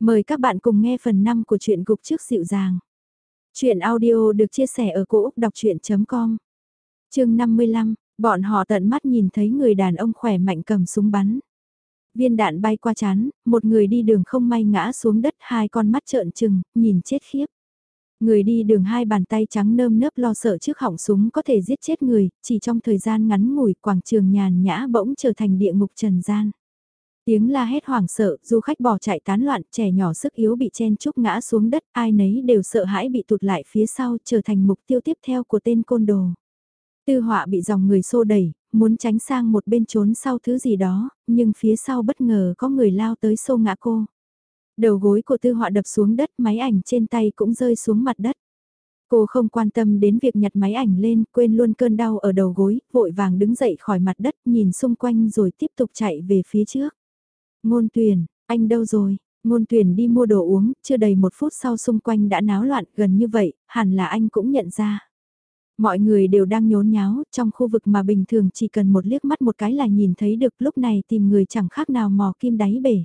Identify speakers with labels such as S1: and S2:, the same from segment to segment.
S1: Mời các bạn cùng nghe phần 5 của truyện Gục trước dịu dàng. Chuyện audio được chia sẻ ở cỗ đọc chuyện.com Chương 55, bọn họ tận mắt nhìn thấy người đàn ông khỏe mạnh cầm súng bắn. Viên đạn bay qua chán, một người đi đường không may ngã xuống đất hai con mắt trợn trừng, nhìn chết khiếp. Người đi đường hai bàn tay trắng nơm nớp lo sợ trước hỏng súng có thể giết chết người, chỉ trong thời gian ngắn ngủi quảng trường nhàn nhã bỗng trở thành địa ngục trần gian. Tiếng la hét hoảng sợ, du khách bỏ chạy tán loạn, trẻ nhỏ sức yếu bị chen chúc ngã xuống đất, ai nấy đều sợ hãi bị tụt lại phía sau, trở thành mục tiêu tiếp theo của tên côn đồ. Tư họa bị dòng người xô đẩy, muốn tránh sang một bên trốn sau thứ gì đó, nhưng phía sau bất ngờ có người lao tới xô ngã cô. Đầu gối của tư họa đập xuống đất, máy ảnh trên tay cũng rơi xuống mặt đất. Cô không quan tâm đến việc nhặt máy ảnh lên, quên luôn cơn đau ở đầu gối, vội vàng đứng dậy khỏi mặt đất, nhìn xung quanh rồi tiếp tục chạy về phía trước. Ngôn tuyển, anh đâu rồi? Ngôn tuyển đi mua đồ uống, chưa đầy một phút sau xung quanh đã náo loạn gần như vậy, hẳn là anh cũng nhận ra. Mọi người đều đang nhốn nháo, trong khu vực mà bình thường chỉ cần một liếc mắt một cái là nhìn thấy được lúc này tìm người chẳng khác nào mò kim đáy bể.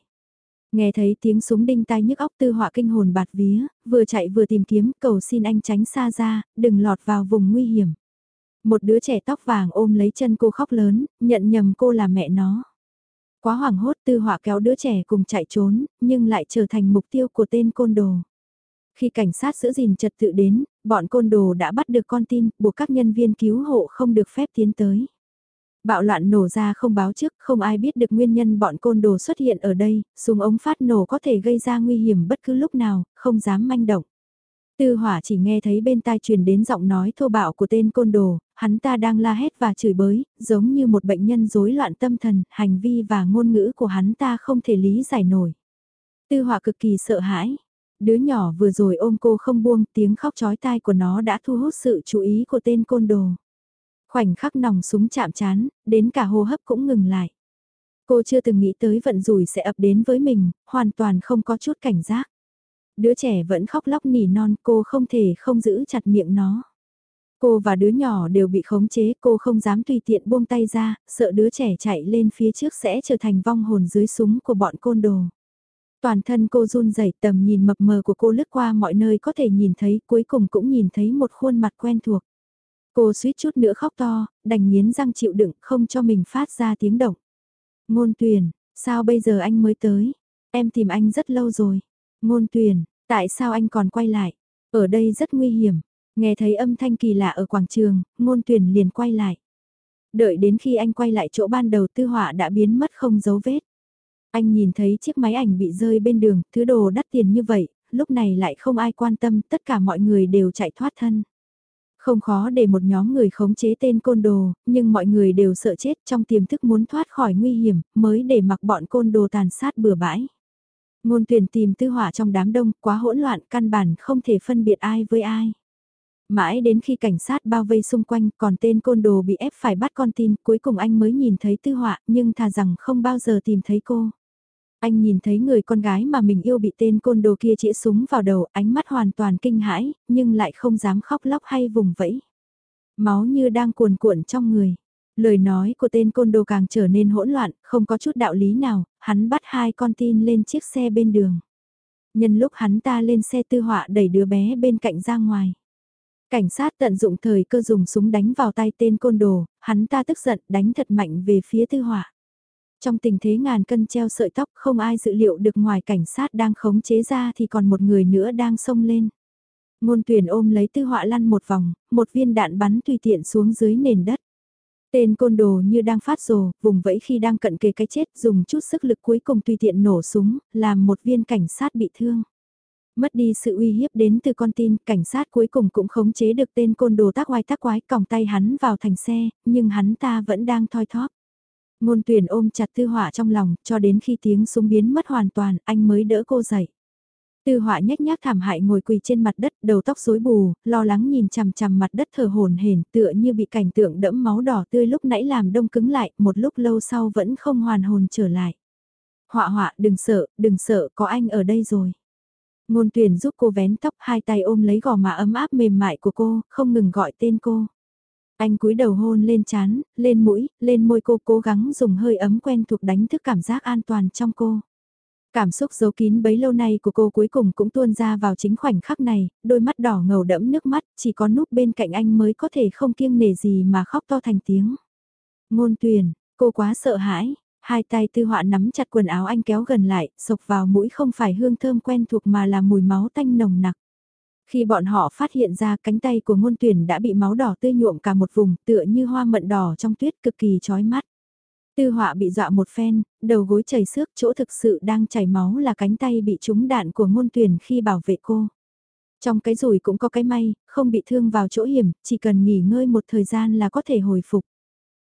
S1: Nghe thấy tiếng súng đinh tai nhức óc tư họa kinh hồn bạt vía, vừa chạy vừa tìm kiếm cầu xin anh tránh xa ra, đừng lọt vào vùng nguy hiểm. Một đứa trẻ tóc vàng ôm lấy chân cô khóc lớn, nhận nhầm cô là mẹ nó. Quá hoảng hốt tư họa kéo đứa trẻ cùng chạy trốn, nhưng lại trở thành mục tiêu của tên côn đồ. Khi cảnh sát giữ gìn trật tự đến, bọn côn đồ đã bắt được con tin, buộc các nhân viên cứu hộ không được phép tiến tới. Bạo loạn nổ ra không báo trước, không ai biết được nguyên nhân bọn côn đồ xuất hiện ở đây, súng ống phát nổ có thể gây ra nguy hiểm bất cứ lúc nào, không dám manh động. Tư hỏa chỉ nghe thấy bên tai truyền đến giọng nói thô bạo của tên côn đồ, hắn ta đang la hét và chửi bới, giống như một bệnh nhân rối loạn tâm thần, hành vi và ngôn ngữ của hắn ta không thể lý giải nổi. Tư hỏa cực kỳ sợ hãi. Đứa nhỏ vừa rồi ôm cô không buông tiếng khóc chói tai của nó đã thu hút sự chú ý của tên côn đồ. Khoảnh khắc nòng súng chạm chán, đến cả hô hấp cũng ngừng lại. Cô chưa từng nghĩ tới vận rủi sẽ ập đến với mình, hoàn toàn không có chút cảnh giác. Đứa trẻ vẫn khóc lóc nỉ non cô không thể không giữ chặt miệng nó. Cô và đứa nhỏ đều bị khống chế cô không dám tùy tiện buông tay ra, sợ đứa trẻ chạy lên phía trước sẽ trở thành vong hồn dưới súng của bọn côn đồ. Toàn thân cô run rẩy tầm nhìn mập mờ của cô lướt qua mọi nơi có thể nhìn thấy cuối cùng cũng nhìn thấy một khuôn mặt quen thuộc. Cô suýt chút nữa khóc to, đành nghiến răng chịu đựng không cho mình phát ra tiếng động. Ngôn tuyển sao bây giờ anh mới tới? Em tìm anh rất lâu rồi. Ngôn tuyền, tại sao anh còn quay lại? Ở đây rất nguy hiểm. Nghe thấy âm thanh kỳ lạ ở quảng trường, ngôn tuyền liền quay lại. Đợi đến khi anh quay lại chỗ ban đầu tư họa đã biến mất không dấu vết. Anh nhìn thấy chiếc máy ảnh bị rơi bên đường, thứ đồ đắt tiền như vậy, lúc này lại không ai quan tâm, tất cả mọi người đều chạy thoát thân. Không khó để một nhóm người khống chế tên côn đồ, nhưng mọi người đều sợ chết trong tiềm thức muốn thoát khỏi nguy hiểm, mới để mặc bọn côn đồ tàn sát bừa bãi. Ngôn tuyển tìm tư hỏa trong đám đông quá hỗn loạn căn bản không thể phân biệt ai với ai. Mãi đến khi cảnh sát bao vây xung quanh còn tên côn đồ bị ép phải bắt con tin cuối cùng anh mới nhìn thấy tư họa nhưng thà rằng không bao giờ tìm thấy cô. Anh nhìn thấy người con gái mà mình yêu bị tên côn đồ kia chĩa súng vào đầu, ánh mắt hoàn toàn kinh hãi, nhưng lại không dám khóc lóc hay vùng vẫy. Máu như đang cuồn cuộn trong người. Lời nói của tên côn đồ càng trở nên hỗn loạn, không có chút đạo lý nào, hắn bắt hai con tin lên chiếc xe bên đường. Nhân lúc hắn ta lên xe tư họa đẩy đứa bé bên cạnh ra ngoài. Cảnh sát tận dụng thời cơ dùng súng đánh vào tay tên côn đồ, hắn ta tức giận đánh thật mạnh về phía tư họa. Trong tình thế ngàn cân treo sợi tóc không ai dự liệu được ngoài cảnh sát đang khống chế ra thì còn một người nữa đang xông lên. Ngôn tuyển ôm lấy tư họa lăn một vòng, một viên đạn bắn tùy tiện xuống dưới nền đất. Tên côn đồ như đang phát rồ, vùng vẫy khi đang cận kề cái chết dùng chút sức lực cuối cùng tùy tiện nổ súng, làm một viên cảnh sát bị thương. Mất đi sự uy hiếp đến từ con tin, cảnh sát cuối cùng cũng khống chế được tên côn đồ tác oai tác quái còng tay hắn vào thành xe, nhưng hắn ta vẫn đang thoi thóp. Ngôn tuyển ôm chặt tư họa trong lòng, cho đến khi tiếng súng biến mất hoàn toàn, anh mới đỡ cô dậy. Tư họa nhếch nhác thảm hại ngồi quỳ trên mặt đất, đầu tóc rối bù, lo lắng nhìn chằm chằm mặt đất thở hồn hển, tựa như bị cảnh tượng đẫm máu đỏ tươi lúc nãy làm đông cứng lại, một lúc lâu sau vẫn không hoàn hồn trở lại. Họa họa, đừng sợ, đừng sợ, có anh ở đây rồi. Ngôn tuyển giúp cô vén tóc, hai tay ôm lấy gò má ấm áp mềm mại của cô, không ngừng gọi tên cô. Anh cúi đầu hôn lên chán, lên mũi, lên môi cô cố gắng dùng hơi ấm quen thuộc đánh thức cảm giác an toàn trong cô. Cảm xúc giấu kín bấy lâu nay của cô cuối cùng cũng tuôn ra vào chính khoảnh khắc này, đôi mắt đỏ ngầu đẫm nước mắt, chỉ có núp bên cạnh anh mới có thể không kiêng nể gì mà khóc to thành tiếng. Ngôn tuyển, cô quá sợ hãi, hai tay tư họa nắm chặt quần áo anh kéo gần lại, sộc vào mũi không phải hương thơm quen thuộc mà là mùi máu tanh nồng nặc. Khi bọn họ phát hiện ra cánh tay của ngôn tuyển đã bị máu đỏ tươi nhuộm cả một vùng tựa như hoa mận đỏ trong tuyết cực kỳ chói mắt. Tư họa bị dọa một phen, đầu gối chảy xước chỗ thực sự đang chảy máu là cánh tay bị trúng đạn của ngôn tuyển khi bảo vệ cô. Trong cái rủi cũng có cái may, không bị thương vào chỗ hiểm, chỉ cần nghỉ ngơi một thời gian là có thể hồi phục.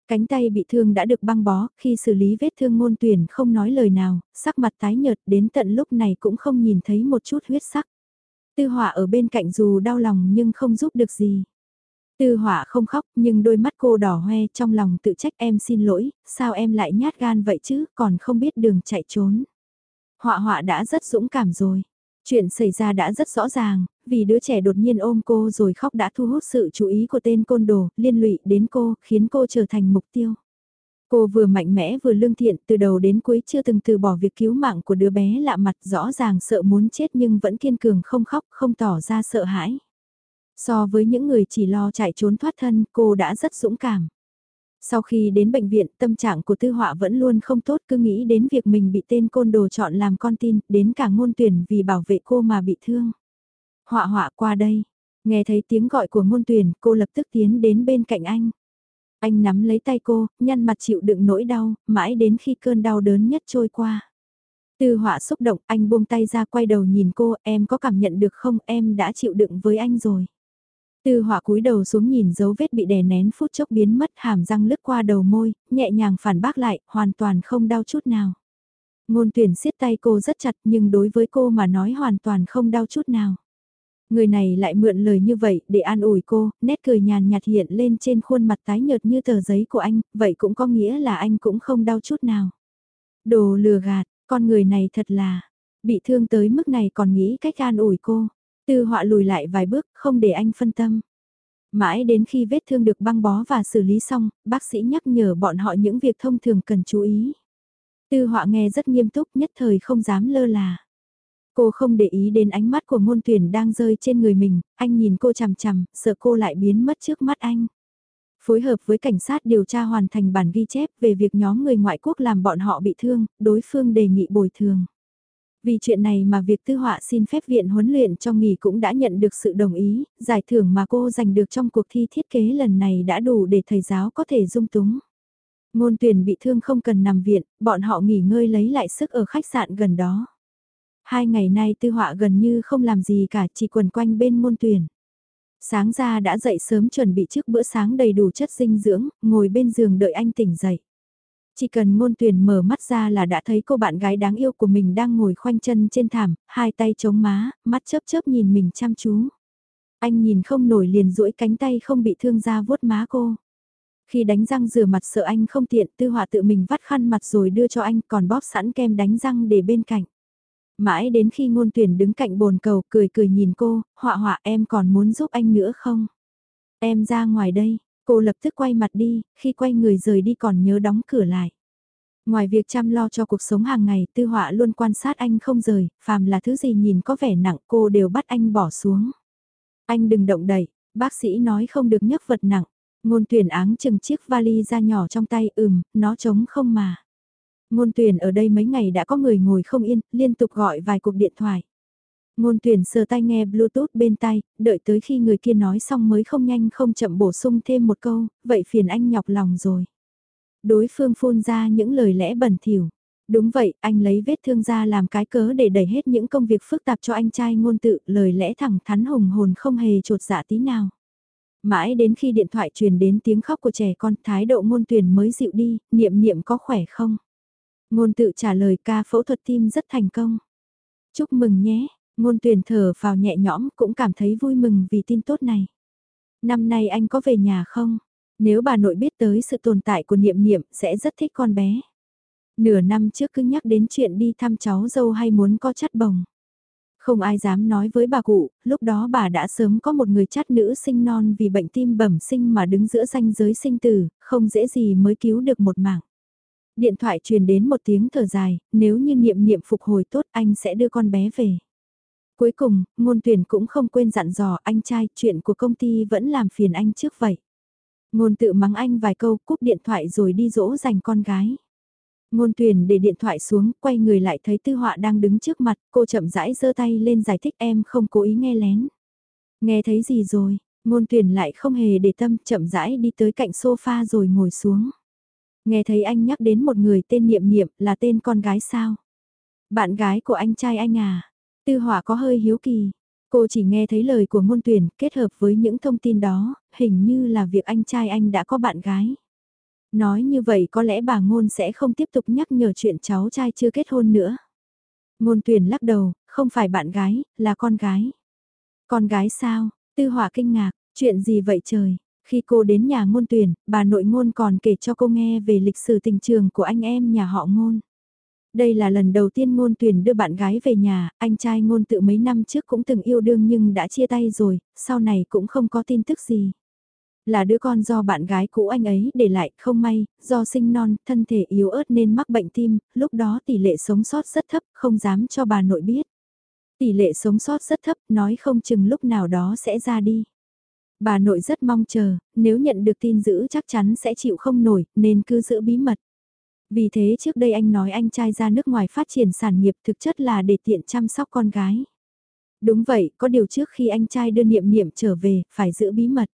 S1: Cánh tay bị thương đã được băng bó, khi xử lý vết thương ngôn tuyển không nói lời nào, sắc mặt tái nhợt đến tận lúc này cũng không nhìn thấy một chút huyết sắc. Tư họa ở bên cạnh dù đau lòng nhưng không giúp được gì. Tư họa không khóc nhưng đôi mắt cô đỏ hoe trong lòng tự trách em xin lỗi, sao em lại nhát gan vậy chứ, còn không biết đường chạy trốn. Họa họa đã rất dũng cảm rồi. Chuyện xảy ra đã rất rõ ràng, vì đứa trẻ đột nhiên ôm cô rồi khóc đã thu hút sự chú ý của tên côn đồ, liên lụy đến cô, khiến cô trở thành mục tiêu. Cô vừa mạnh mẽ vừa lương thiện, từ đầu đến cuối chưa từng từ bỏ việc cứu mạng của đứa bé lạ mặt rõ ràng sợ muốn chết nhưng vẫn kiên cường không khóc, không tỏ ra sợ hãi. So với những người chỉ lo chạy trốn thoát thân, cô đã rất dũng cảm. Sau khi đến bệnh viện, tâm trạng của tư họa vẫn luôn không tốt cứ nghĩ đến việc mình bị tên côn đồ chọn làm con tin, đến cả ngôn tuyển vì bảo vệ cô mà bị thương. Họa họa qua đây, nghe thấy tiếng gọi của ngôn tuyển, cô lập tức tiến đến bên cạnh anh. Anh nắm lấy tay cô, nhăn mặt chịu đựng nỗi đau, mãi đến khi cơn đau đớn nhất trôi qua. Tư họa xúc động, anh buông tay ra quay đầu nhìn cô, em có cảm nhận được không, em đã chịu đựng với anh rồi. Tư họa cúi đầu xuống nhìn dấu vết bị đè nén phút chốc biến mất hàm răng lướt qua đầu môi, nhẹ nhàng phản bác lại, hoàn toàn không đau chút nào. Ngôn tuyển siết tay cô rất chặt nhưng đối với cô mà nói hoàn toàn không đau chút nào. Người này lại mượn lời như vậy để an ủi cô, nét cười nhàn nhạt hiện lên trên khuôn mặt tái nhợt như tờ giấy của anh, vậy cũng có nghĩa là anh cũng không đau chút nào. Đồ lừa gạt, con người này thật là, bị thương tới mức này còn nghĩ cách an ủi cô. Tư họa lùi lại vài bước, không để anh phân tâm. Mãi đến khi vết thương được băng bó và xử lý xong, bác sĩ nhắc nhở bọn họ những việc thông thường cần chú ý. Tư họa nghe rất nghiêm túc nhất thời không dám lơ là. Cô không để ý đến ánh mắt của ngôn tuyển đang rơi trên người mình, anh nhìn cô chằm chằm, sợ cô lại biến mất trước mắt anh. Phối hợp với cảnh sát điều tra hoàn thành bản ghi chép về việc nhóm người ngoại quốc làm bọn họ bị thương, đối phương đề nghị bồi thường. Vì chuyện này mà việc tư họa xin phép viện huấn luyện cho nghỉ cũng đã nhận được sự đồng ý, giải thưởng mà cô giành được trong cuộc thi thiết kế lần này đã đủ để thầy giáo có thể dung túng. Ngôn tuyển bị thương không cần nằm viện, bọn họ nghỉ ngơi lấy lại sức ở khách sạn gần đó. Hai ngày nay tư họa gần như không làm gì cả chỉ quần quanh bên môn tuyển. Sáng ra đã dậy sớm chuẩn bị trước bữa sáng đầy đủ chất dinh dưỡng, ngồi bên giường đợi anh tỉnh dậy. Chỉ cần ngôn tuyển mở mắt ra là đã thấy cô bạn gái đáng yêu của mình đang ngồi khoanh chân trên thảm, hai tay chống má, mắt chớp chớp nhìn mình chăm chú. Anh nhìn không nổi liền duỗi cánh tay không bị thương ra vuốt má cô. Khi đánh răng rửa mặt sợ anh không tiện tư họa tự mình vắt khăn mặt rồi đưa cho anh còn bóp sẵn kem đánh răng để bên cạnh. Mãi đến khi ngôn tuyển đứng cạnh bồn cầu cười cười nhìn cô, họa họa em còn muốn giúp anh nữa không? Em ra ngoài đây, cô lập tức quay mặt đi, khi quay người rời đi còn nhớ đóng cửa lại. Ngoài việc chăm lo cho cuộc sống hàng ngày, tư họa luôn quan sát anh không rời, phàm là thứ gì nhìn có vẻ nặng cô đều bắt anh bỏ xuống. Anh đừng động đậy, bác sĩ nói không được nhấc vật nặng. Ngôn tuyển áng chừng chiếc vali ra nhỏ trong tay, ừm, nó trống không mà. Ngôn tuyển ở đây mấy ngày đã có người ngồi không yên, liên tục gọi vài cuộc điện thoại. Ngôn tuyển sờ tay nghe Bluetooth bên tay, đợi tới khi người kia nói xong mới không nhanh không chậm bổ sung thêm một câu, vậy phiền anh nhọc lòng rồi. Đối phương phun ra những lời lẽ bẩn thỉu. Đúng vậy, anh lấy vết thương ra làm cái cớ để đẩy hết những công việc phức tạp cho anh trai ngôn tự, lời lẽ thẳng thắn hùng hồn không hề trột dạ tí nào. Mãi đến khi điện thoại truyền đến tiếng khóc của trẻ con, thái độ ngôn tuyển mới dịu đi, niệm niệm có khỏe không? Ngôn tự trả lời ca phẫu thuật tim rất thành công. Chúc mừng nhé, ngôn tuyển thở vào nhẹ nhõm cũng cảm thấy vui mừng vì tin tốt này. Năm nay anh có về nhà không? Nếu bà nội biết tới sự tồn tại của niệm niệm sẽ rất thích con bé. Nửa năm trước cứ nhắc đến chuyện đi thăm cháu dâu hay muốn có chắt bồng. Không ai dám nói với bà cụ, lúc đó bà đã sớm có một người chắt nữ sinh non vì bệnh tim bẩm sinh mà đứng giữa ranh giới sinh tử, không dễ gì mới cứu được một mạng. Điện thoại truyền đến một tiếng thở dài, nếu như niệm niệm phục hồi tốt anh sẽ đưa con bé về. Cuối cùng, ngôn tuyển cũng không quên dặn dò anh trai chuyện của công ty vẫn làm phiền anh trước vậy. Ngôn tự mắng anh vài câu cúp điện thoại rồi đi dỗ dành con gái. Ngôn tuyển để điện thoại xuống, quay người lại thấy tư họa đang đứng trước mặt, cô chậm rãi giơ tay lên giải thích em không cố ý nghe lén. Nghe thấy gì rồi, ngôn tuyển lại không hề để tâm, chậm rãi đi tới cạnh sofa rồi ngồi xuống. Nghe thấy anh nhắc đến một người tên Niệm Niệm là tên con gái sao? Bạn gái của anh trai anh à? Tư họa có hơi hiếu kỳ. Cô chỉ nghe thấy lời của ngôn tuyển kết hợp với những thông tin đó, hình như là việc anh trai anh đã có bạn gái. Nói như vậy có lẽ bà ngôn sẽ không tiếp tục nhắc nhở chuyện cháu trai chưa kết hôn nữa. Ngôn tuyển lắc đầu, không phải bạn gái, là con gái. Con gái sao? Tư hỏa kinh ngạc, chuyện gì vậy trời? Khi cô đến nhà ngôn tuyển, bà nội ngôn còn kể cho cô nghe về lịch sử tình trường của anh em nhà họ ngôn. Đây là lần đầu tiên ngôn tuyển đưa bạn gái về nhà, anh trai ngôn tự mấy năm trước cũng từng yêu đương nhưng đã chia tay rồi, sau này cũng không có tin tức gì. Là đứa con do bạn gái cũ anh ấy để lại, không may, do sinh non, thân thể yếu ớt nên mắc bệnh tim, lúc đó tỷ lệ sống sót rất thấp, không dám cho bà nội biết. Tỷ lệ sống sót rất thấp, nói không chừng lúc nào đó sẽ ra đi. Bà nội rất mong chờ, nếu nhận được tin giữ chắc chắn sẽ chịu không nổi, nên cứ giữ bí mật. Vì thế trước đây anh nói anh trai ra nước ngoài phát triển sản nghiệp thực chất là để tiện chăm sóc con gái. Đúng vậy, có điều trước khi anh trai đưa niệm niệm trở về, phải giữ bí mật.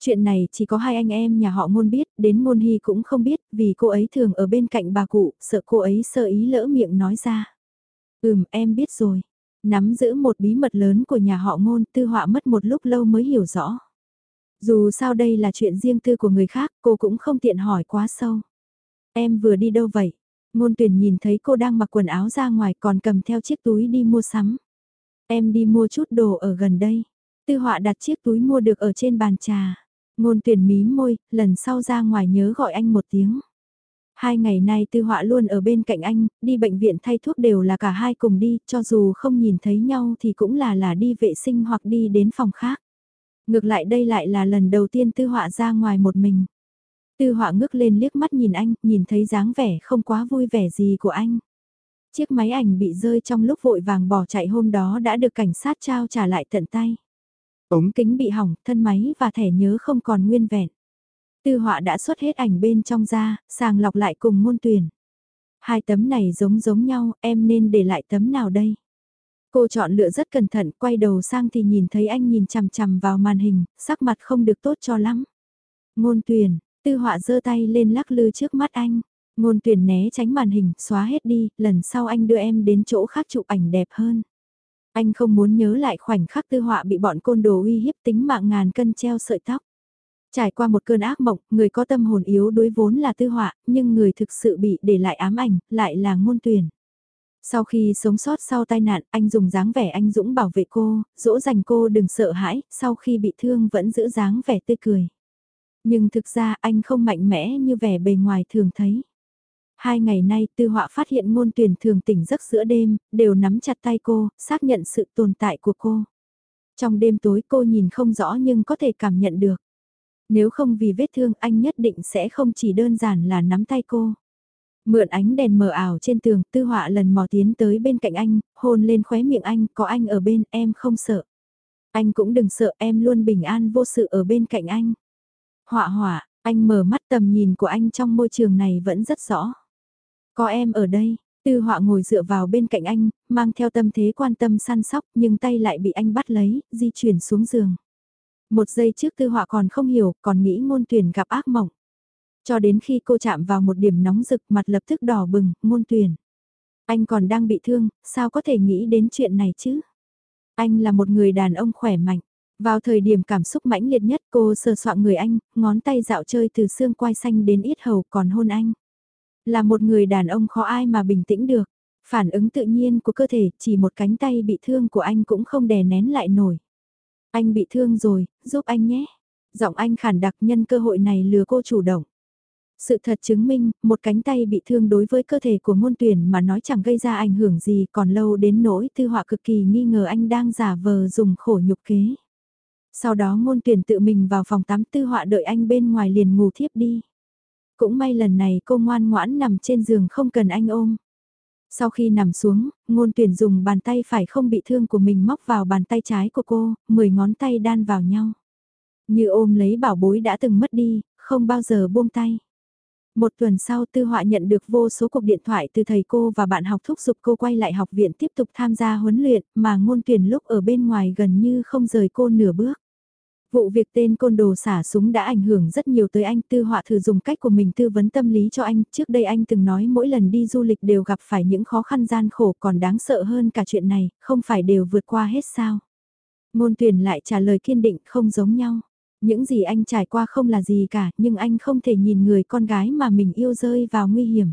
S1: Chuyện này chỉ có hai anh em nhà họ ngôn biết, đến ngôn hy cũng không biết, vì cô ấy thường ở bên cạnh bà cụ, sợ cô ấy sơ ý lỡ miệng nói ra. Ừm, em biết rồi. Nắm giữ một bí mật lớn của nhà họ ngôn, tư họa mất một lúc lâu mới hiểu rõ. Dù sao đây là chuyện riêng tư của người khác, cô cũng không tiện hỏi quá sâu. Em vừa đi đâu vậy? Ngôn tuyển nhìn thấy cô đang mặc quần áo ra ngoài còn cầm theo chiếc túi đi mua sắm. Em đi mua chút đồ ở gần đây. Tư họa đặt chiếc túi mua được ở trên bàn trà. Ngôn tuyển mí môi, lần sau ra ngoài nhớ gọi anh một tiếng. Hai ngày nay tư họa luôn ở bên cạnh anh, đi bệnh viện thay thuốc đều là cả hai cùng đi, cho dù không nhìn thấy nhau thì cũng là là đi vệ sinh hoặc đi đến phòng khác. Ngược lại đây lại là lần đầu tiên tư họa ra ngoài một mình. Tư họa ngước lên liếc mắt nhìn anh, nhìn thấy dáng vẻ không quá vui vẻ gì của anh. Chiếc máy ảnh bị rơi trong lúc vội vàng bỏ chạy hôm đó đã được cảnh sát trao trả lại tận tay. Ống kính bị hỏng, thân máy và thẻ nhớ không còn nguyên vẹn. Tư họa đã xuất hết ảnh bên trong ra, sàng lọc lại cùng môn tuyển. Hai tấm này giống giống nhau, em nên để lại tấm nào đây? Cô chọn lựa rất cẩn thận, quay đầu sang thì nhìn thấy anh nhìn chằm chằm vào màn hình, sắc mặt không được tốt cho lắm. Ngôn tuyển, tư họa giơ tay lên lắc lư trước mắt anh. Ngôn tuyển né tránh màn hình, xóa hết đi, lần sau anh đưa em đến chỗ khác chụp ảnh đẹp hơn. Anh không muốn nhớ lại khoảnh khắc tư họa bị bọn côn đồ uy hiếp tính mạng ngàn cân treo sợi tóc. Trải qua một cơn ác mộng, người có tâm hồn yếu đối vốn là tư họa, nhưng người thực sự bị để lại ám ảnh, lại là ngôn tuyển. Sau khi sống sót sau tai nạn, anh dùng dáng vẻ anh dũng bảo vệ cô, dỗ dành cô đừng sợ hãi, sau khi bị thương vẫn giữ dáng vẻ tươi cười. Nhưng thực ra anh không mạnh mẽ như vẻ bề ngoài thường thấy. Hai ngày nay tư họa phát hiện ngôn tuyển thường tỉnh giấc giữa đêm, đều nắm chặt tay cô, xác nhận sự tồn tại của cô. Trong đêm tối cô nhìn không rõ nhưng có thể cảm nhận được. Nếu không vì vết thương anh nhất định sẽ không chỉ đơn giản là nắm tay cô. Mượn ánh đèn mờ ảo trên tường, tư họa lần mò tiến tới bên cạnh anh, hôn lên khóe miệng anh, có anh ở bên, em không sợ. Anh cũng đừng sợ, em luôn bình an vô sự ở bên cạnh anh. Họa họa, anh mở mắt tầm nhìn của anh trong môi trường này vẫn rất rõ. Có em ở đây, tư họa ngồi dựa vào bên cạnh anh, mang theo tâm thế quan tâm săn sóc nhưng tay lại bị anh bắt lấy, di chuyển xuống giường. Một giây trước tư họa còn không hiểu, còn nghĩ ngôn tuyển gặp ác mộng. Cho đến khi cô chạm vào một điểm nóng rực mặt lập tức đỏ bừng, ngôn tuyển. Anh còn đang bị thương, sao có thể nghĩ đến chuyện này chứ? Anh là một người đàn ông khỏe mạnh. Vào thời điểm cảm xúc mãnh liệt nhất cô sờ soạn người anh, ngón tay dạo chơi từ xương quai xanh đến ít hầu còn hôn anh. Là một người đàn ông khó ai mà bình tĩnh được. Phản ứng tự nhiên của cơ thể chỉ một cánh tay bị thương của anh cũng không đè nén lại nổi. Anh bị thương rồi, giúp anh nhé. Giọng anh khản đặc nhân cơ hội này lừa cô chủ động. Sự thật chứng minh, một cánh tay bị thương đối với cơ thể của ngôn tuyển mà nói chẳng gây ra ảnh hưởng gì còn lâu đến nỗi tư họa cực kỳ nghi ngờ anh đang giả vờ dùng khổ nhục kế. Sau đó ngôn tuyển tự mình vào phòng tắm tư họa đợi anh bên ngoài liền ngủ thiếp đi. Cũng may lần này cô ngoan ngoãn nằm trên giường không cần anh ôm. Sau khi nằm xuống, ngôn tuyển dùng bàn tay phải không bị thương của mình móc vào bàn tay trái của cô, mười ngón tay đan vào nhau. Như ôm lấy bảo bối đã từng mất đi, không bao giờ buông tay. Một tuần sau Tư Họa nhận được vô số cuộc điện thoại từ thầy cô và bạn học thúc giục cô quay lại học viện tiếp tục tham gia huấn luyện mà ngôn tuyển lúc ở bên ngoài gần như không rời cô nửa bước. Vụ việc tên côn đồ xả súng đã ảnh hưởng rất nhiều tới anh tư họa thử dùng cách của mình tư vấn tâm lý cho anh. Trước đây anh từng nói mỗi lần đi du lịch đều gặp phải những khó khăn gian khổ còn đáng sợ hơn cả chuyện này, không phải đều vượt qua hết sao. Ngôn tuyển lại trả lời kiên định không giống nhau. Những gì anh trải qua không là gì cả nhưng anh không thể nhìn người con gái mà mình yêu rơi vào nguy hiểm.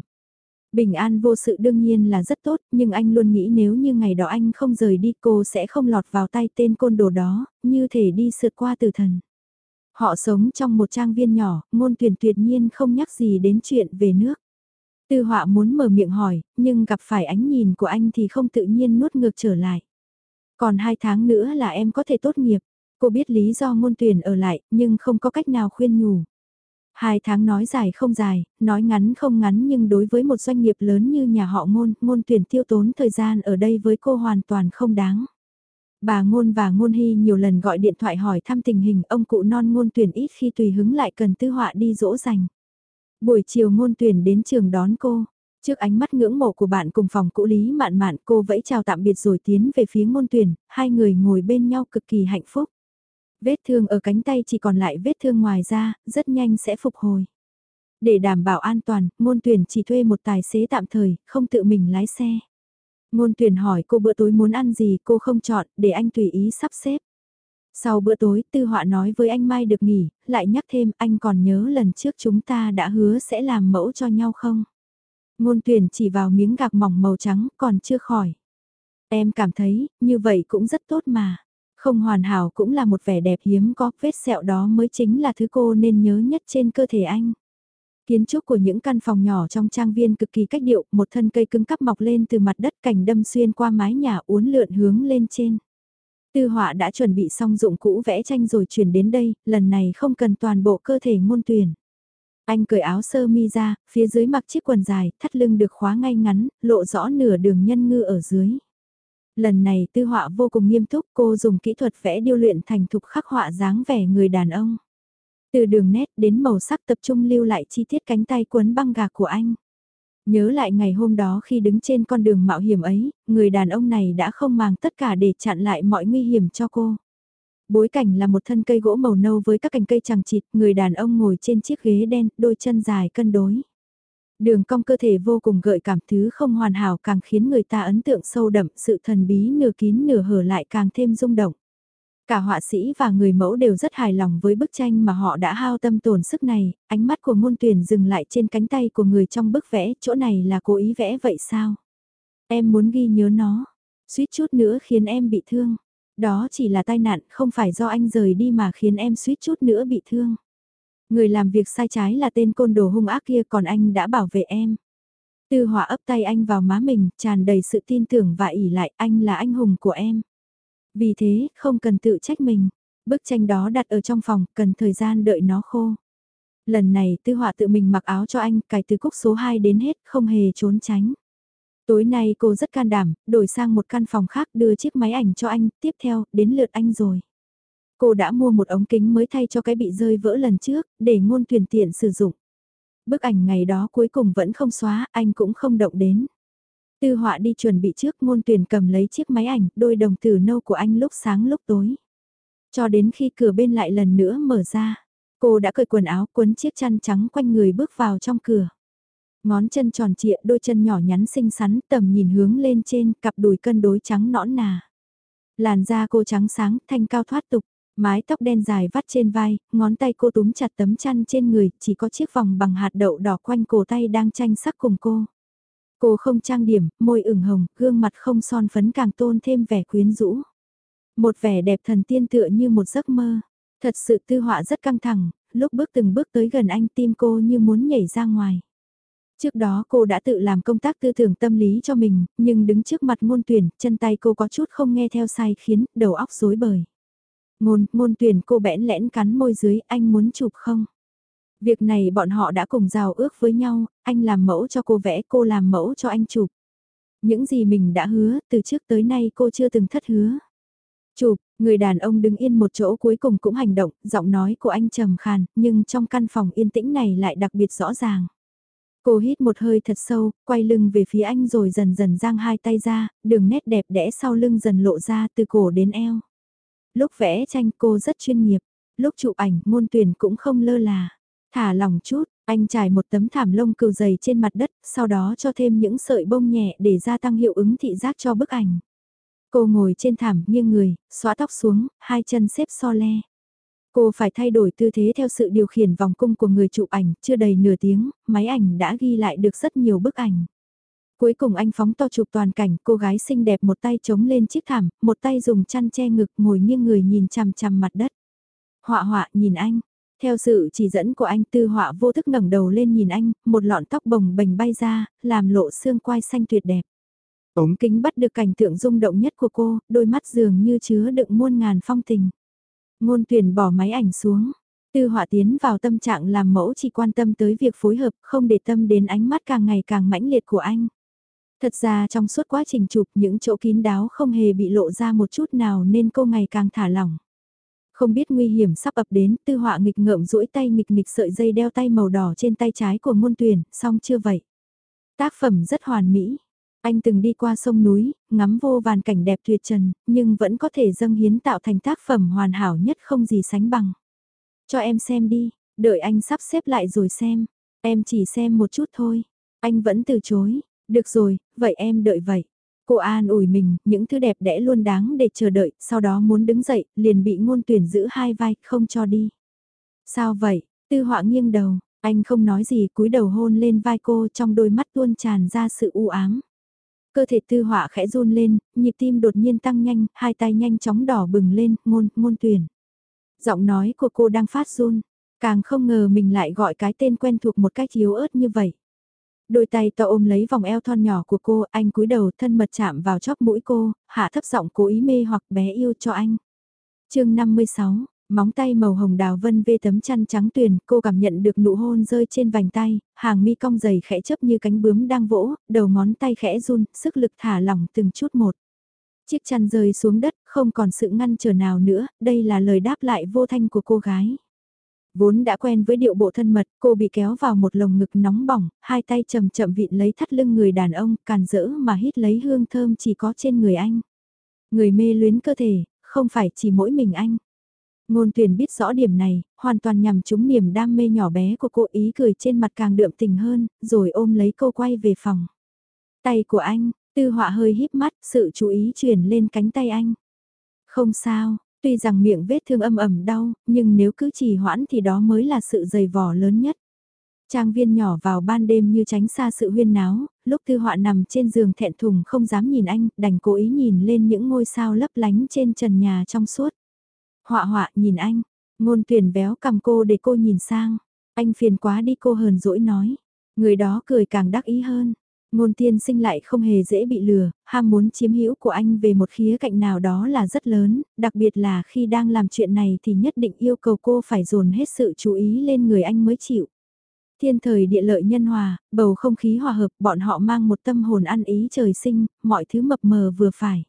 S1: Bình an vô sự đương nhiên là rất tốt, nhưng anh luôn nghĩ nếu như ngày đó anh không rời đi cô sẽ không lọt vào tay tên côn đồ đó, như thể đi sượt qua tử thần. Họ sống trong một trang viên nhỏ, ngôn tuyển tuyệt nhiên không nhắc gì đến chuyện về nước. Tư họa muốn mở miệng hỏi, nhưng gặp phải ánh nhìn của anh thì không tự nhiên nuốt ngược trở lại. Còn hai tháng nữa là em có thể tốt nghiệp. Cô biết lý do ngôn tuyển ở lại, nhưng không có cách nào khuyên nhủ. Hai tháng nói dài không dài, nói ngắn không ngắn nhưng đối với một doanh nghiệp lớn như nhà họ ngôn, ngôn tuyển tiêu tốn thời gian ở đây với cô hoàn toàn không đáng. Bà ngôn và ngôn hy nhiều lần gọi điện thoại hỏi thăm tình hình ông cụ non ngôn tuyển ít khi tùy hứng lại cần tư họa đi dỗ dành. Buổi chiều ngôn tuyển đến trường đón cô. Trước ánh mắt ngưỡng mộ của bạn cùng phòng cũ lý mạn mạn cô vẫy chào tạm biệt rồi tiến về phía ngôn tuyển, hai người ngồi bên nhau cực kỳ hạnh phúc. Vết thương ở cánh tay chỉ còn lại vết thương ngoài ra, rất nhanh sẽ phục hồi. Để đảm bảo an toàn, ngôn tuyển chỉ thuê một tài xế tạm thời, không tự mình lái xe. Ngôn tuyển hỏi cô bữa tối muốn ăn gì cô không chọn, để anh tùy ý sắp xếp. Sau bữa tối, Tư Họa nói với anh Mai được nghỉ, lại nhắc thêm anh còn nhớ lần trước chúng ta đã hứa sẽ làm mẫu cho nhau không? Ngôn tuyển chỉ vào miếng gạc mỏng màu trắng còn chưa khỏi. Em cảm thấy, như vậy cũng rất tốt mà. Không hoàn hảo cũng là một vẻ đẹp hiếm có, vết sẹo đó mới chính là thứ cô nên nhớ nhất trên cơ thể anh. Kiến trúc của những căn phòng nhỏ trong trang viên cực kỳ cách điệu, một thân cây cứng cắp mọc lên từ mặt đất cảnh đâm xuyên qua mái nhà uốn lượn hướng lên trên. Tư họa đã chuẩn bị xong dụng cũ vẽ tranh rồi chuyển đến đây, lần này không cần toàn bộ cơ thể ngôn tuyển. Anh cởi áo sơ mi ra, phía dưới mặc chiếc quần dài, thắt lưng được khóa ngay ngắn, lộ rõ nửa đường nhân ngư ở dưới. Lần này tư họa vô cùng nghiêm túc cô dùng kỹ thuật vẽ điêu luyện thành thục khắc họa dáng vẻ người đàn ông. Từ đường nét đến màu sắc tập trung lưu lại chi tiết cánh tay quấn băng gạc của anh. Nhớ lại ngày hôm đó khi đứng trên con đường mạo hiểm ấy, người đàn ông này đã không màng tất cả để chặn lại mọi nguy hiểm cho cô. Bối cảnh là một thân cây gỗ màu nâu với các cành cây chẳng chịt, người đàn ông ngồi trên chiếc ghế đen, đôi chân dài cân đối. Đường cong cơ thể vô cùng gợi cảm thứ không hoàn hảo càng khiến người ta ấn tượng sâu đậm sự thần bí nửa kín nửa hở lại càng thêm rung động. Cả họa sĩ và người mẫu đều rất hài lòng với bức tranh mà họ đã hao tâm tổn sức này, ánh mắt của ngôn tuyển dừng lại trên cánh tay của người trong bức vẽ, chỗ này là cố ý vẽ vậy sao? Em muốn ghi nhớ nó, suýt chút nữa khiến em bị thương. Đó chỉ là tai nạn, không phải do anh rời đi mà khiến em suýt chút nữa bị thương. Người làm việc sai trái là tên côn đồ hung ác kia còn anh đã bảo vệ em. Tư hỏa ấp tay anh vào má mình, tràn đầy sự tin tưởng và ỉ lại anh là anh hùng của em. Vì thế, không cần tự trách mình. Bức tranh đó đặt ở trong phòng, cần thời gian đợi nó khô. Lần này tư họa tự mình mặc áo cho anh, cài từ cúc số 2 đến hết, không hề trốn tránh. Tối nay cô rất can đảm, đổi sang một căn phòng khác đưa chiếc máy ảnh cho anh, tiếp theo, đến lượt anh rồi. Cô đã mua một ống kính mới thay cho cái bị rơi vỡ lần trước, để ngôn tuyển tiện sử dụng. Bức ảnh ngày đó cuối cùng vẫn không xóa, anh cũng không động đến. Tư họa đi chuẩn bị trước ngôn tuyển cầm lấy chiếc máy ảnh, đôi đồng tử nâu của anh lúc sáng lúc tối. Cho đến khi cửa bên lại lần nữa mở ra, cô đã cởi quần áo quấn chiếc chăn trắng quanh người bước vào trong cửa. Ngón chân tròn trịa đôi chân nhỏ nhắn xinh xắn tầm nhìn hướng lên trên cặp đùi cân đối trắng nõn nà. Làn da cô trắng sáng thanh cao thoát tục, Mái tóc đen dài vắt trên vai, ngón tay cô túm chặt tấm chăn trên người, chỉ có chiếc vòng bằng hạt đậu đỏ quanh cổ tay đang tranh sắc cùng cô. Cô không trang điểm, môi ửng hồng, gương mặt không son phấn càng tôn thêm vẻ quyến rũ. Một vẻ đẹp thần tiên tựa như một giấc mơ. Thật sự tư họa rất căng thẳng, lúc bước từng bước tới gần anh tim cô như muốn nhảy ra ngoài. Trước đó cô đã tự làm công tác tư tưởng tâm lý cho mình, nhưng đứng trước mặt ngôn tuyển, chân tay cô có chút không nghe theo sai khiến, đầu óc rối bời. Ngôn, ngôn tuyển cô bẽn lẽn cắn môi dưới, anh muốn chụp không? Việc này bọn họ đã cùng giao ước với nhau, anh làm mẫu cho cô vẽ, cô làm mẫu cho anh chụp. Những gì mình đã hứa, từ trước tới nay cô chưa từng thất hứa. Chụp, người đàn ông đứng yên một chỗ cuối cùng cũng hành động, giọng nói của anh trầm khàn, nhưng trong căn phòng yên tĩnh này lại đặc biệt rõ ràng. Cô hít một hơi thật sâu, quay lưng về phía anh rồi dần dần giang hai tay ra, đường nét đẹp đẽ sau lưng dần lộ ra từ cổ đến eo. Lúc vẽ tranh cô rất chuyên nghiệp, lúc chụp ảnh môn tuyển cũng không lơ là. Thả lòng chút, anh trải một tấm thảm lông cừu dày trên mặt đất, sau đó cho thêm những sợi bông nhẹ để gia tăng hiệu ứng thị giác cho bức ảnh. Cô ngồi trên thảm nghiêng người, xóa tóc xuống, hai chân xếp so le. Cô phải thay đổi tư thế theo sự điều khiển vòng cung của người chụp ảnh, chưa đầy nửa tiếng, máy ảnh đã ghi lại được rất nhiều bức ảnh. Cuối cùng anh phóng to chụp toàn cảnh, cô gái xinh đẹp một tay chống lên chiếc thảm, một tay dùng chăn che ngực ngồi nghiêng người nhìn chằm chằm mặt đất. Họa họa nhìn anh, theo sự chỉ dẫn của anh tư họa vô thức ngẩng đầu lên nhìn anh, một lọn tóc bồng bềnh bay ra, làm lộ xương quai xanh tuyệt đẹp. Ống kính bắt được cảnh tượng rung động nhất của cô, đôi mắt dường như chứa đựng muôn ngàn phong tình. Ngôn tuyển bỏ máy ảnh xuống. Tư họa tiến vào tâm trạng làm mẫu chỉ quan tâm tới việc phối hợp, không để tâm đến ánh mắt càng ngày càng mãnh liệt của anh. Thật ra trong suốt quá trình chụp những chỗ kín đáo không hề bị lộ ra một chút nào nên cô ngày càng thả lỏng. Không biết nguy hiểm sắp ập đến, tư họa nghịch ngợm duỗi tay nghịch nghịch sợi dây đeo tay màu đỏ trên tay trái của môn tuyển, xong chưa vậy? Tác phẩm rất hoàn mỹ. Anh từng đi qua sông núi, ngắm vô vàn cảnh đẹp tuyệt trần, nhưng vẫn có thể dâng hiến tạo thành tác phẩm hoàn hảo nhất không gì sánh bằng. Cho em xem đi, đợi anh sắp xếp lại rồi xem. Em chỉ xem một chút thôi. Anh vẫn từ chối. Được rồi, vậy em đợi vậy. Cô an ủi mình, những thứ đẹp đẽ luôn đáng để chờ đợi, sau đó muốn đứng dậy, liền bị ngôn tuyển giữ hai vai, không cho đi. Sao vậy? Tư họa nghiêng đầu, anh không nói gì cúi đầu hôn lên vai cô trong đôi mắt tuôn tràn ra sự u ám. Cơ thể tư họa khẽ run lên, nhịp tim đột nhiên tăng nhanh, hai tay nhanh chóng đỏ bừng lên, ngôn, ngôn tuyển. Giọng nói của cô đang phát run, càng không ngờ mình lại gọi cái tên quen thuộc một cách yếu ớt như vậy. Đôi tay to ôm lấy vòng eo thon nhỏ của cô, anh cúi đầu thân mật chạm vào chóp mũi cô, hạ thấp giọng cố ý mê hoặc bé yêu cho anh. chương 56, móng tay màu hồng đào vân vê tấm chăn trắng tuyền, cô cảm nhận được nụ hôn rơi trên vành tay, hàng mi cong dày khẽ chấp như cánh bướm đang vỗ, đầu ngón tay khẽ run, sức lực thả lỏng từng chút một. Chiếc chăn rơi xuống đất, không còn sự ngăn trở nào nữa, đây là lời đáp lại vô thanh của cô gái. Vốn đã quen với điệu bộ thân mật, cô bị kéo vào một lồng ngực nóng bỏng, hai tay chậm chậm vịn lấy thắt lưng người đàn ông, càn rỡ mà hít lấy hương thơm chỉ có trên người anh. Người mê luyến cơ thể, không phải chỉ mỗi mình anh. Ngôn tuyển biết rõ điểm này, hoàn toàn nhằm trúng niềm đam mê nhỏ bé của cô ý cười trên mặt càng đượm tình hơn, rồi ôm lấy cô quay về phòng. Tay của anh, tư họa hơi híp mắt, sự chú ý chuyển lên cánh tay anh. Không sao, Tuy rằng miệng vết thương âm ẩm đau, nhưng nếu cứ trì hoãn thì đó mới là sự dày vò lớn nhất. Trang viên nhỏ vào ban đêm như tránh xa sự huyên náo, lúc thư họa nằm trên giường thẹn thùng không dám nhìn anh, đành cố ý nhìn lên những ngôi sao lấp lánh trên trần nhà trong suốt. Họa họa nhìn anh, ngôn tuyển béo cầm cô để cô nhìn sang, anh phiền quá đi cô hờn dỗi nói. Người đó cười càng đắc ý hơn, Ngôn tiên sinh lại không hề dễ bị lừa, ham muốn chiếm hữu của anh về một khía cạnh nào đó là rất lớn, đặc biệt là khi đang làm chuyện này thì nhất định yêu cầu cô phải dồn hết sự chú ý lên người anh mới chịu. Thiên thời địa lợi nhân hòa, bầu không khí hòa hợp, bọn họ mang một tâm hồn ăn ý trời sinh, mọi thứ mập mờ vừa phải.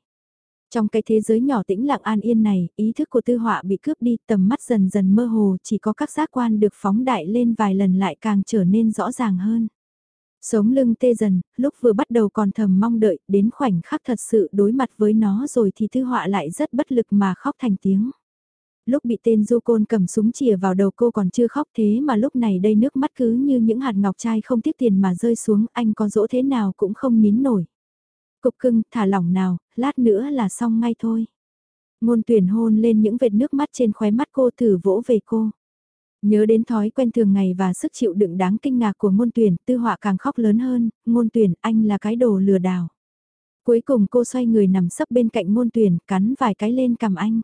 S1: Trong cái thế giới nhỏ tĩnh lặng an yên này, ý thức của tư họa bị cướp đi, tầm mắt dần dần mơ hồ, chỉ có các giác quan được phóng đại lên vài lần lại càng trở nên rõ ràng hơn. Sống lưng tê dần, lúc vừa bắt đầu còn thầm mong đợi, đến khoảnh khắc thật sự đối mặt với nó rồi thì thư họa lại rất bất lực mà khóc thành tiếng. Lúc bị tên du côn cầm súng chìa vào đầu cô còn chưa khóc thế mà lúc này đây nước mắt cứ như những hạt ngọc trai không tiếc tiền mà rơi xuống anh có dỗ thế nào cũng không nín nổi. Cục cưng, thả lỏng nào, lát nữa là xong ngay thôi. Ngôn tuyển hôn lên những vệt nước mắt trên khóe mắt cô thử vỗ về cô. Nhớ đến thói quen thường ngày và sức chịu đựng đáng kinh ngạc của ngôn tuyển, tư họa càng khóc lớn hơn, ngôn tuyển, anh là cái đồ lừa đảo. Cuối cùng cô xoay người nằm sấp bên cạnh ngôn tuyển, cắn vài cái lên cầm anh.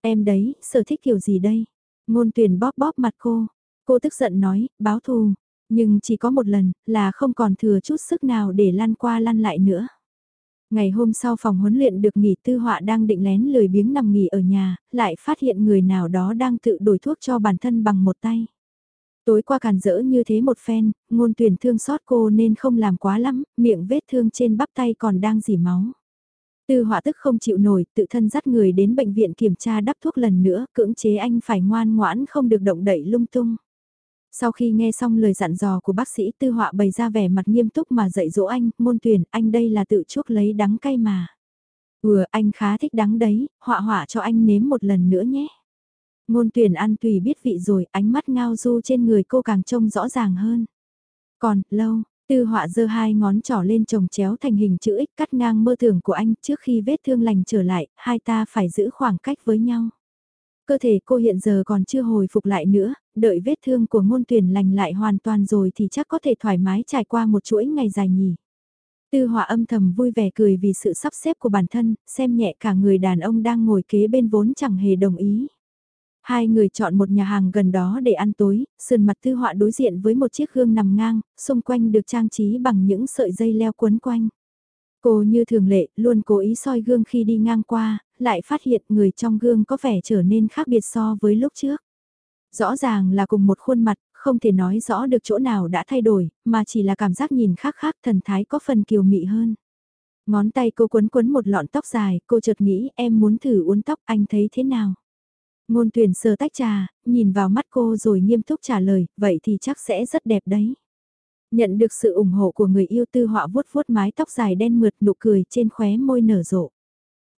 S1: Em đấy, sở thích kiểu gì đây? Ngôn tuyển bóp bóp mặt cô. Cô tức giận nói, báo thù. Nhưng chỉ có một lần, là không còn thừa chút sức nào để lăn qua lăn lại nữa. Ngày hôm sau phòng huấn luyện được nghỉ tư họa đang định lén lười biếng nằm nghỉ ở nhà, lại phát hiện người nào đó đang tự đổi thuốc cho bản thân bằng một tay. Tối qua càn rỡ như thế một phen, ngôn tuyển thương xót cô nên không làm quá lắm, miệng vết thương trên bắp tay còn đang dỉ máu. Tư họa tức không chịu nổi, tự thân dắt người đến bệnh viện kiểm tra đắp thuốc lần nữa, cưỡng chế anh phải ngoan ngoãn không được động đậy lung tung. Sau khi nghe xong lời dặn dò của bác sĩ tư họa bày ra vẻ mặt nghiêm túc mà dạy dỗ anh, môn tuyển, anh đây là tự chuốc lấy đắng cay mà. vừa anh khá thích đắng đấy, họa họa cho anh nếm một lần nữa nhé. Ngôn tuyển ăn tùy biết vị rồi, ánh mắt ngao du trên người cô càng trông rõ ràng hơn. Còn, lâu, tư họa giơ hai ngón trỏ lên chồng chéo thành hình chữ X cắt ngang mơ tưởng của anh trước khi vết thương lành trở lại, hai ta phải giữ khoảng cách với nhau. Cơ thể cô hiện giờ còn chưa hồi phục lại nữa, đợi vết thương của ngôn tuyển lành lại hoàn toàn rồi thì chắc có thể thoải mái trải qua một chuỗi ngày dài nhỉ. Tư họa âm thầm vui vẻ cười vì sự sắp xếp của bản thân, xem nhẹ cả người đàn ông đang ngồi kế bên vốn chẳng hề đồng ý. Hai người chọn một nhà hàng gần đó để ăn tối, sườn mặt tư họa đối diện với một chiếc gương nằm ngang, xung quanh được trang trí bằng những sợi dây leo quấn quanh. Cô như thường lệ, luôn cố ý soi gương khi đi ngang qua, lại phát hiện người trong gương có vẻ trở nên khác biệt so với lúc trước. Rõ ràng là cùng một khuôn mặt, không thể nói rõ được chỗ nào đã thay đổi, mà chỉ là cảm giác nhìn khác khác thần thái có phần kiều mị hơn. Ngón tay cô quấn quấn một lọn tóc dài, cô chợt nghĩ em muốn thử uốn tóc anh thấy thế nào. Ngôn tuyển sờ tách trà, nhìn vào mắt cô rồi nghiêm túc trả lời, vậy thì chắc sẽ rất đẹp đấy. Nhận được sự ủng hộ của người yêu tư họa vuốt vuốt mái tóc dài đen mượt nụ cười trên khóe môi nở rộ.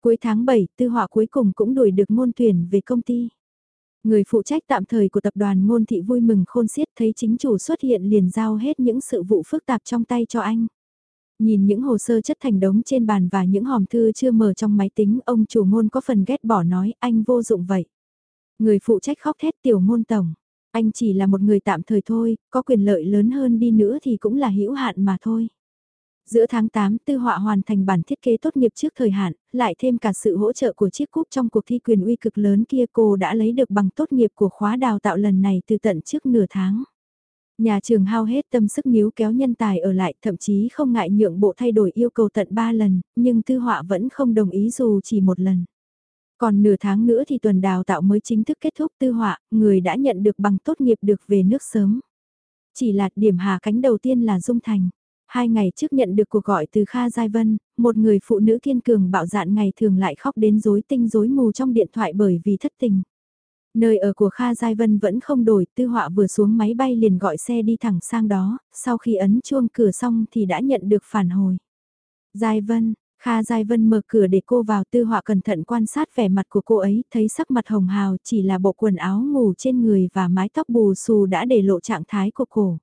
S1: Cuối tháng 7, tư họa cuối cùng cũng đuổi được ngôn tuyển về công ty. Người phụ trách tạm thời của tập đoàn ngôn thị vui mừng khôn xiết thấy chính chủ xuất hiện liền giao hết những sự vụ phức tạp trong tay cho anh. Nhìn những hồ sơ chất thành đống trên bàn và những hòm thư chưa mở trong máy tính, ông chủ ngôn có phần ghét bỏ nói anh vô dụng vậy. Người phụ trách khóc thét tiểu ngôn tổng. Anh chỉ là một người tạm thời thôi, có quyền lợi lớn hơn đi nữa thì cũng là hữu hạn mà thôi. Giữa tháng 8, Tư Họa hoàn thành bản thiết kế tốt nghiệp trước thời hạn, lại thêm cả sự hỗ trợ của chiếc cúp trong cuộc thi quyền uy cực lớn kia cô đã lấy được bằng tốt nghiệp của khóa đào tạo lần này từ tận trước nửa tháng. Nhà trường hao hết tâm sức níu kéo nhân tài ở lại thậm chí không ngại nhượng bộ thay đổi yêu cầu tận 3 lần, nhưng Tư Họa vẫn không đồng ý dù chỉ một lần. Còn nửa tháng nữa thì tuần đào tạo mới chính thức kết thúc tư họa, người đã nhận được bằng tốt nghiệp được về nước sớm. Chỉ là điểm hạ cánh đầu tiên là Dung Thành. Hai ngày trước nhận được cuộc gọi từ Kha Giai Vân, một người phụ nữ kiên cường bạo dạn ngày thường lại khóc đến rối tinh rối mù trong điện thoại bởi vì thất tình. Nơi ở của Kha Giai Vân vẫn không đổi, tư họa vừa xuống máy bay liền gọi xe đi thẳng sang đó, sau khi ấn chuông cửa xong thì đã nhận được phản hồi. Giai Vân, Kha Giai Vân mở cửa để cô vào tư họa cẩn thận quan sát vẻ mặt của cô ấy, thấy sắc mặt hồng hào chỉ là bộ quần áo ngủ trên người và mái tóc bù xù đã để lộ trạng thái của cô.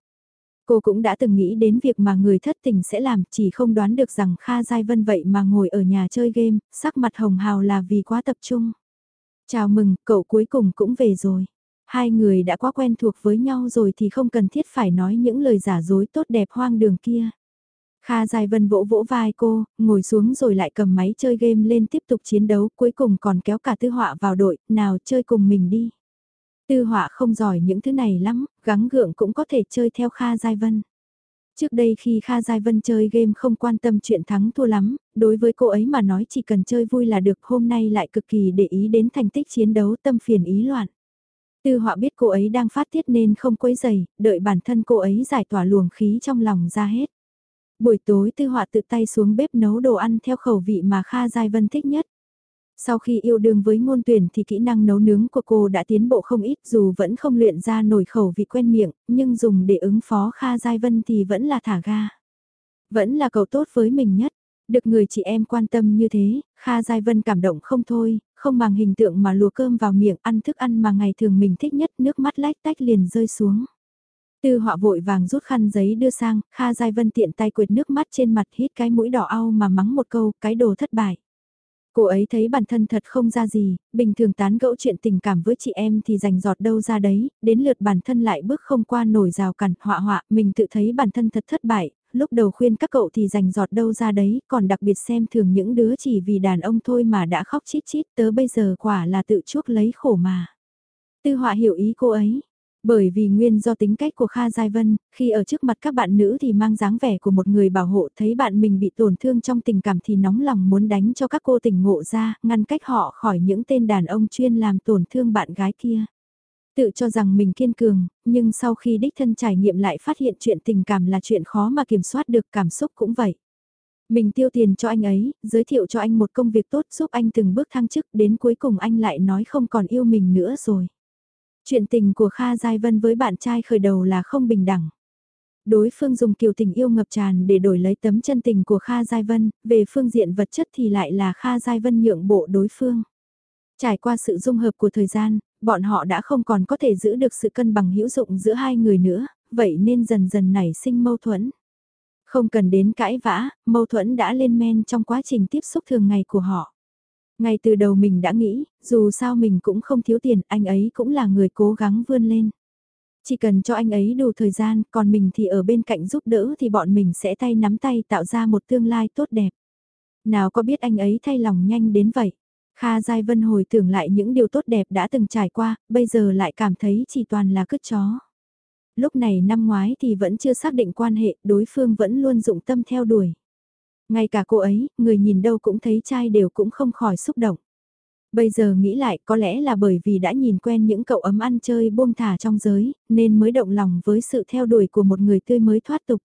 S1: Cô cũng đã từng nghĩ đến việc mà người thất tình sẽ làm, chỉ không đoán được rằng Kha Giai Vân vậy mà ngồi ở nhà chơi game, sắc mặt hồng hào là vì quá tập trung. Chào mừng, cậu cuối cùng cũng về rồi. Hai người đã quá quen thuộc với nhau rồi thì không cần thiết phải nói những lời giả dối tốt đẹp hoang đường kia. Kha Giai Vân vỗ vỗ vai cô, ngồi xuống rồi lại cầm máy chơi game lên tiếp tục chiến đấu, cuối cùng còn kéo cả tư họa vào đội, nào chơi cùng mình đi. Tư họa không giỏi những thứ này lắm, gắng gượng cũng có thể chơi theo Kha Giai Vân. Trước đây khi Kha Giai Vân chơi game không quan tâm chuyện thắng thua lắm, đối với cô ấy mà nói chỉ cần chơi vui là được hôm nay lại cực kỳ để ý đến thành tích chiến đấu tâm phiền ý loạn. Tư họa biết cô ấy đang phát tiết nên không quấy giày, đợi bản thân cô ấy giải tỏa luồng khí trong lòng ra hết. Buổi tối tư họa tự tay xuống bếp nấu đồ ăn theo khẩu vị mà Kha Giai Vân thích nhất. Sau khi yêu đương với ngôn tuyển thì kỹ năng nấu nướng của cô đã tiến bộ không ít dù vẫn không luyện ra nổi khẩu vị quen miệng, nhưng dùng để ứng phó Kha Giai Vân thì vẫn là thả ga. Vẫn là cậu tốt với mình nhất. Được người chị em quan tâm như thế, Kha Giai Vân cảm động không thôi, không bằng hình tượng mà lùa cơm vào miệng ăn thức ăn mà ngày thường mình thích nhất nước mắt lách tách liền rơi xuống. Tư họa vội vàng rút khăn giấy đưa sang, Kha Giai Vân tiện tay quệt nước mắt trên mặt hít cái mũi đỏ au mà mắng một câu, cái đồ thất bại. Cô ấy thấy bản thân thật không ra gì, bình thường tán gẫu chuyện tình cảm với chị em thì rành giọt đâu ra đấy, đến lượt bản thân lại bước không qua nổi rào cản họa họa, mình tự thấy bản thân thật thất bại, lúc đầu khuyên các cậu thì rành giọt đâu ra đấy, còn đặc biệt xem thường những đứa chỉ vì đàn ông thôi mà đã khóc chít chít tớ bây giờ quả là tự chuốc lấy khổ mà. Tư họa hiểu ý cô ấy, bởi vì nguyên do tính cách của Kha Giai Vân, khi ở trước mặt các bạn nữ thì mang dáng vẻ của một người bảo hộ thấy bạn mình bị tổn thương trong tình cảm thì nóng lòng muốn đánh cho các cô tỉnh ngộ ra, ngăn cách họ khỏi những tên đàn ông chuyên làm tổn thương bạn gái kia. Tự cho rằng mình kiên cường, nhưng sau khi đích thân trải nghiệm lại phát hiện chuyện tình cảm là chuyện khó mà kiểm soát được cảm xúc cũng vậy. Mình tiêu tiền cho anh ấy, giới thiệu cho anh một công việc tốt giúp anh từng bước thăng chức đến cuối cùng anh lại nói không còn yêu mình nữa rồi. Chuyện tình của Kha Giai Vân với bạn trai khởi đầu là không bình đẳng. Đối phương dùng kiều tình yêu ngập tràn để đổi lấy tấm chân tình của Kha Giai Vân, về phương diện vật chất thì lại là Kha Giai Vân nhượng bộ đối phương. Trải qua sự dung hợp của thời gian, bọn họ đã không còn có thể giữ được sự cân bằng hữu dụng giữa hai người nữa, vậy nên dần dần nảy sinh mâu thuẫn. Không cần đến cãi vã, mâu thuẫn đã lên men trong quá trình tiếp xúc thường ngày của họ. Ngay từ đầu mình đã nghĩ, dù sao mình cũng không thiếu tiền, anh ấy cũng là người cố gắng vươn lên. Chỉ cần cho anh ấy đủ thời gian, còn mình thì ở bên cạnh giúp đỡ thì bọn mình sẽ tay nắm tay tạo ra một tương lai tốt đẹp. Nào có biết anh ấy thay lòng nhanh đến vậy. Kha Giai Vân hồi tưởng lại những điều tốt đẹp đã từng trải qua, bây giờ lại cảm thấy chỉ toàn là cứt chó. Lúc này năm ngoái thì vẫn chưa xác định quan hệ, đối phương vẫn luôn dụng tâm theo đuổi. Ngay cả cô ấy, người nhìn đâu cũng thấy trai đều cũng không khỏi xúc động. Bây giờ nghĩ lại có lẽ là bởi vì đã nhìn quen những cậu ấm ăn chơi buông thả trong giới, nên mới động lòng với sự theo đuổi của một người tươi mới thoát tục.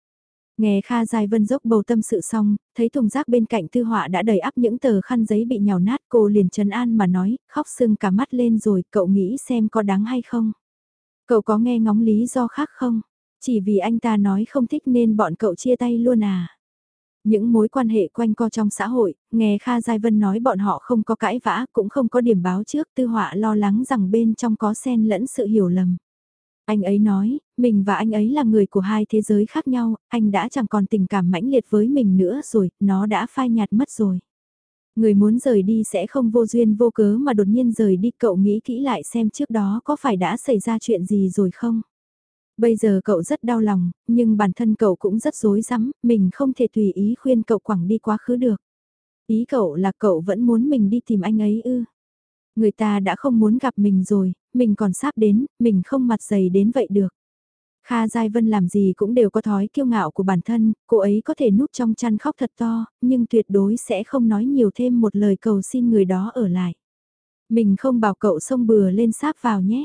S1: Nghe Kha Dài Vân dốc bầu tâm sự xong, thấy thùng rác bên cạnh tư họa đã đầy ắp những tờ khăn giấy bị nhào nát cô liền trấn an mà nói, khóc sưng cả mắt lên rồi, cậu nghĩ xem có đáng hay không? Cậu có nghe ngóng lý do khác không? Chỉ vì anh ta nói không thích nên bọn cậu chia tay luôn à? Những mối quan hệ quanh co trong xã hội, nghe Kha Giai Vân nói bọn họ không có cãi vã, cũng không có điểm báo trước, tư họa lo lắng rằng bên trong có xen lẫn sự hiểu lầm. Anh ấy nói, mình và anh ấy là người của hai thế giới khác nhau, anh đã chẳng còn tình cảm mãnh liệt với mình nữa rồi, nó đã phai nhạt mất rồi. Người muốn rời đi sẽ không vô duyên vô cớ mà đột nhiên rời đi cậu nghĩ kỹ lại xem trước đó có phải đã xảy ra chuyện gì rồi không? Bây giờ cậu rất đau lòng, nhưng bản thân cậu cũng rất rối rắm, mình không thể tùy ý khuyên cậu quẳng đi quá khứ được. Ý cậu là cậu vẫn muốn mình đi tìm anh ấy ư. Người ta đã không muốn gặp mình rồi, mình còn sắp đến, mình không mặt dày đến vậy được. Kha Giai Vân làm gì cũng đều có thói kiêu ngạo của bản thân, cô ấy có thể núp trong chăn khóc thật to, nhưng tuyệt đối sẽ không nói nhiều thêm một lời cầu xin người đó ở lại. Mình không bảo cậu xông bừa lên sáp vào nhé.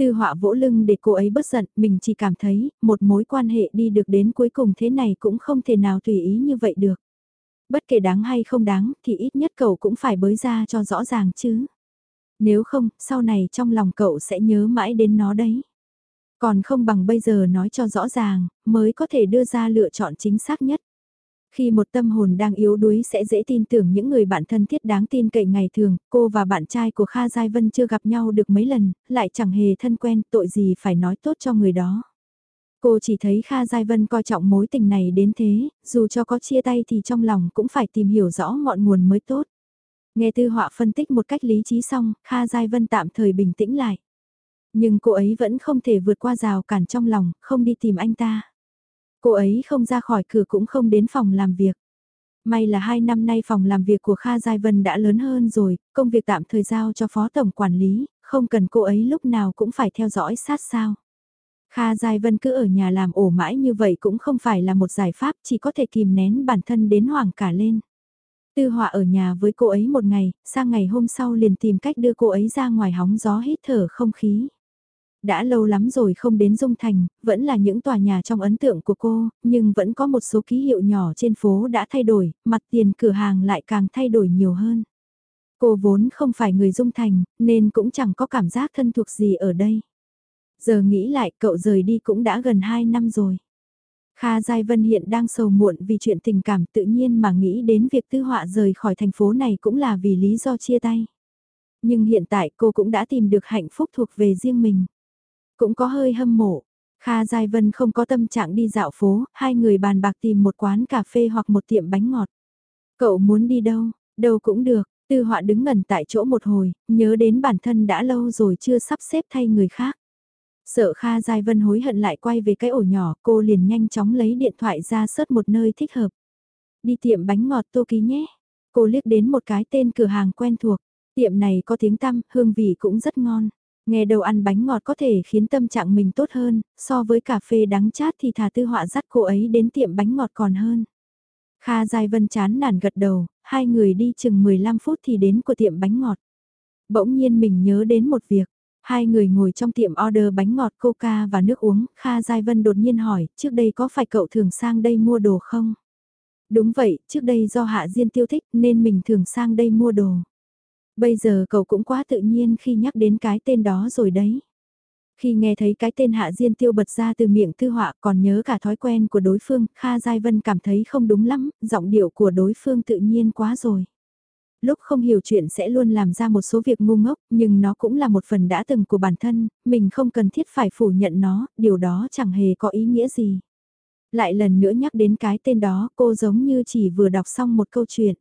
S1: Tư họa vỗ lưng để cô ấy bất giận, mình chỉ cảm thấy, một mối quan hệ đi được đến cuối cùng thế này cũng không thể nào tùy ý như vậy được. Bất kể đáng hay không đáng, thì ít nhất cậu cũng phải bới ra cho rõ ràng chứ. Nếu không, sau này trong lòng cậu sẽ nhớ mãi đến nó đấy. Còn không bằng bây giờ nói cho rõ ràng, mới có thể đưa ra lựa chọn chính xác nhất. Khi một tâm hồn đang yếu đuối sẽ dễ tin tưởng những người bạn thân thiết đáng tin cậy ngày thường, cô và bạn trai của Kha Giai Vân chưa gặp nhau được mấy lần, lại chẳng hề thân quen, tội gì phải nói tốt cho người đó. Cô chỉ thấy Kha Giai Vân coi trọng mối tình này đến thế, dù cho có chia tay thì trong lòng cũng phải tìm hiểu rõ ngọn nguồn mới tốt. Nghe tư họa phân tích một cách lý trí xong, Kha Giai Vân tạm thời bình tĩnh lại. Nhưng cô ấy vẫn không thể vượt qua rào cản trong lòng, không đi tìm anh ta. Cô ấy không ra khỏi cửa cũng không đến phòng làm việc. May là hai năm nay phòng làm việc của Kha Giai Vân đã lớn hơn rồi, công việc tạm thời giao cho phó tổng quản lý, không cần cô ấy lúc nào cũng phải theo dõi sát sao. Kha Giai Vân cứ ở nhà làm ổ mãi như vậy cũng không phải là một giải pháp, chỉ có thể kìm nén bản thân đến hoảng cả lên. Tư họa ở nhà với cô ấy một ngày, sang ngày hôm sau liền tìm cách đưa cô ấy ra ngoài hóng gió hít thở không khí. Đã lâu lắm rồi không đến Dung Thành, vẫn là những tòa nhà trong ấn tượng của cô, nhưng vẫn có một số ký hiệu nhỏ trên phố đã thay đổi, mặt tiền cửa hàng lại càng thay đổi nhiều hơn. Cô vốn không phải người Dung Thành, nên cũng chẳng có cảm giác thân thuộc gì ở đây. Giờ nghĩ lại cậu rời đi cũng đã gần 2 năm rồi. Kha Giai Vân hiện đang sầu muộn vì chuyện tình cảm tự nhiên mà nghĩ đến việc tư họa rời khỏi thành phố này cũng là vì lý do chia tay. Nhưng hiện tại cô cũng đã tìm được hạnh phúc thuộc về riêng mình. Cũng có hơi hâm mộ. Kha Giai Vân không có tâm trạng đi dạo phố, hai người bàn bạc tìm một quán cà phê hoặc một tiệm bánh ngọt. Cậu muốn đi đâu, đâu cũng được, tư họa đứng ngẩn tại chỗ một hồi, nhớ đến bản thân đã lâu rồi chưa sắp xếp thay người khác. Sợ Kha Giai Vân hối hận lại quay về cái ổ nhỏ, cô liền nhanh chóng lấy điện thoại ra sớt một nơi thích hợp. Đi tiệm bánh ngọt tô ký nhé. Cô liếc đến một cái tên cửa hàng quen thuộc. Tiệm này có tiếng tăm, hương vị cũng rất ngon. Nghe đầu ăn bánh ngọt có thể khiến tâm trạng mình tốt hơn, so với cà phê đắng chát thì thà tư họa dắt cô ấy đến tiệm bánh ngọt còn hơn. Kha Giai Vân chán nản gật đầu, hai người đi chừng 15 phút thì đến của tiệm bánh ngọt. Bỗng nhiên mình nhớ đến một việc, Hai người ngồi trong tiệm order bánh ngọt coca và nước uống, Kha Giai Vân đột nhiên hỏi, trước đây có phải cậu thường sang đây mua đồ không? Đúng vậy, trước đây do Hạ Diên tiêu thích nên mình thường sang đây mua đồ. Bây giờ cậu cũng quá tự nhiên khi nhắc đến cái tên đó rồi đấy. Khi nghe thấy cái tên Hạ Diên tiêu bật ra từ miệng tư họa còn nhớ cả thói quen của đối phương, Kha Giai Vân cảm thấy không đúng lắm, giọng điệu của đối phương tự nhiên quá rồi. Lúc không hiểu chuyện sẽ luôn làm ra một số việc ngu ngốc, nhưng nó cũng là một phần đã từng của bản thân, mình không cần thiết phải phủ nhận nó, điều đó chẳng hề có ý nghĩa gì. Lại lần nữa nhắc đến cái tên đó, cô giống như chỉ vừa đọc xong một câu chuyện.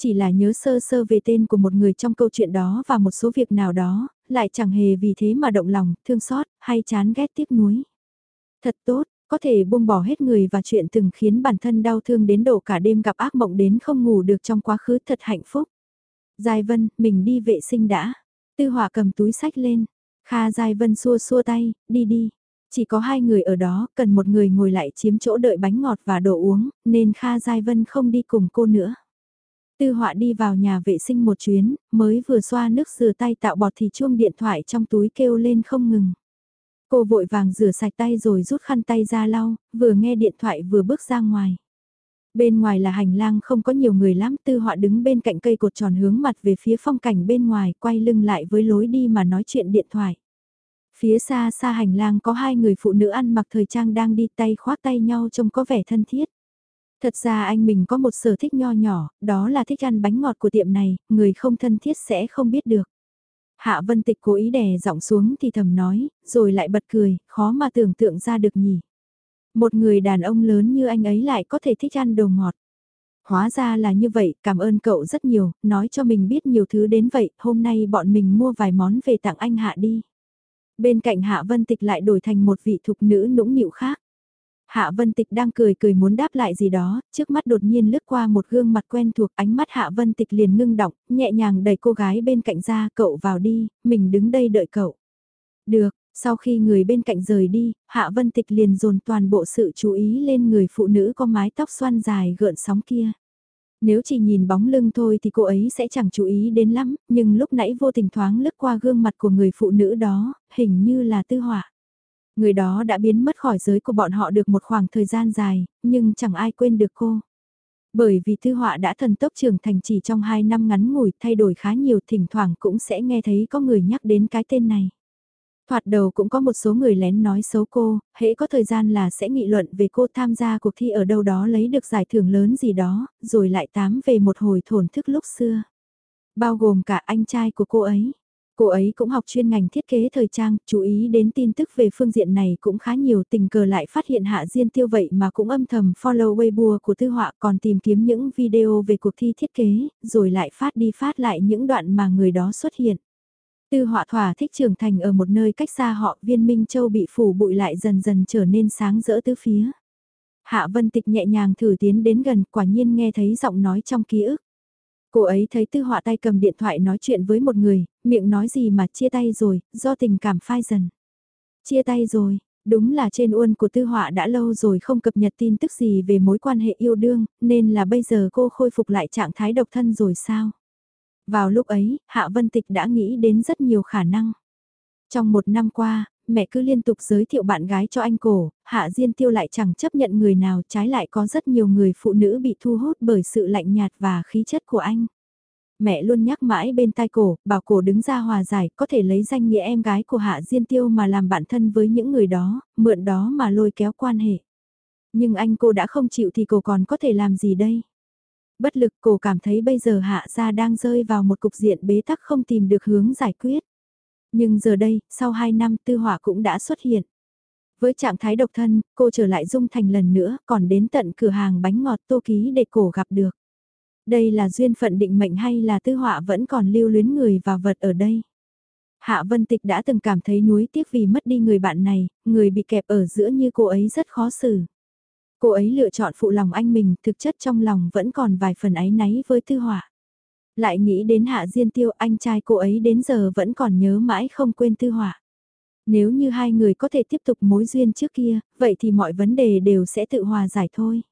S1: Chỉ là nhớ sơ sơ về tên của một người trong câu chuyện đó và một số việc nào đó, lại chẳng hề vì thế mà động lòng, thương xót, hay chán ghét tiếc nuối. Thật tốt, có thể buông bỏ hết người và chuyện từng khiến bản thân đau thương đến độ cả đêm gặp ác mộng đến không ngủ được trong quá khứ thật hạnh phúc. Giai Vân, mình đi vệ sinh đã. Tư hỏa cầm túi sách lên. Kha Giai Vân xua xua tay, đi đi. Chỉ có hai người ở đó, cần một người ngồi lại chiếm chỗ đợi bánh ngọt và đồ uống, nên Kha Giai Vân không đi cùng cô nữa. Tư họa đi vào nhà vệ sinh một chuyến, mới vừa xoa nước rửa tay tạo bọt thì chuông điện thoại trong túi kêu lên không ngừng. Cô vội vàng rửa sạch tay rồi rút khăn tay ra lau, vừa nghe điện thoại vừa bước ra ngoài. Bên ngoài là hành lang không có nhiều người lắm, tư họa đứng bên cạnh cây cột tròn hướng mặt về phía phong cảnh bên ngoài, quay lưng lại với lối đi mà nói chuyện điện thoại. Phía xa xa hành lang có hai người phụ nữ ăn mặc thời trang đang đi tay khoác tay nhau trông có vẻ thân thiết. Thật ra anh mình có một sở thích nho nhỏ, đó là thích ăn bánh ngọt của tiệm này, người không thân thiết sẽ không biết được. Hạ Vân Tịch cố ý đè giọng xuống thì thầm nói, rồi lại bật cười, khó mà tưởng tượng ra được nhỉ. Một người đàn ông lớn như anh ấy lại có thể thích ăn đồ ngọt. Hóa ra là như vậy, cảm ơn cậu rất nhiều, nói cho mình biết nhiều thứ đến vậy, hôm nay bọn mình mua vài món về tặng anh Hạ đi. Bên cạnh Hạ Vân Tịch lại đổi thành một vị thục nữ nũng nịu khác. Hạ Vân Tịch đang cười cười muốn đáp lại gì đó, trước mắt đột nhiên lướt qua một gương mặt quen thuộc ánh mắt Hạ Vân Tịch liền ngưng động, nhẹ nhàng đẩy cô gái bên cạnh ra cậu vào đi, mình đứng đây đợi cậu. Được, sau khi người bên cạnh rời đi, Hạ Vân Tịch liền dồn toàn bộ sự chú ý lên người phụ nữ có mái tóc xoăn dài gợn sóng kia. Nếu chỉ nhìn bóng lưng thôi thì cô ấy sẽ chẳng chú ý đến lắm, nhưng lúc nãy vô tình thoáng lướt qua gương mặt của người phụ nữ đó, hình như là tư họa. Người đó đã biến mất khỏi giới của bọn họ được một khoảng thời gian dài, nhưng chẳng ai quên được cô. Bởi vì thư họa đã thần tốc trưởng thành chỉ trong 2 năm ngắn ngủi thay đổi khá nhiều thỉnh thoảng cũng sẽ nghe thấy có người nhắc đến cái tên này. Thoạt đầu cũng có một số người lén nói xấu cô, hễ có thời gian là sẽ nghị luận về cô tham gia cuộc thi ở đâu đó lấy được giải thưởng lớn gì đó, rồi lại tám về một hồi thổn thức lúc xưa. Bao gồm cả anh trai của cô ấy. Cô ấy cũng học chuyên ngành thiết kế thời trang, chú ý đến tin tức về phương diện này cũng khá nhiều tình cờ lại phát hiện Hạ Diên Tiêu vậy mà cũng âm thầm follow Weibo của Tư Họa còn tìm kiếm những video về cuộc thi thiết kế, rồi lại phát đi phát lại những đoạn mà người đó xuất hiện. Tư họa thỏa thích trưởng thành ở một nơi cách xa họ viên Minh Châu bị phủ bụi lại dần dần trở nên sáng rỡ tứ phía. Hạ Vân Tịch nhẹ nhàng thử tiến đến gần quả nhiên nghe thấy giọng nói trong ký ức. Cô ấy thấy tư họa tay cầm điện thoại nói chuyện với một người, miệng nói gì mà chia tay rồi, do tình cảm phai dần. Chia tay rồi, đúng là trên uôn của tư họa đã lâu rồi không cập nhật tin tức gì về mối quan hệ yêu đương, nên là bây giờ cô khôi phục lại trạng thái độc thân rồi sao? Vào lúc ấy, Hạ Vân Tịch đã nghĩ đến rất nhiều khả năng. Trong một năm qua, mẹ cứ liên tục giới thiệu bạn gái cho anh cổ, Hạ Diên Tiêu lại chẳng chấp nhận người nào trái lại có rất nhiều người phụ nữ bị thu hút bởi sự lạnh nhạt và khí chất của anh. Mẹ luôn nhắc mãi bên tai cổ, bảo cổ đứng ra hòa giải, có thể lấy danh nghĩa em gái của Hạ Diên Tiêu mà làm bạn thân với những người đó, mượn đó mà lôi kéo quan hệ. Nhưng anh cô đã không chịu thì cô còn có thể làm gì đây? Bất lực cô cảm thấy bây giờ Hạ gia đang rơi vào một cục diện bế tắc không tìm được hướng giải quyết. Nhưng giờ đây, sau 2 năm tư hỏa cũng đã xuất hiện. Với trạng thái độc thân, cô trở lại Dung Thành lần nữa, còn đến tận cửa hàng bánh ngọt tô ký để cổ gặp được. Đây là duyên phận định mệnh hay là tư họa vẫn còn lưu luyến người và vật ở đây? Hạ Vân Tịch đã từng cảm thấy nuối tiếc vì mất đi người bạn này, người bị kẹp ở giữa như cô ấy rất khó xử. Cô ấy lựa chọn phụ lòng anh mình, thực chất trong lòng vẫn còn vài phần áy náy với tư họa. Lại nghĩ đến Hạ Diên Tiêu anh trai cô ấy đến giờ vẫn còn nhớ mãi không quên tư họa. Nếu như hai người có thể tiếp tục mối duyên trước kia, vậy thì mọi vấn đề đều sẽ tự hòa giải thôi.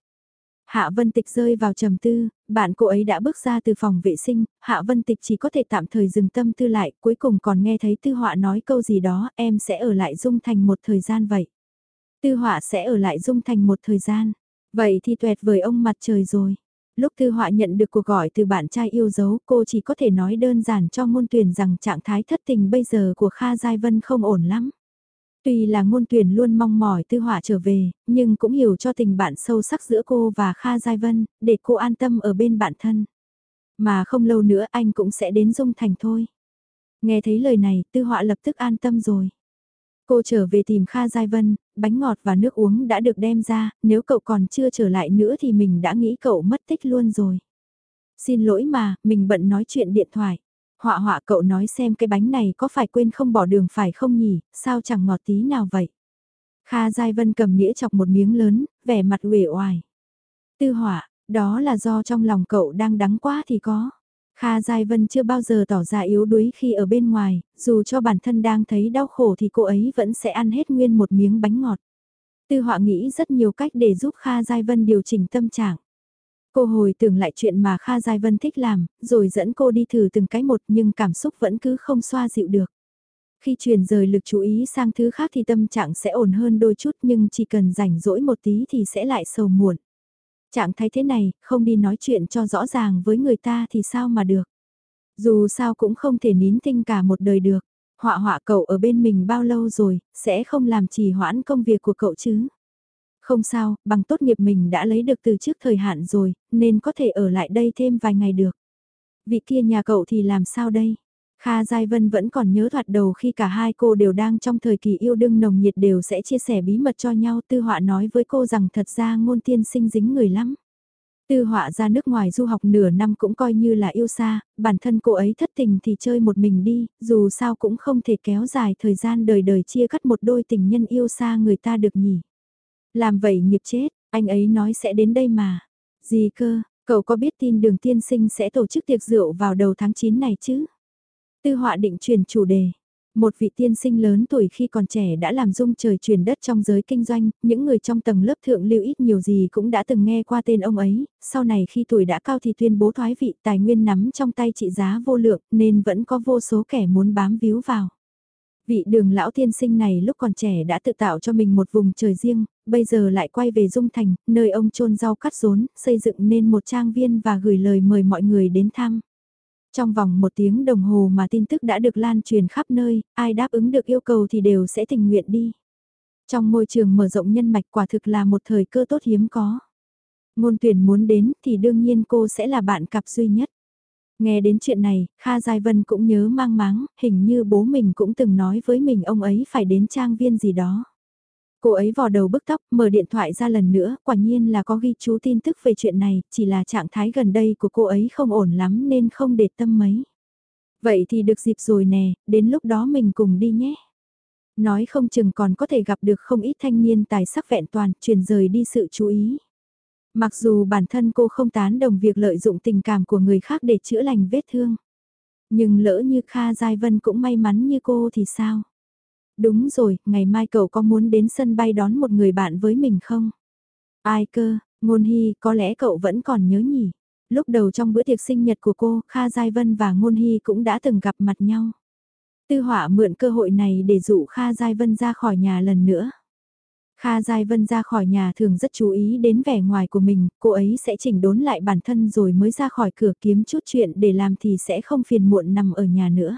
S1: Hạ Vân Tịch rơi vào trầm tư, bạn cô ấy đã bước ra từ phòng vệ sinh, Hạ Vân Tịch chỉ có thể tạm thời dừng tâm tư lại, cuối cùng còn nghe thấy Tư Họa nói câu gì đó, em sẽ ở lại Dung Thành một thời gian vậy. Tư Họa sẽ ở lại Dung Thành một thời gian, vậy thì tuyệt vời ông mặt trời rồi. Lúc Tư Họa nhận được cuộc gọi từ bạn trai yêu dấu, cô chỉ có thể nói đơn giản cho ngôn tuyển rằng trạng thái thất tình bây giờ của Kha Giai Vân không ổn lắm. Tuy là ngôn tuyển luôn mong mỏi tư họa trở về, nhưng cũng hiểu cho tình bạn sâu sắc giữa cô và Kha Giai Vân, để cô an tâm ở bên bạn thân. Mà không lâu nữa anh cũng sẽ đến Dung Thành thôi. Nghe thấy lời này, tư họa lập tức an tâm rồi. Cô trở về tìm Kha Giai Vân, bánh ngọt và nước uống đã được đem ra, nếu cậu còn chưa trở lại nữa thì mình đã nghĩ cậu mất tích luôn rồi. Xin lỗi mà, mình bận nói chuyện điện thoại. Họa họa cậu nói xem cái bánh này có phải quên không bỏ đường phải không nhỉ, sao chẳng ngọt tí nào vậy. Kha Giai Vân cầm nĩa chọc một miếng lớn, vẻ mặt uể oải. Tư họa, đó là do trong lòng cậu đang đắng quá thì có. Kha Giai Vân chưa bao giờ tỏ ra yếu đuối khi ở bên ngoài, dù cho bản thân đang thấy đau khổ thì cô ấy vẫn sẽ ăn hết nguyên một miếng bánh ngọt. Tư họa nghĩ rất nhiều cách để giúp Kha Giai Vân điều chỉnh tâm trạng. Cô hồi tưởng lại chuyện mà Kha Giai Vân thích làm, rồi dẫn cô đi thử từng cái một nhưng cảm xúc vẫn cứ không xoa dịu được. Khi chuyển rời lực chú ý sang thứ khác thì tâm trạng sẽ ổn hơn đôi chút nhưng chỉ cần rảnh rỗi một tí thì sẽ lại sầu muộn. Trạng thái thế này, không đi nói chuyện cho rõ ràng với người ta thì sao mà được. Dù sao cũng không thể nín tinh cả một đời được. Họa họa cậu ở bên mình bao lâu rồi, sẽ không làm trì hoãn công việc của cậu chứ. Không sao, bằng tốt nghiệp mình đã lấy được từ trước thời hạn rồi, nên có thể ở lại đây thêm vài ngày được. Vị kia nhà cậu thì làm sao đây? Kha Giai Vân vẫn còn nhớ thoạt đầu khi cả hai cô đều đang trong thời kỳ yêu đương nồng nhiệt đều sẽ chia sẻ bí mật cho nhau. Tư họa nói với cô rằng thật ra ngôn tiên sinh dính người lắm. Tư họa ra nước ngoài du học nửa năm cũng coi như là yêu xa, bản thân cô ấy thất tình thì chơi một mình đi, dù sao cũng không thể kéo dài thời gian đời đời chia cắt một đôi tình nhân yêu xa người ta được nhỉ. Làm vậy nghiệp chết, anh ấy nói sẽ đến đây mà. Gì cơ, cậu có biết tin đường tiên sinh sẽ tổ chức tiệc rượu vào đầu tháng 9 này chứ? Tư họa định chuyển chủ đề. Một vị tiên sinh lớn tuổi khi còn trẻ đã làm dung trời truyền đất trong giới kinh doanh, những người trong tầng lớp thượng lưu ít nhiều gì cũng đã từng nghe qua tên ông ấy, sau này khi tuổi đã cao thì tuyên bố thoái vị tài nguyên nắm trong tay trị giá vô lượng nên vẫn có vô số kẻ muốn bám víu vào. Vị đường lão tiên sinh này lúc còn trẻ đã tự tạo cho mình một vùng trời riêng, bây giờ lại quay về Dung Thành, nơi ông trôn rau cắt rốn, xây dựng nên một trang viên và gửi lời mời mọi người đến thăm. Trong vòng một tiếng đồng hồ mà tin tức đã được lan truyền khắp nơi, ai đáp ứng được yêu cầu thì đều sẽ tình nguyện đi. Trong môi trường mở rộng nhân mạch quả thực là một thời cơ tốt hiếm có. Ngôn tuyển muốn đến thì đương nhiên cô sẽ là bạn cặp duy nhất. Nghe đến chuyện này, Kha Giai Vân cũng nhớ mang máng, hình như bố mình cũng từng nói với mình ông ấy phải đến trang viên gì đó. Cô ấy vò đầu bức tóc, mở điện thoại ra lần nữa, quả nhiên là có ghi chú tin tức về chuyện này, chỉ là trạng thái gần đây của cô ấy không ổn lắm nên không để tâm mấy. Vậy thì được dịp rồi nè, đến lúc đó mình cùng đi nhé. Nói không chừng còn có thể gặp được không ít thanh niên tài sắc vẹn toàn, truyền rời đi sự chú ý. Mặc dù bản thân cô không tán đồng việc lợi dụng tình cảm của người khác để chữa lành vết thương. Nhưng lỡ như Kha Giai Vân cũng may mắn như cô thì sao? Đúng rồi, ngày mai cậu có muốn đến sân bay đón một người bạn với mình không? Ai cơ, ngôn hy, có lẽ cậu vẫn còn nhớ nhỉ? Lúc đầu trong bữa tiệc sinh nhật của cô, Kha Giai Vân và Ngôn Hy cũng đã từng gặp mặt nhau. Tư họa mượn cơ hội này để dụ Kha Giai Vân ra khỏi nhà lần nữa. Kha Giai Vân ra khỏi nhà thường rất chú ý đến vẻ ngoài của mình, cô ấy sẽ chỉnh đốn lại bản thân rồi mới ra khỏi cửa kiếm chút chuyện để làm thì sẽ không phiền muộn nằm ở nhà nữa.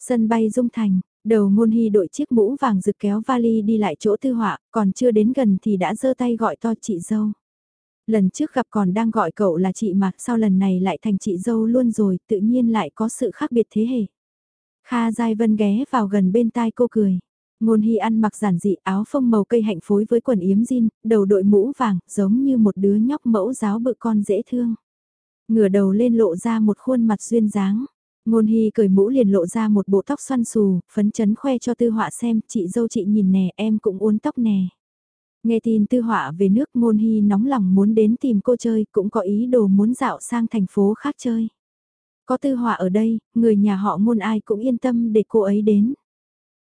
S1: Sân bay Dung Thành, đầu ngôn hy đội chiếc mũ vàng rực kéo vali đi lại chỗ tư họa, còn chưa đến gần thì đã giơ tay gọi to chị dâu. Lần trước gặp còn đang gọi cậu là chị mà sau lần này lại thành chị dâu luôn rồi, tự nhiên lại có sự khác biệt thế hệ. Kha Giai Vân ghé vào gần bên tai cô cười. Ngôn Hy ăn mặc giản dị áo phông màu cây hạnh phối với quần yếm jean, đầu đội mũ vàng, giống như một đứa nhóc mẫu giáo bự con dễ thương. Ngửa đầu lên lộ ra một khuôn mặt duyên dáng. Ngôn Hy cởi mũ liền lộ ra một bộ tóc xoăn xù, phấn chấn khoe cho tư họa xem, chị dâu chị nhìn nè, em cũng uốn tóc nè. Nghe tin tư họa về nước Ngôn Hy nóng lòng muốn đến tìm cô chơi, cũng có ý đồ muốn dạo sang thành phố khác chơi. Có tư họa ở đây, người nhà họ ngôn ai cũng yên tâm để cô ấy đến.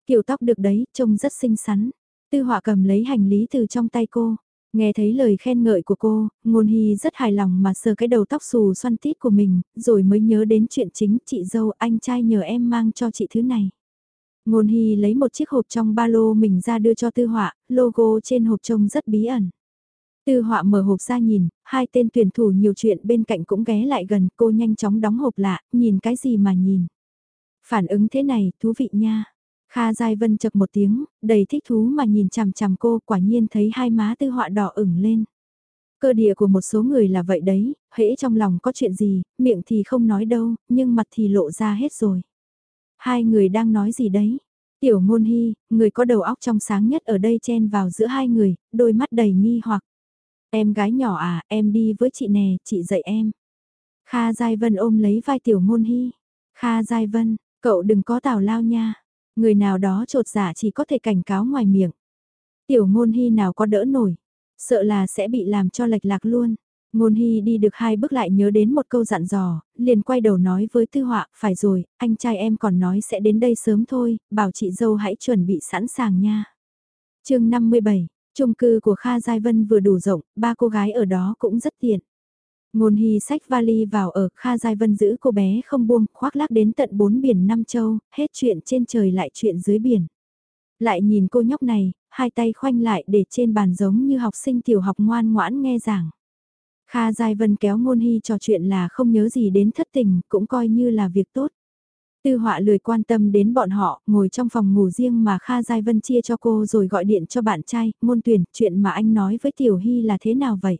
S1: Kiểu tóc được đấy, trông rất xinh xắn. Tư họa cầm lấy hành lý từ trong tay cô. Nghe thấy lời khen ngợi của cô, Ngôn Hy rất hài lòng mà sờ cái đầu tóc xù xoăn tít của mình, rồi mới nhớ đến chuyện chính chị dâu anh trai nhờ em mang cho chị thứ này. Ngôn Hy lấy một chiếc hộp trong ba lô mình ra đưa cho Tư Họa, logo trên hộp trông rất bí ẩn. Tư Họa mở hộp ra nhìn, hai tên tuyển thủ nhiều chuyện bên cạnh cũng ghé lại gần, cô nhanh chóng đóng hộp lạ, nhìn cái gì mà nhìn. Phản ứng thế này, thú vị nha. Kha Giai Vân chật một tiếng, đầy thích thú mà nhìn chằm chằm cô, quả nhiên thấy hai má Tư Họa đỏ ửng lên. Cơ địa của một số người là vậy đấy, hễ trong lòng có chuyện gì, miệng thì không nói đâu, nhưng mặt thì lộ ra hết rồi. Hai người đang nói gì đấy? Tiểu ngôn hy, người có đầu óc trong sáng nhất ở đây chen vào giữa hai người, đôi mắt đầy nghi hoặc. Em gái nhỏ à, em đi với chị nè, chị dạy em. Kha Giai Vân ôm lấy vai tiểu ngôn hy. Kha Giai Vân, cậu đừng có tào lao nha. Người nào đó trột giả dạ chỉ có thể cảnh cáo ngoài miệng. Tiểu ngôn hy nào có đỡ nổi. Sợ là sẽ bị làm cho lệch lạc luôn. Ngôn Hy đi được hai bước lại nhớ đến một câu dặn dò, liền quay đầu nói với Tư Họa, phải rồi, anh trai em còn nói sẽ đến đây sớm thôi, bảo chị dâu hãy chuẩn bị sẵn sàng nha. chương 57, chung cư của Kha Giai Vân vừa đủ rộng, ba cô gái ở đó cũng rất tiện. Ngôn Hy xách vali vào ở Kha Giai Vân giữ cô bé không buông, khoác lác đến tận bốn biển năm châu, hết chuyện trên trời lại chuyện dưới biển. Lại nhìn cô nhóc này, hai tay khoanh lại để trên bàn giống như học sinh tiểu học ngoan ngoãn nghe giảng. Kha Giai Vân kéo ngôn hy trò chuyện là không nhớ gì đến thất tình, cũng coi như là việc tốt. Tư họa lười quan tâm đến bọn họ, ngồi trong phòng ngủ riêng mà Kha Giai Vân chia cho cô rồi gọi điện cho bạn trai, môn tuyển, chuyện mà anh nói với Tiểu Hy là thế nào vậy?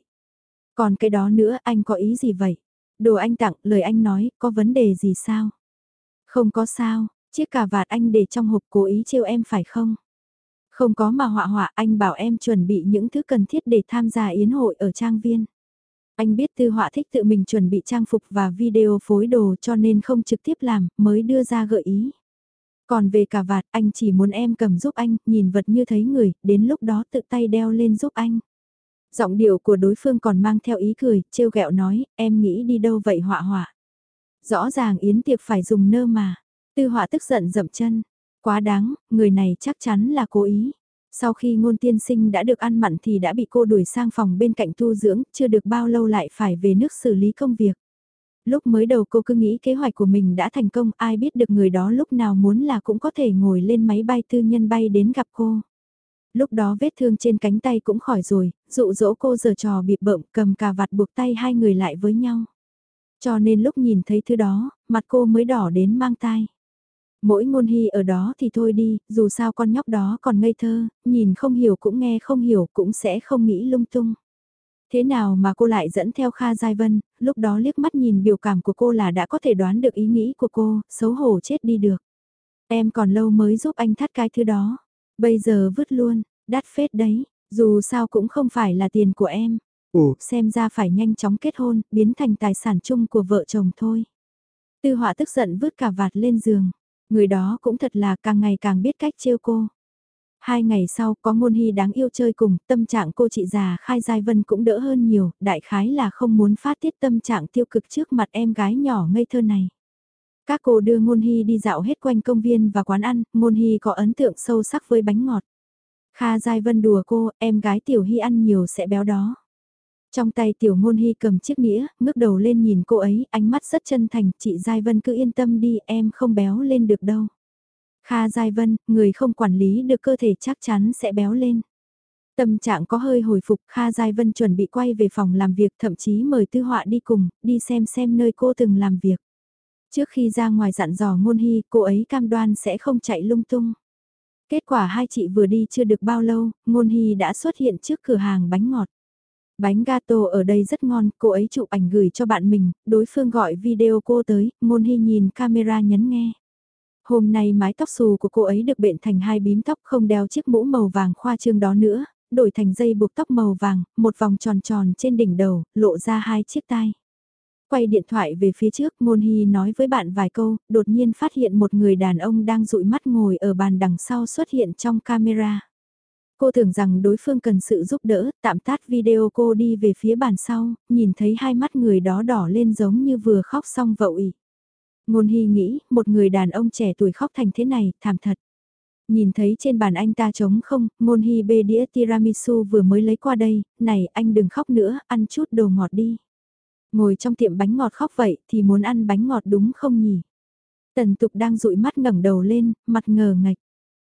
S1: Còn cái đó nữa, anh có ý gì vậy? Đồ anh tặng, lời anh nói, có vấn đề gì sao? Không có sao, chiếc cà vạt anh để trong hộp cố ý trêu em phải không? Không có mà họa họa, anh bảo em chuẩn bị những thứ cần thiết để tham gia yến hội ở trang viên. Anh biết tư họa thích tự mình chuẩn bị trang phục và video phối đồ cho nên không trực tiếp làm, mới đưa ra gợi ý. Còn về cà vạt, anh chỉ muốn em cầm giúp anh, nhìn vật như thấy người, đến lúc đó tự tay đeo lên giúp anh. Giọng điệu của đối phương còn mang theo ý cười, trêu ghẹo nói, em nghĩ đi đâu vậy họa họa. Rõ ràng yến tiệc phải dùng nơ mà. Tư họa tức giận dậm chân. Quá đáng, người này chắc chắn là cố ý. Sau khi ngôn tiên sinh đã được ăn mặn thì đã bị cô đuổi sang phòng bên cạnh tu dưỡng, chưa được bao lâu lại phải về nước xử lý công việc. Lúc mới đầu cô cứ nghĩ kế hoạch của mình đã thành công, ai biết được người đó lúc nào muốn là cũng có thể ngồi lên máy bay tư nhân bay đến gặp cô. Lúc đó vết thương trên cánh tay cũng khỏi rồi, dụ dỗ cô giờ trò bịp bợm cầm cà vạt buộc tay hai người lại với nhau. Cho nên lúc nhìn thấy thứ đó, mặt cô mới đỏ đến mang tai. Mỗi ngôn hy ở đó thì thôi đi, dù sao con nhóc đó còn ngây thơ, nhìn không hiểu cũng nghe không hiểu cũng sẽ không nghĩ lung tung. Thế nào mà cô lại dẫn theo Kha Giai Vân, lúc đó liếc mắt nhìn biểu cảm của cô là đã có thể đoán được ý nghĩ của cô, xấu hổ chết đi được. Em còn lâu mới giúp anh thắt cái thứ đó, bây giờ vứt luôn, đắt phết đấy, dù sao cũng không phải là tiền của em. Ủa, xem ra phải nhanh chóng kết hôn, biến thành tài sản chung của vợ chồng thôi. Tư họa tức giận vứt cả vạt lên giường. Người đó cũng thật là càng ngày càng biết cách trêu cô. Hai ngày sau có ngôn hy đáng yêu chơi cùng, tâm trạng cô chị già Khai Giai Vân cũng đỡ hơn nhiều, đại khái là không muốn phát tiết tâm trạng tiêu cực trước mặt em gái nhỏ ngây thơ này. Các cô đưa ngôn hy đi dạo hết quanh công viên và quán ăn, ngôn hy có ấn tượng sâu sắc với bánh ngọt. Kha Giai Vân đùa cô, em gái tiểu hy ăn nhiều sẽ béo đó. Trong tay tiểu ngôn hy cầm chiếc nĩa, ngước đầu lên nhìn cô ấy, ánh mắt rất chân thành, chị Giai Vân cứ yên tâm đi, em không béo lên được đâu. Kha Giai Vân, người không quản lý được cơ thể chắc chắn sẽ béo lên. Tâm trạng có hơi hồi phục, Kha Giai Vân chuẩn bị quay về phòng làm việc, thậm chí mời Tư Họa đi cùng, đi xem xem nơi cô từng làm việc. Trước khi ra ngoài dặn dò ngôn hy, cô ấy cam đoan sẽ không chạy lung tung. Kết quả hai chị vừa đi chưa được bao lâu, ngôn hy đã xuất hiện trước cửa hàng bánh ngọt. Bánh gato ở đây rất ngon, cô ấy chụp ảnh gửi cho bạn mình, đối phương gọi video cô tới, ngôn hy nhìn camera nhấn nghe. Hôm nay mái tóc xù của cô ấy được bện thành hai bím tóc không đeo chiếc mũ màu vàng khoa trương đó nữa, đổi thành dây buộc tóc màu vàng, một vòng tròn tròn trên đỉnh đầu, lộ ra hai chiếc tai. Quay điện thoại về phía trước, Ngôn Hy nói với bạn vài câu, đột nhiên phát hiện một người đàn ông đang dụi mắt ngồi ở bàn đằng sau xuất hiện trong camera. Cô tưởng rằng đối phương cần sự giúp đỡ, tạm tắt video cô đi về phía bàn sau, nhìn thấy hai mắt người đó đỏ lên giống như vừa khóc xong vậu ỉ. Ngôn Hy nghĩ, một người đàn ông trẻ tuổi khóc thành thế này, thảm thật. Nhìn thấy trên bàn anh ta trống không, ngôn hy bê đĩa tiramisu vừa mới lấy qua đây, này anh đừng khóc nữa, ăn chút đồ ngọt đi. Ngồi trong tiệm bánh ngọt khóc vậy thì muốn ăn bánh ngọt đúng không nhỉ? Tần tục đang dụi mắt ngẩng đầu lên, mặt ngờ ngạch.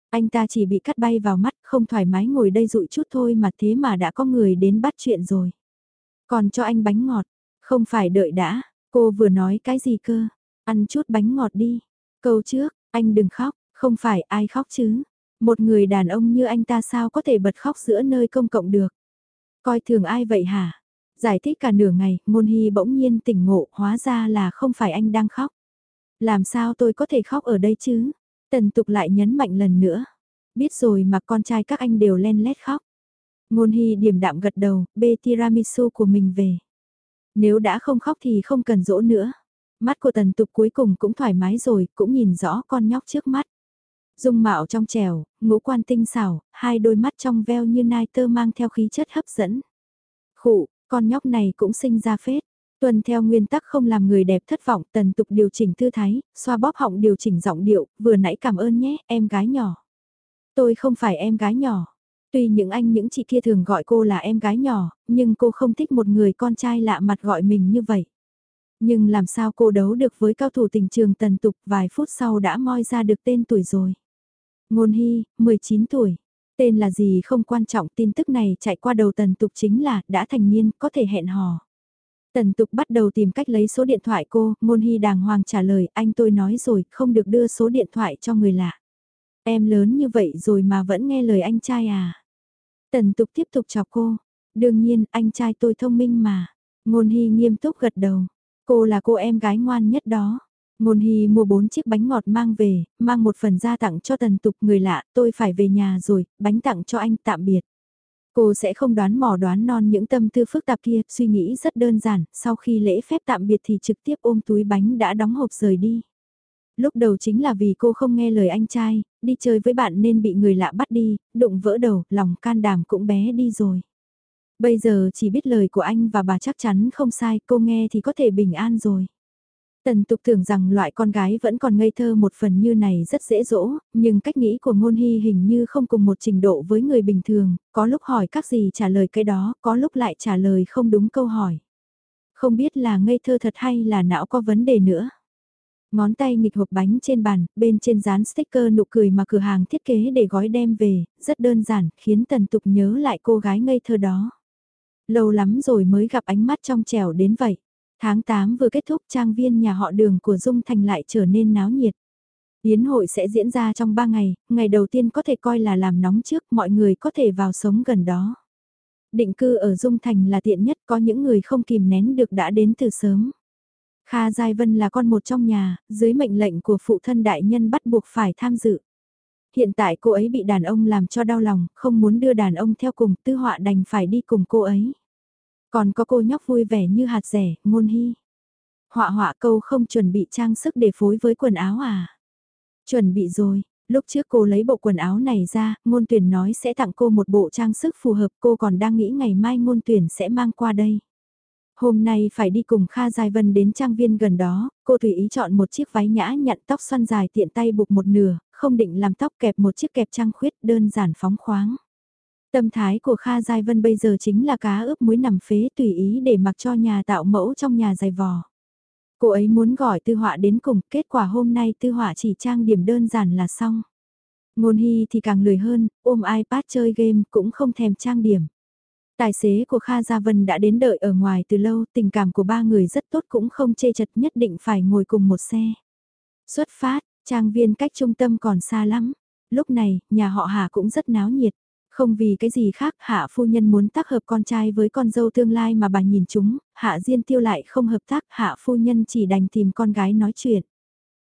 S1: Anh ta chỉ bị cắt bay vào mắt, không thoải mái ngồi đây dụi chút thôi mà thế mà đã có người đến bắt chuyện rồi. Còn cho anh bánh ngọt, không phải đợi đã, cô vừa nói cái gì cơ, ăn chút bánh ngọt đi. Câu trước, anh đừng khóc, không phải ai khóc chứ. Một người đàn ông như anh ta sao có thể bật khóc giữa nơi công cộng được. Coi thường ai vậy hả? Giải thích cả nửa ngày, Ngôn Hy bỗng nhiên tỉnh ngộ, hóa ra là không phải anh đang khóc. Làm sao tôi có thể khóc ở đây chứ? Tần tục lại nhấn mạnh lần nữa. Biết rồi mà con trai các anh đều len lét khóc. Ngôn Hy điềm đạm gật đầu, bê tiramisu của mình về. Nếu đã không khóc thì không cần dỗ nữa. Mắt của tần tục cuối cùng cũng thoải mái rồi, cũng nhìn rõ con nhóc trước mắt. Dung mạo trong trèo, ngũ quan tinh xảo, hai đôi mắt trong veo như nai tơ mang theo khí chất hấp dẫn. Khụ, con nhóc này cũng sinh ra phết. Tuần theo nguyên tắc không làm người đẹp thất vọng, tần tục điều chỉnh tư thái, xoa bóp họng điều chỉnh giọng điệu, vừa nãy cảm ơn nhé, em gái nhỏ. Tôi không phải em gái nhỏ. Tuy những anh những chị kia thường gọi cô là em gái nhỏ, nhưng cô không thích một người con trai lạ mặt gọi mình như vậy. Nhưng làm sao cô đấu được với cao thủ tình trường tần tục vài phút sau đã moi ra được tên tuổi rồi. Ngôn Hy, 19 tuổi. Tên là gì không quan trọng tin tức này chạy qua đầu tần tục chính là đã thành niên có thể hẹn hò. Tần tục bắt đầu tìm cách lấy số điện thoại cô, Ngôn Hy đàng hoàng trả lời anh tôi nói rồi không được đưa số điện thoại cho người lạ. Em lớn như vậy rồi mà vẫn nghe lời anh trai à. Tần tục tiếp tục chọc cô. Đương nhiên anh trai tôi thông minh mà. Ngôn Hy nghiêm túc gật đầu. Cô là cô em gái ngoan nhất đó. Ngôn Hy mua 4 chiếc bánh ngọt mang về, mang một phần ra tặng cho tần tục người lạ, tôi phải về nhà rồi, bánh tặng cho anh tạm biệt. Cô sẽ không đoán mò đoán non những tâm tư phức tạp kia, suy nghĩ rất đơn giản, sau khi lễ phép tạm biệt thì trực tiếp ôm túi bánh đã đóng hộp rời đi. Lúc đầu chính là vì cô không nghe lời anh trai, đi chơi với bạn nên bị người lạ bắt đi, đụng vỡ đầu, lòng can đảm cũng bé đi rồi. Bây giờ chỉ biết lời của anh và bà chắc chắn không sai, cô nghe thì có thể bình an rồi. Tần tục tưởng rằng loại con gái vẫn còn ngây thơ một phần như này rất dễ dỗ, nhưng cách nghĩ của ngôn hy hình như không cùng một trình độ với người bình thường, có lúc hỏi các gì trả lời cái đó, có lúc lại trả lời không đúng câu hỏi. Không biết là ngây thơ thật hay là não có vấn đề nữa. Ngón tay nghịch hộp bánh trên bàn, bên trên dán sticker nụ cười mà cửa hàng thiết kế để gói đem về, rất đơn giản, khiến tần tục nhớ lại cô gái ngây thơ đó. Lâu lắm rồi mới gặp ánh mắt trong trẻo đến vậy. Tháng 8 vừa kết thúc trang viên nhà họ đường của Dung Thành lại trở nên náo nhiệt. Yến hội sẽ diễn ra trong 3 ngày, ngày đầu tiên có thể coi là làm nóng trước mọi người có thể vào sống gần đó. Định cư ở Dung Thành là tiện nhất có những người không kìm nén được đã đến từ sớm. Kha Giai Vân là con một trong nhà, dưới mệnh lệnh của phụ thân đại nhân bắt buộc phải tham dự. Hiện tại cô ấy bị đàn ông làm cho đau lòng, không muốn đưa đàn ông theo cùng, tư họa đành phải đi cùng cô ấy. Còn có cô nhóc vui vẻ như hạt rẻ, ngôn hy. Họa họa câu không chuẩn bị trang sức để phối với quần áo à? Chuẩn bị rồi, lúc trước cô lấy bộ quần áo này ra, ngôn tuyển nói sẽ tặng cô một bộ trang sức phù hợp cô còn đang nghĩ ngày mai ngôn tuyển sẽ mang qua đây. Hôm nay phải đi cùng Kha Giai Vân đến trang viên gần đó, cô tùy ý chọn một chiếc váy nhã nhặn tóc xoăn dài tiện tay buộc một nửa, không định làm tóc kẹp một chiếc kẹp trang khuyết đơn giản phóng khoáng. Tâm thái của Kha Giai Vân bây giờ chính là cá ướp muối nằm phế tùy ý để mặc cho nhà tạo mẫu trong nhà dài vò. Cô ấy muốn gọi tư họa đến cùng, kết quả hôm nay tư họa chỉ trang điểm đơn giản là xong. Ngôn Hy thì càng lười hơn, ôm iPad chơi game cũng không thèm trang điểm. Tài xế của Kha Gia Vân đã đến đợi ở ngoài từ lâu, tình cảm của ba người rất tốt cũng không chê chật nhất định phải ngồi cùng một xe. Xuất phát, trang viên cách trung tâm còn xa lắm. Lúc này, nhà họ Hà cũng rất náo nhiệt. Không vì cái gì khác, Hạ phu nhân muốn tác hợp con trai với con dâu tương lai mà bà nhìn chúng, Hạ Diên Tiêu lại không hợp tác, Hạ phu nhân chỉ đành tìm con gái nói chuyện.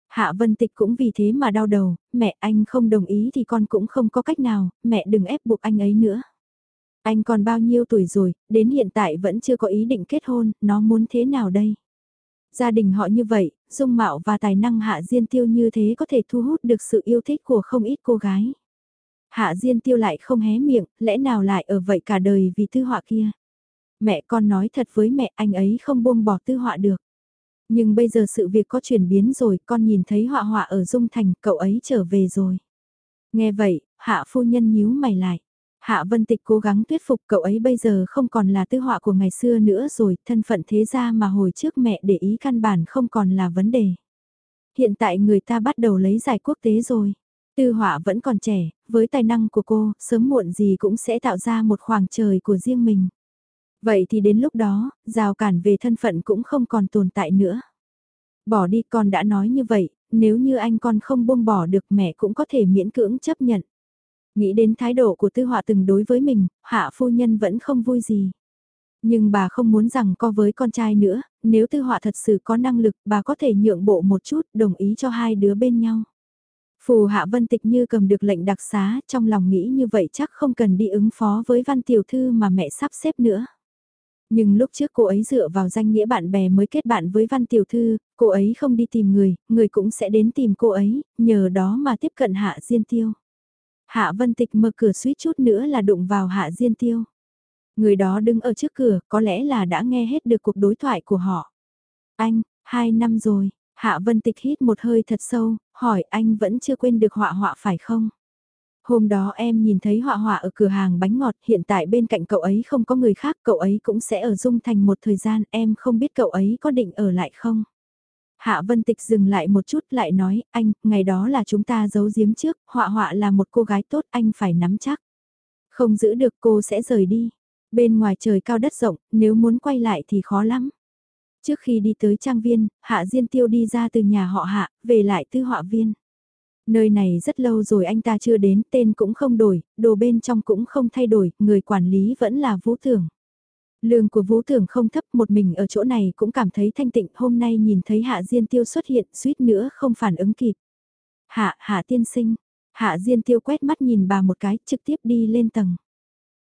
S1: Hạ Vân Tịch cũng vì thế mà đau đầu, mẹ anh không đồng ý thì con cũng không có cách nào, mẹ đừng ép buộc anh ấy nữa. Anh còn bao nhiêu tuổi rồi, đến hiện tại vẫn chưa có ý định kết hôn, nó muốn thế nào đây? Gia đình họ như vậy, dung mạo và tài năng Hạ Diên Tiêu như thế có thể thu hút được sự yêu thích của không ít cô gái. Hạ Diên Tiêu lại không hé miệng, lẽ nào lại ở vậy cả đời vì tư họa kia. Mẹ con nói thật với mẹ anh ấy không buông bỏ tư họa được. Nhưng bây giờ sự việc có chuyển biến rồi, con nhìn thấy họa họa ở Dung Thành, cậu ấy trở về rồi. Nghe vậy, hạ phu nhân nhíu mày lại. Hạ Vân Tịch cố gắng thuyết phục cậu ấy bây giờ không còn là tư họa của ngày xưa nữa rồi, thân phận thế gia mà hồi trước mẹ để ý căn bản không còn là vấn đề. Hiện tại người ta bắt đầu lấy giải quốc tế rồi. Tư họa vẫn còn trẻ, với tài năng của cô, sớm muộn gì cũng sẽ tạo ra một khoảng trời của riêng mình. Vậy thì đến lúc đó, rào cản về thân phận cũng không còn tồn tại nữa. Bỏ đi con đã nói như vậy, nếu như anh con không buông bỏ được mẹ cũng có thể miễn cưỡng chấp nhận. Nghĩ đến thái độ của tư họa từng đối với mình, hạ phu nhân vẫn không vui gì. Nhưng bà không muốn rằng co với con trai nữa, nếu tư họa thật sự có năng lực bà có thể nhượng bộ một chút đồng ý cho hai đứa bên nhau. Phù hạ vân tịch như cầm được lệnh đặc xá trong lòng nghĩ như vậy chắc không cần đi ứng phó với văn tiểu thư mà mẹ sắp xếp nữa. Nhưng lúc trước cô ấy dựa vào danh nghĩa bạn bè mới kết bạn với văn tiểu thư, cô ấy không đi tìm người, người cũng sẽ đến tìm cô ấy, nhờ đó mà tiếp cận hạ diên tiêu. Hạ Vân Tịch mở cửa suýt chút nữa là đụng vào Hạ Diên Tiêu. Người đó đứng ở trước cửa, có lẽ là đã nghe hết được cuộc đối thoại của họ. Anh, hai năm rồi, Hạ Vân Tịch hít một hơi thật sâu, hỏi anh vẫn chưa quên được họa họa phải không? Hôm đó em nhìn thấy họa họa ở cửa hàng bánh ngọt, hiện tại bên cạnh cậu ấy không có người khác, cậu ấy cũng sẽ ở Dung Thành một thời gian, em không biết cậu ấy có định ở lại không? Hạ Vân Tịch dừng lại một chút lại nói, anh, ngày đó là chúng ta giấu giếm trước, họa họa là một cô gái tốt, anh phải nắm chắc. Không giữ được cô sẽ rời đi. Bên ngoài trời cao đất rộng, nếu muốn quay lại thì khó lắm. Trước khi đi tới trang viên, Hạ Diên Tiêu đi ra từ nhà họ Hạ, về lại tư họa viên. Nơi này rất lâu rồi anh ta chưa đến, tên cũng không đổi, đồ bên trong cũng không thay đổi, người quản lý vẫn là Vũ Tưởng. Lương của Vũ Thưởng không thấp một mình ở chỗ này cũng cảm thấy thanh tịnh hôm nay nhìn thấy Hạ Diên Tiêu xuất hiện suýt nữa không phản ứng kịp. Hạ, Hạ tiên sinh. Hạ Diên Tiêu quét mắt nhìn bà một cái trực tiếp đi lên tầng.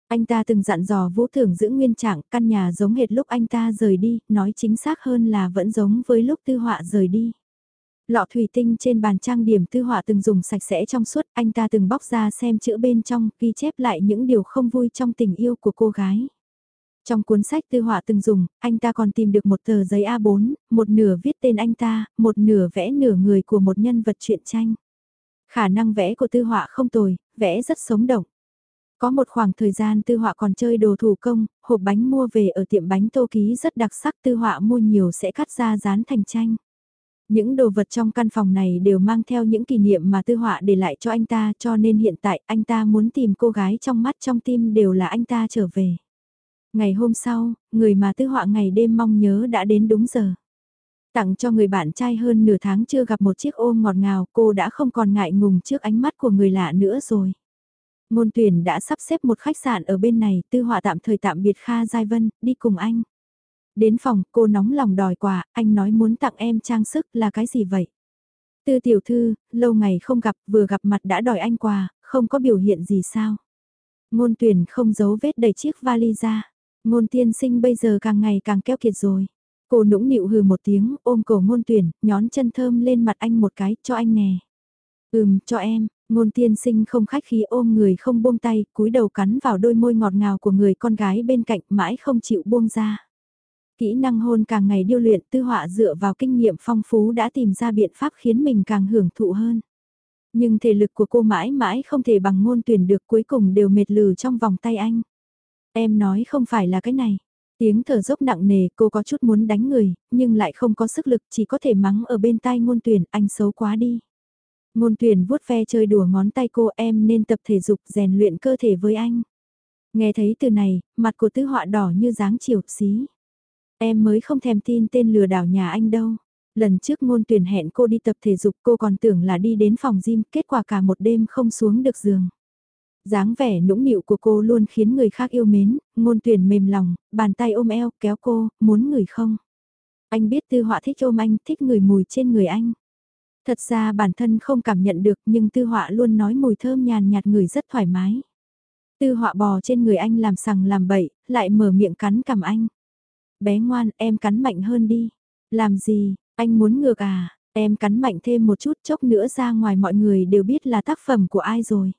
S1: Anh ta từng dặn dò Vũ Thường giữ nguyên trạng căn nhà giống hệt lúc anh ta rời đi, nói chính xác hơn là vẫn giống với lúc tư họa rời đi. Lọ thủy tinh trên bàn trang điểm tư họa từng dùng sạch sẽ trong suốt, anh ta từng bóc ra xem chữ bên trong, ghi chép lại những điều không vui trong tình yêu của cô gái. Trong cuốn sách tư họa từng dùng, anh ta còn tìm được một tờ giấy A4, một nửa viết tên anh ta, một nửa vẽ nửa người của một nhân vật truyện tranh. Khả năng vẽ của tư họa không tồi, vẽ rất sống động. Có một khoảng thời gian tư họa còn chơi đồ thủ công, hộp bánh mua về ở tiệm bánh tô ký rất đặc sắc tư họa mua nhiều sẽ cắt ra dán thành tranh. Những đồ vật trong căn phòng này đều mang theo những kỷ niệm mà tư họa để lại cho anh ta cho nên hiện tại anh ta muốn tìm cô gái trong mắt trong tim đều là anh ta trở về. Ngày hôm sau, người mà tư họa ngày đêm mong nhớ đã đến đúng giờ. Tặng cho người bạn trai hơn nửa tháng chưa gặp một chiếc ôm ngọt ngào, cô đã không còn ngại ngùng trước ánh mắt của người lạ nữa rồi. Ngôn tuyển đã sắp xếp một khách sạn ở bên này, tư họa tạm thời tạm biệt Kha Giai Vân, đi cùng anh. Đến phòng, cô nóng lòng đòi quà, anh nói muốn tặng em trang sức là cái gì vậy? Tư tiểu thư, lâu ngày không gặp, vừa gặp mặt đã đòi anh quà, không có biểu hiện gì sao? Ngôn tuyển không giấu vết đầy chiếc vali ra. Ngôn tiên sinh bây giờ càng ngày càng keo kiệt rồi. Cô nũng nịu hừ một tiếng, ôm cổ ngôn tuyển, nhón chân thơm lên mặt anh một cái, cho anh nè. Ừm, cho em, ngôn tiên sinh không khách khí ôm người không buông tay, cúi đầu cắn vào đôi môi ngọt ngào của người con gái bên cạnh mãi không chịu buông ra. Kỹ năng hôn càng ngày điêu luyện tư họa dựa vào kinh nghiệm phong phú đã tìm ra biện pháp khiến mình càng hưởng thụ hơn. Nhưng thể lực của cô mãi mãi không thể bằng ngôn tuyển được cuối cùng đều mệt lừ trong vòng tay anh. Em nói không phải là cái này. Tiếng thở dốc nặng nề cô có chút muốn đánh người, nhưng lại không có sức lực chỉ có thể mắng ở bên tai ngôn tuyển anh xấu quá đi. Ngôn tuyển vuốt ve chơi đùa ngón tay cô em nên tập thể dục rèn luyện cơ thể với anh. Nghe thấy từ này, mặt của tứ họa đỏ như dáng chiều xí. Em mới không thèm tin tên lừa đảo nhà anh đâu. Lần trước ngôn tuyển hẹn cô đi tập thể dục cô còn tưởng là đi đến phòng gym, kết quả cả một đêm không xuống được giường dáng vẻ nũng nịu của cô luôn khiến người khác yêu mến, ngôn tuyển mềm lòng, bàn tay ôm eo kéo cô, muốn người không. Anh biết tư họa thích ôm anh, thích người mùi trên người anh. Thật ra bản thân không cảm nhận được nhưng tư họa luôn nói mùi thơm nhàn nhạt người rất thoải mái. Tư họa bò trên người anh làm sằng làm bậy, lại mở miệng cắn cầm anh. Bé ngoan, em cắn mạnh hơn đi. Làm gì, anh muốn ngược à, em cắn mạnh thêm một chút chốc nữa ra ngoài mọi người đều biết là tác phẩm của ai rồi.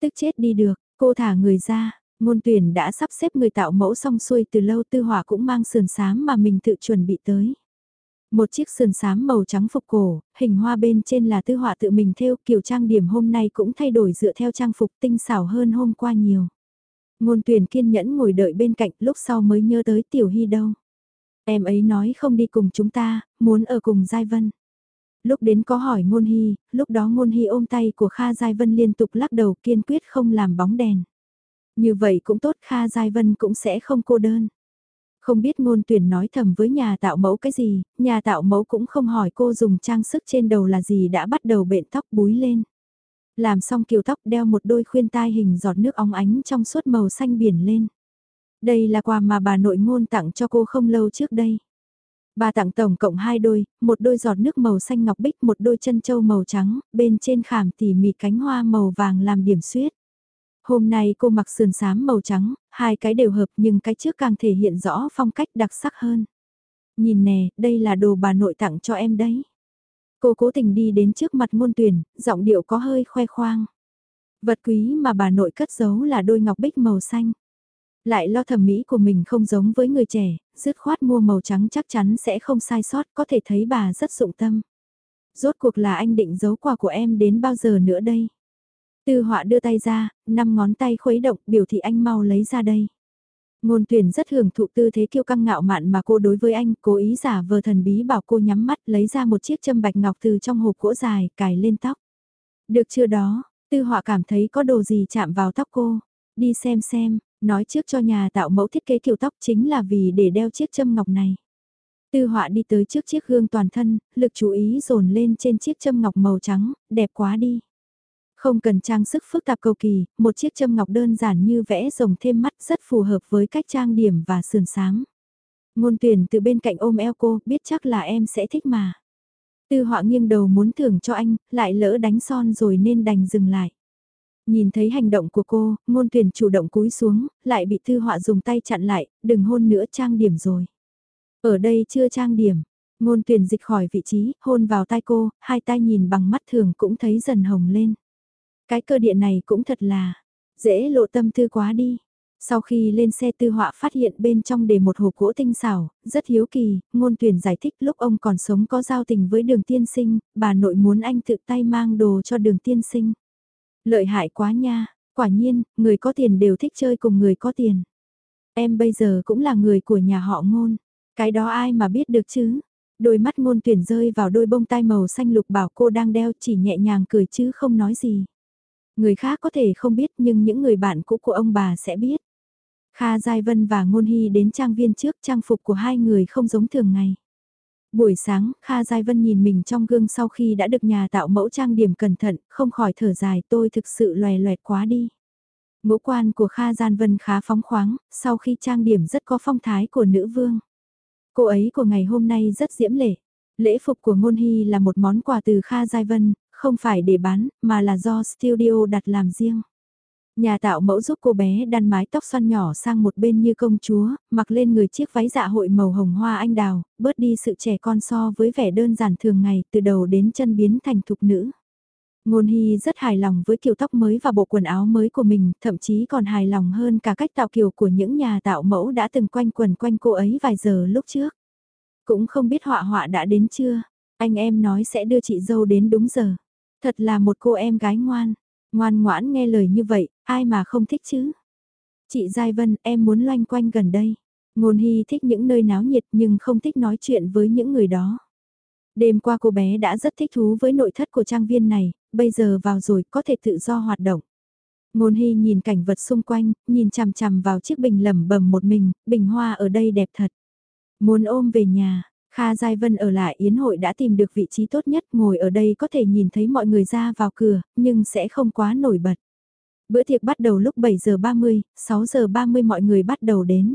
S1: Tức chết đi được, cô thả người ra, ngôn tuyển đã sắp xếp người tạo mẫu xong xuôi từ lâu tư hỏa cũng mang sườn sám mà mình tự chuẩn bị tới. Một chiếc sườn xám màu trắng phục cổ, hình hoa bên trên là tư họa tự mình theo kiểu trang điểm hôm nay cũng thay đổi dựa theo trang phục tinh xảo hơn hôm qua nhiều. Ngôn tuyển kiên nhẫn ngồi đợi bên cạnh lúc sau mới nhớ tới tiểu hy đâu. Em ấy nói không đi cùng chúng ta, muốn ở cùng Giai Vân. Lúc đến có hỏi ngôn hy, lúc đó ngôn hy ôm tay của Kha Giai Vân liên tục lắc đầu kiên quyết không làm bóng đèn. Như vậy cũng tốt Kha Giai Vân cũng sẽ không cô đơn. Không biết ngôn tuyển nói thầm với nhà tạo mẫu cái gì, nhà tạo mẫu cũng không hỏi cô dùng trang sức trên đầu là gì đã bắt đầu bện tóc búi lên. Làm xong kiều tóc đeo một đôi khuyên tai hình giọt nước óng ánh trong suốt màu xanh biển lên. Đây là quà mà bà nội ngôn tặng cho cô không lâu trước đây. Bà tặng tổng cộng hai đôi, một đôi giọt nước màu xanh ngọc bích, một đôi chân châu màu trắng, bên trên khảm tỉ mỉ cánh hoa màu vàng làm điểm xuyết. Hôm nay cô mặc sườn xám màu trắng, hai cái đều hợp nhưng cái trước càng thể hiện rõ phong cách đặc sắc hơn. Nhìn nè, đây là đồ bà nội tặng cho em đấy. Cô cố tình đi đến trước mặt ngôn tuyển, giọng điệu có hơi khoe khoang. Vật quý mà bà nội cất giấu là đôi ngọc bích màu xanh. Lại lo thẩm mỹ của mình không giống với người trẻ, dứt khoát mua màu trắng chắc chắn sẽ không sai sót, có thể thấy bà rất dụng tâm. Rốt cuộc là anh định giấu quà của em đến bao giờ nữa đây? Tư họa đưa tay ra, năm ngón tay khuấy động biểu thị anh mau lấy ra đây. Ngôn tuyển rất hưởng thụ tư thế kiêu căng ngạo mạn mà cô đối với anh, cố ý giả vờ thần bí bảo cô nhắm mắt lấy ra một chiếc châm bạch ngọc từ trong hộp gỗ dài, cài lên tóc. Được chưa đó, tư họa cảm thấy có đồ gì chạm vào tóc cô. Đi xem xem, nói trước cho nhà tạo mẫu thiết kế kiểu tóc chính là vì để đeo chiếc châm ngọc này. Tư họa đi tới trước chiếc gương toàn thân, lực chú ý dồn lên trên chiếc châm ngọc màu trắng, đẹp quá đi. Không cần trang sức phức tạp cầu kỳ, một chiếc châm ngọc đơn giản như vẽ rồng thêm mắt rất phù hợp với cách trang điểm và sườn sáng. Ngôn tuyển từ bên cạnh ôm eo cô, biết chắc là em sẽ thích mà. Tư họa nghiêng đầu muốn thưởng cho anh, lại lỡ đánh son rồi nên đành dừng lại. Nhìn thấy hành động của cô, ngôn tuyển chủ động cúi xuống, lại bị tư họa dùng tay chặn lại, đừng hôn nữa trang điểm rồi. Ở đây chưa trang điểm, ngôn tuyển dịch khỏi vị trí, hôn vào tai cô, hai tay nhìn bằng mắt thường cũng thấy dần hồng lên. Cái cơ điện này cũng thật là, dễ lộ tâm tư quá đi. Sau khi lên xe tư họa phát hiện bên trong để một hộp gỗ tinh xảo, rất hiếu kỳ, ngôn tuyển giải thích lúc ông còn sống có giao tình với đường tiên sinh, bà nội muốn anh tự tay mang đồ cho đường tiên sinh. Lợi hại quá nha, quả nhiên, người có tiền đều thích chơi cùng người có tiền. Em bây giờ cũng là người của nhà họ ngôn, cái đó ai mà biết được chứ. Đôi mắt ngôn tuyển rơi vào đôi bông tai màu xanh lục bảo cô đang đeo chỉ nhẹ nhàng cười chứ không nói gì. Người khác có thể không biết nhưng những người bạn cũ của ông bà sẽ biết. Kha Giai Vân và Ngôn Hy đến trang viên trước trang phục của hai người không giống thường ngày. Buổi sáng, Kha Giai Vân nhìn mình trong gương sau khi đã được nhà tạo mẫu trang điểm cẩn thận, không khỏi thở dài tôi thực sự loè loẹt quá đi. Ngũ quan của Kha Gian Vân khá phóng khoáng, sau khi trang điểm rất có phong thái của nữ vương. Cô ấy của ngày hôm nay rất diễm lệ. Lễ phục của Ngôn Hy là một món quà từ Kha Giai Vân, không phải để bán, mà là do studio đặt làm riêng. Nhà tạo mẫu giúp cô bé đan mái tóc xoăn nhỏ sang một bên như công chúa, mặc lên người chiếc váy dạ hội màu hồng hoa anh đào, bớt đi sự trẻ con so với vẻ đơn giản thường ngày từ đầu đến chân biến thành thục nữ. Ngôn Hy rất hài lòng với kiểu tóc mới và bộ quần áo mới của mình, thậm chí còn hài lòng hơn cả cách tạo kiểu của những nhà tạo mẫu đã từng quanh quần quanh cô ấy vài giờ lúc trước. Cũng không biết họa họa đã đến chưa, anh em nói sẽ đưa chị dâu đến đúng giờ. Thật là một cô em gái ngoan, ngoan ngoãn nghe lời như vậy, ai mà không thích chứ. Chị Giai Vân, em muốn loanh quanh gần đây. Ngôn Hy thích những nơi náo nhiệt nhưng không thích nói chuyện với những người đó. Đêm qua cô bé đã rất thích thú với nội thất của trang viên này, bây giờ vào rồi có thể tự do hoạt động. Ngôn Hy nhìn cảnh vật xung quanh, nhìn chằm chằm vào chiếc bình lẩm bẩm một mình, bình hoa ở đây đẹp thật. Muốn ôm về nhà, Kha Giai Vân ở lại yến hội đã tìm được vị trí tốt nhất ngồi ở đây có thể nhìn thấy mọi người ra vào cửa, nhưng sẽ không quá nổi bật. Bữa tiệc bắt đầu lúc 7 giờ 30, 6 giờ 30 mọi người bắt đầu đến.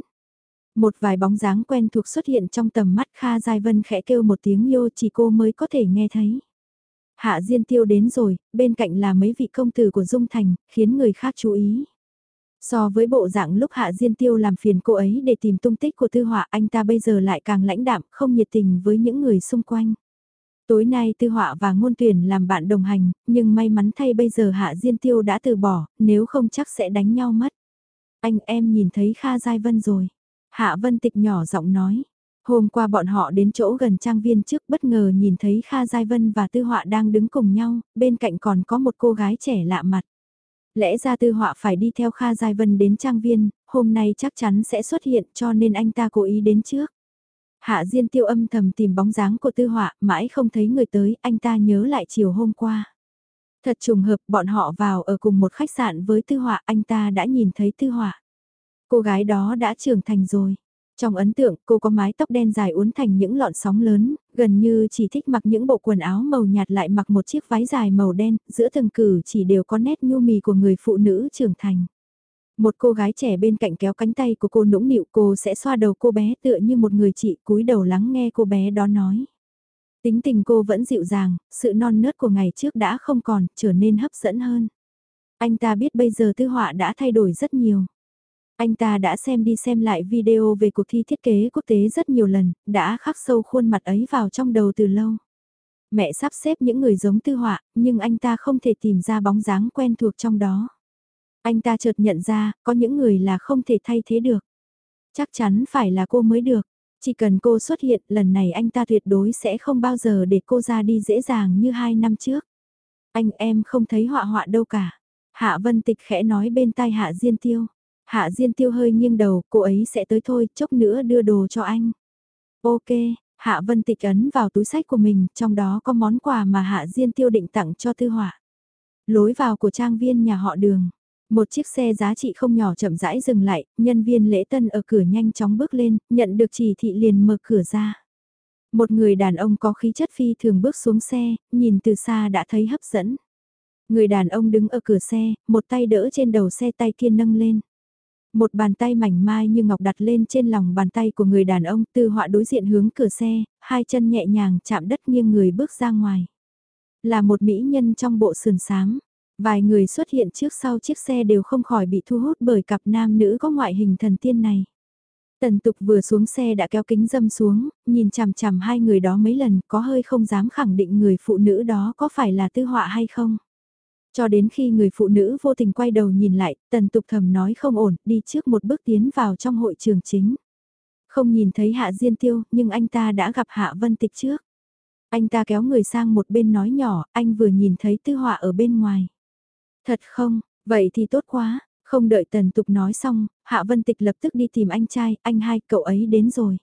S1: Một vài bóng dáng quen thuộc xuất hiện trong tầm mắt Kha Giai Vân khẽ kêu một tiếng yêu chỉ cô mới có thể nghe thấy. Hạ Diên Tiêu đến rồi, bên cạnh là mấy vị công tử của Dung Thành, khiến người khác chú ý. So với bộ dạng lúc Hạ Diên Tiêu làm phiền cô ấy để tìm tung tích của Tư Họa anh ta bây giờ lại càng lãnh đạm, không nhiệt tình với những người xung quanh. Tối nay Tư Họa và Ngôn Tuyển làm bạn đồng hành, nhưng may mắn thay bây giờ Hạ Diên Tiêu đã từ bỏ, nếu không chắc sẽ đánh nhau mất. Anh em nhìn thấy Kha Giai Vân rồi. Hạ Vân Tịch nhỏ giọng nói. Hôm qua bọn họ đến chỗ gần trang viên trước bất ngờ nhìn thấy Kha Giai Vân và Tư Họa đang đứng cùng nhau, bên cạnh còn có một cô gái trẻ lạ mặt. Lẽ ra Tư Họa phải đi theo Kha Giai Vân đến trang viên, hôm nay chắc chắn sẽ xuất hiện cho nên anh ta cố ý đến trước. Hạ Diên tiêu âm thầm tìm bóng dáng của Tư Họa, mãi không thấy người tới, anh ta nhớ lại chiều hôm qua. Thật trùng hợp bọn họ vào ở cùng một khách sạn với Tư Họa, anh ta đã nhìn thấy Tư Họa. Cô gái đó đã trưởng thành rồi. Trong ấn tượng, cô có mái tóc đen dài uốn thành những lọn sóng lớn, gần như chỉ thích mặc những bộ quần áo màu nhạt lại mặc một chiếc váy dài màu đen, giữa từng cử chỉ đều có nét nhu mì của người phụ nữ trưởng thành. Một cô gái trẻ bên cạnh kéo cánh tay của cô nũng nịu cô sẽ xoa đầu cô bé tựa như một người chị cúi đầu lắng nghe cô bé đó nói. Tính tình cô vẫn dịu dàng, sự non nớt của ngày trước đã không còn, trở nên hấp dẫn hơn. Anh ta biết bây giờ tư họa đã thay đổi rất nhiều. Anh ta đã xem đi xem lại video về cuộc thi thiết kế quốc tế rất nhiều lần, đã khắc sâu khuôn mặt ấy vào trong đầu từ lâu. Mẹ sắp xếp những người giống tư họa, nhưng anh ta không thể tìm ra bóng dáng quen thuộc trong đó. Anh ta chợt nhận ra, có những người là không thể thay thế được. Chắc chắn phải là cô mới được. Chỉ cần cô xuất hiện, lần này anh ta tuyệt đối sẽ không bao giờ để cô ra đi dễ dàng như hai năm trước. Anh em không thấy họa họa đâu cả. Hạ Vân Tịch khẽ nói bên tai Hạ Diên Tiêu. Hạ Diên Tiêu hơi nghiêng đầu, cô ấy sẽ tới thôi, chốc nữa đưa đồ cho anh. Ok, Hạ Vân Tịch ấn vào túi sách của mình, trong đó có món quà mà Hạ Diên Tiêu định tặng cho Tư Họa. Lối vào của trang viên nhà họ đường. Một chiếc xe giá trị không nhỏ chậm rãi dừng lại, nhân viên lễ tân ở cửa nhanh chóng bước lên, nhận được chỉ thị liền mở cửa ra. Một người đàn ông có khí chất phi thường bước xuống xe, nhìn từ xa đã thấy hấp dẫn. Người đàn ông đứng ở cửa xe, một tay đỡ trên đầu xe tay kia nâng lên. Một bàn tay mảnh mai như ngọc đặt lên trên lòng bàn tay của người đàn ông tư họa đối diện hướng cửa xe, hai chân nhẹ nhàng chạm đất nghiêng người bước ra ngoài. Là một mỹ nhân trong bộ sườn sáng. Vài người xuất hiện trước sau chiếc xe đều không khỏi bị thu hút bởi cặp nam nữ có ngoại hình thần tiên này. Tần tục vừa xuống xe đã kéo kính dâm xuống, nhìn chằm chằm hai người đó mấy lần có hơi không dám khẳng định người phụ nữ đó có phải là tư họa hay không. Cho đến khi người phụ nữ vô tình quay đầu nhìn lại, tần tục thầm nói không ổn, đi trước một bước tiến vào trong hội trường chính. Không nhìn thấy Hạ Diên Tiêu, nhưng anh ta đã gặp Hạ Vân Tịch trước. Anh ta kéo người sang một bên nói nhỏ, anh vừa nhìn thấy tư họa ở bên ngoài. Thật không, vậy thì tốt quá, không đợi tần tục nói xong, Hạ Vân Tịch lập tức đi tìm anh trai, anh hai, cậu ấy đến rồi.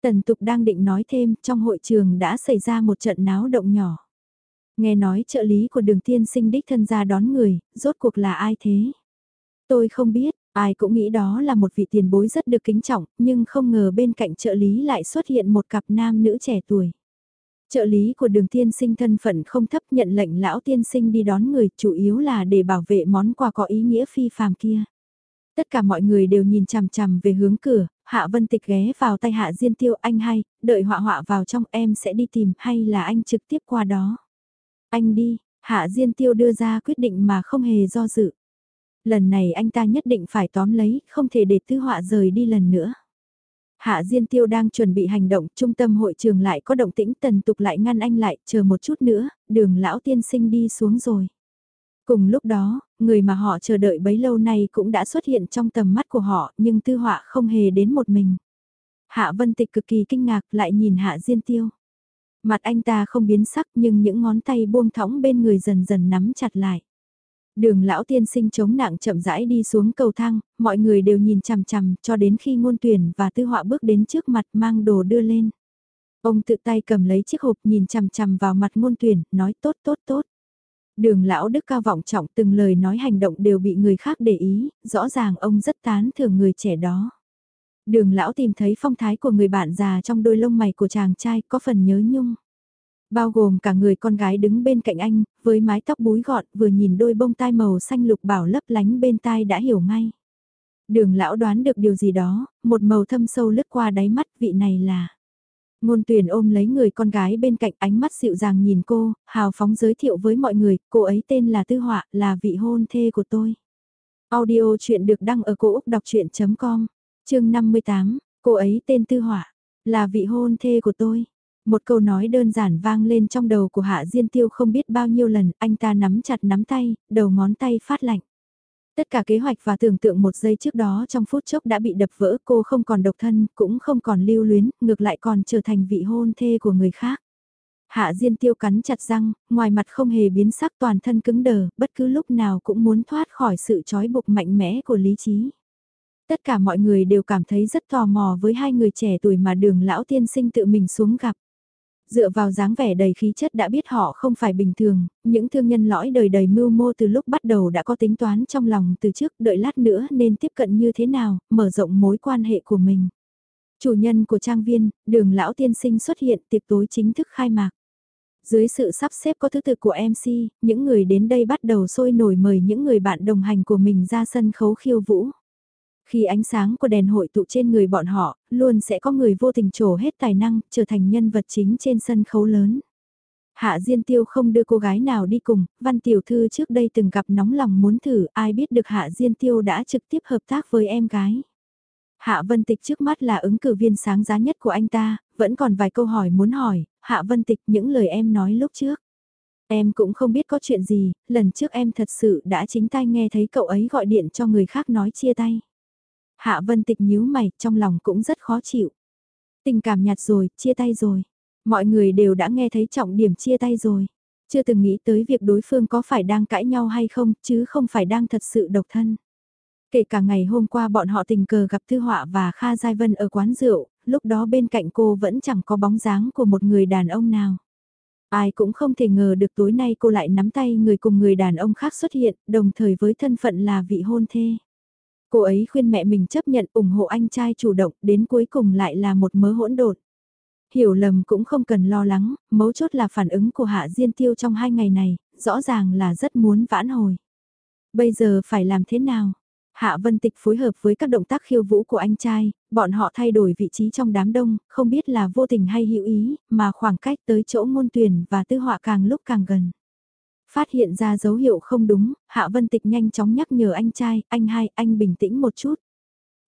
S1: Tần tục đang định nói thêm, trong hội trường đã xảy ra một trận náo động nhỏ. Nghe nói trợ lý của đường tiên sinh đích thân ra đón người, rốt cuộc là ai thế? Tôi không biết, ai cũng nghĩ đó là một vị tiền bối rất được kính trọng, nhưng không ngờ bên cạnh trợ lý lại xuất hiện một cặp nam nữ trẻ tuổi. Trợ lý của đường tiên sinh thân phận không thấp nhận lệnh lão tiên sinh đi đón người chủ yếu là để bảo vệ món quà có ý nghĩa phi phàm kia. Tất cả mọi người đều nhìn chằm chằm về hướng cửa, Hạ Vân Tịch ghé vào tay Hạ Diên Tiêu anh hay, đợi họa họa vào trong em sẽ đi tìm hay là anh trực tiếp qua đó. Anh đi, Hạ Diên Tiêu đưa ra quyết định mà không hề do dự. Lần này anh ta nhất định phải tóm lấy, không thể để tư họa rời đi lần nữa. Hạ Diên Tiêu đang chuẩn bị hành động, trung tâm hội trường lại có động tĩnh tần tục lại ngăn anh lại, chờ một chút nữa, đường lão tiên sinh đi xuống rồi. Cùng lúc đó, người mà họ chờ đợi bấy lâu nay cũng đã xuất hiện trong tầm mắt của họ, nhưng tư họa không hề đến một mình. Hạ Vân Tịch cực kỳ kinh ngạc lại nhìn Hạ Diên Tiêu. Mặt anh ta không biến sắc nhưng những ngón tay buông thõng bên người dần dần nắm chặt lại. Đường lão tiên sinh chống nặng chậm rãi đi xuống cầu thang, mọi người đều nhìn chằm chằm cho đến khi ngôn tuyển và tư họa bước đến trước mặt mang đồ đưa lên. Ông tự tay cầm lấy chiếc hộp nhìn chằm chằm vào mặt ngôn tuyển, nói tốt tốt tốt. Đường lão đức cao vọng trọng từng lời nói hành động đều bị người khác để ý, rõ ràng ông rất tán thưởng người trẻ đó. Đường lão tìm thấy phong thái của người bạn già trong đôi lông mày của chàng trai có phần nhớ nhung. Bao gồm cả người con gái đứng bên cạnh anh, với mái tóc búi gọn vừa nhìn đôi bông tai màu xanh lục bảo lấp lánh bên tai đã hiểu ngay. Đường lão đoán được điều gì đó, một màu thâm sâu lướt qua đáy mắt vị này là. Ngôn tuyển ôm lấy người con gái bên cạnh ánh mắt dịu dàng nhìn cô, hào phóng giới thiệu với mọi người, cô ấy tên là Tư Họa, là vị hôn thê của tôi. Audio chuyện được đăng ở cổ Úc đọc chuyện.com, chương 58, cô ấy tên Tư Họa, là vị hôn thê của tôi. Một câu nói đơn giản vang lên trong đầu của Hạ Diên Tiêu không biết bao nhiêu lần, anh ta nắm chặt nắm tay, đầu ngón tay phát lạnh. Tất cả kế hoạch và tưởng tượng một giây trước đó trong phút chốc đã bị đập vỡ cô không còn độc thân, cũng không còn lưu luyến, ngược lại còn trở thành vị hôn thê của người khác. Hạ Diên Tiêu cắn chặt răng, ngoài mặt không hề biến sắc toàn thân cứng đờ, bất cứ lúc nào cũng muốn thoát khỏi sự trói buộc mạnh mẽ của lý trí. Tất cả mọi người đều cảm thấy rất tò mò với hai người trẻ tuổi mà đường lão tiên sinh tự mình xuống gặp. Dựa vào dáng vẻ đầy khí chất đã biết họ không phải bình thường, những thương nhân lõi đời đầy mưu mô từ lúc bắt đầu đã có tính toán trong lòng từ trước đợi lát nữa nên tiếp cận như thế nào, mở rộng mối quan hệ của mình. Chủ nhân của trang viên, đường lão tiên sinh xuất hiện tiệc tối chính thức khai mạc. Dưới sự sắp xếp có thứ tự của MC, những người đến đây bắt đầu sôi nổi mời những người bạn đồng hành của mình ra sân khấu khiêu vũ. Khi ánh sáng của đèn hội tụ trên người bọn họ, luôn sẽ có người vô tình trổ hết tài năng, trở thành nhân vật chính trên sân khấu lớn. Hạ Diên Tiêu không đưa cô gái nào đi cùng, Văn Tiểu Thư trước đây từng gặp nóng lòng muốn thử, ai biết được Hạ Diên Tiêu đã trực tiếp hợp tác với em gái. Hạ Vân Tịch trước mắt là ứng cử viên sáng giá nhất của anh ta, vẫn còn vài câu hỏi muốn hỏi, Hạ Vân Tịch những lời em nói lúc trước. Em cũng không biết có chuyện gì, lần trước em thật sự đã chính tay nghe thấy cậu ấy gọi điện cho người khác nói chia tay. Hạ Vân Tịch nhíu mày, trong lòng cũng rất khó chịu. Tình cảm nhạt rồi, chia tay rồi. Mọi người đều đã nghe thấy trọng điểm chia tay rồi. Chưa từng nghĩ tới việc đối phương có phải đang cãi nhau hay không, chứ không phải đang thật sự độc thân. Kể cả ngày hôm qua bọn họ tình cờ gặp Thư Họa và Kha Giai Vân ở quán rượu, lúc đó bên cạnh cô vẫn chẳng có bóng dáng của một người đàn ông nào. Ai cũng không thể ngờ được tối nay cô lại nắm tay người cùng người đàn ông khác xuất hiện, đồng thời với thân phận là vị hôn thê. Cô ấy khuyên mẹ mình chấp nhận ủng hộ anh trai chủ động, đến cuối cùng lại là một mớ hỗn độn. Hiểu lầm cũng không cần lo lắng, mấu chốt là phản ứng của Hạ Diên Tiêu trong hai ngày này, rõ ràng là rất muốn vãn hồi. Bây giờ phải làm thế nào? Hạ Vân Tịch phối hợp với các động tác khiêu vũ của anh trai, bọn họ thay đổi vị trí trong đám đông, không biết là vô tình hay hữu ý, mà khoảng cách tới chỗ ngôn tuyển và tư họa càng lúc càng gần. Phát hiện ra dấu hiệu không đúng, Hạ Vân Tịch nhanh chóng nhắc nhở anh trai, anh hai, anh bình tĩnh một chút.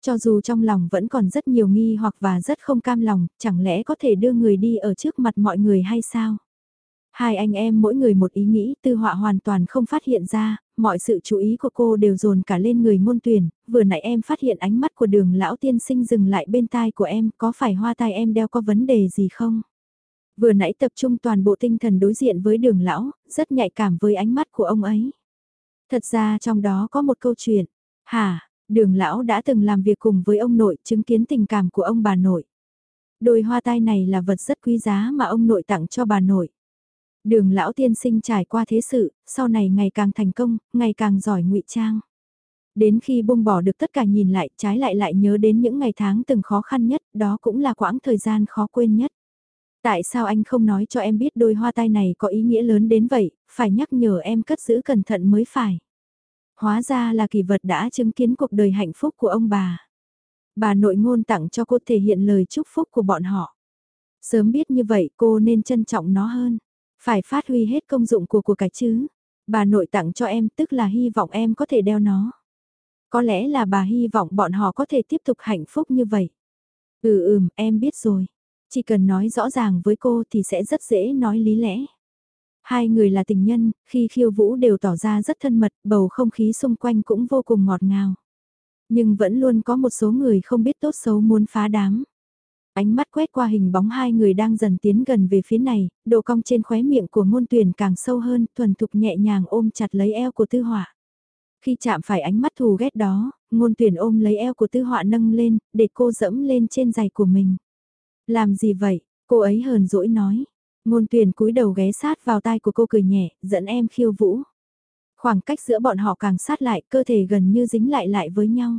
S1: Cho dù trong lòng vẫn còn rất nhiều nghi hoặc và rất không cam lòng, chẳng lẽ có thể đưa người đi ở trước mặt mọi người hay sao? Hai anh em mỗi người một ý nghĩ tư họa hoàn toàn không phát hiện ra, mọi sự chú ý của cô đều dồn cả lên người ngôn tuyển, vừa nãy em phát hiện ánh mắt của đường lão tiên sinh dừng lại bên tai của em, có phải hoa tai em đeo có vấn đề gì không? Vừa nãy tập trung toàn bộ tinh thần đối diện với đường lão, rất nhạy cảm với ánh mắt của ông ấy. Thật ra trong đó có một câu chuyện, hả, đường lão đã từng làm việc cùng với ông nội chứng kiến tình cảm của ông bà nội. Đôi hoa tai này là vật rất quý giá mà ông nội tặng cho bà nội. Đường lão tiên sinh trải qua thế sự, sau này ngày càng thành công, ngày càng giỏi ngụy trang. Đến khi buông bỏ được tất cả nhìn lại, trái lại lại nhớ đến những ngày tháng từng khó khăn nhất, đó cũng là quãng thời gian khó quên nhất. Tại sao anh không nói cho em biết đôi hoa tai này có ý nghĩa lớn đến vậy, phải nhắc nhở em cất giữ cẩn thận mới phải. Hóa ra là kỳ vật đã chứng kiến cuộc đời hạnh phúc của ông bà. Bà nội ngôn tặng cho cô thể hiện lời chúc phúc của bọn họ. Sớm biết như vậy cô nên trân trọng nó hơn. Phải phát huy hết công dụng của của cái chứ. Bà nội tặng cho em tức là hy vọng em có thể đeo nó. Có lẽ là bà hy vọng bọn họ có thể tiếp tục hạnh phúc như vậy. Ừ ừm, em biết rồi. Chỉ cần nói rõ ràng với cô thì sẽ rất dễ nói lý lẽ. Hai người là tình nhân, khi khiêu vũ đều tỏ ra rất thân mật, bầu không khí xung quanh cũng vô cùng ngọt ngào. Nhưng vẫn luôn có một số người không biết tốt xấu muốn phá đám. Ánh mắt quét qua hình bóng hai người đang dần tiến gần về phía này, độ cong trên khóe miệng của ngôn tuyển càng sâu hơn, thuần thục nhẹ nhàng ôm chặt lấy eo của tư họa. Khi chạm phải ánh mắt thù ghét đó, ngôn tuyển ôm lấy eo của tư họa nâng lên, để cô dẫm lên trên giày của mình. Làm gì vậy? Cô ấy hờn dỗi nói. Ngôn tuyển cúi đầu ghé sát vào tai của cô cười nhẹ, dẫn em khiêu vũ. Khoảng cách giữa bọn họ càng sát lại, cơ thể gần như dính lại lại với nhau.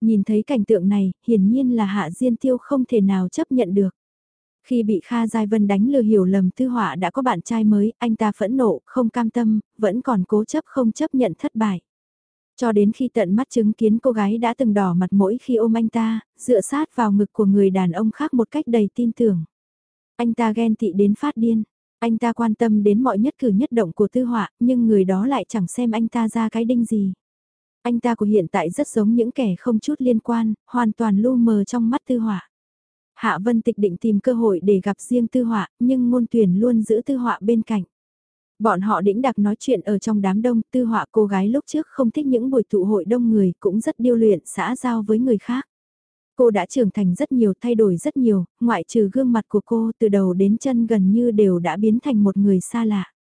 S1: Nhìn thấy cảnh tượng này, hiển nhiên là Hạ Diên Tiêu không thể nào chấp nhận được. Khi bị Kha Giai Vân đánh lừa hiểu lầm Tư Họa đã có bạn trai mới, anh ta phẫn nộ, không cam tâm, vẫn còn cố chấp không chấp nhận thất bại. Cho đến khi tận mắt chứng kiến cô gái đã từng đỏ mặt mỗi khi ôm anh ta, dựa sát vào ngực của người đàn ông khác một cách đầy tin tưởng. Anh ta ghen tị đến phát điên. Anh ta quan tâm đến mọi nhất cử nhất động của tư họa, nhưng người đó lại chẳng xem anh ta ra cái đinh gì. Anh ta của hiện tại rất giống những kẻ không chút liên quan, hoàn toàn lu mờ trong mắt tư họa. Hạ Vân Tịch định tìm cơ hội để gặp riêng tư họa, nhưng ngôn tuyển luôn giữ tư họa bên cạnh. Bọn họ đĩnh đặc nói chuyện ở trong đám đông, tư họa cô gái lúc trước không thích những buổi tụ hội đông người cũng rất điêu luyện xã giao với người khác. Cô đã trưởng thành rất nhiều, thay đổi rất nhiều, ngoại trừ gương mặt của cô từ đầu đến chân gần như đều đã biến thành một người xa lạ.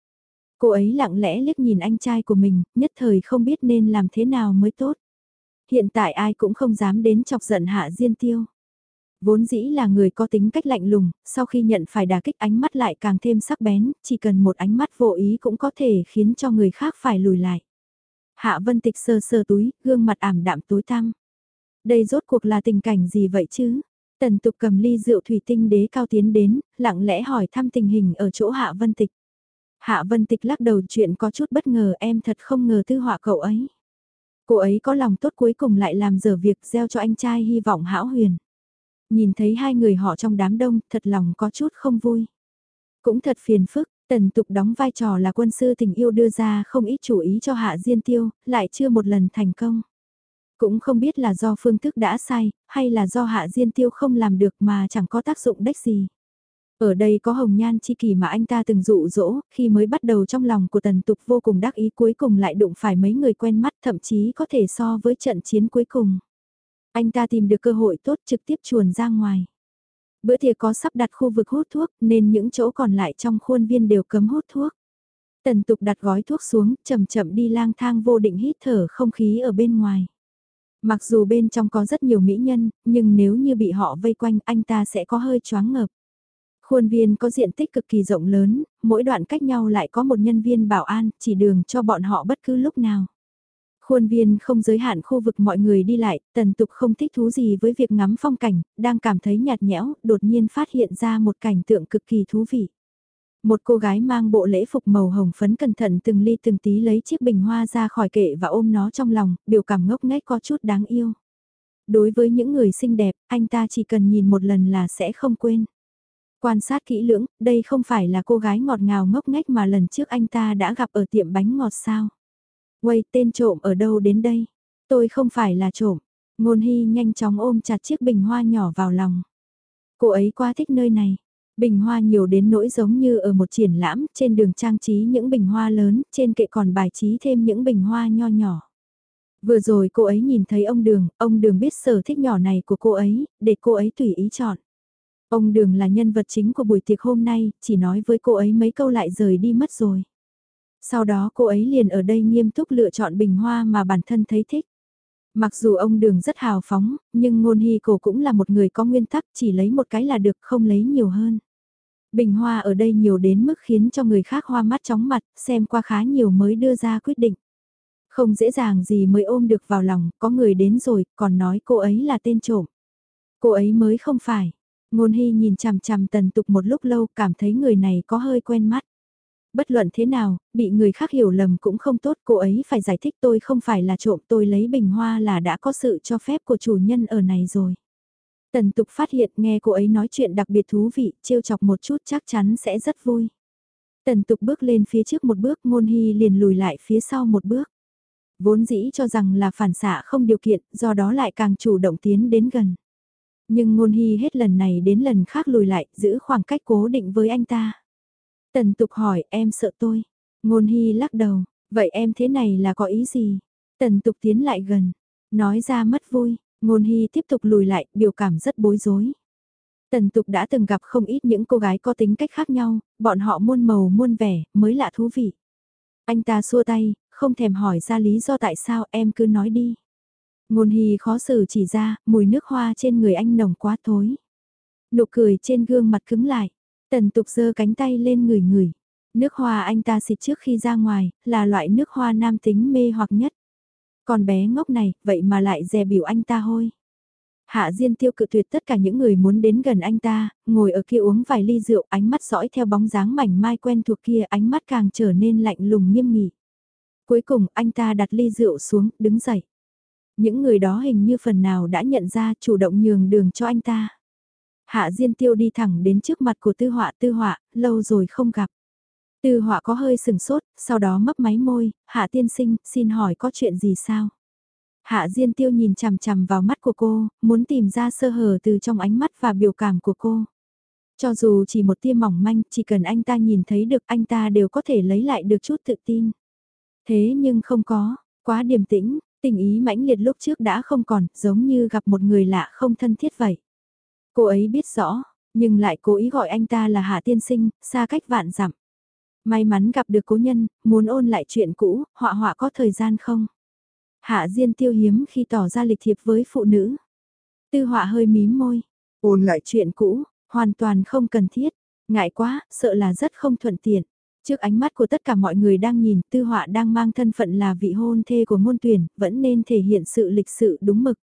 S1: Cô ấy lặng lẽ liếc nhìn anh trai của mình, nhất thời không biết nên làm thế nào mới tốt. Hiện tại ai cũng không dám đến chọc giận hạ Diên Tiêu. Vốn dĩ là người có tính cách lạnh lùng, sau khi nhận phải đả kích ánh mắt lại càng thêm sắc bén, chỉ cần một ánh mắt vô ý cũng có thể khiến cho người khác phải lùi lại. Hạ Vân Tịch sờ sờ túi, gương mặt ảm đạm tối tăm. Đây rốt cuộc là tình cảnh gì vậy chứ? Tần tục cầm ly rượu thủy tinh đế cao tiến đến, lặng lẽ hỏi thăm tình hình ở chỗ Hạ Vân Tịch. Hạ Vân Tịch lắc đầu chuyện có chút bất ngờ em thật không ngờ tư họa cậu ấy. Cô ấy có lòng tốt cuối cùng lại làm dở việc gieo cho anh trai hy vọng hão huyền. Nhìn thấy hai người họ trong đám đông, thật lòng có chút không vui. Cũng thật phiền phức, tần tục đóng vai trò là quân sư tình yêu đưa ra không ít chủ ý cho Hạ Diên Tiêu, lại chưa một lần thành công. Cũng không biết là do phương thức đã sai, hay là do Hạ Diên Tiêu không làm được mà chẳng có tác dụng đếch gì. Ở đây có hồng nhan chi kỳ mà anh ta từng dụ dỗ, khi mới bắt đầu trong lòng của tần tục vô cùng đắc ý cuối cùng lại đụng phải mấy người quen mắt thậm chí có thể so với trận chiến cuối cùng. Anh ta tìm được cơ hội tốt trực tiếp chuồn ra ngoài. Bữa tiệc có sắp đặt khu vực hút thuốc nên những chỗ còn lại trong khuôn viên đều cấm hút thuốc. Tần tục đặt gói thuốc xuống, chậm chậm đi lang thang vô định hít thở không khí ở bên ngoài. Mặc dù bên trong có rất nhiều mỹ nhân, nhưng nếu như bị họ vây quanh anh ta sẽ có hơi choáng ngợp. Khuôn viên có diện tích cực kỳ rộng lớn, mỗi đoạn cách nhau lại có một nhân viên bảo an, chỉ đường cho bọn họ bất cứ lúc nào. Khuôn viên không giới hạn khu vực mọi người đi lại, tần tục không thích thú gì với việc ngắm phong cảnh, đang cảm thấy nhạt nhẽo, đột nhiên phát hiện ra một cảnh tượng cực kỳ thú vị. Một cô gái mang bộ lễ phục màu hồng phấn cẩn thận từng ly từng tí lấy chiếc bình hoa ra khỏi kệ và ôm nó trong lòng, biểu cảm ngốc nghếch có chút đáng yêu. Đối với những người xinh đẹp, anh ta chỉ cần nhìn một lần là sẽ không quên. Quan sát kỹ lưỡng, đây không phải là cô gái ngọt ngào ngốc nghếch mà lần trước anh ta đã gặp ở tiệm bánh ngọt sao. Quay tên trộm ở đâu đến đây? Tôi không phải là trộm. Ngôn Hy nhanh chóng ôm chặt chiếc bình hoa nhỏ vào lòng. Cô ấy quá thích nơi này. Bình hoa nhiều đến nỗi giống như ở một triển lãm, trên đường trang trí những bình hoa lớn, trên kệ còn bài trí thêm những bình hoa nho nhỏ. Vừa rồi cô ấy nhìn thấy ông Đường, ông Đường biết sở thích nhỏ này của cô ấy, để cô ấy tùy ý chọn. Ông Đường là nhân vật chính của buổi tiệc hôm nay, chỉ nói với cô ấy mấy câu lại rời đi mất rồi. Sau đó cô ấy liền ở đây nghiêm túc lựa chọn bình hoa mà bản thân thấy thích. Mặc dù ông Đường rất hào phóng, nhưng ngôn hy cổ cũng là một người có nguyên tắc chỉ lấy một cái là được không lấy nhiều hơn. Bình hoa ở đây nhiều đến mức khiến cho người khác hoa mắt chóng mặt, xem qua khá nhiều mới đưa ra quyết định. Không dễ dàng gì mới ôm được vào lòng, có người đến rồi, còn nói cô ấy là tên trộm. Cô ấy mới không phải. Ngôn hy nhìn chằm chằm tần tục một lúc lâu cảm thấy người này có hơi quen mắt. Bất luận thế nào, bị người khác hiểu lầm cũng không tốt, cô ấy phải giải thích tôi không phải là trộm tôi lấy bình hoa là đã có sự cho phép của chủ nhân ở này rồi. Tần tục phát hiện nghe cô ấy nói chuyện đặc biệt thú vị, trêu chọc một chút chắc chắn sẽ rất vui. Tần tục bước lên phía trước một bước ngôn hy liền lùi lại phía sau một bước. Vốn dĩ cho rằng là phản xạ không điều kiện, do đó lại càng chủ động tiến đến gần. Nhưng ngôn hy hết lần này đến lần khác lùi lại, giữ khoảng cách cố định với anh ta. Tần tục hỏi em sợ tôi. Ngôn hy lắc đầu, vậy em thế này là có ý gì? Tần tục tiến lại gần, nói ra mất vui, ngôn hy tiếp tục lùi lại, biểu cảm rất bối rối. Tần tục đã từng gặp không ít những cô gái có tính cách khác nhau, bọn họ muôn màu muôn vẻ, mới lạ thú vị. Anh ta xua tay, không thèm hỏi ra lý do tại sao em cứ nói đi. Ngôn hy khó xử chỉ ra, mùi nước hoa trên người anh nồng quá thối. Nụ cười trên gương mặt cứng lại. Tần tục giơ cánh tay lên người người. Nước hoa anh ta xịt trước khi ra ngoài, là loại nước hoa nam tính mê hoặc nhất. Còn bé ngốc này, vậy mà lại dè biểu anh ta hôi. Hạ Diên Tiêu cự tuyệt tất cả những người muốn đến gần anh ta, ngồi ở kia uống vài ly rượu, ánh mắt dõi theo bóng dáng mảnh mai quen thuộc kia, ánh mắt càng trở nên lạnh lùng nghiêm nghị. Cuối cùng, anh ta đặt ly rượu xuống, đứng dậy. Những người đó hình như phần nào đã nhận ra chủ động nhường đường cho anh ta. Hạ Diên Tiêu đi thẳng đến trước mặt của Tư Họa, Tư Họa, lâu rồi không gặp. Tư Họa có hơi sừng sốt, sau đó mấp máy môi, Hạ Tiên Sinh, xin hỏi có chuyện gì sao? Hạ Diên Tiêu nhìn chằm chằm vào mắt của cô, muốn tìm ra sơ hở từ trong ánh mắt và biểu cảm của cô. Cho dù chỉ một tia mỏng manh, chỉ cần anh ta nhìn thấy được anh ta đều có thể lấy lại được chút tự tin. Thế nhưng không có, quá điềm tĩnh, tình ý mãnh liệt lúc trước đã không còn, giống như gặp một người lạ không thân thiết vậy. Cô ấy biết rõ, nhưng lại cố ý gọi anh ta là Hạ Tiên Sinh, xa cách vạn dặm. May mắn gặp được cố nhân, muốn ôn lại chuyện cũ, họa họa có thời gian không? Hạ Diên tiêu hiếm khi tỏ ra lịch thiệp với phụ nữ. Tư họa hơi mím môi, ôn lại chuyện cũ, hoàn toàn không cần thiết, ngại quá, sợ là rất không thuận tiện. Trước ánh mắt của tất cả mọi người đang nhìn, tư họa đang mang thân phận là vị hôn thê của ngôn tuyển, vẫn nên thể hiện sự lịch sự đúng mực.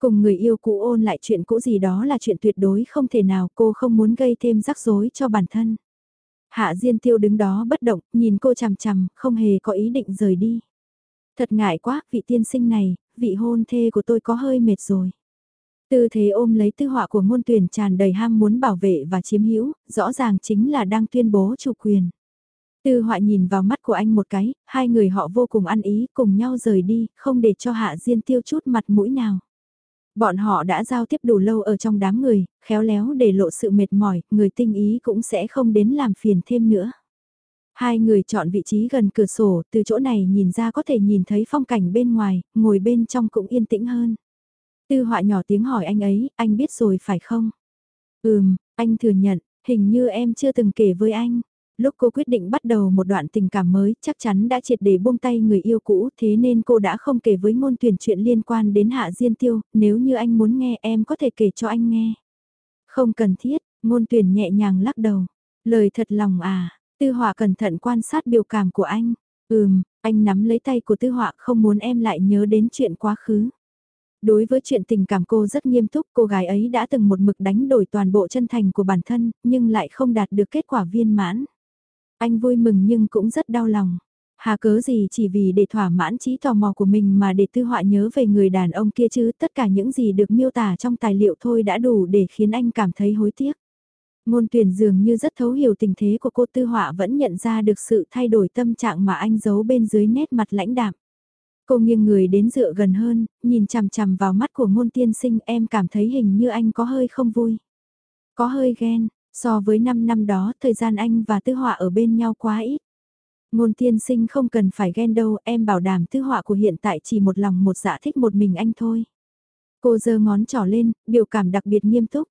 S1: Cùng người yêu cũ ôn lại chuyện cũ gì đó là chuyện tuyệt đối không thể nào cô không muốn gây thêm rắc rối cho bản thân. Hạ Diên Tiêu đứng đó bất động, nhìn cô chằm chằm, không hề có ý định rời đi. Thật ngại quá, vị tiên sinh này, vị hôn thê của tôi có hơi mệt rồi. Tư thế ôm lấy tư họa của ngôn tuyển tràn đầy ham muốn bảo vệ và chiếm hữu, rõ ràng chính là đang tuyên bố chủ quyền. Tư họa nhìn vào mắt của anh một cái, hai người họ vô cùng ăn ý, cùng nhau rời đi, không để cho hạ diên tiêu chút mặt mũi nào. Bọn họ đã giao tiếp đủ lâu ở trong đám người, khéo léo để lộ sự mệt mỏi, người tinh ý cũng sẽ không đến làm phiền thêm nữa. Hai người chọn vị trí gần cửa sổ, từ chỗ này nhìn ra có thể nhìn thấy phong cảnh bên ngoài, ngồi bên trong cũng yên tĩnh hơn. Tư họa nhỏ tiếng hỏi anh ấy, anh biết rồi phải không? Ừm, anh thừa nhận, hình như em chưa từng kể với anh. Lúc cô quyết định bắt đầu một đoạn tình cảm mới, chắc chắn đã triệt để buông tay người yêu cũ, thế nên cô đã không kể với ngôn tuyển chuyện liên quan đến Hạ Diên Tiêu, nếu như anh muốn nghe em có thể kể cho anh nghe. Không cần thiết, ngôn tuyển nhẹ nhàng lắc đầu. Lời thật lòng à, tư họa cẩn thận quan sát biểu cảm của anh. Ừm, anh nắm lấy tay của tư họa không muốn em lại nhớ đến chuyện quá khứ. Đối với chuyện tình cảm cô rất nghiêm túc, cô gái ấy đã từng một mực đánh đổi toàn bộ chân thành của bản thân, nhưng lại không đạt được kết quả viên mãn. Anh vui mừng nhưng cũng rất đau lòng. Hà cớ gì chỉ vì để thỏa mãn trí tò mò của mình mà để tư họa nhớ về người đàn ông kia chứ tất cả những gì được miêu tả trong tài liệu thôi đã đủ để khiến anh cảm thấy hối tiếc. Ngôn tuyển dường như rất thấu hiểu tình thế của cô tư họa vẫn nhận ra được sự thay đổi tâm trạng mà anh giấu bên dưới nét mặt lãnh đạm. Cô nghiêng người đến dựa gần hơn, nhìn chằm chằm vào mắt của ngôn tiên sinh em cảm thấy hình như anh có hơi không vui. Có hơi ghen, So với 5 năm đó, thời gian anh và Tư Họa ở bên nhau quá ít. Ngôn tiên sinh không cần phải ghen đâu, em bảo đảm Tư Họa của hiện tại chỉ một lòng một dạ thích một mình anh thôi. Cô giơ ngón trỏ lên, biểu cảm đặc biệt nghiêm túc.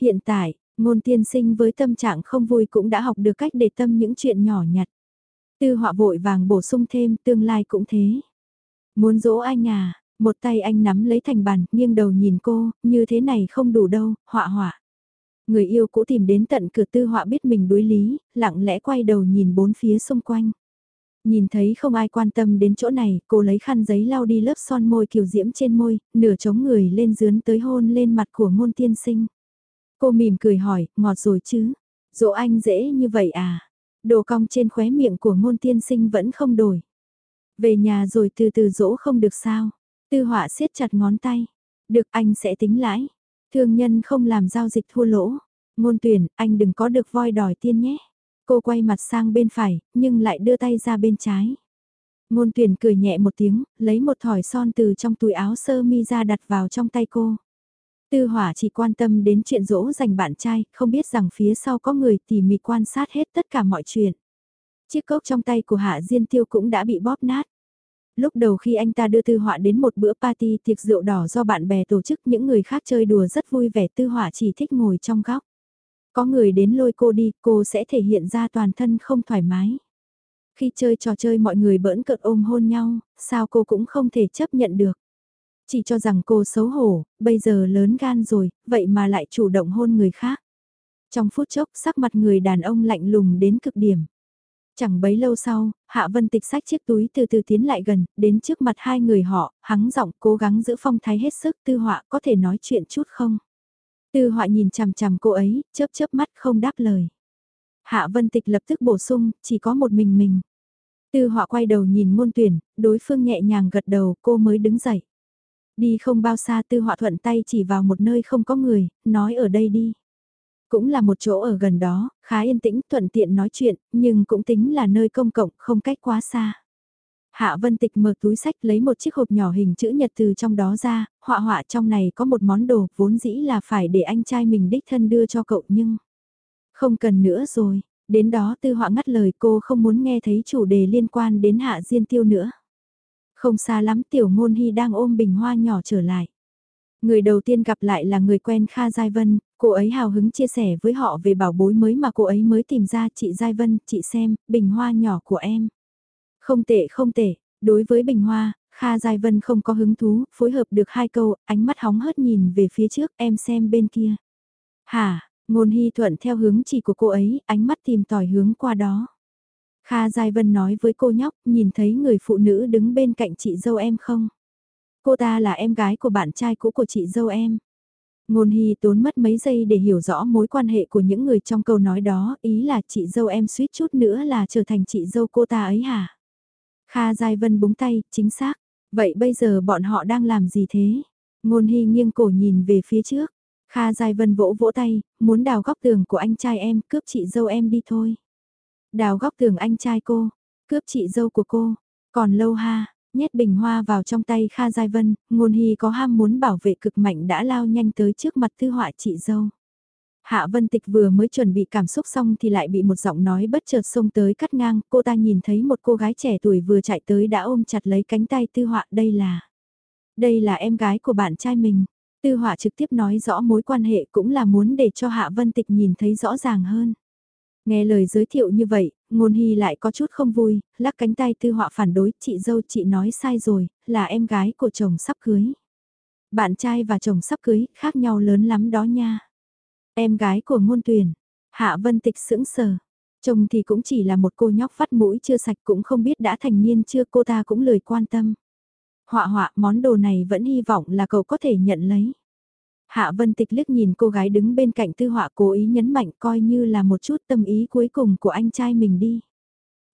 S1: Hiện tại, ngôn tiên sinh với tâm trạng không vui cũng đã học được cách để tâm những chuyện nhỏ nhặt. Tư họa vội vàng bổ sung thêm tương lai cũng thế. Muốn dỗ anh à, một tay anh nắm lấy thành bàn, nghiêng đầu nhìn cô, như thế này không đủ đâu, họa họa. Người yêu cũ tìm đến tận cửa tư họa biết mình đối lý, lặng lẽ quay đầu nhìn bốn phía xung quanh. Nhìn thấy không ai quan tâm đến chỗ này, cô lấy khăn giấy lau đi lớp son môi kiều diễm trên môi, nửa chống người lên dướn tới hôn lên mặt của ngôn tiên sinh. Cô mỉm cười hỏi, ngọt rồi chứ? Dỗ anh dễ như vậy à? Đồ cong trên khóe miệng của ngôn tiên sinh vẫn không đổi. Về nhà rồi từ từ dỗ không được sao? Tư họa siết chặt ngón tay. Được anh sẽ tính lãi. Thương nhân không làm giao dịch thua lỗ. Ngôn tuyển, anh đừng có được voi đòi tiên nhé. Cô quay mặt sang bên phải, nhưng lại đưa tay ra bên trái. Ngôn tuyển cười nhẹ một tiếng, lấy một thỏi son từ trong túi áo sơ mi ra đặt vào trong tay cô. Tư hỏa chỉ quan tâm đến chuyện dỗ dành bạn trai, không biết rằng phía sau có người tỉ mỉ quan sát hết tất cả mọi chuyện. Chiếc cốc trong tay của Hạ Diên Tiêu cũng đã bị bóp nát. Lúc đầu khi anh ta đưa Tư Họa đến một bữa party tiệc rượu đỏ do bạn bè tổ chức những người khác chơi đùa rất vui vẻ Tư Họa chỉ thích ngồi trong góc. Có người đến lôi cô đi, cô sẽ thể hiện ra toàn thân không thoải mái. Khi chơi trò chơi mọi người bỡn cợt ôm hôn nhau, sao cô cũng không thể chấp nhận được. Chỉ cho rằng cô xấu hổ, bây giờ lớn gan rồi, vậy mà lại chủ động hôn người khác. Trong phút chốc sắc mặt người đàn ông lạnh lùng đến cực điểm. Chẳng bấy lâu sau, Hạ Vân tịch sách chiếc túi từ từ tiến lại gần, đến trước mặt hai người họ, hắng giọng cố gắng giữ phong thái hết sức tư họa có thể nói chuyện chút không? Tư họa nhìn chằm chằm cô ấy, chớp chớp mắt không đáp lời. Hạ Vân tịch lập tức bổ sung, chỉ có một mình mình. Tư họa quay đầu nhìn ngôn tuyển, đối phương nhẹ nhàng gật đầu, cô mới đứng dậy. Đi không bao xa tư họa thuận tay chỉ vào một nơi không có người, nói ở đây đi. Cũng là một chỗ ở gần đó, khá yên tĩnh, thuận tiện nói chuyện, nhưng cũng tính là nơi công cộng, không cách quá xa. Hạ Vân Tịch mở túi sách lấy một chiếc hộp nhỏ hình chữ nhật từ trong đó ra, họa họa trong này có một món đồ vốn dĩ là phải để anh trai mình đích thân đưa cho cậu nhưng... Không cần nữa rồi, đến đó tư họa ngắt lời cô không muốn nghe thấy chủ đề liên quan đến hạ diên tiêu nữa. Không xa lắm tiểu ngôn hy đang ôm bình hoa nhỏ trở lại. Người đầu tiên gặp lại là người quen Kha Giai Vân, cô ấy hào hứng chia sẻ với họ về bảo bối mới mà cô ấy mới tìm ra chị Giai Vân, chị xem, bình hoa nhỏ của em. Không tệ không tệ, đối với bình hoa, Kha Giai Vân không có hứng thú, phối hợp được hai câu, ánh mắt hóng hớt nhìn về phía trước, em xem bên kia. Hả, ngôn hy thuận theo hướng chỉ của cô ấy, ánh mắt tìm tỏi hướng qua đó. Kha Giai Vân nói với cô nhóc, nhìn thấy người phụ nữ đứng bên cạnh chị dâu em không? Cô ta là em gái của bạn trai cũ của chị dâu em. Ngôn Hy tốn mất mấy giây để hiểu rõ mối quan hệ của những người trong câu nói đó, ý là chị dâu em suýt chút nữa là trở thành chị dâu cô ta ấy hả? Kha Giai Vân búng tay, chính xác. Vậy bây giờ bọn họ đang làm gì thế? Ngôn Hy nghiêng cổ nhìn về phía trước. Kha Giai Vân vỗ vỗ tay, muốn đào góc tường của anh trai em, cướp chị dâu em đi thôi. Đào góc tường anh trai cô, cướp chị dâu của cô, còn lâu ha, nhét bình hoa vào trong tay Kha Giai Vân, ngôn hy có ham muốn bảo vệ cực mạnh đã lao nhanh tới trước mặt thư họa chị dâu. Hạ Vân Tịch vừa mới chuẩn bị cảm xúc xong thì lại bị một giọng nói bất chợt xông tới cắt ngang, cô ta nhìn thấy một cô gái trẻ tuổi vừa chạy tới đã ôm chặt lấy cánh tay tư họa đây là... Đây là em gái của bạn trai mình. Tư họa trực tiếp nói rõ mối quan hệ cũng là muốn để cho Hạ Vân Tịch nhìn thấy rõ ràng hơn. Nghe lời giới thiệu như vậy, ngôn hy lại có chút không vui, lắc cánh tay tư họa phản đối, chị dâu chị nói sai rồi, là em gái của chồng sắp cưới. Bạn trai và chồng sắp cưới, khác nhau lớn lắm đó nha. Em gái của ngôn tuyển, Hạ Vân Tịch sững sờ. Chồng thì cũng chỉ là một cô nhóc vắt mũi chưa sạch cũng không biết đã thành niên chưa cô ta cũng lời quan tâm. Họa họa món đồ này vẫn hy vọng là cậu có thể nhận lấy. Hạ Vân Tịch liếc nhìn cô gái đứng bên cạnh tư họa cố ý nhấn mạnh coi như là một chút tâm ý cuối cùng của anh trai mình đi.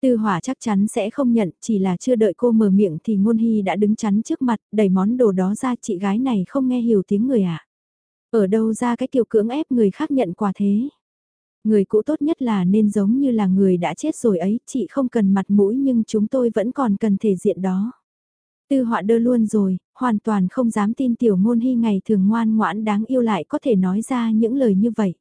S1: Tư hỏa chắc chắn sẽ không nhận, chỉ là chưa đợi cô mở miệng thì ngôn hy đã đứng chắn trước mặt, đẩy món đồ đó ra chị gái này không nghe hiểu tiếng người ạ. À. Ở đâu ra cái kiểu cưỡng ép người khác nhận quà thế? Người cũ tốt nhất là nên giống như là người đã chết rồi ấy, chị không cần mặt mũi nhưng chúng tôi vẫn còn cần thể diện đó. Tư họa đơ luôn rồi, hoàn toàn không dám tin tiểu ngôn hy ngày thường ngoan ngoãn đáng yêu lại có thể nói ra những lời như vậy.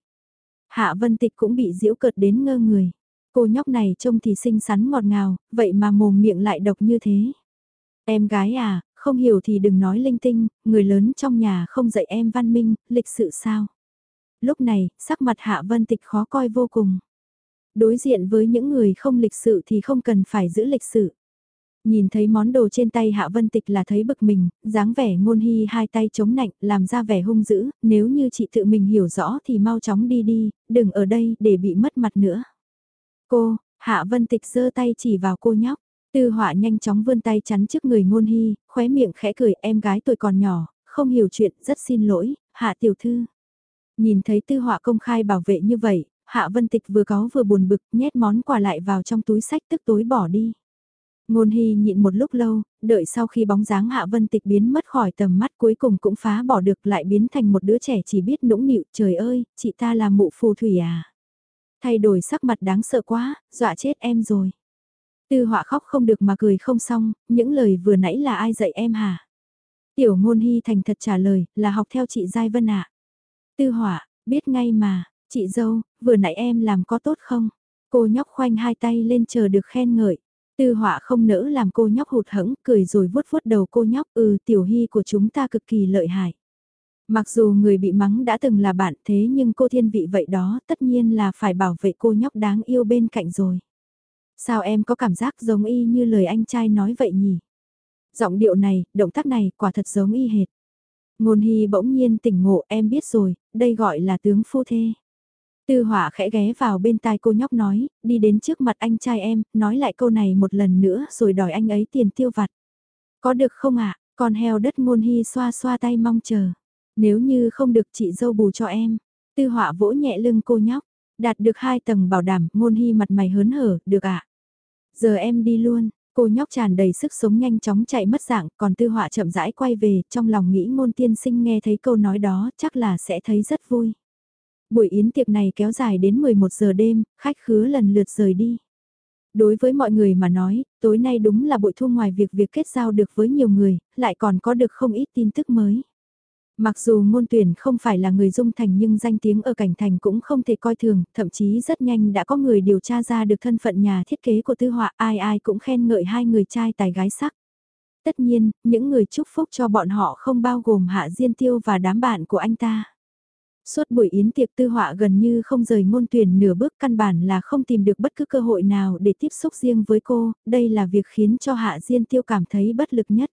S1: Hạ Vân Tịch cũng bị diễu cợt đến ngơ người. Cô nhóc này trông thì xinh xắn ngọt ngào, vậy mà mồm miệng lại độc như thế. Em gái à, không hiểu thì đừng nói linh tinh, người lớn trong nhà không dạy em văn minh, lịch sự sao. Lúc này, sắc mặt Hạ Vân Tịch khó coi vô cùng. Đối diện với những người không lịch sự thì không cần phải giữ lịch sự. Nhìn thấy món đồ trên tay Hạ Vân Tịch là thấy bực mình, dáng vẻ ngôn hy hai tay chống nạnh, làm ra vẻ hung dữ, nếu như chị tự mình hiểu rõ thì mau chóng đi đi, đừng ở đây để bị mất mặt nữa. Cô, Hạ Vân Tịch giơ tay chỉ vào cô nhóc, tư họa nhanh chóng vươn tay chắn trước người ngôn hy, khóe miệng khẽ cười em gái tôi còn nhỏ, không hiểu chuyện, rất xin lỗi, Hạ Tiểu Thư. Nhìn thấy tư họa công khai bảo vệ như vậy, Hạ Vân Tịch vừa có vừa buồn bực nhét món quà lại vào trong túi sách tức tối bỏ đi. Ngôn Hy nhịn một lúc lâu, đợi sau khi bóng dáng Hạ Vân Tịch biến mất khỏi tầm mắt cuối cùng cũng phá bỏ được lại biến thành một đứa trẻ chỉ biết nũng nịu, trời ơi, chị ta là mụ phù thủy à. Thay đổi sắc mặt đáng sợ quá, dọa chết em rồi. Tư họa khóc không được mà cười không xong, những lời vừa nãy là ai dạy em hả? Tiểu ngôn hy thành thật trả lời, là học theo chị Giai Vân ạ. Tư họa, biết ngay mà, chị dâu, vừa nãy em làm có tốt không? Cô nhóc khoanh hai tay lên chờ được khen ngợi. Tư họa không nỡ làm cô nhóc hụt hẫng, cười rồi vuốt vuốt đầu cô nhóc, ừ tiểu hy của chúng ta cực kỳ lợi hại. Mặc dù người bị mắng đã từng là bạn thế nhưng cô thiên vị vậy đó tất nhiên là phải bảo vệ cô nhóc đáng yêu bên cạnh rồi. Sao em có cảm giác giống y như lời anh trai nói vậy nhỉ? Giọng điệu này, động tác này quả thật giống y hệt. Ngôn hy bỗng nhiên tỉnh ngộ em biết rồi, đây gọi là tướng phu thê. Tư hỏa khẽ ghé vào bên tai cô nhóc nói, đi đến trước mặt anh trai em, nói lại câu này một lần nữa rồi đòi anh ấy tiền tiêu vặt. Có được không ạ? Con heo đất ngôn hy xoa xoa tay mong chờ. Nếu như không được chị dâu bù cho em. Tư họa vỗ nhẹ lưng cô nhóc. Đạt được hai tầng bảo đảm, ngôn hy mặt mày hớn hở, được ạ. Giờ em đi luôn, cô nhóc tràn đầy sức sống nhanh chóng chạy mất dạng, còn tư họa chậm rãi quay về, trong lòng nghĩ ngôn tiên sinh nghe thấy câu nói đó, chắc là sẽ thấy rất vui. Buổi yến tiệc này kéo dài đến 11 giờ đêm, khách khứa lần lượt rời đi. Đối với mọi người mà nói, tối nay đúng là buổi thu ngoài việc việc kết giao được với nhiều người, lại còn có được không ít tin tức mới. Mặc dù ngôn tuyển không phải là người dung thành nhưng danh tiếng ở cảnh thành cũng không thể coi thường, thậm chí rất nhanh đã có người điều tra ra được thân phận nhà thiết kế của tư họa ai ai cũng khen ngợi hai người trai tài gái sắc. Tất nhiên, những người chúc phúc cho bọn họ không bao gồm Hạ Diên Tiêu và đám bạn của anh ta. Suốt buổi yến tiệc tư họa gần như không rời ngôn tuyển nửa bước căn bản là không tìm được bất cứ cơ hội nào để tiếp xúc riêng với cô, đây là việc khiến cho Hạ Diên Tiêu cảm thấy bất lực nhất.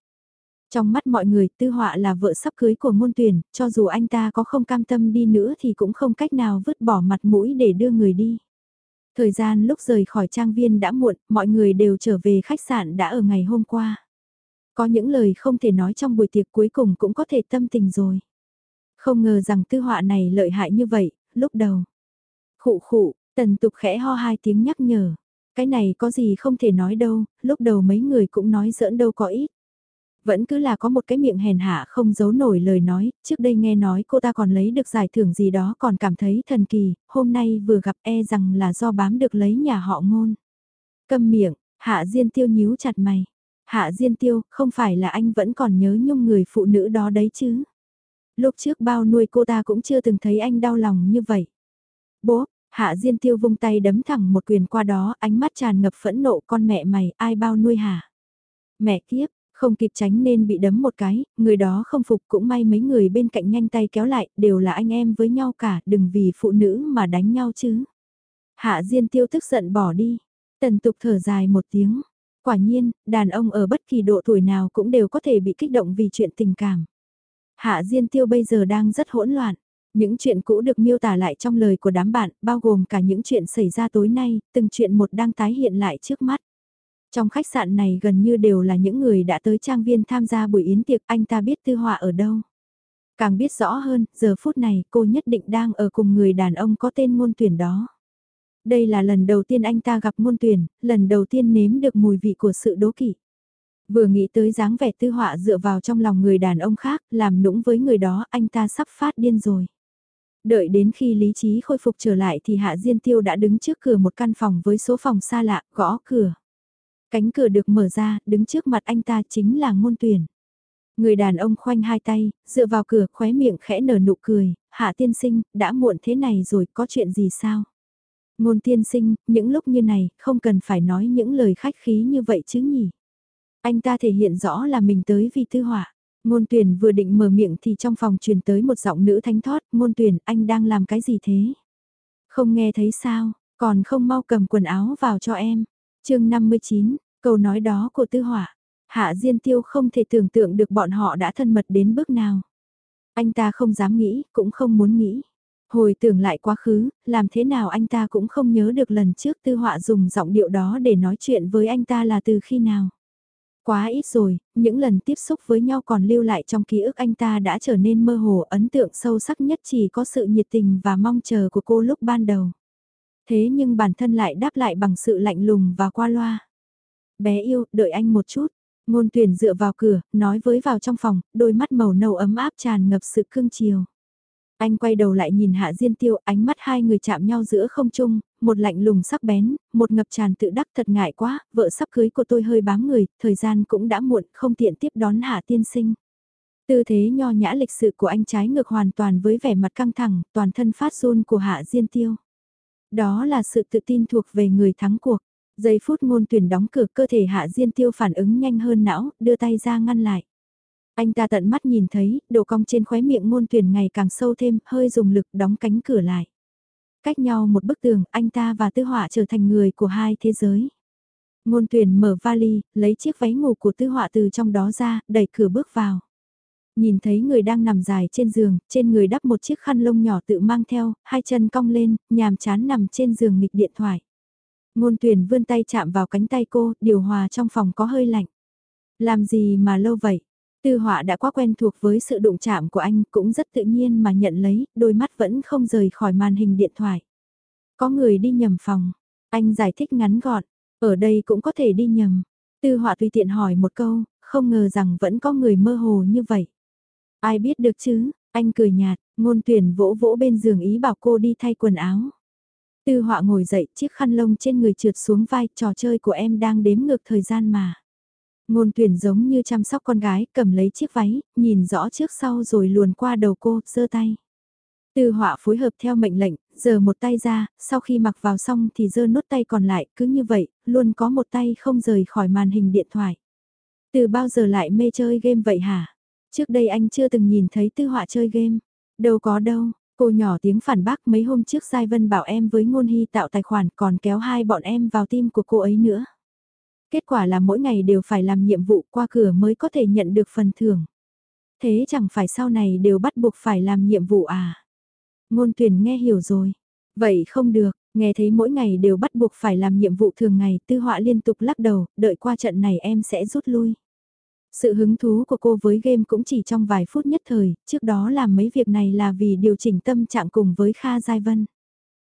S1: Trong mắt mọi người, tư họa là vợ sắp cưới của ngôn tuyển, cho dù anh ta có không cam tâm đi nữa thì cũng không cách nào vứt bỏ mặt mũi để đưa người đi. Thời gian lúc rời khỏi trang viên đã muộn, mọi người đều trở về khách sạn đã ở ngày hôm qua. Có những lời không thể nói trong buổi tiệc cuối cùng cũng có thể tâm tình rồi. Không ngờ rằng tư họa này lợi hại như vậy, lúc đầu. Khụ khụ, tần tục khẽ ho hai tiếng nhắc nhở. Cái này có gì không thể nói đâu, lúc đầu mấy người cũng nói giỡn đâu có ít. Vẫn cứ là có một cái miệng hèn hạ không giấu nổi lời nói, trước đây nghe nói cô ta còn lấy được giải thưởng gì đó còn cảm thấy thần kỳ, hôm nay vừa gặp e rằng là do bám được lấy nhà họ ngôn. Câm miệng, hạ diên tiêu nhíu chặt mày. Hạ diên tiêu, không phải là anh vẫn còn nhớ nhung người phụ nữ đó đấy chứ. Lúc trước bao nuôi cô ta cũng chưa từng thấy anh đau lòng như vậy. Bố, Hạ Diên Tiêu vung tay đấm thẳng một quyền qua đó, ánh mắt tràn ngập phẫn nộ con mẹ mày, ai bao nuôi hả? Mẹ kiếp, không kịp tránh nên bị đấm một cái, người đó không phục cũng may mấy người bên cạnh nhanh tay kéo lại, đều là anh em với nhau cả, đừng vì phụ nữ mà đánh nhau chứ. Hạ Diên Tiêu tức giận bỏ đi, tần tục thở dài một tiếng. Quả nhiên, đàn ông ở bất kỳ độ tuổi nào cũng đều có thể bị kích động vì chuyện tình cảm. Hạ Diên Tiêu bây giờ đang rất hỗn loạn. Những chuyện cũ được miêu tả lại trong lời của đám bạn, bao gồm cả những chuyện xảy ra tối nay, từng chuyện một đang tái hiện lại trước mắt. Trong khách sạn này gần như đều là những người đã tới trang viên tham gia buổi yến tiệc anh ta biết tư họa ở đâu. Càng biết rõ hơn, giờ phút này cô nhất định đang ở cùng người đàn ông có tên ngôn tuyển đó. Đây là lần đầu tiên anh ta gặp ngôn tuyển, lần đầu tiên nếm được mùi vị của sự đố kỵ. Vừa nghĩ tới dáng vẻ tư họa dựa vào trong lòng người đàn ông khác, làm nũng với người đó anh ta sắp phát điên rồi. Đợi đến khi lý trí khôi phục trở lại thì Hạ Diên Tiêu đã đứng trước cửa một căn phòng với số phòng xa lạ, gõ cửa. Cánh cửa được mở ra, đứng trước mặt anh ta chính là ngôn tuyển. Người đàn ông khoanh hai tay, dựa vào cửa khóe miệng khẽ nở nụ cười, hạ tiên sinh, đã muộn thế này rồi, có chuyện gì sao? Ngôn tiên sinh, những lúc như này, không cần phải nói những lời khách khí như vậy chứ nhỉ? Anh ta thể hiện rõ là mình tới vì tư họa. Ngôn tuyển vừa định mở miệng thì trong phòng truyền tới một giọng nữ thánh thoát ngôn tuyển, anh đang làm cái gì thế? Không nghe thấy sao, còn không mau cầm quần áo vào cho em. chương 59, câu nói đó của tư họa. Hạ Diên Tiêu không thể tưởng tượng được bọn họ đã thân mật đến bước nào. Anh ta không dám nghĩ, cũng không muốn nghĩ. Hồi tưởng lại quá khứ, làm thế nào anh ta cũng không nhớ được lần trước tư họa dùng giọng điệu đó để nói chuyện với anh ta là từ khi nào. Quá ít rồi, những lần tiếp xúc với nhau còn lưu lại trong ký ức anh ta đã trở nên mơ hồ ấn tượng sâu sắc nhất chỉ có sự nhiệt tình và mong chờ của cô lúc ban đầu. Thế nhưng bản thân lại đáp lại bằng sự lạnh lùng và qua loa. Bé yêu, đợi anh một chút. Ngôn tuyển dựa vào cửa, nói với vào trong phòng, đôi mắt màu nâu ấm áp tràn ngập sự cương chiều. Anh quay đầu lại nhìn Hạ Diên Tiêu, ánh mắt hai người chạm nhau giữa không trung, một lạnh lùng sắc bén, một ngập tràn tự đắc thật ngại quá, vợ sắp cưới của tôi hơi bám người, thời gian cũng đã muộn, không tiện tiếp đón Hạ Tiên Sinh. Tư thế nho nhã lịch sự của anh trái ngược hoàn toàn với vẻ mặt căng thẳng, toàn thân phát run của Hạ Diên Tiêu. Đó là sự tự tin thuộc về người thắng cuộc. Giây phút ngôn tuyển đóng cửa cơ thể Hạ Diên Tiêu phản ứng nhanh hơn não, đưa tay ra ngăn lại. Anh ta tận mắt nhìn thấy, độ cong trên khóe miệng ngôn tuyển ngày càng sâu thêm, hơi dùng lực đóng cánh cửa lại. Cách nhau một bức tường, anh ta và tư họa trở thành người của hai thế giới. Ngôn tuyển mở vali, lấy chiếc váy ngủ của tư họa từ trong đó ra, đẩy cửa bước vào. Nhìn thấy người đang nằm dài trên giường, trên người đắp một chiếc khăn lông nhỏ tự mang theo, hai chân cong lên, nhàm chán nằm trên giường nghịch điện thoại. Ngôn tuyển vươn tay chạm vào cánh tay cô, điều hòa trong phòng có hơi lạnh. Làm gì mà lâu vậy? Tư họa đã quá quen thuộc với sự đụng chạm của anh cũng rất tự nhiên mà nhận lấy, đôi mắt vẫn không rời khỏi màn hình điện thoại. Có người đi nhầm phòng, anh giải thích ngắn gọn, ở đây cũng có thể đi nhầm. Tư họa tùy tiện hỏi một câu, không ngờ rằng vẫn có người mơ hồ như vậy. Ai biết được chứ, anh cười nhạt, ngôn tuyển vỗ vỗ bên giường ý bảo cô đi thay quần áo. Tư họa ngồi dậy chiếc khăn lông trên người trượt xuống vai, trò chơi của em đang đếm ngược thời gian mà. Ngôn tuyển giống như chăm sóc con gái, cầm lấy chiếc váy, nhìn rõ trước sau rồi luồn qua đầu cô, giơ tay. Tư họa phối hợp theo mệnh lệnh, giờ một tay ra, sau khi mặc vào xong thì giơ nốt tay còn lại, cứ như vậy, luôn có một tay không rời khỏi màn hình điện thoại. Từ bao giờ lại mê chơi game vậy hả? Trước đây anh chưa từng nhìn thấy tư họa chơi game. Đâu có đâu, cô nhỏ tiếng phản bác mấy hôm trước Giai Vân bảo em với ngôn hy tạo tài khoản còn kéo hai bọn em vào team của cô ấy nữa. Kết quả là mỗi ngày đều phải làm nhiệm vụ qua cửa mới có thể nhận được phần thưởng. Thế chẳng phải sau này đều bắt buộc phải làm nhiệm vụ à? Ngôn tuyển nghe hiểu rồi. Vậy không được, nghe thấy mỗi ngày đều bắt buộc phải làm nhiệm vụ thường ngày tư họa liên tục lắc đầu, đợi qua trận này em sẽ rút lui. Sự hứng thú của cô với game cũng chỉ trong vài phút nhất thời, trước đó làm mấy việc này là vì điều chỉnh tâm trạng cùng với Kha Giai Vân.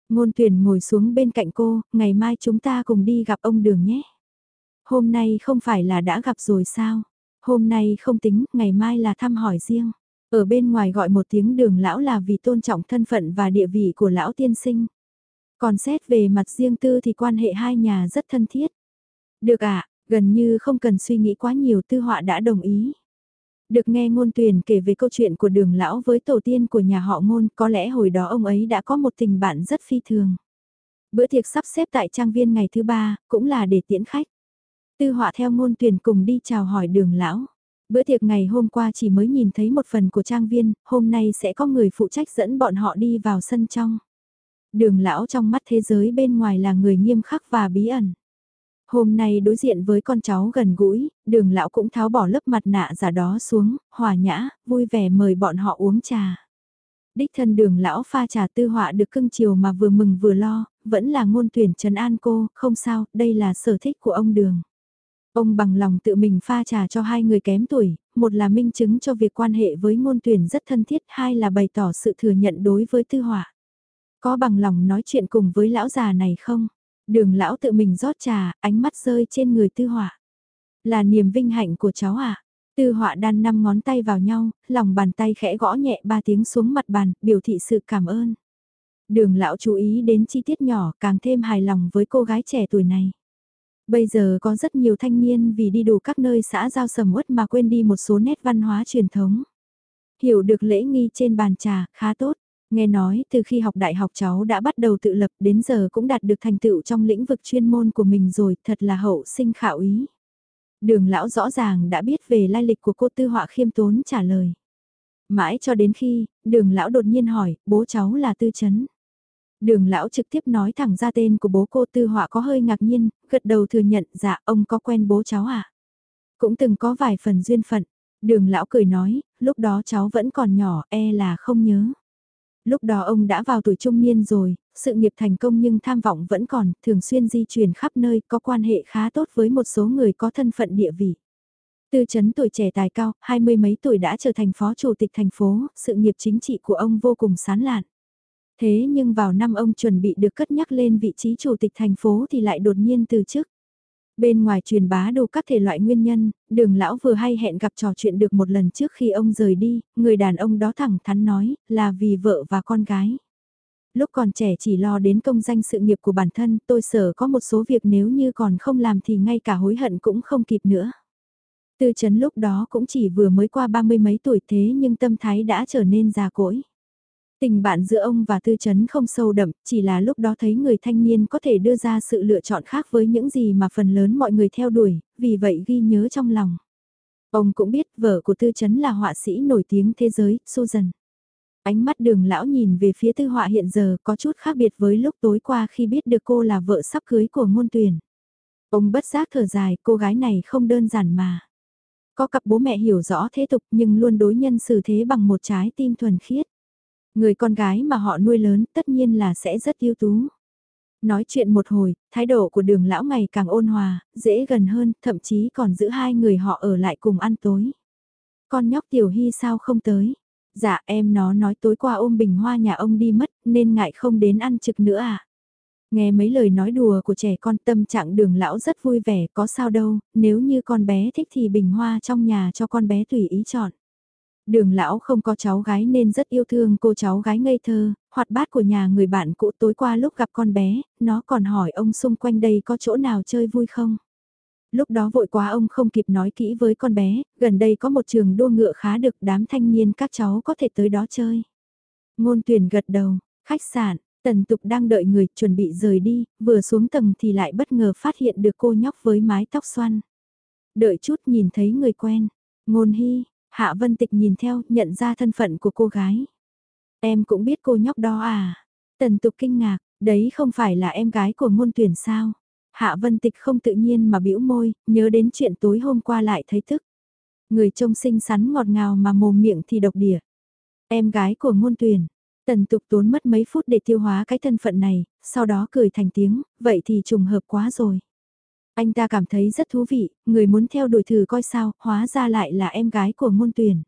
S1: Ngôn tuyển ngồi xuống bên cạnh cô, ngày mai chúng ta cùng đi gặp ông Đường nhé. Hôm nay không phải là đã gặp rồi sao? Hôm nay không tính, ngày mai là thăm hỏi riêng. Ở bên ngoài gọi một tiếng đường lão là vì tôn trọng thân phận và địa vị của lão tiên sinh. Còn xét về mặt riêng tư thì quan hệ hai nhà rất thân thiết. Được ạ, gần như không cần suy nghĩ quá nhiều tư họa đã đồng ý. Được nghe ngôn tuyển kể về câu chuyện của đường lão với tổ tiên của nhà họ ngôn, có lẽ hồi đó ông ấy đã có một tình bạn rất phi thường. Bữa tiệc sắp xếp tại trang viên ngày thứ ba, cũng là để tiễn khách. Tư họa theo ngôn tuyển cùng đi chào hỏi đường lão. Bữa tiệc ngày hôm qua chỉ mới nhìn thấy một phần của trang viên, hôm nay sẽ có người phụ trách dẫn bọn họ đi vào sân trong. Đường lão trong mắt thế giới bên ngoài là người nghiêm khắc và bí ẩn. Hôm nay đối diện với con cháu gần gũi, đường lão cũng tháo bỏ lớp mặt nạ giả đó xuống, hòa nhã, vui vẻ mời bọn họ uống trà. Đích thân đường lão pha trà tư họa được cưng chiều mà vừa mừng vừa lo, vẫn là ngôn tuyển trần an cô, không sao, đây là sở thích của ông đường. Ông bằng lòng tự mình pha trà cho hai người kém tuổi, một là minh chứng cho việc quan hệ với ngôn tuyển rất thân thiết, hai là bày tỏ sự thừa nhận đối với tư họa. Có bằng lòng nói chuyện cùng với lão già này không? Đường lão tự mình rót trà, ánh mắt rơi trên người tư họa. Là niềm vinh hạnh của cháu à? Tư họa đan năm ngón tay vào nhau, lòng bàn tay khẽ gõ nhẹ ba tiếng xuống mặt bàn, biểu thị sự cảm ơn. Đường lão chú ý đến chi tiết nhỏ càng thêm hài lòng với cô gái trẻ tuổi này. Bây giờ có rất nhiều thanh niên vì đi đủ các nơi xã giao sầm uất mà quên đi một số nét văn hóa truyền thống. Hiểu được lễ nghi trên bàn trà, khá tốt. Nghe nói từ khi học đại học cháu đã bắt đầu tự lập đến giờ cũng đạt được thành tựu trong lĩnh vực chuyên môn của mình rồi, thật là hậu sinh khảo ý. Đường lão rõ ràng đã biết về lai lịch của cô tư họa khiêm tốn trả lời. Mãi cho đến khi, đường lão đột nhiên hỏi, bố cháu là tư chấn. Đường lão trực tiếp nói thẳng ra tên của bố cô tư họa có hơi ngạc nhiên, gật đầu thừa nhận dạ ông có quen bố cháu à. Cũng từng có vài phần duyên phận. Đường lão cười nói, lúc đó cháu vẫn còn nhỏ e là không nhớ. Lúc đó ông đã vào tuổi trung niên rồi, sự nghiệp thành công nhưng tham vọng vẫn còn, thường xuyên di chuyển khắp nơi, có quan hệ khá tốt với một số người có thân phận địa vị. Tư chấn tuổi trẻ tài cao, hai mươi mấy tuổi đã trở thành phó chủ tịch thành phố, sự nghiệp chính trị của ông vô cùng sán lạn. Thế nhưng vào năm ông chuẩn bị được cất nhắc lên vị trí chủ tịch thành phố thì lại đột nhiên từ chức. Bên ngoài truyền bá đủ các thể loại nguyên nhân, đường lão vừa hay hẹn gặp trò chuyện được một lần trước khi ông rời đi, người đàn ông đó thẳng thắn nói là vì vợ và con gái. Lúc còn trẻ chỉ lo đến công danh sự nghiệp của bản thân, tôi sợ có một số việc nếu như còn không làm thì ngay cả hối hận cũng không kịp nữa. Tư chấn lúc đó cũng chỉ vừa mới qua ba mươi mấy tuổi thế nhưng tâm thái đã trở nên già cỗi. Tình bạn giữa ông và tư chấn không sâu đậm, chỉ là lúc đó thấy người thanh niên có thể đưa ra sự lựa chọn khác với những gì mà phần lớn mọi người theo đuổi, vì vậy ghi nhớ trong lòng. Ông cũng biết vợ của tư chấn là họa sĩ nổi tiếng thế giới, Susan. Ánh mắt đường lão nhìn về phía tư họa hiện giờ có chút khác biệt với lúc tối qua khi biết được cô là vợ sắp cưới của ngôn tuyển. Ông bất giác thở dài, cô gái này không đơn giản mà. Có cặp bố mẹ hiểu rõ thế tục nhưng luôn đối nhân xử thế bằng một trái tim thuần khiết. Người con gái mà họ nuôi lớn tất nhiên là sẽ rất ưu tú. Nói chuyện một hồi, thái độ của đường lão ngày càng ôn hòa, dễ gần hơn, thậm chí còn giữ hai người họ ở lại cùng ăn tối. Con nhóc tiểu hy sao không tới? Dạ em nó nói tối qua ôm bình hoa nhà ông đi mất nên ngại không đến ăn trực nữa à? Nghe mấy lời nói đùa của trẻ con tâm trạng đường lão rất vui vẻ có sao đâu, nếu như con bé thích thì bình hoa trong nhà cho con bé tùy ý chọn. Đường lão không có cháu gái nên rất yêu thương cô cháu gái ngây thơ, hoạt bát của nhà người bạn cũ tối qua lúc gặp con bé, nó còn hỏi ông xung quanh đây có chỗ nào chơi vui không. Lúc đó vội quá ông không kịp nói kỹ với con bé, gần đây có một trường đua ngựa khá được đám thanh niên các cháu có thể tới đó chơi. Ngôn tuyển gật đầu, khách sạn, tần tục đang đợi người chuẩn bị rời đi, vừa xuống tầng thì lại bất ngờ phát hiện được cô nhóc với mái tóc xoăn. Đợi chút nhìn thấy người quen, ngôn hy, Hạ Vân Tịch nhìn theo, nhận ra thân phận của cô gái. Em cũng biết cô nhóc đó à? Tần tục kinh ngạc, đấy không phải là em gái của ngôn tuyển sao? Hạ Vân Tịch không tự nhiên mà bĩu môi, nhớ đến chuyện tối hôm qua lại thấy thức. Người trông xinh xắn ngọt ngào mà mồm miệng thì độc địa. Em gái của ngôn tuyển. Tần tục tốn mất mấy phút để tiêu hóa cái thân phận này, sau đó cười thành tiếng, vậy thì trùng hợp quá rồi. Anh ta cảm thấy rất thú vị, người muốn theo đuổi thử coi sao, hóa ra lại là em gái của ngôn tuyển.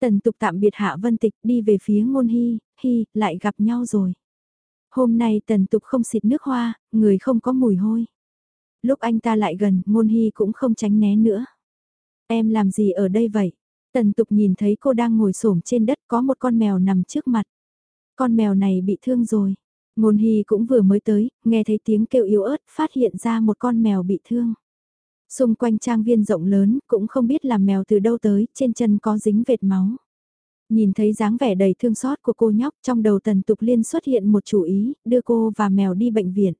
S1: Tần tục tạm biệt Hạ Vân Tịch đi về phía ngôn hy, hy, lại gặp nhau rồi. Hôm nay tần tục không xịt nước hoa, người không có mùi hôi. Lúc anh ta lại gần, ngôn hy cũng không tránh né nữa. Em làm gì ở đây vậy? Tần tục nhìn thấy cô đang ngồi xổm trên đất có một con mèo nằm trước mặt. Con mèo này bị thương rồi. Ngôn hy cũng vừa mới tới, nghe thấy tiếng kêu yếu ớt, phát hiện ra một con mèo bị thương. Xung quanh trang viên rộng lớn, cũng không biết là mèo từ đâu tới, trên chân có dính vệt máu. Nhìn thấy dáng vẻ đầy thương xót của cô nhóc trong đầu tần tục liên xuất hiện một chủ ý, đưa cô và mèo đi bệnh viện.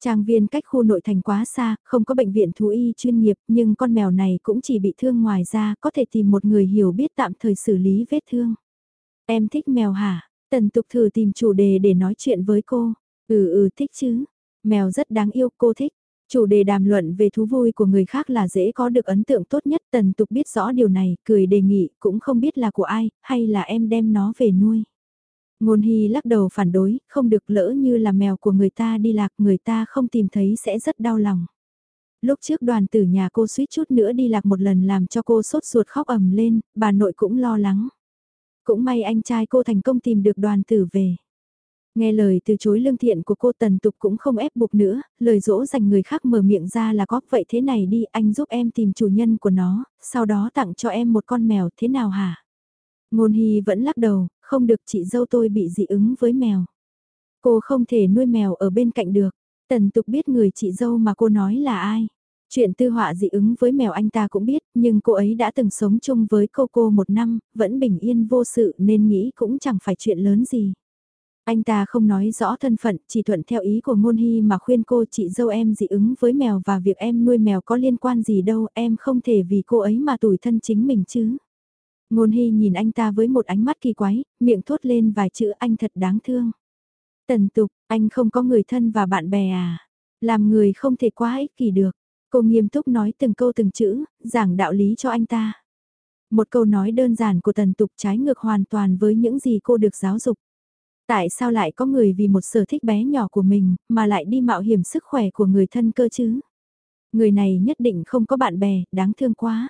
S1: Trang viên cách khu nội thành quá xa, không có bệnh viện thú y chuyên nghiệp, nhưng con mèo này cũng chỉ bị thương ngoài ra, có thể tìm một người hiểu biết tạm thời xử lý vết thương. Em thích mèo hả? Tần tục thử tìm chủ đề để nói chuyện với cô. Ừ ừ thích chứ. Mèo rất đáng yêu cô thích. Chủ đề đàm luận về thú vui của người khác là dễ có được ấn tượng tốt nhất. Tần tục biết rõ điều này, cười đề nghị, cũng không biết là của ai, hay là em đem nó về nuôi. Ngôn Hy lắc đầu phản đối, không được lỡ như là mèo của người ta đi lạc người ta không tìm thấy sẽ rất đau lòng. Lúc trước đoàn tử nhà cô suýt chút nữa đi lạc một lần làm cho cô sốt ruột khóc ầm lên, bà nội cũng lo lắng. Cũng may anh trai cô thành công tìm được đoàn tử về. Nghe lời từ chối lương thiện của cô tần tục cũng không ép buộc nữa, lời dỗ dành người khác mở miệng ra là có vậy thế này đi anh giúp em tìm chủ nhân của nó, sau đó tặng cho em một con mèo thế nào hả? Ngôn Hy vẫn lắc đầu, không được chị dâu tôi bị dị ứng với mèo. Cô không thể nuôi mèo ở bên cạnh được. Tần tục biết người chị dâu mà cô nói là ai. Chuyện tư họa dị ứng với mèo anh ta cũng biết, nhưng cô ấy đã từng sống chung với cô cô một năm, vẫn bình yên vô sự nên nghĩ cũng chẳng phải chuyện lớn gì. Anh ta không nói rõ thân phận, chỉ thuận theo ý của ngôn hy mà khuyên cô chị dâu em dị ứng với mèo và việc em nuôi mèo có liên quan gì đâu, em không thể vì cô ấy mà tủi thân chính mình chứ. Ngôn hy nhìn anh ta với một ánh mắt kỳ quái, miệng thốt lên vài chữ anh thật đáng thương. Tần tục, anh không có người thân và bạn bè à? Làm người không thể quá ích kỷ được. Cô nghiêm túc nói từng câu từng chữ, giảng đạo lý cho anh ta. Một câu nói đơn giản của tần tục trái ngược hoàn toàn với những gì cô được giáo dục. Tại sao lại có người vì một sở thích bé nhỏ của mình mà lại đi mạo hiểm sức khỏe của người thân cơ chứ? Người này nhất định không có bạn bè, đáng thương quá.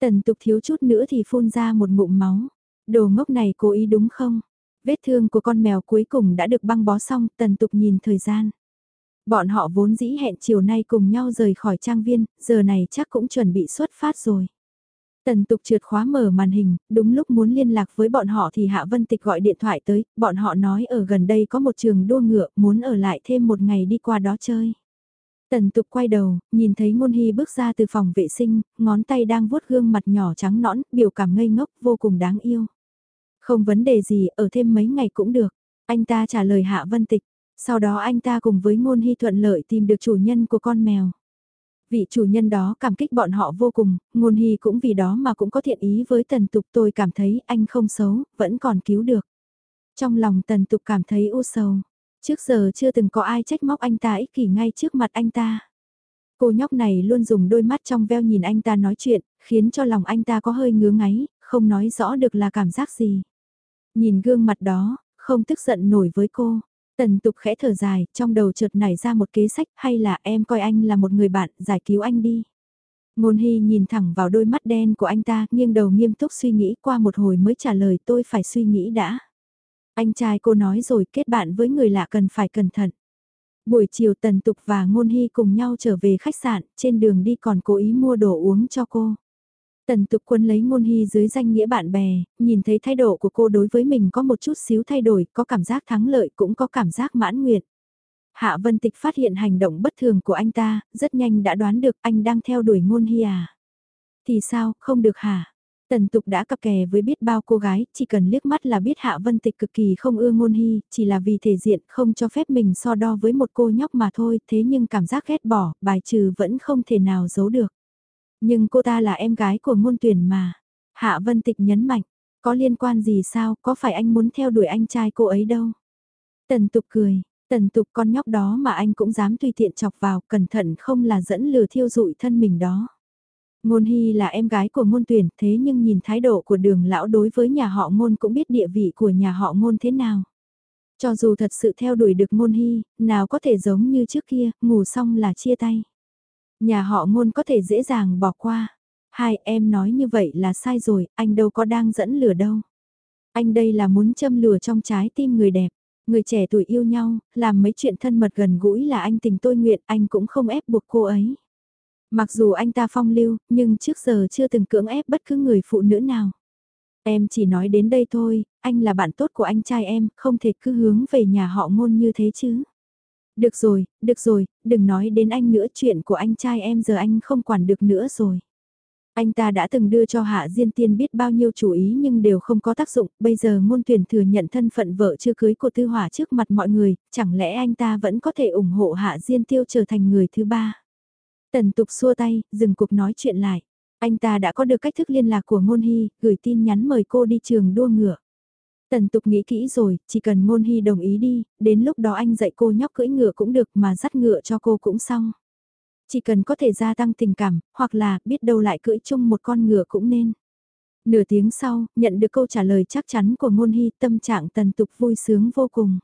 S1: Tần tục thiếu chút nữa thì phun ra một ngụm máu. Đồ ngốc này cố ý đúng không? Vết thương của con mèo cuối cùng đã được băng bó xong, tần tục nhìn thời gian. Bọn họ vốn dĩ hẹn chiều nay cùng nhau rời khỏi trang viên, giờ này chắc cũng chuẩn bị xuất phát rồi. Tần tục trượt khóa mở màn hình, đúng lúc muốn liên lạc với bọn họ thì Hạ Vân Tịch gọi điện thoại tới, bọn họ nói ở gần đây có một trường đua ngựa, muốn ở lại thêm một ngày đi qua đó chơi. Tần tục quay đầu, nhìn thấy ngôn hy bước ra từ phòng vệ sinh, ngón tay đang vuốt gương mặt nhỏ trắng nõn, biểu cảm ngây ngốc, vô cùng đáng yêu. Không vấn đề gì, ở thêm mấy ngày cũng được. Anh ta trả lời Hạ Vân Tịch. Sau đó anh ta cùng với ngôn hy thuận lợi tìm được chủ nhân của con mèo. Vị chủ nhân đó cảm kích bọn họ vô cùng, ngôn hy cũng vì đó mà cũng có thiện ý với tần tục tôi cảm thấy anh không xấu, vẫn còn cứu được. Trong lòng tần tục cảm thấy u sầu. Trước giờ chưa từng có ai trách móc anh ta ích kỷ ngay trước mặt anh ta. Cô nhóc này luôn dùng đôi mắt trong veo nhìn anh ta nói chuyện, khiến cho lòng anh ta có hơi ngứa ngáy, không nói rõ được là cảm giác gì. Nhìn gương mặt đó, không tức giận nổi với cô. Tần tục khẽ thở dài, trong đầu chợt nảy ra một kế sách hay là em coi anh là một người bạn, giải cứu anh đi. Ngôn Hy nhìn thẳng vào đôi mắt đen của anh ta, nghiêng đầu nghiêm túc suy nghĩ qua một hồi mới trả lời tôi phải suy nghĩ đã. Anh trai cô nói rồi kết bạn với người lạ cần phải cẩn thận. Buổi chiều Tần Tục và Ngôn Hy cùng nhau trở về khách sạn, trên đường đi còn cố ý mua đồ uống cho cô. Tần Tục Quân lấy Ngôn Hy dưới danh nghĩa bạn bè, nhìn thấy thái độ của cô đối với mình có một chút xíu thay đổi, có cảm giác thắng lợi cũng có cảm giác mãn nguyện. Hạ Vân Tịch phát hiện hành động bất thường của anh ta, rất nhanh đã đoán được anh đang theo đuổi ngôn hy à. Thì sao, không được hả? Tần tục đã cặp kè với biết bao cô gái, chỉ cần liếc mắt là biết Hạ Vân Tịch cực kỳ không ưa ngôn hy, chỉ là vì thể diện không cho phép mình so đo với một cô nhóc mà thôi, thế nhưng cảm giác ghét bỏ, bài trừ vẫn không thể nào giấu được. Nhưng cô ta là em gái của ngôn tuyển mà. Hạ Vân Tịch nhấn mạnh, có liên quan gì sao, có phải anh muốn theo đuổi anh trai cô ấy đâu? Tần tục cười, tần tục con nhóc đó mà anh cũng dám tùy tiện chọc vào, cẩn thận không là dẫn lừa thiêu dụi thân mình đó. Ngôn Hy là em gái của ngôn tuyển, thế nhưng nhìn thái độ của đường lão đối với nhà họ ngôn cũng biết địa vị của nhà họ ngôn thế nào. Cho dù thật sự theo đuổi được ngôn hy, nào có thể giống như trước kia, ngủ xong là chia tay. Nhà họ ngôn có thể dễ dàng bỏ qua. Hai em nói như vậy là sai rồi, anh đâu có đang dẫn lửa đâu. Anh đây là muốn châm lửa trong trái tim người đẹp. Người trẻ tuổi yêu nhau, làm mấy chuyện thân mật gần gũi là anh tình tôi nguyện, anh cũng không ép buộc cô ấy. Mặc dù anh ta phong lưu, nhưng trước giờ chưa từng cưỡng ép bất cứ người phụ nữ nào. Em chỉ nói đến đây thôi, anh là bạn tốt của anh trai em, không thể cứ hướng về nhà họ ngôn như thế chứ. Được rồi, được rồi, đừng nói đến anh nữa chuyện của anh trai em giờ anh không quản được nữa rồi. Anh ta đã từng đưa cho Hạ Diên Tiên biết bao nhiêu chú ý nhưng đều không có tác dụng, bây giờ ngôn tuyển thừa nhận thân phận vợ chưa cưới của Tư Hỏa trước mặt mọi người, chẳng lẽ anh ta vẫn có thể ủng hộ Hạ Diên Tiêu trở thành người thứ ba. Tần tục xua tay, dừng cuộc nói chuyện lại. Anh ta đã có được cách thức liên lạc của Ngôn Hy, gửi tin nhắn mời cô đi trường đua ngựa. Tần tục nghĩ kỹ rồi, chỉ cần Ngôn Hy đồng ý đi, đến lúc đó anh dạy cô nhóc cưỡi ngựa cũng được mà dắt ngựa cho cô cũng xong. Chỉ cần có thể gia tăng tình cảm, hoặc là biết đâu lại cưỡi chung một con ngựa cũng nên. Nửa tiếng sau, nhận được câu trả lời chắc chắn của Ngôn Hy tâm trạng tần tục vui sướng vô cùng.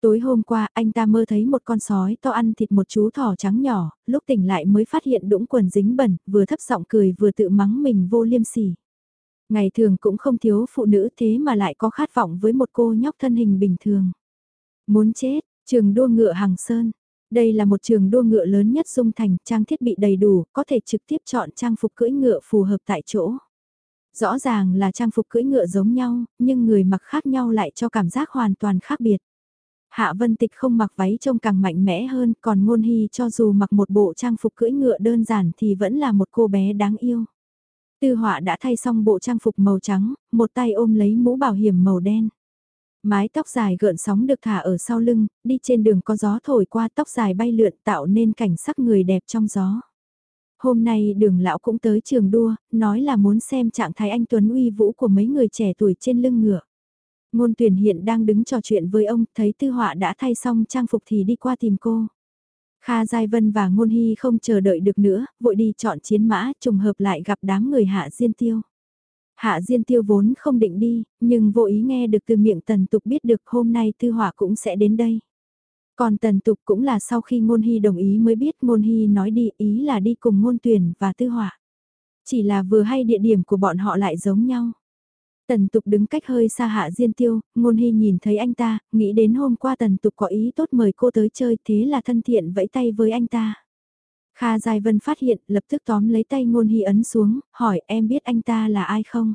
S1: Tối hôm qua anh ta mơ thấy một con sói to ăn thịt một chú thỏ trắng nhỏ, lúc tỉnh lại mới phát hiện đũng quần dính bẩn, vừa thấp giọng cười vừa tự mắng mình vô liêm sỉ. Ngày thường cũng không thiếu phụ nữ thế mà lại có khát vọng với một cô nhóc thân hình bình thường. Muốn chết, trường đua ngựa Hằng Sơn. Đây là một trường đua ngựa lớn nhất dung thành, trang thiết bị đầy đủ, có thể trực tiếp chọn trang phục cưỡi ngựa phù hợp tại chỗ. Rõ ràng là trang phục cưỡi ngựa giống nhau, nhưng người mặc khác nhau lại cho cảm giác hoàn toàn khác biệt. Hạ Vân Tịch không mặc váy trông càng mạnh mẽ hơn, còn Ngôn Hy cho dù mặc một bộ trang phục cưỡi ngựa đơn giản thì vẫn là một cô bé đáng yêu. Tư họa đã thay xong bộ trang phục màu trắng, một tay ôm lấy mũ bảo hiểm màu đen. Mái tóc dài gợn sóng được thả ở sau lưng, đi trên đường có gió thổi qua tóc dài bay lượn tạo nên cảnh sắc người đẹp trong gió. Hôm nay đường lão cũng tới trường đua, nói là muốn xem trạng thái anh Tuấn uy vũ của mấy người trẻ tuổi trên lưng ngựa. Ngôn tuyển hiện đang đứng trò chuyện với ông, thấy tư họa đã thay xong trang phục thì đi qua tìm cô. Kha Giai Vân và Ngôn Hy không chờ đợi được nữa, vội đi chọn chiến mã, trùng hợp lại gặp đám người Hạ Diên Tiêu. Hạ Diên Tiêu vốn không định đi, nhưng vô ý nghe được từ miệng Tần Tục biết được hôm nay Tư Hỏa cũng sẽ đến đây. Còn Tần Tục cũng là sau khi Ngôn Hy đồng ý mới biết Ngôn Hy nói đi ý là đi cùng Ngôn Tuyển và Tư Hỏa. Chỉ là vừa hay địa điểm của bọn họ lại giống nhau. Tần tục đứng cách hơi xa hạ diên tiêu, ngôn hy nhìn thấy anh ta, nghĩ đến hôm qua tần tục có ý tốt mời cô tới chơi thế là thân thiện vẫy tay với anh ta. Kha Giai Vân phát hiện, lập tức tóm lấy tay ngôn hy ấn xuống, hỏi em biết anh ta là ai không?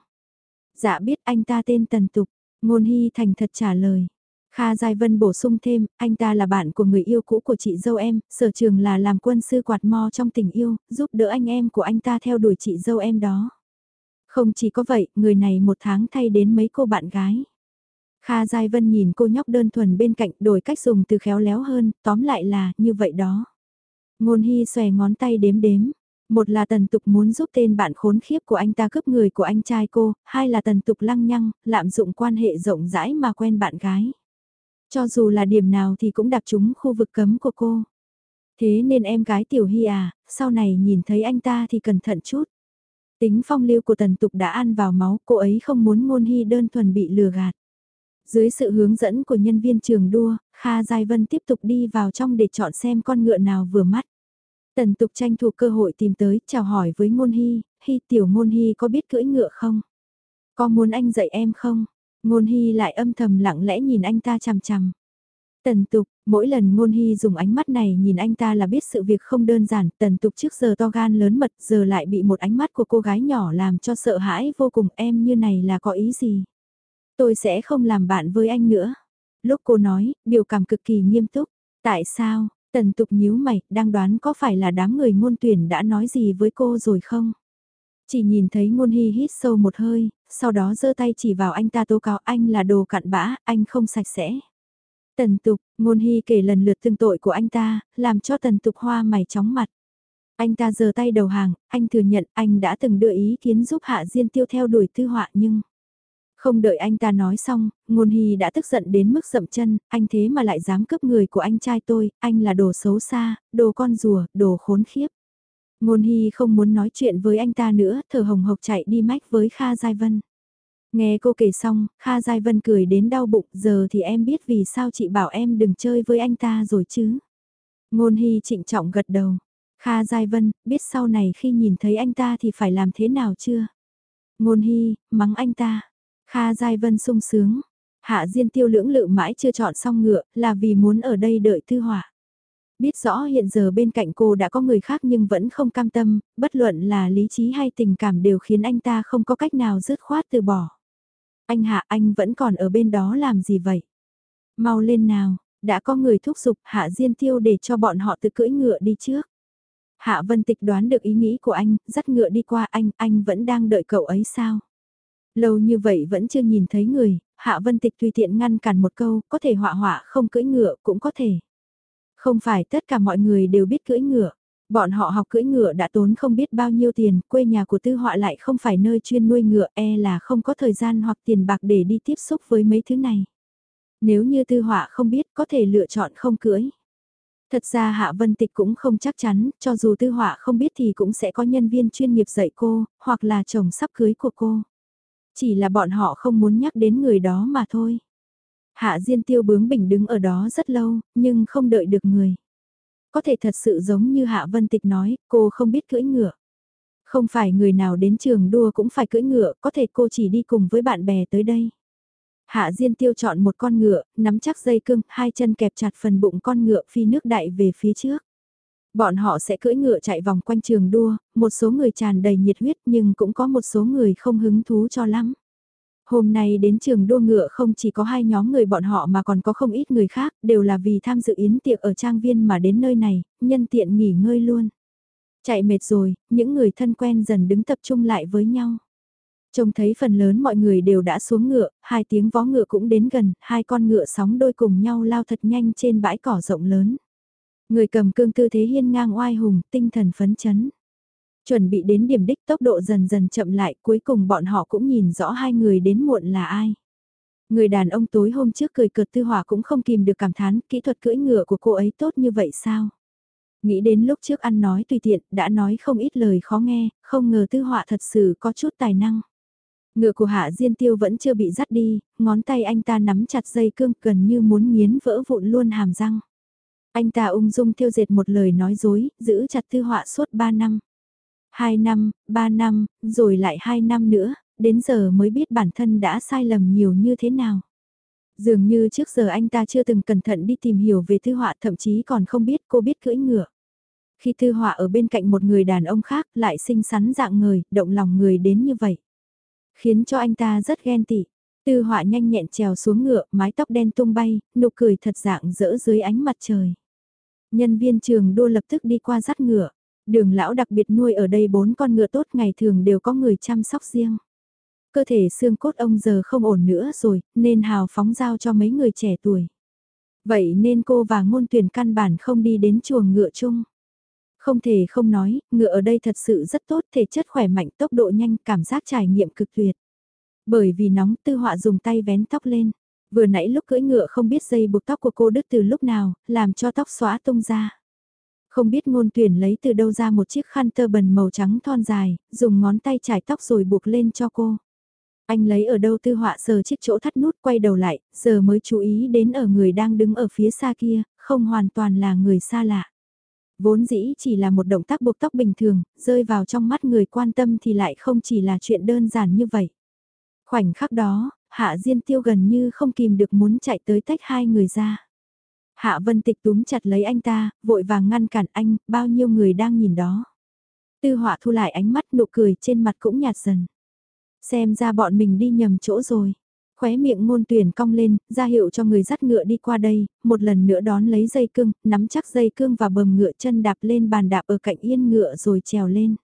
S1: Dạ biết anh ta tên tần tục, ngôn hy thành thật trả lời. Kha Giai Vân bổ sung thêm, anh ta là bạn của người yêu cũ của chị dâu em, sở trường là làm quân sư quạt mo trong tình yêu, giúp đỡ anh em của anh ta theo đuổi chị dâu em đó. Không chỉ có vậy, người này một tháng thay đến mấy cô bạn gái. Kha Giai Vân nhìn cô nhóc đơn thuần bên cạnh đổi cách dùng từ khéo léo hơn, tóm lại là như vậy đó. Ngôn Hy xòe ngón tay đếm đếm. Một là tần tục muốn giúp tên bạn khốn khiếp của anh ta cướp người của anh trai cô, hai là tần tục lăng nhăng, lạm dụng quan hệ rộng rãi mà quen bạn gái. Cho dù là điểm nào thì cũng đạp trúng khu vực cấm của cô. Thế nên em gái Tiểu Hy à, sau này nhìn thấy anh ta thì cẩn thận chút. Tính phong lưu của tần tục đã ăn vào máu, cô ấy không muốn ngôn hy đơn thuần bị lừa gạt. Dưới sự hướng dẫn của nhân viên trường đua, Kha Giai Vân tiếp tục đi vào trong để chọn xem con ngựa nào vừa mắt. Tần tục tranh thủ cơ hội tìm tới, chào hỏi với ngôn hy, hy tiểu ngôn hy có biết cưỡi ngựa không? Có muốn anh dạy em không? Ngôn hy lại âm thầm lặng lẽ nhìn anh ta chằm chằm. Tần tục, mỗi lần ngôn hy dùng ánh mắt này nhìn anh ta là biết sự việc không đơn giản, tần tục trước giờ to gan lớn mật giờ lại bị một ánh mắt của cô gái nhỏ làm cho sợ hãi vô cùng em như này là có ý gì. Tôi sẽ không làm bạn với anh nữa. Lúc cô nói, biểu cảm cực kỳ nghiêm túc, Tại sao, tần tục nhíu mày, đang đoán có phải là đám người ngôn tuyển đã nói gì với cô rồi không? Chỉ nhìn thấy ngôn hy hít sâu một hơi, sau đó giơ tay chỉ vào anh ta tố cáo anh là đồ cặn bã, anh không sạch sẽ. Tần tục, ngôn hy kể lần lượt thương tội của anh ta, làm cho tần tục hoa mày chóng mặt. Anh ta giơ tay đầu hàng, anh thừa nhận anh đã từng đưa ý kiến giúp Hạ Diên Tiêu theo đuổi tư họa nhưng... Không đợi anh ta nói xong, Ngôn Hy đã tức giận đến mức dậm chân, anh thế mà lại dám cướp người của anh trai tôi, anh là đồ xấu xa, đồ con rùa, đồ khốn khiếp. Ngôn Hy không muốn nói chuyện với anh ta nữa, thở hồng hộc chạy đi mách với Kha Giai Vân. Nghe cô kể xong, Kha Giai Vân cười đến đau bụng, giờ thì em biết vì sao chị bảo em đừng chơi với anh ta rồi chứ. Ngôn Hy trịnh trọng gật đầu. Kha Giai Vân, biết sau này khi nhìn thấy anh ta thì phải làm thế nào chưa? Ngôn Hy, mắng anh ta. Kha Giai Vân sung sướng. Hạ Diên Tiêu lưỡng lự mãi chưa chọn xong ngựa, là vì muốn ở đây đợi Tư Hỏa. Biết rõ hiện giờ bên cạnh cô đã có người khác nhưng vẫn không cam tâm, bất luận là lý trí hay tình cảm đều khiến anh ta không có cách nào dứt khoát từ bỏ. Anh Hạ anh vẫn còn ở bên đó làm gì vậy? Mau lên nào, đã có người thúc giục Hạ Diên Tiêu để cho bọn họ tự cưỡi ngựa đi trước. Hạ Vân Tịch đoán được ý nghĩ của anh, dắt ngựa đi qua anh, anh vẫn đang đợi cậu ấy sao? Lâu như vậy vẫn chưa nhìn thấy người, Hạ Vân Tịch tùy tiện ngăn cản một câu, có thể họa họa không cưỡi ngựa cũng có thể. Không phải tất cả mọi người đều biết cưỡi ngựa. Bọn họ học cưỡi ngựa đã tốn không biết bao nhiêu tiền, quê nhà của tư họa lại không phải nơi chuyên nuôi ngựa e là không có thời gian hoặc tiền bạc để đi tiếp xúc với mấy thứ này. Nếu như tư họa không biết có thể lựa chọn không cưỡi. Thật ra Hạ Vân Tịch cũng không chắc chắn, cho dù tư họa không biết thì cũng sẽ có nhân viên chuyên nghiệp dạy cô, hoặc là chồng sắp cưới của cô. Chỉ là bọn họ không muốn nhắc đến người đó mà thôi. Hạ Diên Tiêu bướng bỉnh đứng ở đó rất lâu, nhưng không đợi được người. Có thể thật sự giống như Hạ Vân Tịch nói, cô không biết cưỡi ngựa. Không phải người nào đến trường đua cũng phải cưỡi ngựa, có thể cô chỉ đi cùng với bạn bè tới đây. Hạ Diên Tiêu chọn một con ngựa, nắm chắc dây cương, hai chân kẹp chặt phần bụng con ngựa phi nước đại về phía trước. Bọn họ sẽ cưỡi ngựa chạy vòng quanh trường đua, một số người tràn đầy nhiệt huyết nhưng cũng có một số người không hứng thú cho lắm. Hôm nay đến trường đua ngựa không chỉ có hai nhóm người bọn họ mà còn có không ít người khác, đều là vì tham dự yến tiệc ở trang viên mà đến nơi này, nhân tiện nghỉ ngơi luôn. Chạy mệt rồi, những người thân quen dần đứng tập trung lại với nhau. Trông thấy phần lớn mọi người đều đã xuống ngựa, hai tiếng vó ngựa cũng đến gần, hai con ngựa sóng đôi cùng nhau lao thật nhanh trên bãi cỏ rộng lớn. Người cầm cương tư thế hiên ngang oai hùng, tinh thần phấn chấn. Chuẩn bị đến điểm đích tốc độ dần dần chậm lại, cuối cùng bọn họ cũng nhìn rõ hai người đến muộn là ai. Người đàn ông tối hôm trước cười cợt tư hỏa cũng không kìm được cảm thán, kỹ thuật cưỡi ngựa của cô ấy tốt như vậy sao? Nghĩ đến lúc trước ăn nói tùy tiện, đã nói không ít lời khó nghe, không ngờ tư họa thật sự có chút tài năng. Ngựa của Hạ Diên Tiêu vẫn chưa bị dắt đi, ngón tay anh ta nắm chặt dây cương gần như muốn miến vỡ vụn luôn hàm răng. Anh ta ung dung tiêu diệt một lời nói dối, giữ chặt tư họa suốt 3 năm. 2 năm, 3 năm, rồi lại 2 năm nữa, đến giờ mới biết bản thân đã sai lầm nhiều như thế nào. Dường như trước giờ anh ta chưa từng cẩn thận đi tìm hiểu về thư họa thậm chí còn không biết cô biết cưỡi ngựa. Khi thư họa ở bên cạnh một người đàn ông khác lại xinh xắn dạng người, động lòng người đến như vậy. Khiến cho anh ta rất ghen tị. Tư họa nhanh nhẹn trèo xuống ngựa, mái tóc đen tung bay, nụ cười thật dạng dỡ dưới ánh mặt trời. Nhân viên trường đua lập tức đi qua dắt ngựa. Đường lão đặc biệt nuôi ở đây bốn con ngựa tốt ngày thường đều có người chăm sóc riêng. Cơ thể xương cốt ông giờ không ổn nữa rồi, nên hào phóng giao cho mấy người trẻ tuổi. Vậy nên cô và ngôn tuyển căn bản không đi đến chuồng ngựa chung. Không thể không nói, ngựa ở đây thật sự rất tốt, thể chất khỏe mạnh, tốc độ nhanh, cảm giác trải nghiệm cực tuyệt. Bởi vì nóng tư họa dùng tay vén tóc lên. Vừa nãy lúc cưỡi ngựa không biết dây buộc tóc của cô đứt từ lúc nào, làm cho tóc xóa tung ra. Không biết ngôn tuyển lấy từ đâu ra một chiếc khăn tơ bần màu trắng thon dài, dùng ngón tay chải tóc rồi buộc lên cho cô. Anh lấy ở đâu tư họa sờ chiếc chỗ thắt nút quay đầu lại, giờ mới chú ý đến ở người đang đứng ở phía xa kia, không hoàn toàn là người xa lạ. Vốn dĩ chỉ là một động tác buộc tóc bình thường, rơi vào trong mắt người quan tâm thì lại không chỉ là chuyện đơn giản như vậy. Khoảnh khắc đó, Hạ Diên Tiêu gần như không kìm được muốn chạy tới tách hai người ra. Hạ Vân Tịch túm chặt lấy anh ta, vội vàng ngăn cản anh, bao nhiêu người đang nhìn đó. Tư họa thu lại ánh mắt nụ cười trên mặt cũng nhạt dần. Xem ra bọn mình đi nhầm chỗ rồi. Khóe miệng ngôn tuyển cong lên, ra hiệu cho người dắt ngựa đi qua đây, một lần nữa đón lấy dây cương, nắm chắc dây cương và bầm ngựa chân đạp lên bàn đạp ở cạnh yên ngựa rồi trèo lên.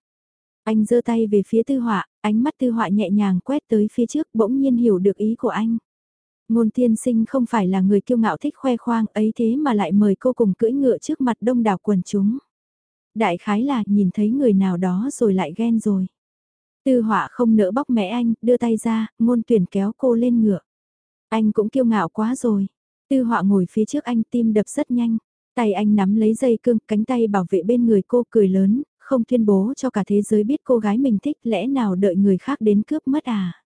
S1: Anh giơ tay về phía tư họa, ánh mắt tư họa nhẹ nhàng quét tới phía trước bỗng nhiên hiểu được ý của anh. Ngôn tiên sinh không phải là người kiêu ngạo thích khoe khoang ấy thế mà lại mời cô cùng cưỡi ngựa trước mặt đông đảo quần chúng. Đại khái là nhìn thấy người nào đó rồi lại ghen rồi. Tư họa không nỡ bóc mẹ anh, đưa tay ra, ngôn tuyển kéo cô lên ngựa. Anh cũng kiêu ngạo quá rồi. Tư họa ngồi phía trước anh tim đập rất nhanh. Tay anh nắm lấy dây cương, cánh tay bảo vệ bên người cô cười lớn, không tuyên bố cho cả thế giới biết cô gái mình thích lẽ nào đợi người khác đến cướp mất à.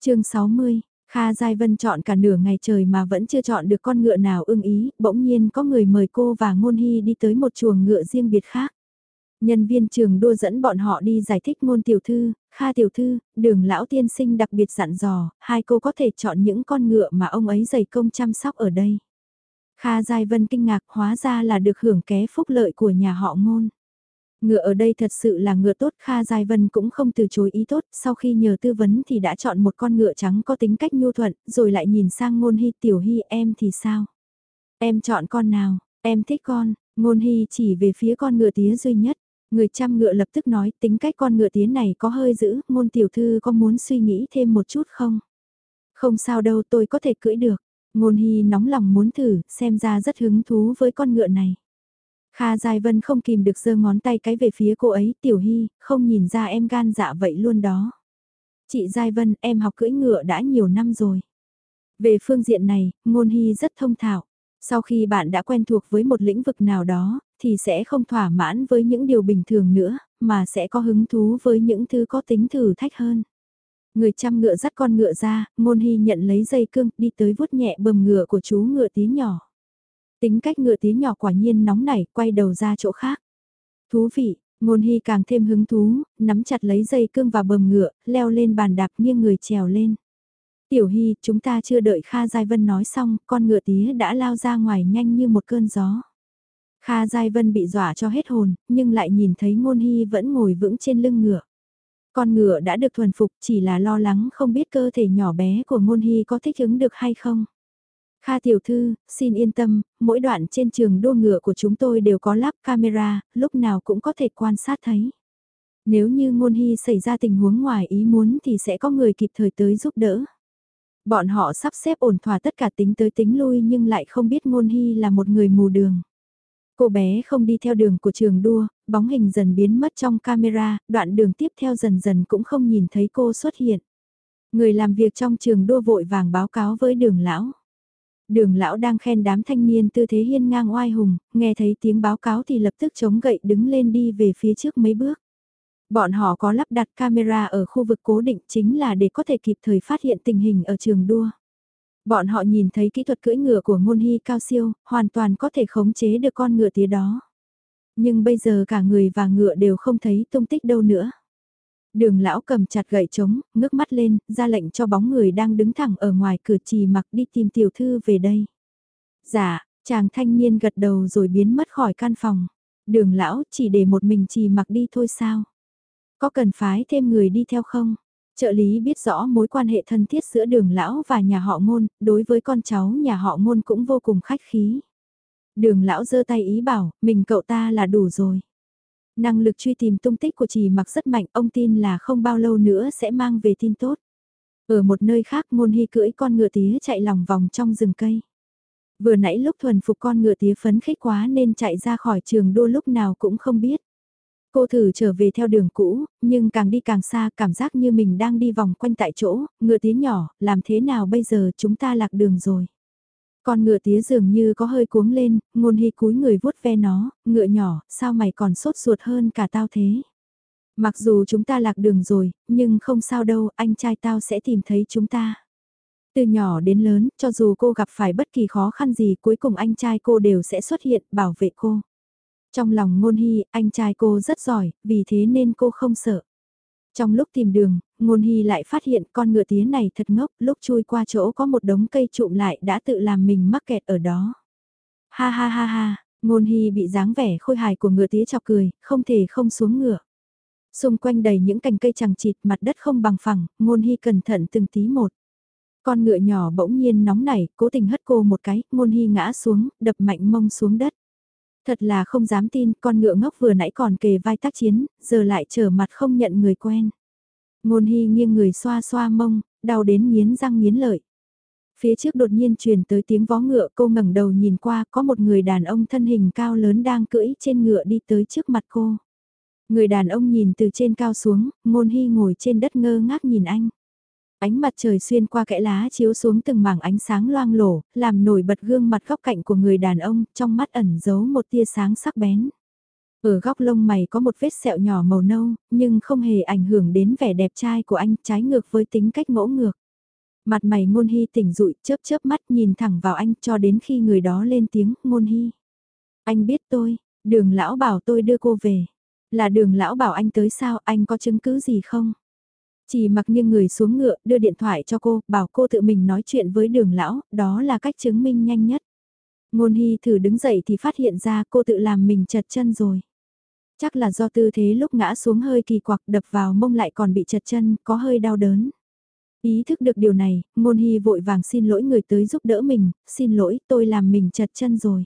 S1: chương 60, Kha Giai Vân chọn cả nửa ngày trời mà vẫn chưa chọn được con ngựa nào ưng ý, bỗng nhiên có người mời cô và Ngôn Hy đi tới một chuồng ngựa riêng biệt khác. Nhân viên trường đua dẫn bọn họ đi giải thích ngôn tiểu thư, Kha tiểu thư, đường lão tiên sinh đặc biệt dặn dò, hai cô có thể chọn những con ngựa mà ông ấy dày công chăm sóc ở đây. Kha Giai Vân kinh ngạc hóa ra là được hưởng ké phúc lợi của nhà họ ngôn. Ngựa ở đây thật sự là ngựa tốt, Kha Giai Vân cũng không từ chối ý tốt, sau khi nhờ tư vấn thì đã chọn một con ngựa trắng có tính cách nhu thuận, rồi lại nhìn sang ngôn hy tiểu hy em thì sao? Em chọn con nào, em thích con, ngôn hy chỉ về phía con ngựa tía duy nhất. Người chăm ngựa lập tức nói tính cách con ngựa tía này có hơi dữ, ngôn tiểu thư có muốn suy nghĩ thêm một chút không? Không sao đâu tôi có thể cưỡi được. Ngôn hy nóng lòng muốn thử, xem ra rất hứng thú với con ngựa này. Kha Giai Vân không kìm được giơ ngón tay cái về phía cô ấy, Tiểu Hy, không nhìn ra em gan dạ vậy luôn đó. Chị Giai Vân, em học cưỡi ngựa đã nhiều năm rồi. Về phương diện này, Ngôn Hy rất thông thạo. Sau khi bạn đã quen thuộc với một lĩnh vực nào đó, thì sẽ không thỏa mãn với những điều bình thường nữa, mà sẽ có hứng thú với những thứ có tính thử thách hơn. Người chăm ngựa dắt con ngựa ra, Ngôn Hy nhận lấy dây cương, đi tới vuốt nhẹ bầm ngựa của chú ngựa tí nhỏ. Tính cách ngựa tí nhỏ quả nhiên nóng nảy, quay đầu ra chỗ khác. Thú vị, ngôn hy càng thêm hứng thú, nắm chặt lấy dây cương và bầm ngựa, leo lên bàn đạp nghiêng người trèo lên. Tiểu hy, chúng ta chưa đợi Kha Giai Vân nói xong, con ngựa tía đã lao ra ngoài nhanh như một cơn gió. Kha Giai Vân bị dọa cho hết hồn, nhưng lại nhìn thấy ngôn hy vẫn ngồi vững trên lưng ngựa. Con ngựa đã được thuần phục chỉ là lo lắng không biết cơ thể nhỏ bé của ngôn hy có thích ứng được hay không. Kha tiểu thư, xin yên tâm, mỗi đoạn trên trường đua ngựa của chúng tôi đều có lắp camera, lúc nào cũng có thể quan sát thấy. Nếu như ngôn hy xảy ra tình huống ngoài ý muốn thì sẽ có người kịp thời tới giúp đỡ. Bọn họ sắp xếp ổn thỏa tất cả tính tới tính lui nhưng lại không biết ngôn hy là một người mù đường. Cô bé không đi theo đường của trường đua, bóng hình dần biến mất trong camera, đoạn đường tiếp theo dần dần cũng không nhìn thấy cô xuất hiện. Người làm việc trong trường đua vội vàng báo cáo với đường lão. Đường lão đang khen đám thanh niên tư thế hiên ngang oai hùng, nghe thấy tiếng báo cáo thì lập tức chống gậy đứng lên đi về phía trước mấy bước. Bọn họ có lắp đặt camera ở khu vực cố định chính là để có thể kịp thời phát hiện tình hình ở trường đua. Bọn họ nhìn thấy kỹ thuật cưỡi ngựa của ngôn hy cao siêu, hoàn toàn có thể khống chế được con ngựa tía đó. Nhưng bây giờ cả người và ngựa đều không thấy tung tích đâu nữa. Đường lão cầm chặt gậy trống, ngước mắt lên, ra lệnh cho bóng người đang đứng thẳng ở ngoài cửa trì mặc đi tìm tiểu thư về đây. Dạ, chàng thanh niên gật đầu rồi biến mất khỏi căn phòng. Đường lão chỉ để một mình trì mặc đi thôi sao? Có cần phái thêm người đi theo không? Trợ lý biết rõ mối quan hệ thân thiết giữa đường lão và nhà họ ngôn, đối với con cháu nhà họ ngôn cũng vô cùng khách khí. Đường lão giơ tay ý bảo, mình cậu ta là đủ rồi. Năng lực truy tìm tung tích của trì mặc rất mạnh, ông tin là không bao lâu nữa sẽ mang về tin tốt. Ở một nơi khác ngôn hy cưỡi con ngựa tía chạy lòng vòng trong rừng cây. Vừa nãy lúc thuần phục con ngựa tía phấn khích quá nên chạy ra khỏi trường đua lúc nào cũng không biết. Cô thử trở về theo đường cũ, nhưng càng đi càng xa cảm giác như mình đang đi vòng quanh tại chỗ, ngựa tía nhỏ, làm thế nào bây giờ chúng ta lạc đường rồi. Con ngựa tía dường như có hơi cuống lên, ngôn hy cúi người vuốt ve nó, ngựa nhỏ, sao mày còn sốt ruột hơn cả tao thế? Mặc dù chúng ta lạc đường rồi, nhưng không sao đâu, anh trai tao sẽ tìm thấy chúng ta. Từ nhỏ đến lớn, cho dù cô gặp phải bất kỳ khó khăn gì cuối cùng anh trai cô đều sẽ xuất hiện bảo vệ cô. Trong lòng ngôn hy, anh trai cô rất giỏi, vì thế nên cô không sợ. Trong lúc tìm đường, ngôn hy lại phát hiện con ngựa tía này thật ngốc, lúc chui qua chỗ có một đống cây trụm lại đã tự làm mình mắc kẹt ở đó. Ha ha ha ha, ngôn hy bị dáng vẻ khôi hài của ngựa tía chọc cười, không thể không xuống ngựa. Xung quanh đầy những cành cây chẳng chịt mặt đất không bằng phẳng, ngôn hy cẩn thận từng tí một. Con ngựa nhỏ bỗng nhiên nóng nảy, cố tình hất cô một cái, ngôn hy ngã xuống, đập mạnh mông xuống đất. Thật là không dám tin, con ngựa ngốc vừa nãy còn kề vai tác chiến, giờ lại trở mặt không nhận người quen. Ngôn hy nghiêng người xoa xoa mông, đau đến nghiến răng nghiến lợi. Phía trước đột nhiên truyền tới tiếng vó ngựa cô ngẩng đầu nhìn qua có một người đàn ông thân hình cao lớn đang cưỡi trên ngựa đi tới trước mặt cô. Người đàn ông nhìn từ trên cao xuống, ngôn hy ngồi trên đất ngơ ngác nhìn anh. Ánh mặt trời xuyên qua kẽ lá chiếu xuống từng mảng ánh sáng loang lổ, làm nổi bật gương mặt góc cạnh của người đàn ông, trong mắt ẩn giấu một tia sáng sắc bén. Ở góc lông mày có một vết sẹo nhỏ màu nâu, nhưng không hề ảnh hưởng đến vẻ đẹp trai của anh, trái ngược với tính cách ngỗ ngược. Mặt mày ngôn hy tỉnh rụi, chớp chớp mắt nhìn thẳng vào anh cho đến khi người đó lên tiếng, ngôn hy. Anh biết tôi, đường lão bảo tôi đưa cô về. Là đường lão bảo anh tới sao, anh có chứng cứ gì không? Chỉ mặc nghiêng người xuống ngựa, đưa điện thoại cho cô, bảo cô tự mình nói chuyện với đường lão, đó là cách chứng minh nhanh nhất. Ngôn hy thử đứng dậy thì phát hiện ra cô tự làm mình chật chân rồi. Chắc là do tư thế lúc ngã xuống hơi kỳ quặc đập vào mông lại còn bị chật chân, có hơi đau đớn. Ý thức được điều này, ngôn hy vội vàng xin lỗi người tới giúp đỡ mình, xin lỗi tôi làm mình chật chân rồi.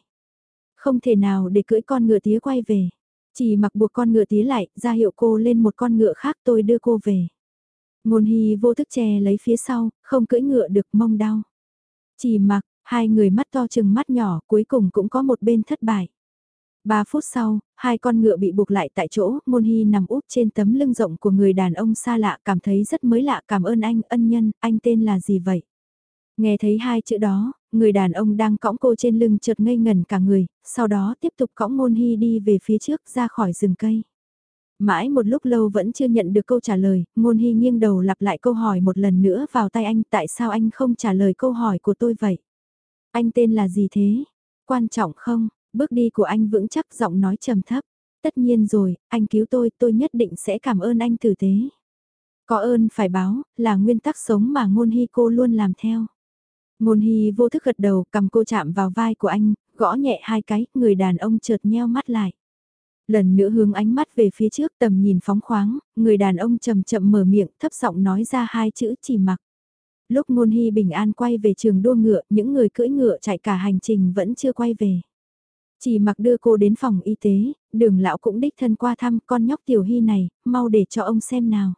S1: Không thể nào để cưỡi con ngựa tía quay về. Chỉ mặc buộc con ngựa tía lại, ra hiệu cô lên một con ngựa khác tôi đưa cô về. Ngôn hy vô thức che lấy phía sau, không cưỡi ngựa được mông đau. Chỉ mặc, hai người mắt to chừng mắt nhỏ cuối cùng cũng có một bên thất bại. Ba phút sau, hai con ngựa bị buộc lại tại chỗ, Môn Hy nằm úp trên tấm lưng rộng của người đàn ông xa lạ cảm thấy rất mới lạ cảm ơn anh, ân nhân, anh tên là gì vậy? Nghe thấy hai chữ đó, người đàn ông đang cõng cô trên lưng chợt ngây ngẩn cả người, sau đó tiếp tục cõng Môn Hy đi về phía trước ra khỏi rừng cây. Mãi một lúc lâu vẫn chưa nhận được câu trả lời, Môn Hy nghiêng đầu lặp lại câu hỏi một lần nữa vào tay anh tại sao anh không trả lời câu hỏi của tôi vậy? Anh tên là gì thế? Quan trọng không? Bước đi của anh vững chắc giọng nói trầm thấp. Tất nhiên rồi, anh cứu tôi, tôi nhất định sẽ cảm ơn anh tử tế. Có ơn phải báo, là nguyên tắc sống mà ngôn hy cô luôn làm theo. Ngôn hy vô thức gật đầu, cầm cô chạm vào vai của anh, gõ nhẹ hai cái, người đàn ông chợt nheo mắt lại. Lần nữa hướng ánh mắt về phía trước tầm nhìn phóng khoáng, người đàn ông chậm chậm mở miệng thấp giọng nói ra hai chữ chỉ mặc. Lúc ngôn hy bình an quay về trường đua ngựa, những người cưỡi ngựa chạy cả hành trình vẫn chưa quay về. Chỉ mặc đưa cô đến phòng y tế, đường lão cũng đích thân qua thăm con nhóc tiểu hy này, mau để cho ông xem nào.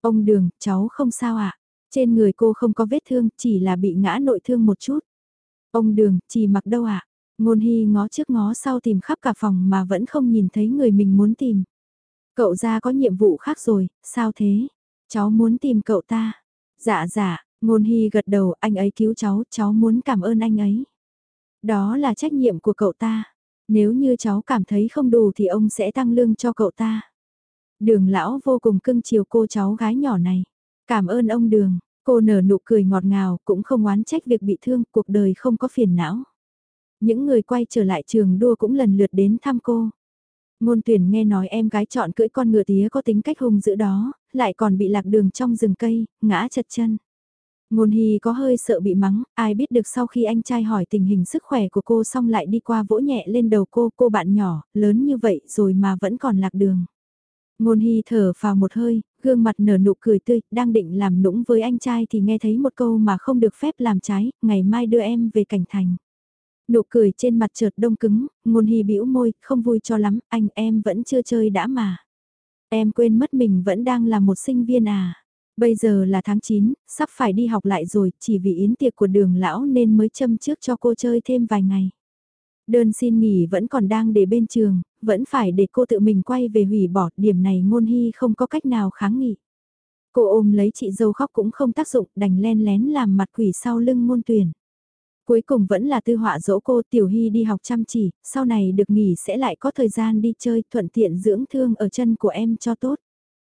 S1: Ông đường, cháu không sao ạ. À? Trên người cô không có vết thương, chỉ là bị ngã nội thương một chút. Ông đường, chỉ mặc đâu ạ? À? Ngôn hy ngó trước ngó sau tìm khắp cả phòng mà vẫn không nhìn thấy người mình muốn tìm. Cậu ra có nhiệm vụ khác rồi, sao thế? Cháu muốn tìm cậu ta. Dạ dạ, ngôn hy gật đầu, anh ấy cứu cháu, cháu muốn cảm ơn anh ấy. Đó là trách nhiệm của cậu ta. Nếu như cháu cảm thấy không đủ thì ông sẽ tăng lương cho cậu ta. Đường lão vô cùng cưng chiều cô cháu gái nhỏ này. Cảm ơn ông đường, cô nở nụ cười ngọt ngào cũng không oán trách việc bị thương, cuộc đời không có phiền não. Những người quay trở lại trường đua cũng lần lượt đến thăm cô. Ngôn tuyển nghe nói em gái chọn cưỡi con ngựa tía có tính cách hung dữ đó, lại còn bị lạc đường trong rừng cây, ngã chật chân. Ngôn Hy có hơi sợ bị mắng, ai biết được sau khi anh trai hỏi tình hình sức khỏe của cô xong lại đi qua vỗ nhẹ lên đầu cô, cô bạn nhỏ, lớn như vậy rồi mà vẫn còn lạc đường. Ngôn Hy thở vào một hơi, gương mặt nở nụ cười tươi, đang định làm nũng với anh trai thì nghe thấy một câu mà không được phép làm trái, ngày mai đưa em về cảnh thành. Nụ cười trên mặt chợt đông cứng, ngôn hy bĩu môi, không vui cho lắm, anh em vẫn chưa chơi đã mà. Em quên mất mình vẫn đang là một sinh viên à. Bây giờ là tháng 9, sắp phải đi học lại rồi, chỉ vì yến tiệc của đường lão nên mới châm trước cho cô chơi thêm vài ngày. Đơn xin nghỉ vẫn còn đang để bên trường, vẫn phải để cô tự mình quay về hủy bỏ, điểm này ngôn hy không có cách nào kháng nghị. Cô ôm lấy chị dâu khóc cũng không tác dụng, đành len lén làm mặt quỷ sau lưng ngôn tuyển. Cuối cùng vẫn là tư họa dỗ cô Tiểu Hy đi học chăm chỉ, sau này được nghỉ sẽ lại có thời gian đi chơi thuận tiện dưỡng thương ở chân của em cho tốt.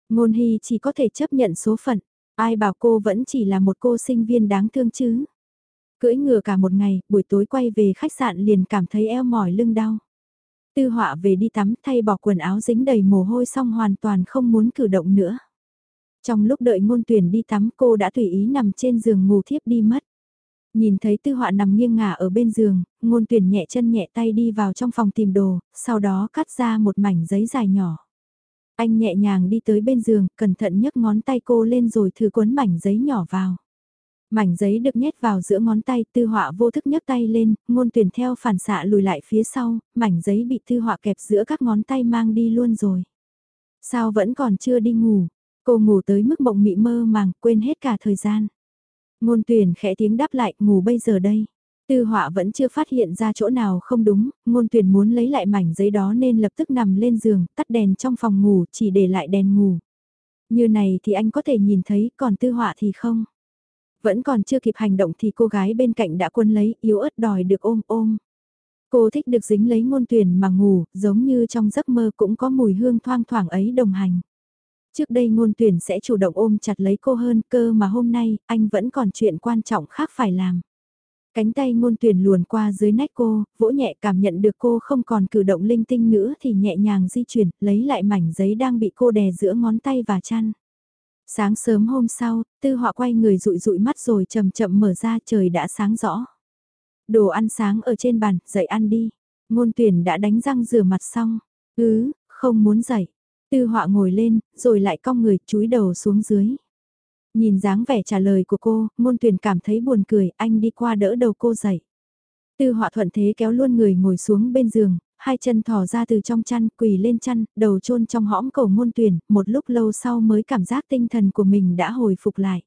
S1: Ngôn Hy chỉ có thể chấp nhận số phận, ai bảo cô vẫn chỉ là một cô sinh viên đáng thương chứ. Cưỡi ngựa cả một ngày, buổi tối quay về khách sạn liền cảm thấy eo mỏi lưng đau. Tư họa về đi tắm thay bỏ quần áo dính đầy mồ hôi xong hoàn toàn không muốn cử động nữa. Trong lúc đợi ngôn tuyển đi tắm cô đã tùy ý nằm trên giường ngủ thiếp đi mất. Nhìn thấy tư họa nằm nghiêng ngả ở bên giường, ngôn tuyển nhẹ chân nhẹ tay đi vào trong phòng tìm đồ, sau đó cắt ra một mảnh giấy dài nhỏ. Anh nhẹ nhàng đi tới bên giường, cẩn thận nhấc ngón tay cô lên rồi thử cuốn mảnh giấy nhỏ vào. Mảnh giấy được nhét vào giữa ngón tay, tư họa vô thức nhấc tay lên, ngôn tuyển theo phản xạ lùi lại phía sau, mảnh giấy bị tư họa kẹp giữa các ngón tay mang đi luôn rồi. Sao vẫn còn chưa đi ngủ, cô ngủ tới mức mộng mị mơ màng, quên hết cả thời gian. Ngôn tuyển khẽ tiếng đáp lại, ngủ bây giờ đây. Tư họa vẫn chưa phát hiện ra chỗ nào không đúng, ngôn tuyển muốn lấy lại mảnh giấy đó nên lập tức nằm lên giường, tắt đèn trong phòng ngủ, chỉ để lại đèn ngủ. Như này thì anh có thể nhìn thấy, còn tư họa thì không. Vẫn còn chưa kịp hành động thì cô gái bên cạnh đã quân lấy, yếu ớt đòi được ôm ôm. Cô thích được dính lấy ngôn tuyển mà ngủ, giống như trong giấc mơ cũng có mùi hương thoang thoảng ấy đồng hành. Trước đây ngôn tuyển sẽ chủ động ôm chặt lấy cô hơn cơ mà hôm nay anh vẫn còn chuyện quan trọng khác phải làm. Cánh tay ngôn tuyển luồn qua dưới nách cô, vỗ nhẹ cảm nhận được cô không còn cử động linh tinh nữa thì nhẹ nhàng di chuyển, lấy lại mảnh giấy đang bị cô đè giữa ngón tay và chăn. Sáng sớm hôm sau, tư họa quay người rụi rụi mắt rồi chậm chậm mở ra trời đã sáng rõ. Đồ ăn sáng ở trên bàn, dậy ăn đi. Ngôn tuyển đã đánh răng rửa mặt xong. Ừ, không muốn dậy. Tư họa ngồi lên, rồi lại cong người chúi đầu xuống dưới. Nhìn dáng vẻ trả lời của cô, ngôn tuyển cảm thấy buồn cười, anh đi qua đỡ đầu cô dậy. Tư họa thuận thế kéo luôn người ngồi xuống bên giường, hai chân thò ra từ trong chăn, quỳ lên chăn, đầu chôn trong hõm cầu ngôn tuyển, một lúc lâu sau mới cảm giác tinh thần của mình đã hồi phục lại.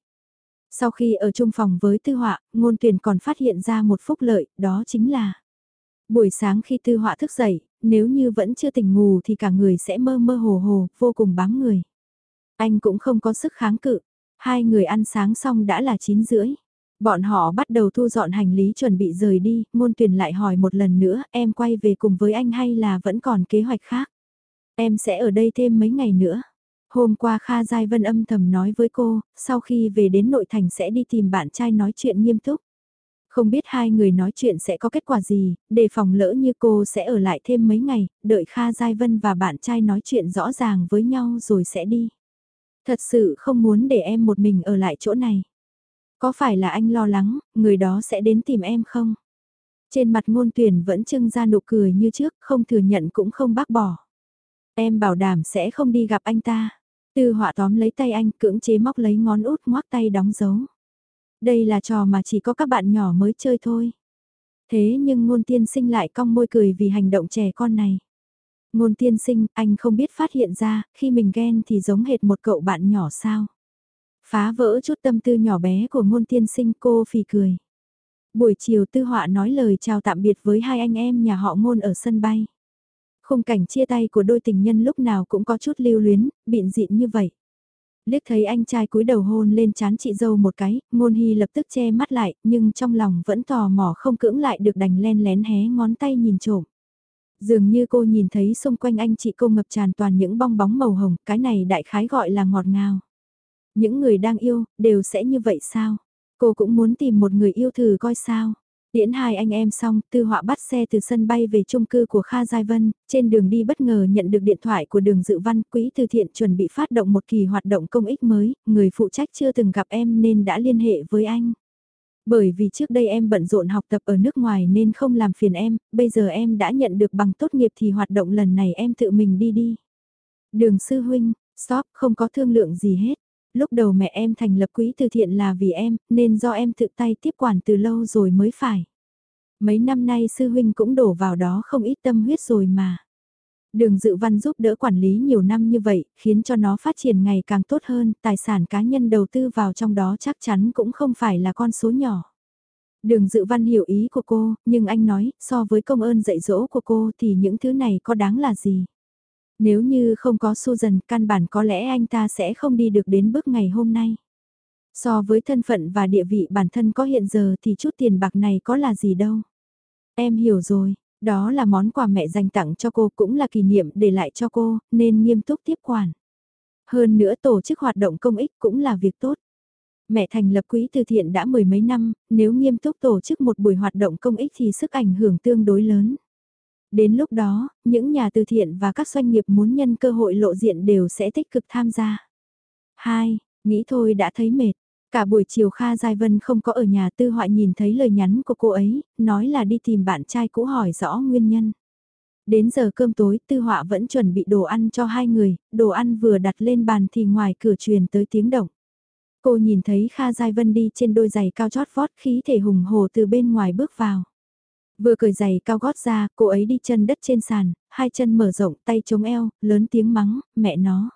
S1: Sau khi ở chung phòng với tư họa, ngôn tuyển còn phát hiện ra một phúc lợi, đó chính là Buổi sáng khi tư họa thức dậy, nếu như vẫn chưa tỉnh ngủ thì cả người sẽ mơ mơ hồ hồ, vô cùng bám người. Anh cũng không có sức kháng cự, hai người ăn sáng xong đã là 9 rưỡi. Bọn họ bắt đầu thu dọn hành lý chuẩn bị rời đi, Môn tuyển lại hỏi một lần nữa, em quay về cùng với anh hay là vẫn còn kế hoạch khác? Em sẽ ở đây thêm mấy ngày nữa. Hôm qua Kha Giai Vân âm thầm nói với cô, sau khi về đến nội thành sẽ đi tìm bạn trai nói chuyện nghiêm túc. Không biết hai người nói chuyện sẽ có kết quả gì, đề phòng lỡ như cô sẽ ở lại thêm mấy ngày, đợi Kha Giai Vân và bạn trai nói chuyện rõ ràng với nhau rồi sẽ đi. Thật sự không muốn để em một mình ở lại chỗ này. Có phải là anh lo lắng, người đó sẽ đến tìm em không? Trên mặt ngôn tuyển vẫn trưng ra nụ cười như trước, không thừa nhận cũng không bác bỏ. Em bảo đảm sẽ không đi gặp anh ta. Tư họa tóm lấy tay anh cưỡng chế móc lấy ngón út ngoác tay đóng dấu. Đây là trò mà chỉ có các bạn nhỏ mới chơi thôi. Thế nhưng ngôn tiên sinh lại cong môi cười vì hành động trẻ con này. Ngôn tiên sinh, anh không biết phát hiện ra, khi mình ghen thì giống hệt một cậu bạn nhỏ sao. Phá vỡ chút tâm tư nhỏ bé của ngôn tiên sinh cô phì cười. Buổi chiều tư họa nói lời chào tạm biệt với hai anh em nhà họ ngôn ở sân bay. Khung cảnh chia tay của đôi tình nhân lúc nào cũng có chút lưu luyến, biện dịn như vậy. Liếc thấy anh trai cúi đầu hôn lên chán chị dâu một cái, ngôn hy lập tức che mắt lại, nhưng trong lòng vẫn tò mò không cưỡng lại được đành len lén hé ngón tay nhìn trộm. Dường như cô nhìn thấy xung quanh anh chị cô ngập tràn toàn những bong bóng màu hồng, cái này đại khái gọi là ngọt ngào. Những người đang yêu, đều sẽ như vậy sao? Cô cũng muốn tìm một người yêu thử coi sao. Điễn hai anh em xong, tư họa bắt xe từ sân bay về chung cư của Kha Giai Vân, trên đường đi bất ngờ nhận được điện thoại của đường dự văn, quỹ từ thiện chuẩn bị phát động một kỳ hoạt động công ích mới, người phụ trách chưa từng gặp em nên đã liên hệ với anh. Bởi vì trước đây em bận rộn học tập ở nước ngoài nên không làm phiền em, bây giờ em đã nhận được bằng tốt nghiệp thì hoạt động lần này em tự mình đi đi. Đường sư huynh, shop không có thương lượng gì hết. Lúc đầu mẹ em thành lập quỹ từ thiện là vì em, nên do em tự tay tiếp quản từ lâu rồi mới phải. Mấy năm nay sư huynh cũng đổ vào đó không ít tâm huyết rồi mà. Đường dự văn giúp đỡ quản lý nhiều năm như vậy, khiến cho nó phát triển ngày càng tốt hơn, tài sản cá nhân đầu tư vào trong đó chắc chắn cũng không phải là con số nhỏ. Đường dự văn hiểu ý của cô, nhưng anh nói, so với công ơn dạy dỗ của cô thì những thứ này có đáng là gì? Nếu như không có Susan, căn bản có lẽ anh ta sẽ không đi được đến bước ngày hôm nay. So với thân phận và địa vị bản thân có hiện giờ thì chút tiền bạc này có là gì đâu. Em hiểu rồi, đó là món quà mẹ dành tặng cho cô cũng là kỷ niệm để lại cho cô, nên nghiêm túc tiếp quản. Hơn nữa tổ chức hoạt động công ích cũng là việc tốt. Mẹ thành lập quỹ từ thiện đã mười mấy năm, nếu nghiêm túc tổ chức một buổi hoạt động công ích thì sức ảnh hưởng tương đối lớn. Đến lúc đó, những nhà từ thiện và các doanh nghiệp muốn nhân cơ hội lộ diện đều sẽ tích cực tham gia. 2. Nghĩ thôi đã thấy mệt. Cả buổi chiều Kha Giai Vân không có ở nhà tư họa nhìn thấy lời nhắn của cô ấy, nói là đi tìm bạn trai cũ hỏi rõ nguyên nhân. Đến giờ cơm tối tư họa vẫn chuẩn bị đồ ăn cho hai người, đồ ăn vừa đặt lên bàn thì ngoài cửa truyền tới tiếng động. Cô nhìn thấy Kha Giai Vân đi trên đôi giày cao chót vót khí thể hùng hồ từ bên ngoài bước vào. Vừa cởi giày cao gót ra, cô ấy đi chân đất trên sàn, hai chân mở rộng, tay chống eo, lớn tiếng mắng, mẹ nó.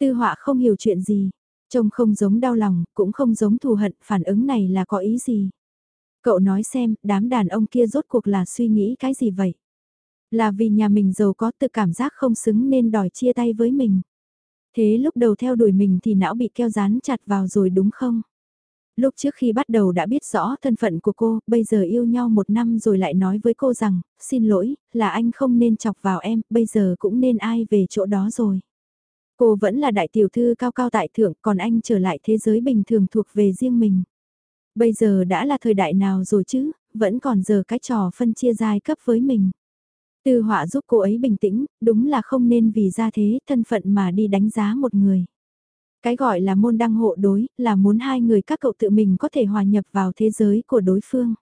S1: Tư họa không hiểu chuyện gì, trông không giống đau lòng, cũng không giống thù hận, phản ứng này là có ý gì. Cậu nói xem, đám đàn ông kia rốt cuộc là suy nghĩ cái gì vậy? Là vì nhà mình giàu có tự cảm giác không xứng nên đòi chia tay với mình. Thế lúc đầu theo đuổi mình thì não bị keo dán chặt vào rồi đúng không? Lúc trước khi bắt đầu đã biết rõ thân phận của cô, bây giờ yêu nhau một năm rồi lại nói với cô rằng, xin lỗi, là anh không nên chọc vào em, bây giờ cũng nên ai về chỗ đó rồi. Cô vẫn là đại tiểu thư cao cao tại thượng, còn anh trở lại thế giới bình thường thuộc về riêng mình. Bây giờ đã là thời đại nào rồi chứ, vẫn còn giờ cái trò phân chia giai cấp với mình. Tư họa giúp cô ấy bình tĩnh, đúng là không nên vì ra thế thân phận mà đi đánh giá một người. Cái gọi là môn đăng hộ đối là muốn hai người các cậu tự mình có thể hòa nhập vào thế giới của đối phương.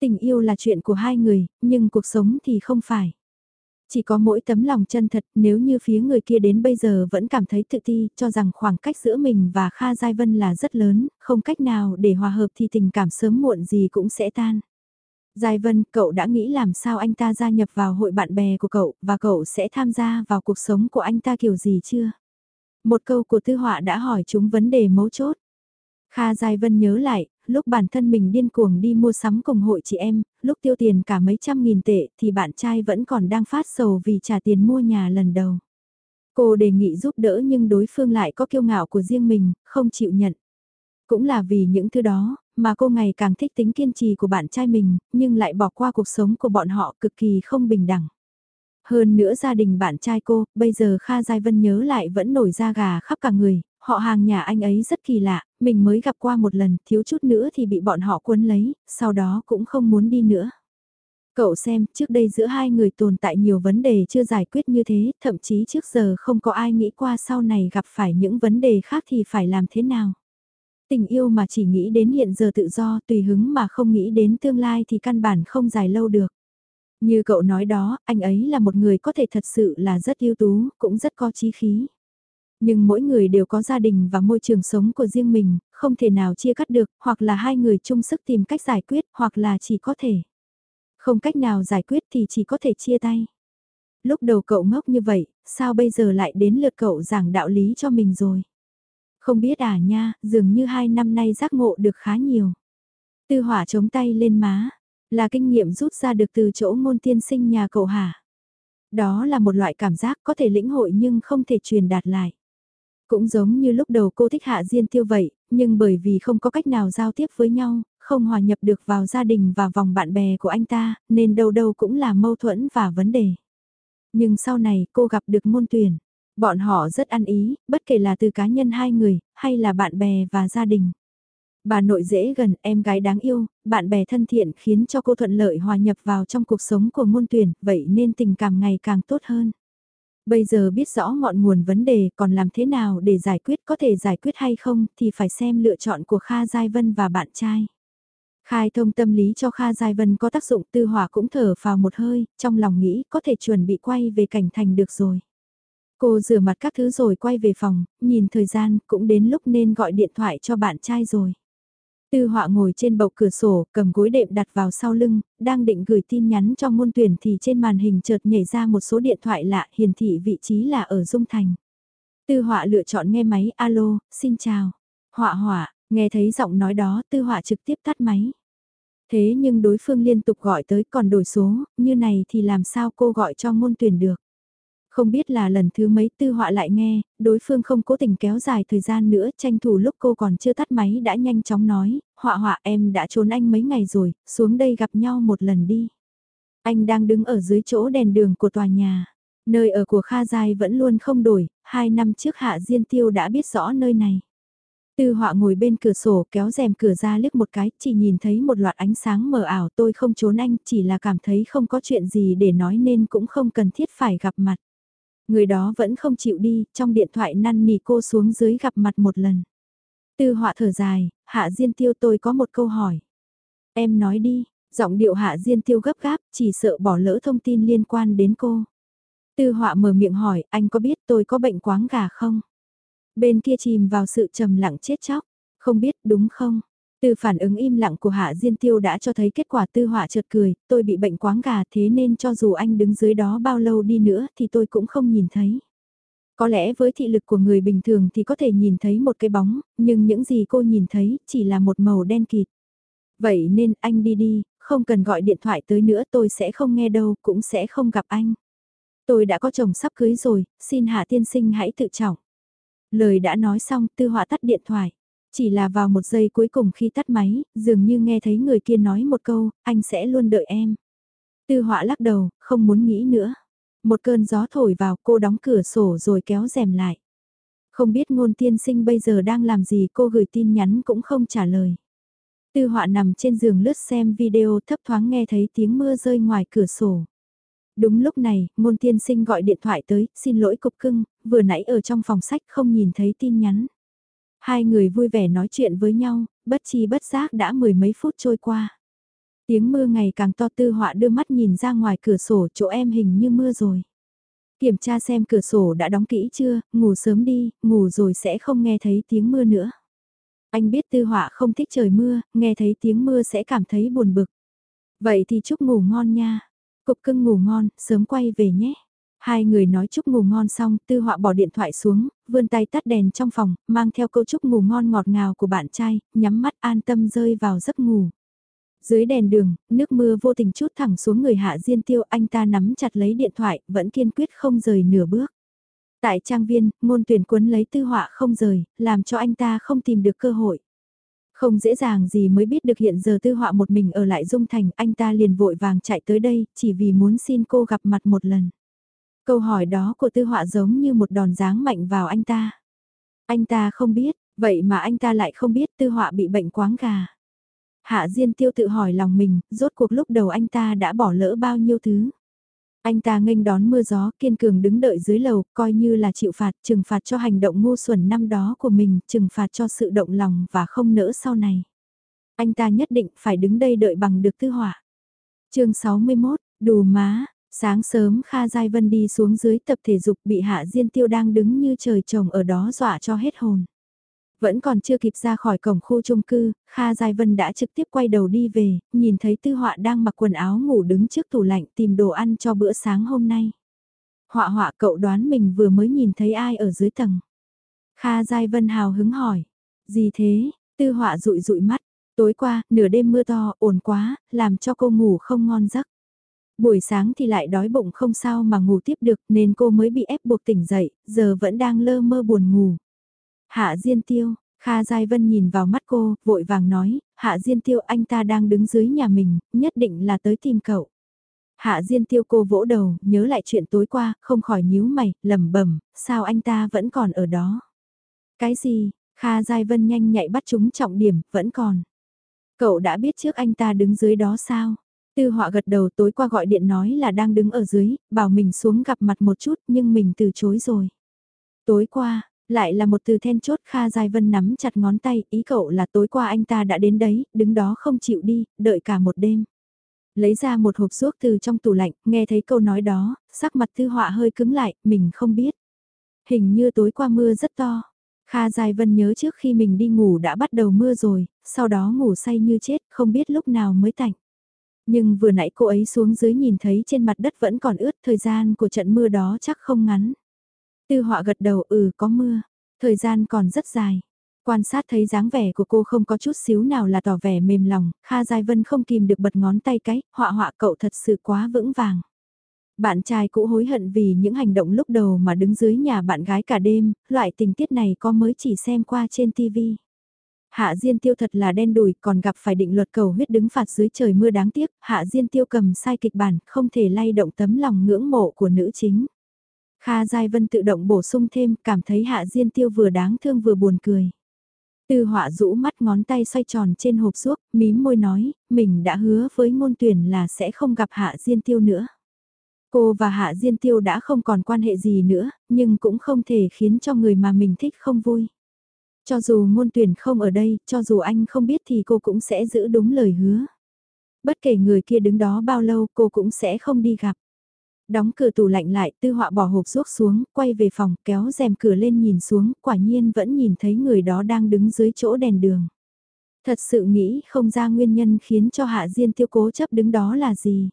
S1: Tình yêu là chuyện của hai người, nhưng cuộc sống thì không phải. Chỉ có mỗi tấm lòng chân thật nếu như phía người kia đến bây giờ vẫn cảm thấy tự ti, cho rằng khoảng cách giữa mình và Kha Giai Vân là rất lớn, không cách nào để hòa hợp thì tình cảm sớm muộn gì cũng sẽ tan. Giai Vân, cậu đã nghĩ làm sao anh ta gia nhập vào hội bạn bè của cậu và cậu sẽ tham gia vào cuộc sống của anh ta kiểu gì chưa? Một câu của tư họa đã hỏi chúng vấn đề mấu chốt. Kha Giai Vân nhớ lại, lúc bản thân mình điên cuồng đi mua sắm cùng hội chị em, lúc tiêu tiền cả mấy trăm nghìn tệ thì bạn trai vẫn còn đang phát sầu vì trả tiền mua nhà lần đầu. Cô đề nghị giúp đỡ nhưng đối phương lại có kiêu ngạo của riêng mình, không chịu nhận. Cũng là vì những thứ đó, mà cô ngày càng thích tính kiên trì của bạn trai mình, nhưng lại bỏ qua cuộc sống của bọn họ cực kỳ không bình đẳng. Hơn nữa gia đình bạn trai cô, bây giờ Kha Giai Vân nhớ lại vẫn nổi da gà khắp cả người, họ hàng nhà anh ấy rất kỳ lạ, mình mới gặp qua một lần, thiếu chút nữa thì bị bọn họ cuốn lấy, sau đó cũng không muốn đi nữa. Cậu xem, trước đây giữa hai người tồn tại nhiều vấn đề chưa giải quyết như thế, thậm chí trước giờ không có ai nghĩ qua sau này gặp phải những vấn đề khác thì phải làm thế nào. Tình yêu mà chỉ nghĩ đến hiện giờ tự do, tùy hứng mà không nghĩ đến tương lai thì căn bản không dài lâu được. Như cậu nói đó, anh ấy là một người có thể thật sự là rất ưu tú, cũng rất có chí khí. Nhưng mỗi người đều có gia đình và môi trường sống của riêng mình, không thể nào chia cắt được, hoặc là hai người chung sức tìm cách giải quyết, hoặc là chỉ có thể. Không cách nào giải quyết thì chỉ có thể chia tay. Lúc đầu cậu ngốc như vậy, sao bây giờ lại đến lượt cậu giảng đạo lý cho mình rồi? Không biết à nha, dường như hai năm nay giác ngộ được khá nhiều. Tư hỏa chống tay lên má, là kinh nghiệm rút ra được từ chỗ môn tiên sinh nhà cậu hả? Đó là một loại cảm giác có thể lĩnh hội nhưng không thể truyền đạt lại. Cũng giống như lúc đầu cô thích Hạ Diên Tiêu vậy, nhưng bởi vì không có cách nào giao tiếp với nhau, không hòa nhập được vào gia đình và vòng bạn bè của anh ta, nên đâu đâu cũng là mâu thuẫn và vấn đề. Nhưng sau này cô gặp được môn tuyển. Bọn họ rất ăn ý, bất kể là từ cá nhân hai người, hay là bạn bè và gia đình. Bà nội dễ gần, em gái đáng yêu, bạn bè thân thiện khiến cho cô thuận lợi hòa nhập vào trong cuộc sống của môn tuyển, vậy nên tình cảm ngày càng tốt hơn. Bây giờ biết rõ ngọn nguồn vấn đề còn làm thế nào để giải quyết có thể giải quyết hay không thì phải xem lựa chọn của Kha Giai Vân và bạn trai. Khai thông tâm lý cho Kha Giai Vân có tác dụng tư hỏa cũng thở vào một hơi, trong lòng nghĩ có thể chuẩn bị quay về cảnh thành được rồi. Cô rửa mặt các thứ rồi quay về phòng, nhìn thời gian cũng đến lúc nên gọi điện thoại cho bạn trai rồi. Tư họa ngồi trên bậu cửa sổ, cầm gối đệm đặt vào sau lưng, đang định gửi tin nhắn cho ngôn tuyển thì trên màn hình chợt nhảy ra một số điện thoại lạ hiển thị vị trí là ở Dung Thành. Tư họa lựa chọn nghe máy, alo, xin chào. Họa họa, nghe thấy giọng nói đó, tư họa trực tiếp tắt máy. Thế nhưng đối phương liên tục gọi tới còn đổi số, như này thì làm sao cô gọi cho ngôn tuyển được. Không biết là lần thứ mấy tư họa lại nghe, đối phương không cố tình kéo dài thời gian nữa, tranh thủ lúc cô còn chưa tắt máy đã nhanh chóng nói, họa họa em đã trốn anh mấy ngày rồi, xuống đây gặp nhau một lần đi. Anh đang đứng ở dưới chỗ đèn đường của tòa nhà. Nơi ở của Kha Giai vẫn luôn không đổi, hai năm trước Hạ Diên Tiêu đã biết rõ nơi này. Tư họa ngồi bên cửa sổ kéo rèm cửa ra liếc một cái, chỉ nhìn thấy một loạt ánh sáng mờ ảo tôi không trốn anh, chỉ là cảm thấy không có chuyện gì để nói nên cũng không cần thiết phải gặp mặt. Người đó vẫn không chịu đi, trong điện thoại năn nỉ cô xuống dưới gặp mặt một lần. Tư họa thở dài, hạ diên tiêu tôi có một câu hỏi. Em nói đi, giọng điệu hạ diên tiêu gấp gáp, chỉ sợ bỏ lỡ thông tin liên quan đến cô. Tư họa mở miệng hỏi, anh có biết tôi có bệnh quáng gà không? Bên kia chìm vào sự trầm lặng chết chóc, Không biết đúng không? Từ phản ứng im lặng của Hạ Diên Tiêu đã cho thấy kết quả tư họa chợt cười, tôi bị bệnh quáng gà thế nên cho dù anh đứng dưới đó bao lâu đi nữa thì tôi cũng không nhìn thấy. Có lẽ với thị lực của người bình thường thì có thể nhìn thấy một cái bóng, nhưng những gì cô nhìn thấy chỉ là một màu đen kịt. Vậy nên anh đi đi, không cần gọi điện thoại tới nữa tôi sẽ không nghe đâu, cũng sẽ không gặp anh. Tôi đã có chồng sắp cưới rồi, xin Hạ Tiên Sinh hãy tự trọng. Lời đã nói xong, tư họa tắt điện thoại. Chỉ là vào một giây cuối cùng khi tắt máy, dường như nghe thấy người kia nói một câu, anh sẽ luôn đợi em. Tư họa lắc đầu, không muốn nghĩ nữa. Một cơn gió thổi vào cô đóng cửa sổ rồi kéo rèm lại. Không biết ngôn tiên sinh bây giờ đang làm gì cô gửi tin nhắn cũng không trả lời. Tư họa nằm trên giường lướt xem video thấp thoáng nghe thấy tiếng mưa rơi ngoài cửa sổ. Đúng lúc này, ngôn tiên sinh gọi điện thoại tới, xin lỗi cục cưng, vừa nãy ở trong phòng sách không nhìn thấy tin nhắn. Hai người vui vẻ nói chuyện với nhau, bất chi bất giác đã mười mấy phút trôi qua. Tiếng mưa ngày càng to tư họa đưa mắt nhìn ra ngoài cửa sổ chỗ em hình như mưa rồi. Kiểm tra xem cửa sổ đã đóng kỹ chưa, ngủ sớm đi, ngủ rồi sẽ không nghe thấy tiếng mưa nữa. Anh biết tư họa không thích trời mưa, nghe thấy tiếng mưa sẽ cảm thấy buồn bực. Vậy thì chúc ngủ ngon nha. Cục cưng ngủ ngon, sớm quay về nhé. Hai người nói chúc ngủ ngon xong, tư họa bỏ điện thoại xuống, vươn tay tắt đèn trong phòng, mang theo câu chúc ngủ ngon ngọt ngào của bạn trai, nhắm mắt an tâm rơi vào giấc ngủ. Dưới đèn đường, nước mưa vô tình chút thẳng xuống người hạ diên tiêu anh ta nắm chặt lấy điện thoại, vẫn kiên quyết không rời nửa bước. Tại trang viên, ngôn tuyển cuốn lấy tư họa không rời, làm cho anh ta không tìm được cơ hội. Không dễ dàng gì mới biết được hiện giờ tư họa một mình ở lại Dung Thành, anh ta liền vội vàng chạy tới đây, chỉ vì muốn xin cô gặp mặt một lần. Câu hỏi đó của tư họa giống như một đòn giáng mạnh vào anh ta. Anh ta không biết, vậy mà anh ta lại không biết tư họa bị bệnh quáng gà. Hạ Diên Tiêu tự hỏi lòng mình, rốt cuộc lúc đầu anh ta đã bỏ lỡ bao nhiêu thứ. Anh ta nghênh đón mưa gió, kiên cường đứng đợi dưới lầu, coi như là chịu phạt, trừng phạt cho hành động ngu xuẩn năm đó của mình, trừng phạt cho sự động lòng và không nỡ sau này. Anh ta nhất định phải đứng đây đợi bằng được tư họa. chương 61, đù má, sáng sớm Kha Giai Vân đi xuống dưới tập thể dục bị Hạ Diên Tiêu đang đứng như trời trồng ở đó dọa cho hết hồn. Vẫn còn chưa kịp ra khỏi cổng khu chung cư, Kha Giai Vân đã trực tiếp quay đầu đi về, nhìn thấy Tư Họa đang mặc quần áo ngủ đứng trước tủ lạnh tìm đồ ăn cho bữa sáng hôm nay. Họa họa cậu đoán mình vừa mới nhìn thấy ai ở dưới tầng. Kha Giai Vân hào hứng hỏi. Gì thế? Tư Họa rụi rụi mắt. Tối qua, nửa đêm mưa to, ồn quá, làm cho cô ngủ không ngon giấc. Buổi sáng thì lại đói bụng không sao mà ngủ tiếp được nên cô mới bị ép buộc tỉnh dậy, giờ vẫn đang lơ mơ buồn ngủ. Hạ Diên Tiêu, Kha Giai Vân nhìn vào mắt cô, vội vàng nói, Hạ Diên Tiêu anh ta đang đứng dưới nhà mình, nhất định là tới tìm cậu. Hạ Diên Tiêu cô vỗ đầu, nhớ lại chuyện tối qua, không khỏi nhíu mày, lẩm bẩm, sao anh ta vẫn còn ở đó? Cái gì? Kha Giai Vân nhanh nhạy bắt chúng trọng điểm, vẫn còn. Cậu đã biết trước anh ta đứng dưới đó sao? Tư họa gật đầu tối qua gọi điện nói là đang đứng ở dưới, bảo mình xuống gặp mặt một chút nhưng mình từ chối rồi. Tối qua, lại là một từ then chốt Kha Giai Vân nắm chặt ngón tay, ý cậu là tối qua anh ta đã đến đấy, đứng đó không chịu đi, đợi cả một đêm. Lấy ra một hộp suốt từ trong tủ lạnh, nghe thấy câu nói đó, sắc mặt thư họa hơi cứng lại, mình không biết. Hình như tối qua mưa rất to. Kha Giai Vân nhớ trước khi mình đi ngủ đã bắt đầu mưa rồi, sau đó ngủ say như chết, không biết lúc nào mới tạnh. Nhưng vừa nãy cô ấy xuống dưới nhìn thấy trên mặt đất vẫn còn ướt, thời gian của trận mưa đó chắc không ngắn. Tư họa gật đầu ừ có mưa, thời gian còn rất dài. Quan sát thấy dáng vẻ của cô không có chút xíu nào là tỏ vẻ mềm lòng, Kha Giai Vân không kìm được bật ngón tay cái, họa họa cậu thật sự quá vững vàng. Bạn trai cũ hối hận vì những hành động lúc đầu mà đứng dưới nhà bạn gái cả đêm, loại tình tiết này có mới chỉ xem qua trên TV. Hạ Diên Tiêu thật là đen đủi còn gặp phải định luật cầu huyết đứng phạt dưới trời mưa đáng tiếc, Hạ Diên Tiêu cầm sai kịch bản, không thể lay động tấm lòng ngưỡng mộ của nữ chính. Kha Giai Vân tự động bổ sung thêm, cảm thấy Hạ Diên Tiêu vừa đáng thương vừa buồn cười. Tư họa rũ mắt ngón tay xoay tròn trên hộp ruốc, mím môi nói, mình đã hứa với ngôn tuyển là sẽ không gặp Hạ Diên Tiêu nữa. Cô và Hạ Diên Tiêu đã không còn quan hệ gì nữa, nhưng cũng không thể khiến cho người mà mình thích không vui. Cho dù ngôn tuyển không ở đây, cho dù anh không biết thì cô cũng sẽ giữ đúng lời hứa. Bất kể người kia đứng đó bao lâu cô cũng sẽ không đi gặp. Đóng cửa tủ lạnh lại, tư họa bỏ hộp ruốc xuống, quay về phòng, kéo rèm cửa lên nhìn xuống, quả nhiên vẫn nhìn thấy người đó đang đứng dưới chỗ đèn đường. Thật sự nghĩ không ra nguyên nhân khiến cho Hạ Diên tiêu cố chấp đứng đó là gì.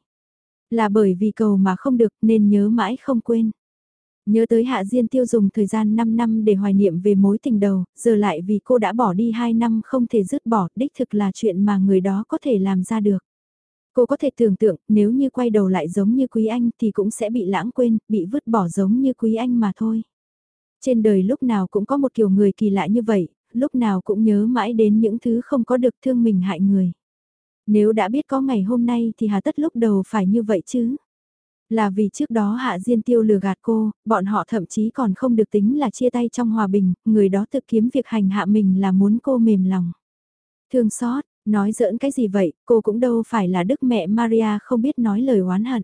S1: Là bởi vì cầu mà không được nên nhớ mãi không quên. Nhớ tới Hạ Diên Tiêu dùng thời gian 5 năm để hoài niệm về mối tình đầu, giờ lại vì cô đã bỏ đi 2 năm không thể dứt bỏ, đích thực là chuyện mà người đó có thể làm ra được. Cô có thể tưởng tượng, nếu như quay đầu lại giống như Quý Anh thì cũng sẽ bị lãng quên, bị vứt bỏ giống như Quý Anh mà thôi. Trên đời lúc nào cũng có một kiểu người kỳ lạ như vậy, lúc nào cũng nhớ mãi đến những thứ không có được thương mình hại người. Nếu đã biết có ngày hôm nay thì hà tất lúc đầu phải như vậy chứ. Là vì trước đó Hạ Diên Tiêu lừa gạt cô, bọn họ thậm chí còn không được tính là chia tay trong hòa bình, người đó thực kiếm việc hành hạ mình là muốn cô mềm lòng. Thương xót, nói giỡn cái gì vậy, cô cũng đâu phải là đức mẹ Maria không biết nói lời oán hận.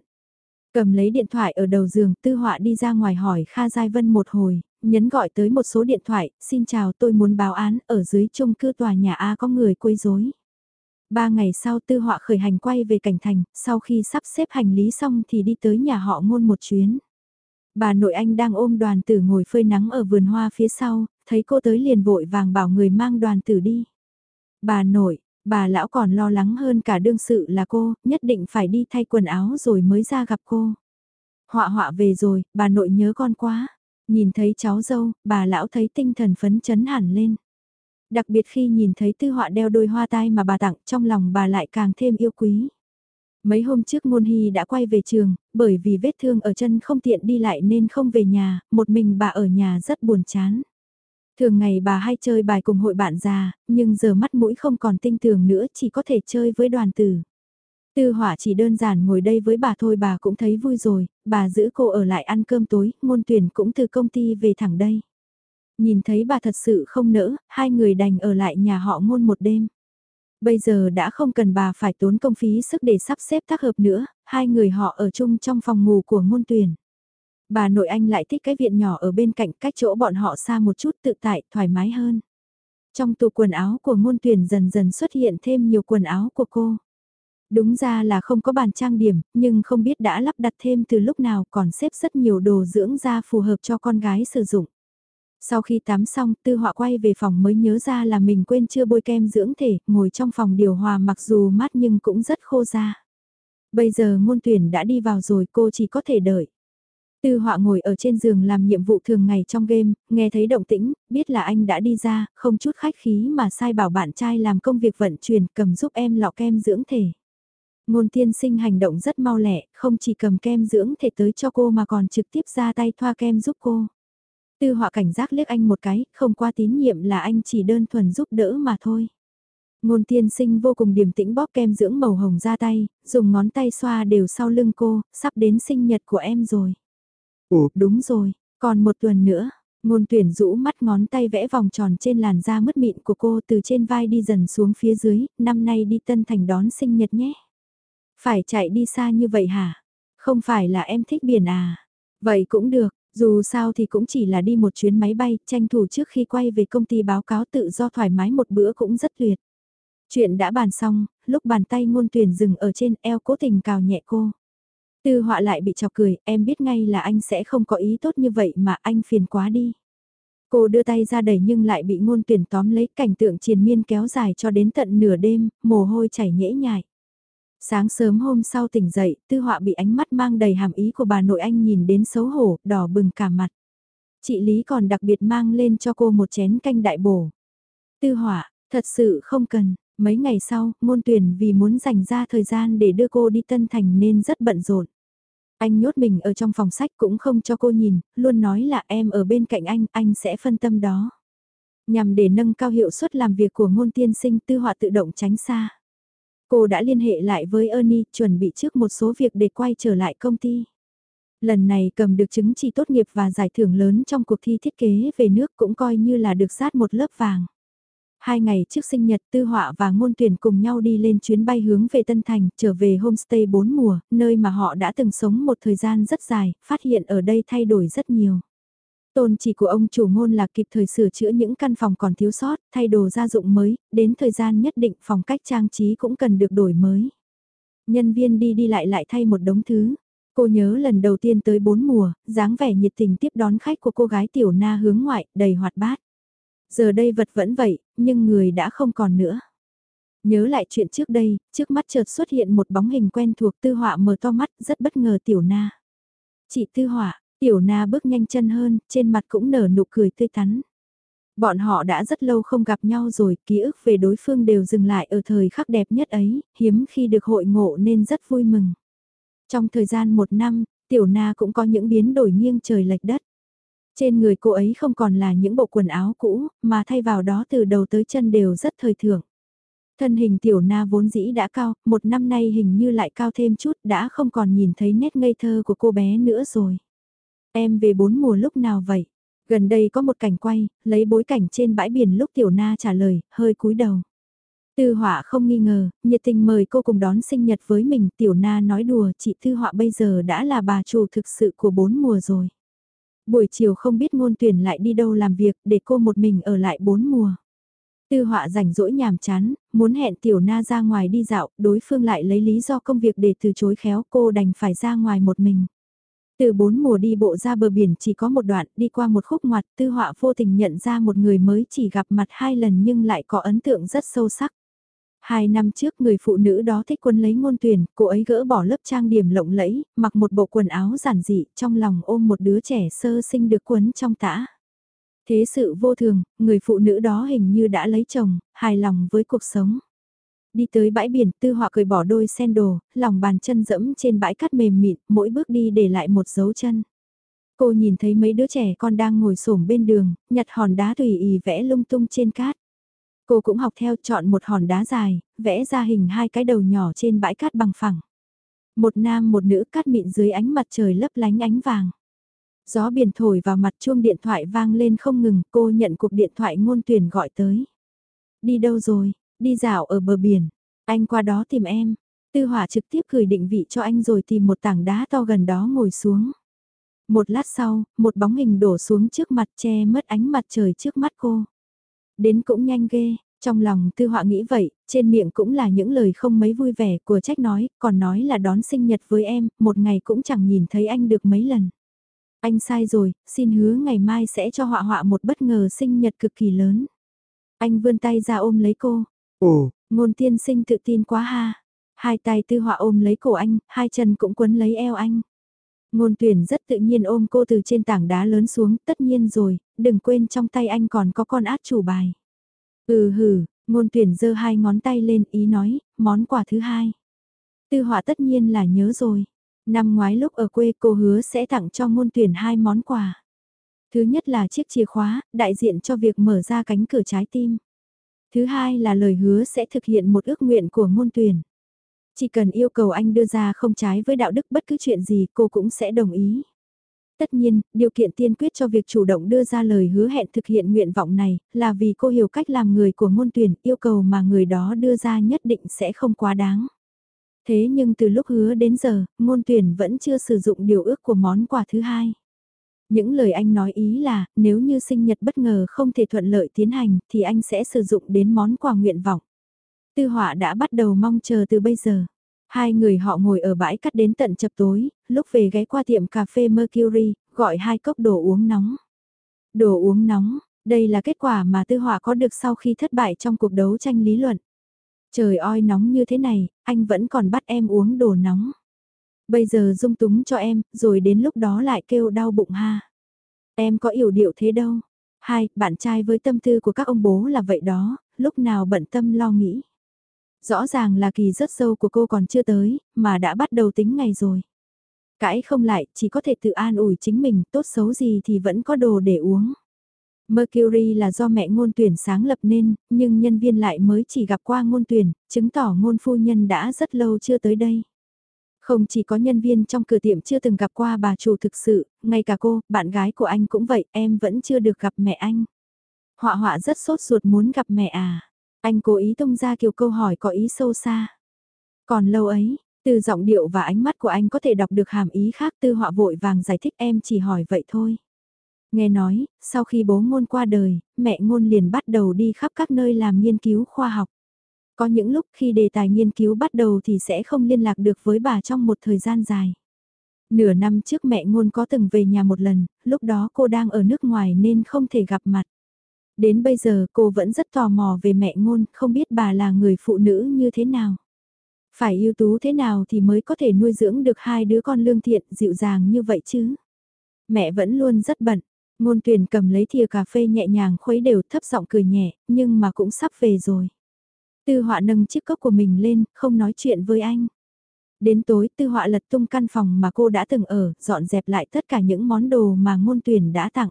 S1: Cầm lấy điện thoại ở đầu giường, tư họa đi ra ngoài hỏi Kha Giai Vân một hồi, nhấn gọi tới một số điện thoại, xin chào tôi muốn báo án, ở dưới chung cư tòa nhà A có người quấy rối. Ba ngày sau tư họa khởi hành quay về cảnh thành, sau khi sắp xếp hành lý xong thì đi tới nhà họ ngôn một chuyến. Bà nội anh đang ôm đoàn tử ngồi phơi nắng ở vườn hoa phía sau, thấy cô tới liền vội vàng bảo người mang đoàn tử đi. Bà nội, bà lão còn lo lắng hơn cả đương sự là cô, nhất định phải đi thay quần áo rồi mới ra gặp cô. Họa họa về rồi, bà nội nhớ con quá. Nhìn thấy cháu dâu, bà lão thấy tinh thần phấn chấn hẳn lên. Đặc biệt khi nhìn thấy tư họa đeo đôi hoa tai mà bà tặng trong lòng bà lại càng thêm yêu quý. Mấy hôm trước Ngôn Hy đã quay về trường, bởi vì vết thương ở chân không tiện đi lại nên không về nhà, một mình bà ở nhà rất buồn chán. Thường ngày bà hay chơi bài cùng hội bạn già, nhưng giờ mắt mũi không còn tinh tường nữa chỉ có thể chơi với đoàn tử. Tư hỏa chỉ đơn giản ngồi đây với bà thôi bà cũng thấy vui rồi, bà giữ cô ở lại ăn cơm tối, ngôn tuyển cũng từ công ty về thẳng đây. Nhìn thấy bà thật sự không nỡ, hai người đành ở lại nhà họ ngôn một đêm. Bây giờ đã không cần bà phải tốn công phí sức để sắp xếp tác hợp nữa, hai người họ ở chung trong phòng ngủ của ngôn tuyển. Bà nội anh lại thích cái viện nhỏ ở bên cạnh cách chỗ bọn họ xa một chút tự tại, thoải mái hơn. Trong tủ quần áo của ngôn tuyển dần dần xuất hiện thêm nhiều quần áo của cô. Đúng ra là không có bàn trang điểm, nhưng không biết đã lắp đặt thêm từ lúc nào còn xếp rất nhiều đồ dưỡng da phù hợp cho con gái sử dụng. Sau khi tắm xong, tư họa quay về phòng mới nhớ ra là mình quên chưa bôi kem dưỡng thể, ngồi trong phòng điều hòa mặc dù mát nhưng cũng rất khô da. Bây giờ ngôn tuyển đã đi vào rồi cô chỉ có thể đợi. Tư họa ngồi ở trên giường làm nhiệm vụ thường ngày trong game, nghe thấy động tĩnh, biết là anh đã đi ra, không chút khách khí mà sai bảo bạn trai làm công việc vận chuyển cầm giúp em lọ kem dưỡng thể. Ngôn tiên sinh hành động rất mau lẹ, không chỉ cầm kem dưỡng thể tới cho cô mà còn trực tiếp ra tay thoa kem giúp cô. Tư họa cảnh giác liếc anh một cái, không qua tín nhiệm là anh chỉ đơn thuần giúp đỡ mà thôi. Ngôn tiên sinh vô cùng điềm tĩnh bóp kem dưỡng màu hồng ra tay, dùng ngón tay xoa đều sau lưng cô, sắp đến sinh nhật của em rồi. Ủa, đúng rồi, còn một tuần nữa, ngôn tuyển rũ mắt ngón tay vẽ vòng tròn trên làn da mất mịn của cô từ trên vai đi dần xuống phía dưới, năm nay đi Tân Thành đón sinh nhật nhé. Phải chạy đi xa như vậy hả? Không phải là em thích biển à? Vậy cũng được, dù sao thì cũng chỉ là đi một chuyến máy bay, tranh thủ trước khi quay về công ty báo cáo tự do thoải mái một bữa cũng rất tuyệt. Chuyện đã bàn xong, lúc bàn tay ngôn tuyển dừng ở trên eo cố tình cào nhẹ cô. Tư họa lại bị chọc cười, em biết ngay là anh sẽ không có ý tốt như vậy mà anh phiền quá đi. Cô đưa tay ra đẩy nhưng lại bị ngôn tuyển tóm lấy cảnh tượng triền miên kéo dài cho đến tận nửa đêm, mồ hôi chảy nhễ nhại. Sáng sớm hôm sau tỉnh dậy, tư họa bị ánh mắt mang đầy hàm ý của bà nội anh nhìn đến xấu hổ, đỏ bừng cả mặt. Chị Lý còn đặc biệt mang lên cho cô một chén canh đại bổ. Tư họa, thật sự không cần, mấy ngày sau, môn tuyển vì muốn dành ra thời gian để đưa cô đi Tân Thành nên rất bận rộn. Anh nhốt mình ở trong phòng sách cũng không cho cô nhìn, luôn nói là em ở bên cạnh anh, anh sẽ phân tâm đó. Nhằm để nâng cao hiệu suất làm việc của ngôn tiên sinh tư họa tự động tránh xa. Cô đã liên hệ lại với Ernie, chuẩn bị trước một số việc để quay trở lại công ty. Lần này cầm được chứng chỉ tốt nghiệp và giải thưởng lớn trong cuộc thi thiết kế về nước cũng coi như là được sát một lớp vàng. Hai ngày trước sinh nhật Tư Họa và Ngôn Tuyển cùng nhau đi lên chuyến bay hướng về Tân Thành, trở về homestay bốn mùa, nơi mà họ đã từng sống một thời gian rất dài, phát hiện ở đây thay đổi rất nhiều. Tôn chỉ của ông chủ ngôn là kịp thời sửa chữa những căn phòng còn thiếu sót, thay đồ gia dụng mới, đến thời gian nhất định phòng cách trang trí cũng cần được đổi mới. Nhân viên đi đi lại lại thay một đống thứ. Cô nhớ lần đầu tiên tới bốn mùa, dáng vẻ nhiệt tình tiếp đón khách của cô gái tiểu na hướng ngoại, đầy hoạt bát. Giờ đây vật vẫn vậy, nhưng người đã không còn nữa. Nhớ lại chuyện trước đây, trước mắt chợt xuất hiện một bóng hình quen thuộc tư họa mở to mắt, rất bất ngờ tiểu na. Chị tư họa, tiểu na bước nhanh chân hơn, trên mặt cũng nở nụ cười tươi tắn. Bọn họ đã rất lâu không gặp nhau rồi, ký ức về đối phương đều dừng lại ở thời khắc đẹp nhất ấy, hiếm khi được hội ngộ nên rất vui mừng. Trong thời gian một năm, tiểu na cũng có những biến đổi nghiêng trời lệch đất. Trên người cô ấy không còn là những bộ quần áo cũ, mà thay vào đó từ đầu tới chân đều rất thời thượng. Thân hình tiểu na vốn dĩ đã cao, một năm nay hình như lại cao thêm chút đã không còn nhìn thấy nét ngây thơ của cô bé nữa rồi. Em về bốn mùa lúc nào vậy? Gần đây có một cảnh quay, lấy bối cảnh trên bãi biển lúc tiểu na trả lời, hơi cúi đầu. Tư họa không nghi ngờ, nhiệt tình mời cô cùng đón sinh nhật với mình, tiểu na nói đùa, chị Tư họa bây giờ đã là bà chủ thực sự của bốn mùa rồi. Buổi chiều không biết ngôn tuyển lại đi đâu làm việc, để cô một mình ở lại bốn mùa. Tư họa rảnh rỗi nhàm chán, muốn hẹn tiểu na ra ngoài đi dạo, đối phương lại lấy lý do công việc để từ chối khéo cô đành phải ra ngoài một mình. Từ bốn mùa đi bộ ra bờ biển chỉ có một đoạn, đi qua một khúc ngoặt, tư họa vô tình nhận ra một người mới chỉ gặp mặt hai lần nhưng lại có ấn tượng rất sâu sắc. Hai năm trước người phụ nữ đó thích quân lấy ngôn tuyển, cô ấy gỡ bỏ lớp trang điểm lộng lẫy, mặc một bộ quần áo giản dị, trong lòng ôm một đứa trẻ sơ sinh được quấn trong tã. Thế sự vô thường, người phụ nữ đó hình như đã lấy chồng, hài lòng với cuộc sống. Đi tới bãi biển, tư họa cười bỏ đôi sen đồ, lòng bàn chân dẫm trên bãi cát mềm mịn, mỗi bước đi để lại một dấu chân. Cô nhìn thấy mấy đứa trẻ con đang ngồi xổm bên đường, nhặt hòn đá tùy ý vẽ lung tung trên cát. Cô cũng học theo chọn một hòn đá dài, vẽ ra hình hai cái đầu nhỏ trên bãi cát bằng phẳng. Một nam một nữ cát mịn dưới ánh mặt trời lấp lánh ánh vàng. Gió biển thổi vào mặt chuông điện thoại vang lên không ngừng, cô nhận cuộc điện thoại ngôn tuyển gọi tới. Đi đâu rồi, đi dạo ở bờ biển, anh qua đó tìm em. Tư hỏa trực tiếp gửi định vị cho anh rồi tìm một tảng đá to gần đó ngồi xuống. Một lát sau, một bóng hình đổ xuống trước mặt che mất ánh mặt trời trước mắt cô. Đến cũng nhanh ghê, trong lòng tư họa nghĩ vậy, trên miệng cũng là những lời không mấy vui vẻ của trách nói, còn nói là đón sinh nhật với em, một ngày cũng chẳng nhìn thấy anh được mấy lần. Anh sai rồi, xin hứa ngày mai sẽ cho họa họa một bất ngờ sinh nhật cực kỳ lớn. Anh vươn tay ra ôm lấy cô. Ồ, ngôn tiên sinh tự tin quá ha. Hai tay tư họa ôm lấy cổ anh, hai chân cũng quấn lấy eo anh. Ngôn tuyển rất tự nhiên ôm cô từ trên tảng đá lớn xuống, tất nhiên rồi, đừng quên trong tay anh còn có con át chủ bài. Ừ hừ, ngôn tuyển giơ hai ngón tay lên ý nói, món quà thứ hai. Tư họa tất nhiên là nhớ rồi. Năm ngoái lúc ở quê cô hứa sẽ tặng cho ngôn tuyển hai món quà. Thứ nhất là chiếc chìa khóa, đại diện cho việc mở ra cánh cửa trái tim. Thứ hai là lời hứa sẽ thực hiện một ước nguyện của ngôn tuyển. Chỉ cần yêu cầu anh đưa ra không trái với đạo đức bất cứ chuyện gì cô cũng sẽ đồng ý. Tất nhiên, điều kiện tiên quyết cho việc chủ động đưa ra lời hứa hẹn thực hiện nguyện vọng này là vì cô hiểu cách làm người của ngôn tuyển, yêu cầu mà người đó đưa ra nhất định sẽ không quá đáng. Thế nhưng từ lúc hứa đến giờ, ngôn tuyển vẫn chưa sử dụng điều ước của món quà thứ hai. Những lời anh nói ý là, nếu như sinh nhật bất ngờ không thể thuận lợi tiến hành, thì anh sẽ sử dụng đến món quà nguyện vọng. Tư họa đã bắt đầu mong chờ từ bây giờ. Hai người họ ngồi ở bãi cắt đến tận chập tối, lúc về ghé qua tiệm cà phê Mercury, gọi hai cốc đồ uống nóng. Đồ uống nóng, đây là kết quả mà tư họa có được sau khi thất bại trong cuộc đấu tranh lý luận. Trời oi nóng như thế này, anh vẫn còn bắt em uống đồ nóng. Bây giờ dung túng cho em, rồi đến lúc đó lại kêu đau bụng ha. Em có yểu điệu thế đâu. Hai, bạn trai với tâm tư của các ông bố là vậy đó, lúc nào bận tâm lo nghĩ. Rõ ràng là kỳ rất sâu của cô còn chưa tới, mà đã bắt đầu tính ngày rồi. Cãi không lại, chỉ có thể tự an ủi chính mình, tốt xấu gì thì vẫn có đồ để uống. Mercury là do mẹ ngôn tuyển sáng lập nên, nhưng nhân viên lại mới chỉ gặp qua ngôn tuyển, chứng tỏ ngôn phu nhân đã rất lâu chưa tới đây. Không chỉ có nhân viên trong cửa tiệm chưa từng gặp qua bà chủ thực sự, ngay cả cô, bạn gái của anh cũng vậy, em vẫn chưa được gặp mẹ anh. Họa họa rất sốt ruột muốn gặp mẹ à. Anh cố ý tung ra kiểu câu hỏi có ý sâu xa. Còn lâu ấy, từ giọng điệu và ánh mắt của anh có thể đọc được hàm ý khác tư họa vội vàng giải thích em chỉ hỏi vậy thôi. Nghe nói, sau khi bố ngôn qua đời, mẹ ngôn liền bắt đầu đi khắp các nơi làm nghiên cứu khoa học. Có những lúc khi đề tài nghiên cứu bắt đầu thì sẽ không liên lạc được với bà trong một thời gian dài. Nửa năm trước mẹ ngôn có từng về nhà một lần, lúc đó cô đang ở nước ngoài nên không thể gặp mặt. Đến bây giờ cô vẫn rất tò mò về mẹ ngôn, không biết bà là người phụ nữ như thế nào. Phải ưu tú thế nào thì mới có thể nuôi dưỡng được hai đứa con lương thiện dịu dàng như vậy chứ. Mẹ vẫn luôn rất bận, ngôn tuyển cầm lấy thìa cà phê nhẹ nhàng khuấy đều thấp giọng cười nhẹ, nhưng mà cũng sắp về rồi. Tư họa nâng chiếc cốc của mình lên, không nói chuyện với anh. Đến tối tư họa lật tung căn phòng mà cô đã từng ở, dọn dẹp lại tất cả những món đồ mà ngôn tuyển đã tặng.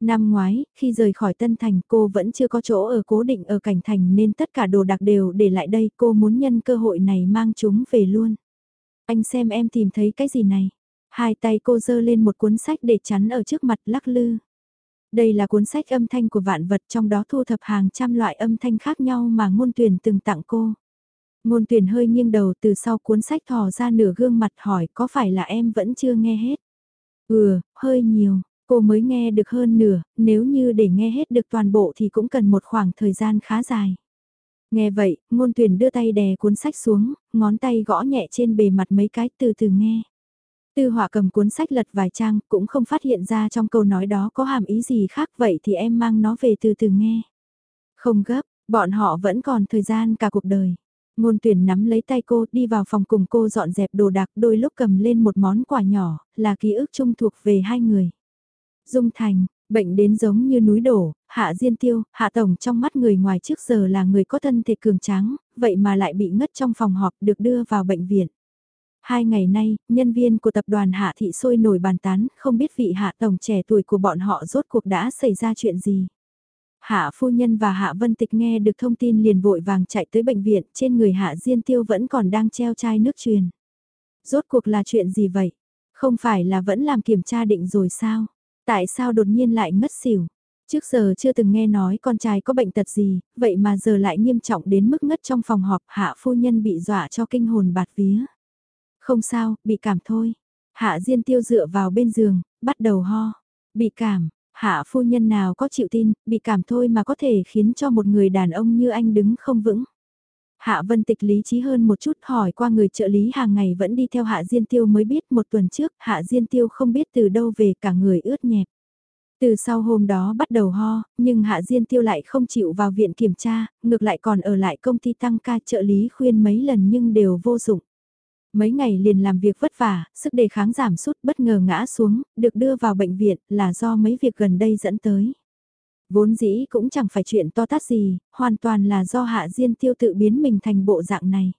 S1: Năm ngoái, khi rời khỏi Tân Thành cô vẫn chưa có chỗ ở cố định ở Cảnh Thành nên tất cả đồ đặc đều để lại đây cô muốn nhân cơ hội này mang chúng về luôn. Anh xem em tìm thấy cái gì này. Hai tay cô dơ lên một cuốn sách để chắn ở trước mặt lắc lư. Đây là cuốn sách âm thanh của vạn vật trong đó thu thập hàng trăm loại âm thanh khác nhau mà ngôn tuyển từng tặng cô. Ngôn tuyển hơi nghiêng đầu từ sau cuốn sách thò ra nửa gương mặt hỏi có phải là em vẫn chưa nghe hết. Ừ, hơi nhiều, cô mới nghe được hơn nửa, nếu như để nghe hết được toàn bộ thì cũng cần một khoảng thời gian khá dài. Nghe vậy, ngôn tuyển đưa tay đè cuốn sách xuống, ngón tay gõ nhẹ trên bề mặt mấy cái từ từ nghe. Tư họa cầm cuốn sách lật vài trang, cũng không phát hiện ra trong câu nói đó có hàm ý gì khác vậy thì em mang nó về từ từ nghe. Không gấp, bọn họ vẫn còn thời gian cả cuộc đời. Ngôn tuyển nắm lấy tay cô đi vào phòng cùng cô dọn dẹp đồ đạc đôi lúc cầm lên một món quà nhỏ, là ký ức chung thuộc về hai người. Dung Thành, bệnh đến giống như núi đổ, hạ diên tiêu, hạ tổng trong mắt người ngoài trước giờ là người có thân thể cường tráng, vậy mà lại bị ngất trong phòng họp được đưa vào bệnh viện. Hai ngày nay, nhân viên của tập đoàn Hạ Thị sôi nổi bàn tán, không biết vị Hạ Tổng trẻ tuổi của bọn họ rốt cuộc đã xảy ra chuyện gì. Hạ phu nhân và Hạ Vân Tịch nghe được thông tin liền vội vàng chạy tới bệnh viện, trên người Hạ Diên Tiêu vẫn còn đang treo chai nước truyền. Rốt cuộc là chuyện gì vậy? Không phải là vẫn làm kiểm tra định rồi sao? Tại sao đột nhiên lại ngất xỉu? Trước giờ chưa từng nghe nói con trai có bệnh tật gì, vậy mà giờ lại nghiêm trọng đến mức ngất trong phòng họp hạ phu nhân bị dọa cho kinh hồn bạt vía. Không sao, bị cảm thôi. Hạ Diên Tiêu dựa vào bên giường, bắt đầu ho. Bị cảm, hạ phu nhân nào có chịu tin, bị cảm thôi mà có thể khiến cho một người đàn ông như anh đứng không vững. Hạ Vân Tịch lý trí hơn một chút hỏi qua người trợ lý hàng ngày vẫn đi theo Hạ Diên Tiêu mới biết một tuần trước Hạ Diên Tiêu không biết từ đâu về cả người ướt nhẹp. Từ sau hôm đó bắt đầu ho, nhưng Hạ Diên Tiêu lại không chịu vào viện kiểm tra, ngược lại còn ở lại công ty tăng ca trợ lý khuyên mấy lần nhưng đều vô dụng. Mấy ngày liền làm việc vất vả, sức đề kháng giảm sút bất ngờ ngã xuống, được đưa vào bệnh viện là do mấy việc gần đây dẫn tới. Vốn dĩ cũng chẳng phải chuyện to tát gì, hoàn toàn là do Hạ Diên Tiêu tự biến mình thành bộ dạng này.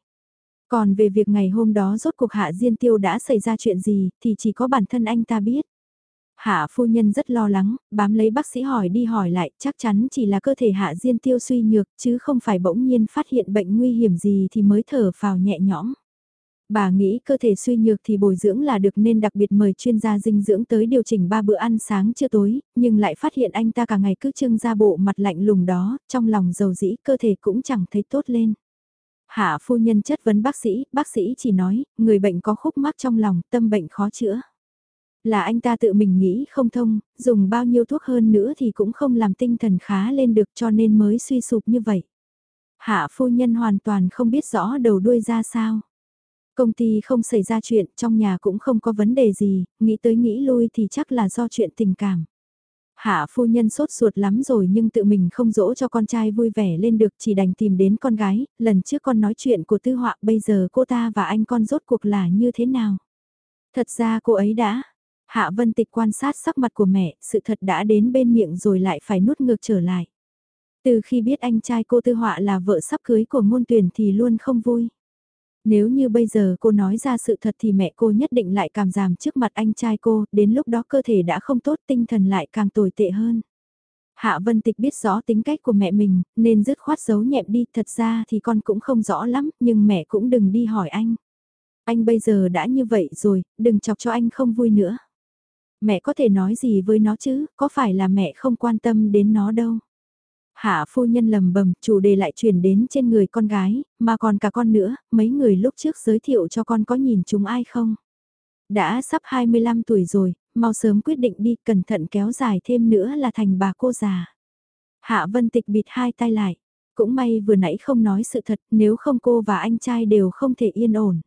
S1: Còn về việc ngày hôm đó rốt cuộc Hạ Diên Tiêu đã xảy ra chuyện gì thì chỉ có bản thân anh ta biết. Hạ phu nhân rất lo lắng, bám lấy bác sĩ hỏi đi hỏi lại, chắc chắn chỉ là cơ thể Hạ Diên Tiêu suy nhược chứ không phải bỗng nhiên phát hiện bệnh nguy hiểm gì thì mới thở phào nhẹ nhõm. Bà nghĩ cơ thể suy nhược thì bồi dưỡng là được nên đặc biệt mời chuyên gia dinh dưỡng tới điều chỉnh ba bữa ăn sáng trưa tối, nhưng lại phát hiện anh ta cả ngày cứ trưng ra bộ mặt lạnh lùng đó, trong lòng dầu dĩ cơ thể cũng chẳng thấy tốt lên. Hạ phu nhân chất vấn bác sĩ, bác sĩ chỉ nói, người bệnh có khúc mắc trong lòng, tâm bệnh khó chữa. Là anh ta tự mình nghĩ không thông, dùng bao nhiêu thuốc hơn nữa thì cũng không làm tinh thần khá lên được cho nên mới suy sụp như vậy. Hạ phu nhân hoàn toàn không biết rõ đầu đuôi ra sao. Công ty không xảy ra chuyện, trong nhà cũng không có vấn đề gì, nghĩ tới nghĩ lui thì chắc là do chuyện tình cảm. Hạ phu nhân sốt ruột lắm rồi nhưng tự mình không dỗ cho con trai vui vẻ lên được chỉ đành tìm đến con gái, lần trước con nói chuyện của tư họa bây giờ cô ta và anh con rốt cuộc là như thế nào. Thật ra cô ấy đã, Hạ Vân Tịch quan sát sắc mặt của mẹ, sự thật đã đến bên miệng rồi lại phải nuốt ngược trở lại. Từ khi biết anh trai cô tư họa là vợ sắp cưới của ngôn tuyển thì luôn không vui. Nếu như bây giờ cô nói ra sự thật thì mẹ cô nhất định lại cảm giảm trước mặt anh trai cô, đến lúc đó cơ thể đã không tốt tinh thần lại càng tồi tệ hơn. Hạ Vân Tịch biết rõ tính cách của mẹ mình, nên dứt khoát giấu nhẹm đi, thật ra thì con cũng không rõ lắm, nhưng mẹ cũng đừng đi hỏi anh. Anh bây giờ đã như vậy rồi, đừng chọc cho anh không vui nữa. Mẹ có thể nói gì với nó chứ, có phải là mẹ không quan tâm đến nó đâu. Hạ phu nhân lầm bầm, chủ đề lại chuyển đến trên người con gái, mà còn cả con nữa, mấy người lúc trước giới thiệu cho con có nhìn chúng ai không? Đã sắp 25 tuổi rồi, mau sớm quyết định đi, cẩn thận kéo dài thêm nữa là thành bà cô già. Hạ Vân Tịch bịt hai tay lại, cũng may vừa nãy không nói sự thật, nếu không cô và anh trai đều không thể yên ổn.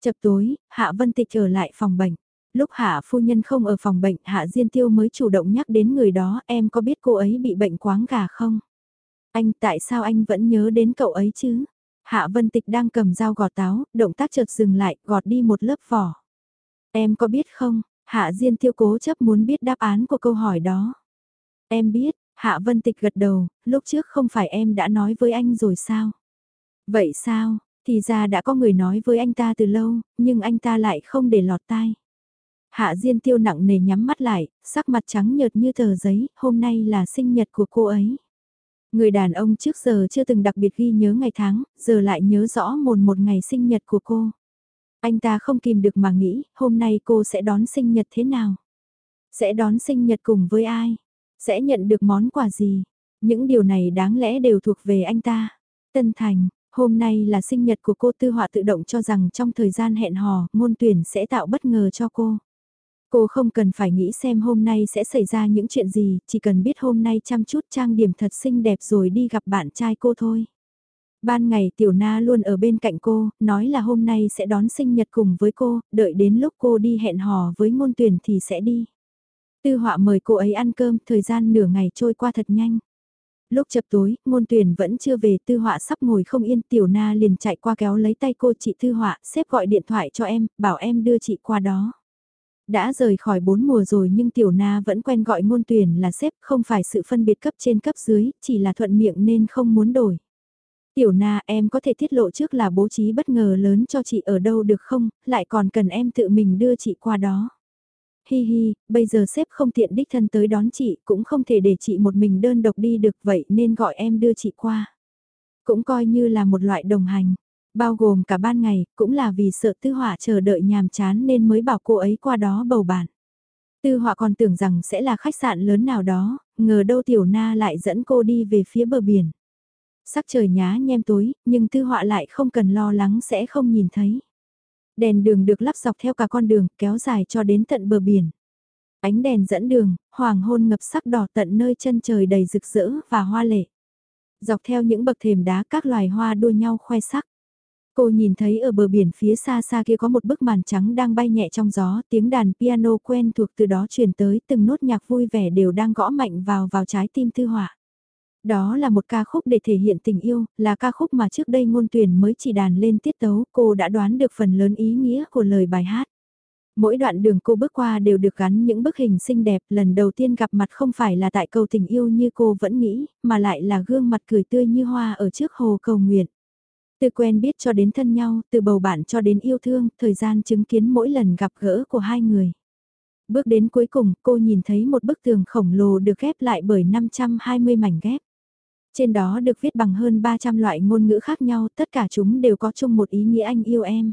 S1: Chập tối, Hạ Vân Tịch trở lại phòng bệnh. Lúc Hạ phu nhân không ở phòng bệnh, Hạ Diên Tiêu mới chủ động nhắc đến người đó, em có biết cô ấy bị bệnh quáng gà không? Anh tại sao anh vẫn nhớ đến cậu ấy chứ? Hạ Vân Tịch đang cầm dao gọt táo, động tác chợt dừng lại, gọt đi một lớp vỏ. Em có biết không, Hạ Diên Tiêu cố chấp muốn biết đáp án của câu hỏi đó. Em biết, Hạ Vân Tịch gật đầu, lúc trước không phải em đã nói với anh rồi sao? Vậy sao, thì ra đã có người nói với anh ta từ lâu, nhưng anh ta lại không để lọt tai. Hạ Diên Tiêu nặng nề nhắm mắt lại, sắc mặt trắng nhợt như tờ giấy, hôm nay là sinh nhật của cô ấy. Người đàn ông trước giờ chưa từng đặc biệt ghi nhớ ngày tháng, giờ lại nhớ rõ mồn một ngày sinh nhật của cô. Anh ta không kìm được mà nghĩ, hôm nay cô sẽ đón sinh nhật thế nào? Sẽ đón sinh nhật cùng với ai? Sẽ nhận được món quà gì? Những điều này đáng lẽ đều thuộc về anh ta. Tân Thành, hôm nay là sinh nhật của cô tư họa tự động cho rằng trong thời gian hẹn hò, môn tuyển sẽ tạo bất ngờ cho cô. Cô không cần phải nghĩ xem hôm nay sẽ xảy ra những chuyện gì, chỉ cần biết hôm nay chăm chút trang điểm thật xinh đẹp rồi đi gặp bạn trai cô thôi. Ban ngày Tiểu Na luôn ở bên cạnh cô, nói là hôm nay sẽ đón sinh nhật cùng với cô, đợi đến lúc cô đi hẹn hò với ngôn tuyển thì sẽ đi. Tư họa mời cô ấy ăn cơm, thời gian nửa ngày trôi qua thật nhanh. Lúc chập tối, ngôn tuyển vẫn chưa về tư họa sắp ngồi không yên tiểu na liền chạy qua kéo lấy tay cô chị tư họa, xếp gọi điện thoại cho em, bảo em đưa chị qua đó. Đã rời khỏi bốn mùa rồi nhưng tiểu na vẫn quen gọi ngôn tuyển là xếp không phải sự phân biệt cấp trên cấp dưới, chỉ là thuận miệng nên không muốn đổi. Tiểu na em có thể tiết lộ trước là bố trí bất ngờ lớn cho chị ở đâu được không, lại còn cần em tự mình đưa chị qua đó. Hi hi, bây giờ sếp không tiện đích thân tới đón chị, cũng không thể để chị một mình đơn độc đi được vậy nên gọi em đưa chị qua. Cũng coi như là một loại đồng hành, bao gồm cả ban ngày, cũng là vì sợ tư họa chờ đợi nhàm chán nên mới bảo cô ấy qua đó bầu bạn. Tư họa còn tưởng rằng sẽ là khách sạn lớn nào đó, ngờ đâu tiểu na lại dẫn cô đi về phía bờ biển. Sắc trời nhá nhem tối, nhưng tư họa lại không cần lo lắng sẽ không nhìn thấy. Đèn đường được lắp dọc theo cả con đường, kéo dài cho đến tận bờ biển. Ánh đèn dẫn đường, hoàng hôn ngập sắc đỏ tận nơi chân trời đầy rực rỡ và hoa lệ. Dọc theo những bậc thềm đá các loài hoa đua nhau khoe sắc. Cô nhìn thấy ở bờ biển phía xa xa kia có một bức màn trắng đang bay nhẹ trong gió, tiếng đàn piano quen thuộc từ đó truyền tới, từng nốt nhạc vui vẻ đều đang gõ mạnh vào vào trái tim thư họa. Đó là một ca khúc để thể hiện tình yêu, là ca khúc mà trước đây ngôn tuyển mới chỉ đàn lên tiết tấu, cô đã đoán được phần lớn ý nghĩa của lời bài hát. Mỗi đoạn đường cô bước qua đều được gắn những bức hình xinh đẹp, lần đầu tiên gặp mặt không phải là tại cầu tình yêu như cô vẫn nghĩ, mà lại là gương mặt cười tươi như hoa ở trước hồ cầu nguyện. Từ quen biết cho đến thân nhau, từ bầu bạn cho đến yêu thương, thời gian chứng kiến mỗi lần gặp gỡ của hai người. Bước đến cuối cùng, cô nhìn thấy một bức tường khổng lồ được ghép lại bởi 520 mảnh ghép. Trên đó được viết bằng hơn 300 loại ngôn ngữ khác nhau, tất cả chúng đều có chung một ý nghĩa anh yêu em.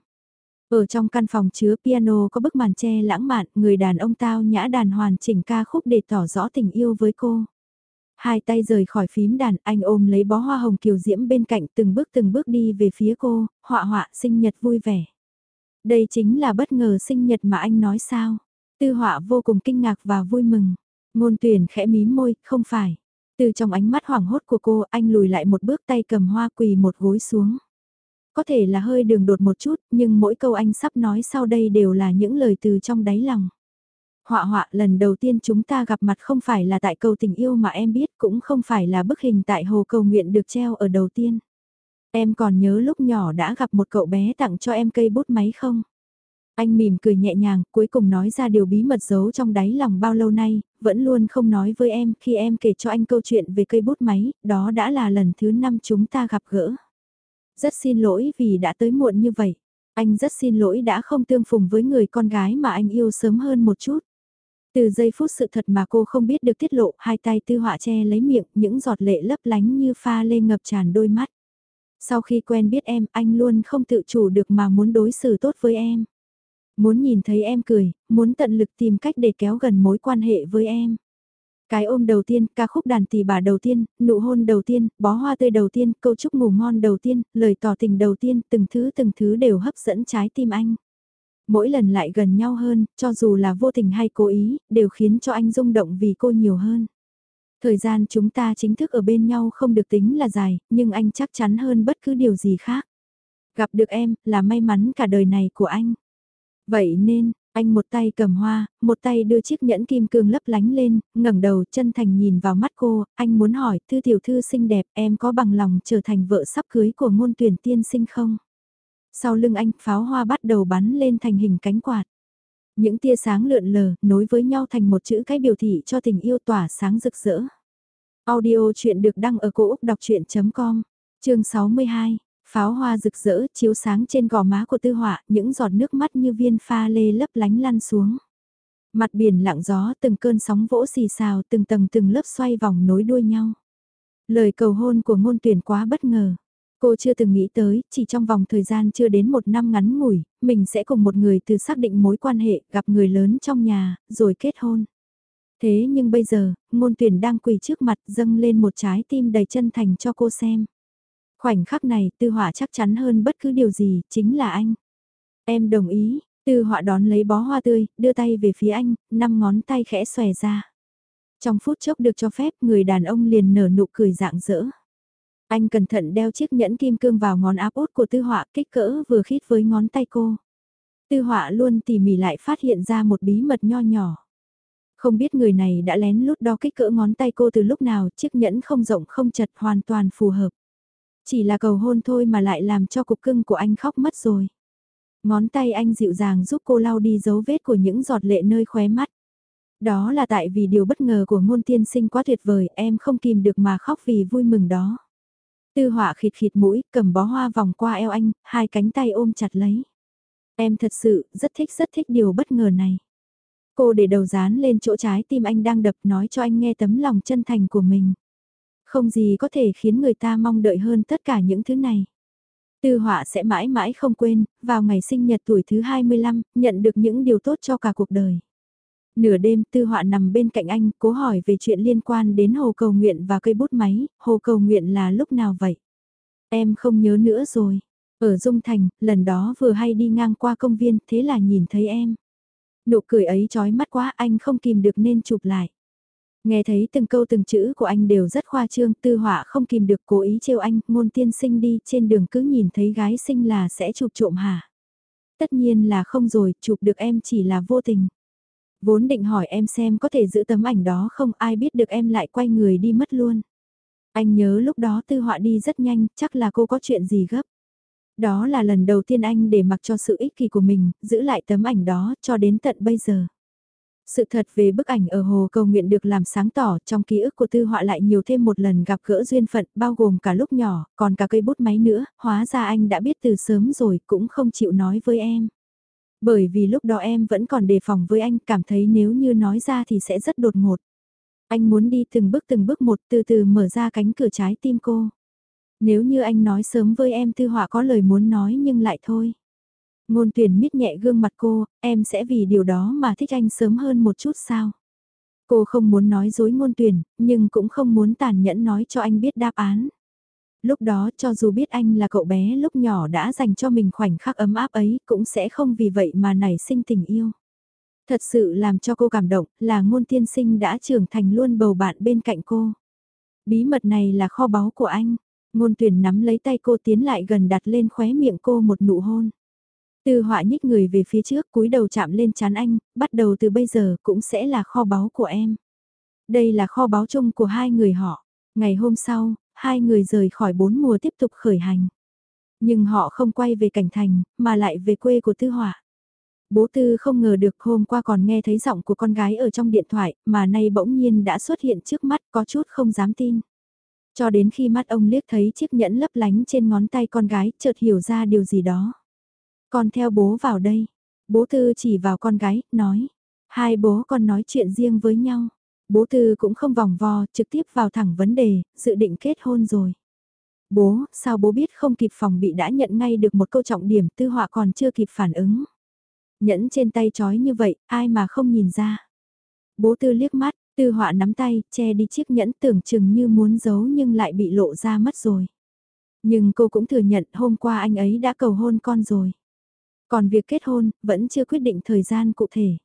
S1: Ở trong căn phòng chứa piano có bức màn che lãng mạn, người đàn ông tao nhã đàn hoàn chỉnh ca khúc để tỏ rõ tình yêu với cô. Hai tay rời khỏi phím đàn, anh ôm lấy bó hoa hồng kiều diễm bên cạnh từng bước từng bước đi về phía cô, họa họa sinh nhật vui vẻ. Đây chính là bất ngờ sinh nhật mà anh nói sao. Tư họa vô cùng kinh ngạc và vui mừng. Ngôn tuyển khẽ mím môi, không phải. Từ trong ánh mắt hoảng hốt của cô, anh lùi lại một bước tay cầm hoa quỳ một gối xuống. Có thể là hơi đường đột một chút, nhưng mỗi câu anh sắp nói sau đây đều là những lời từ trong đáy lòng. Họa họa lần đầu tiên chúng ta gặp mặt không phải là tại cầu tình yêu mà em biết cũng không phải là bức hình tại hồ cầu nguyện được treo ở đầu tiên. Em còn nhớ lúc nhỏ đã gặp một cậu bé tặng cho em cây bút máy không? Anh mỉm cười nhẹ nhàng, cuối cùng nói ra điều bí mật giấu trong đáy lòng bao lâu nay, vẫn luôn không nói với em khi em kể cho anh câu chuyện về cây bút máy, đó đã là lần thứ năm chúng ta gặp gỡ. Rất xin lỗi vì đã tới muộn như vậy. Anh rất xin lỗi đã không tương phùng với người con gái mà anh yêu sớm hơn một chút. Từ giây phút sự thật mà cô không biết được tiết lộ, hai tay tư họa che lấy miệng, những giọt lệ lấp lánh như pha lê ngập tràn đôi mắt. Sau khi quen biết em, anh luôn không tự chủ được mà muốn đối xử tốt với em. Muốn nhìn thấy em cười, muốn tận lực tìm cách để kéo gần mối quan hệ với em. Cái ôm đầu tiên, ca khúc đàn tỳ bà đầu tiên, nụ hôn đầu tiên, bó hoa tươi đầu tiên, câu chúc ngủ ngon đầu tiên, lời tỏ tình đầu tiên, từng thứ từng thứ đều hấp dẫn trái tim anh. Mỗi lần lại gần nhau hơn, cho dù là vô tình hay cố ý, đều khiến cho anh rung động vì cô nhiều hơn. Thời gian chúng ta chính thức ở bên nhau không được tính là dài, nhưng anh chắc chắn hơn bất cứ điều gì khác. Gặp được em, là may mắn cả đời này của anh. Vậy nên, anh một tay cầm hoa, một tay đưa chiếc nhẫn kim cương lấp lánh lên, ngẩng đầu chân thành nhìn vào mắt cô, anh muốn hỏi, thư tiểu thư xinh đẹp, em có bằng lòng trở thành vợ sắp cưới của ngôn tuyển tiên sinh không? Sau lưng anh, pháo hoa bắt đầu bắn lên thành hình cánh quạt. Những tia sáng lượn lờ, nối với nhau thành một chữ cái biểu thị cho tình yêu tỏa sáng rực rỡ. Audio chuyện được đăng ở cổ Úc đọc chuyện.com, chương 62. Pháo hoa rực rỡ chiếu sáng trên gò má của tư họa, những giọt nước mắt như viên pha lê lấp lánh lăn xuống. Mặt biển lặng gió từng cơn sóng vỗ xì xào từng tầng từng lớp xoay vòng nối đuôi nhau. Lời cầu hôn của ngôn tuyển quá bất ngờ. Cô chưa từng nghĩ tới, chỉ trong vòng thời gian chưa đến một năm ngắn ngủi, mình sẽ cùng một người từ xác định mối quan hệ, gặp người lớn trong nhà, rồi kết hôn. Thế nhưng bây giờ, ngôn tuyển đang quỳ trước mặt dâng lên một trái tim đầy chân thành cho cô xem. Khoảnh khắc này, tư họa chắc chắn hơn bất cứ điều gì, chính là anh. Em đồng ý, tư họa đón lấy bó hoa tươi, đưa tay về phía anh, năm ngón tay khẽ xòe ra. Trong phút chốc được cho phép, người đàn ông liền nở nụ cười dạng dỡ. Anh cẩn thận đeo chiếc nhẫn kim cương vào ngón áp út của tư họa kích cỡ vừa khít với ngón tay cô. Tư họa luôn tỉ mỉ lại phát hiện ra một bí mật nho nhỏ. Không biết người này đã lén lút đo kích cỡ ngón tay cô từ lúc nào, chiếc nhẫn không rộng không chật hoàn toàn phù hợp. Chỉ là cầu hôn thôi mà lại làm cho cục cưng của anh khóc mất rồi. Ngón tay anh dịu dàng giúp cô lau đi dấu vết của những giọt lệ nơi khóe mắt. Đó là tại vì điều bất ngờ của ngôn tiên sinh quá tuyệt vời, em không kìm được mà khóc vì vui mừng đó. Tư họa khịt khịt mũi, cầm bó hoa vòng qua eo anh, hai cánh tay ôm chặt lấy. Em thật sự, rất thích rất thích điều bất ngờ này. Cô để đầu dán lên chỗ trái tim anh đang đập nói cho anh nghe tấm lòng chân thành của mình. Không gì có thể khiến người ta mong đợi hơn tất cả những thứ này. Tư họa sẽ mãi mãi không quên, vào ngày sinh nhật tuổi thứ 25, nhận được những điều tốt cho cả cuộc đời. Nửa đêm tư họa nằm bên cạnh anh, cố hỏi về chuyện liên quan đến hồ cầu nguyện và cây bút máy, hồ cầu nguyện là lúc nào vậy? Em không nhớ nữa rồi. Ở Dung Thành, lần đó vừa hay đi ngang qua công viên, thế là nhìn thấy em. Nụ cười ấy chói mắt quá anh không kìm được nên chụp lại. Nghe thấy từng câu từng chữ của anh đều rất khoa trương, tư họa không kìm được cố ý trêu anh, Môn tiên sinh đi trên đường cứ nhìn thấy gái sinh là sẽ chụp trộm hả? Tất nhiên là không rồi, chụp được em chỉ là vô tình. Vốn định hỏi em xem có thể giữ tấm ảnh đó không ai biết được em lại quay người đi mất luôn. Anh nhớ lúc đó tư họa đi rất nhanh, chắc là cô có chuyện gì gấp. Đó là lần đầu tiên anh để mặc cho sự ích kỷ của mình, giữ lại tấm ảnh đó cho đến tận bây giờ. Sự thật về bức ảnh ở hồ cầu nguyện được làm sáng tỏ trong ký ức của tư họa lại nhiều thêm một lần gặp gỡ duyên phận bao gồm cả lúc nhỏ, còn cả cây bút máy nữa, hóa ra anh đã biết từ sớm rồi cũng không chịu nói với em. Bởi vì lúc đó em vẫn còn đề phòng với anh cảm thấy nếu như nói ra thì sẽ rất đột ngột. Anh muốn đi từng bước từng bước một từ từ mở ra cánh cửa trái tim cô. Nếu như anh nói sớm với em tư họa có lời muốn nói nhưng lại thôi. Ngôn tuyển miết nhẹ gương mặt cô, em sẽ vì điều đó mà thích anh sớm hơn một chút sao? Cô không muốn nói dối ngôn tuyển, nhưng cũng không muốn tàn nhẫn nói cho anh biết đáp án. Lúc đó cho dù biết anh là cậu bé lúc nhỏ đã dành cho mình khoảnh khắc ấm áp ấy cũng sẽ không vì vậy mà nảy sinh tình yêu. Thật sự làm cho cô cảm động là ngôn tiên sinh đã trưởng thành luôn bầu bạn bên cạnh cô. Bí mật này là kho báu của anh. Ngôn tuyển nắm lấy tay cô tiến lại gần đặt lên khóe miệng cô một nụ hôn. từ họa nhích người về phía trước cúi đầu chạm lên chán anh, bắt đầu từ bây giờ cũng sẽ là kho báu của em. Đây là kho báu chung của hai người họ. Ngày hôm sau, hai người rời khỏi bốn mùa tiếp tục khởi hành. Nhưng họ không quay về cảnh thành, mà lại về quê của Tư Hỏa. Bố Tư không ngờ được hôm qua còn nghe thấy giọng của con gái ở trong điện thoại, mà nay bỗng nhiên đã xuất hiện trước mắt có chút không dám tin. Cho đến khi mắt ông liếc thấy chiếc nhẫn lấp lánh trên ngón tay con gái, chợt hiểu ra điều gì đó. Con theo bố vào đây. Bố Tư chỉ vào con gái, nói. Hai bố con nói chuyện riêng với nhau. Bố Tư cũng không vòng vo, trực tiếp vào thẳng vấn đề, dự định kết hôn rồi. Bố, sao bố biết không kịp phòng bị đã nhận ngay được một câu trọng điểm tư họa còn chưa kịp phản ứng. Nhẫn trên tay trói như vậy, ai mà không nhìn ra. Bố Tư liếc mắt, tư họa nắm tay, che đi chiếc nhẫn tưởng chừng như muốn giấu nhưng lại bị lộ ra mất rồi. Nhưng cô cũng thừa nhận hôm qua anh ấy đã cầu hôn con rồi. Còn việc kết hôn, vẫn chưa quyết định thời gian cụ thể.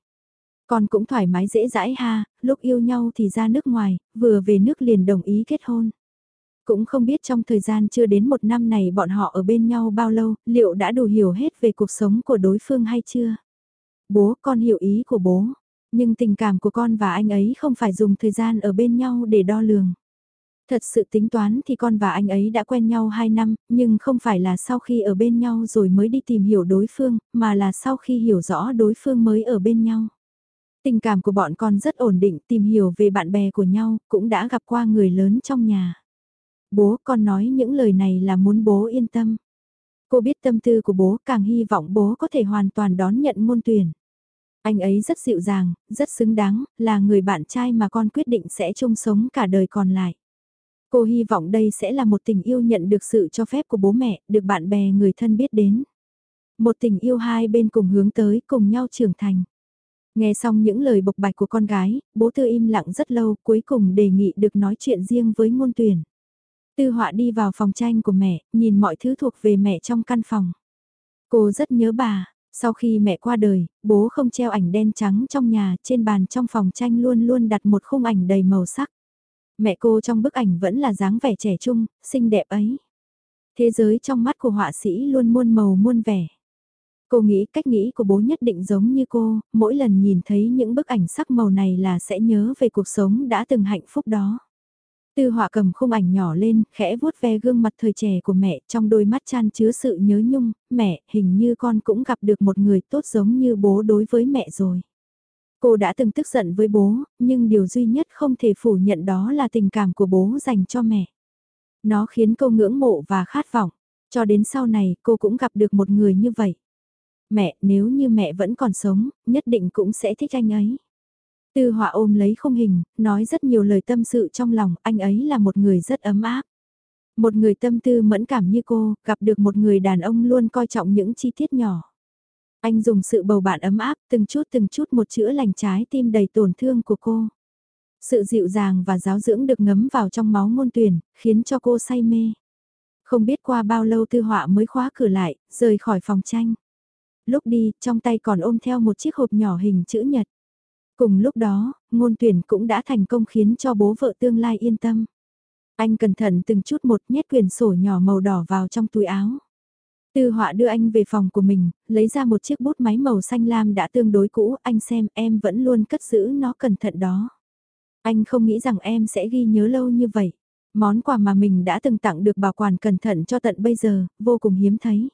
S1: Con cũng thoải mái dễ dãi ha, lúc yêu nhau thì ra nước ngoài, vừa về nước liền đồng ý kết hôn. Cũng không biết trong thời gian chưa đến một năm này bọn họ ở bên nhau bao lâu, liệu đã đủ hiểu hết về cuộc sống của đối phương hay chưa? Bố, con hiểu ý của bố. Nhưng tình cảm của con và anh ấy không phải dùng thời gian ở bên nhau để đo lường. Thật sự tính toán thì con và anh ấy đã quen nhau 2 năm, nhưng không phải là sau khi ở bên nhau rồi mới đi tìm hiểu đối phương, mà là sau khi hiểu rõ đối phương mới ở bên nhau. Tình cảm của bọn con rất ổn định, tìm hiểu về bạn bè của nhau, cũng đã gặp qua người lớn trong nhà. Bố con nói những lời này là muốn bố yên tâm. Cô biết tâm tư của bố, càng hy vọng bố có thể hoàn toàn đón nhận môn tuyển. Anh ấy rất dịu dàng, rất xứng đáng, là người bạn trai mà con quyết định sẽ chung sống cả đời còn lại. Cô hy vọng đây sẽ là một tình yêu nhận được sự cho phép của bố mẹ, được bạn bè người thân biết đến. Một tình yêu hai bên cùng hướng tới, cùng nhau trưởng thành. Nghe xong những lời bộc bạch của con gái, bố tư im lặng rất lâu, cuối cùng đề nghị được nói chuyện riêng với ngôn tuyển. Tư họa đi vào phòng tranh của mẹ, nhìn mọi thứ thuộc về mẹ trong căn phòng. Cô rất nhớ bà, sau khi mẹ qua đời, bố không treo ảnh đen trắng trong nhà, trên bàn trong phòng tranh luôn luôn đặt một khung ảnh đầy màu sắc. Mẹ cô trong bức ảnh vẫn là dáng vẻ trẻ trung, xinh đẹp ấy. Thế giới trong mắt của họa sĩ luôn muôn màu muôn vẻ. Cô nghĩ cách nghĩ của bố nhất định giống như cô, mỗi lần nhìn thấy những bức ảnh sắc màu này là sẽ nhớ về cuộc sống đã từng hạnh phúc đó. Tư họa cầm khung ảnh nhỏ lên, khẽ vuốt ve gương mặt thời trẻ của mẹ trong đôi mắt chan chứa sự nhớ nhung, mẹ, hình như con cũng gặp được một người tốt giống như bố đối với mẹ rồi. Cô đã từng tức giận với bố, nhưng điều duy nhất không thể phủ nhận đó là tình cảm của bố dành cho mẹ. Nó khiến cô ngưỡng mộ và khát vọng, cho đến sau này cô cũng gặp được một người như vậy. Mẹ, nếu như mẹ vẫn còn sống, nhất định cũng sẽ thích anh ấy. Tư họa ôm lấy không hình, nói rất nhiều lời tâm sự trong lòng, anh ấy là một người rất ấm áp. Một người tâm tư mẫn cảm như cô, gặp được một người đàn ông luôn coi trọng những chi tiết nhỏ. Anh dùng sự bầu bạn ấm áp, từng chút từng chút một chữa lành trái tim đầy tổn thương của cô. Sự dịu dàng và giáo dưỡng được ngấm vào trong máu ngôn tuyển, khiến cho cô say mê. Không biết qua bao lâu tư họa mới khóa cửa lại, rời khỏi phòng tranh. Lúc đi, trong tay còn ôm theo một chiếc hộp nhỏ hình chữ nhật. Cùng lúc đó, ngôn tuyển cũng đã thành công khiến cho bố vợ tương lai yên tâm. Anh cẩn thận từng chút một nhét quyển sổ nhỏ màu đỏ vào trong túi áo. Tư họa đưa anh về phòng của mình, lấy ra một chiếc bút máy màu xanh lam đã tương đối cũ, anh xem em vẫn luôn cất giữ nó cẩn thận đó. Anh không nghĩ rằng em sẽ ghi nhớ lâu như vậy. Món quà mà mình đã từng tặng được bảo quản cẩn thận cho tận bây giờ, vô cùng hiếm thấy.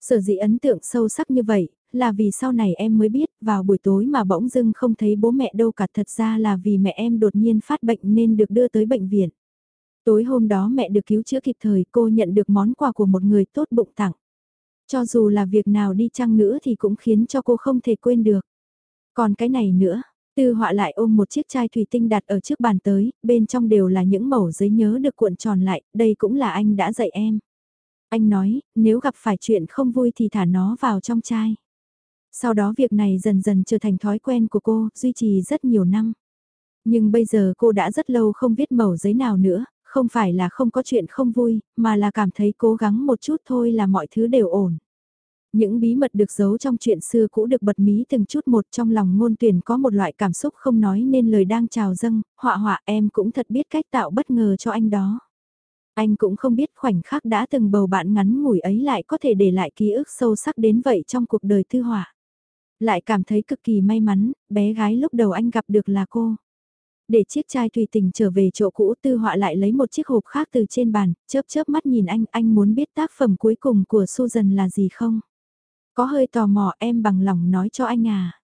S1: Sở dĩ ấn tượng sâu sắc như vậy, là vì sau này em mới biết vào buổi tối mà bỗng dưng không thấy bố mẹ đâu cả thật ra là vì mẹ em đột nhiên phát bệnh nên được đưa tới bệnh viện. Tối hôm đó mẹ được cứu chữa kịp thời cô nhận được món quà của một người tốt bụng tặng. Cho dù là việc nào đi chăng nữa thì cũng khiến cho cô không thể quên được. Còn cái này nữa, Tư họa lại ôm một chiếc chai thủy tinh đặt ở trước bàn tới, bên trong đều là những mẩu giấy nhớ được cuộn tròn lại, đây cũng là anh đã dạy em. Anh nói, nếu gặp phải chuyện không vui thì thả nó vào trong chai. Sau đó việc này dần dần trở thành thói quen của cô, duy trì rất nhiều năm. Nhưng bây giờ cô đã rất lâu không viết mẩu giấy nào nữa, không phải là không có chuyện không vui, mà là cảm thấy cố gắng một chút thôi là mọi thứ đều ổn. Những bí mật được giấu trong chuyện xưa cũ được bật mí từng chút một trong lòng ngôn tuyển có một loại cảm xúc không nói nên lời đang trào dâng, họa họa em cũng thật biết cách tạo bất ngờ cho anh đó. Anh cũng không biết khoảnh khắc đã từng bầu bạn ngắn ngủi ấy lại có thể để lại ký ức sâu sắc đến vậy trong cuộc đời tư hỏa. Lại cảm thấy cực kỳ may mắn, bé gái lúc đầu anh gặp được là cô. Để chiếc chai tùy tình trở về chỗ cũ tư họa lại lấy một chiếc hộp khác từ trên bàn, chớp chớp mắt nhìn anh, anh muốn biết tác phẩm cuối cùng của Susan là gì không? Có hơi tò mò em bằng lòng nói cho anh à.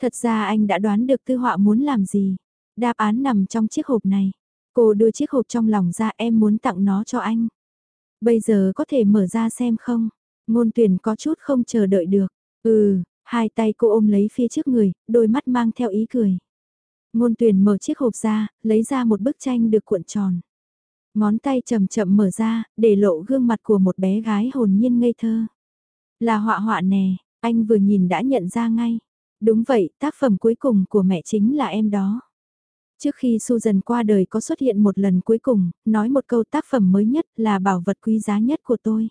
S1: Thật ra anh đã đoán được tư họa muốn làm gì. Đáp án nằm trong chiếc hộp này. Cô đưa chiếc hộp trong lòng ra em muốn tặng nó cho anh. Bây giờ có thể mở ra xem không? Ngôn tuyển có chút không chờ đợi được. Ừ, hai tay cô ôm lấy phía trước người, đôi mắt mang theo ý cười. Ngôn tuyển mở chiếc hộp ra, lấy ra một bức tranh được cuộn tròn. Ngón tay chậm chậm mở ra, để lộ gương mặt của một bé gái hồn nhiên ngây thơ. Là họa họa nè, anh vừa nhìn đã nhận ra ngay. Đúng vậy, tác phẩm cuối cùng của mẹ chính là em đó. Trước khi Susan qua đời có xuất hiện một lần cuối cùng, nói một câu tác phẩm mới nhất là bảo vật quý giá nhất của tôi.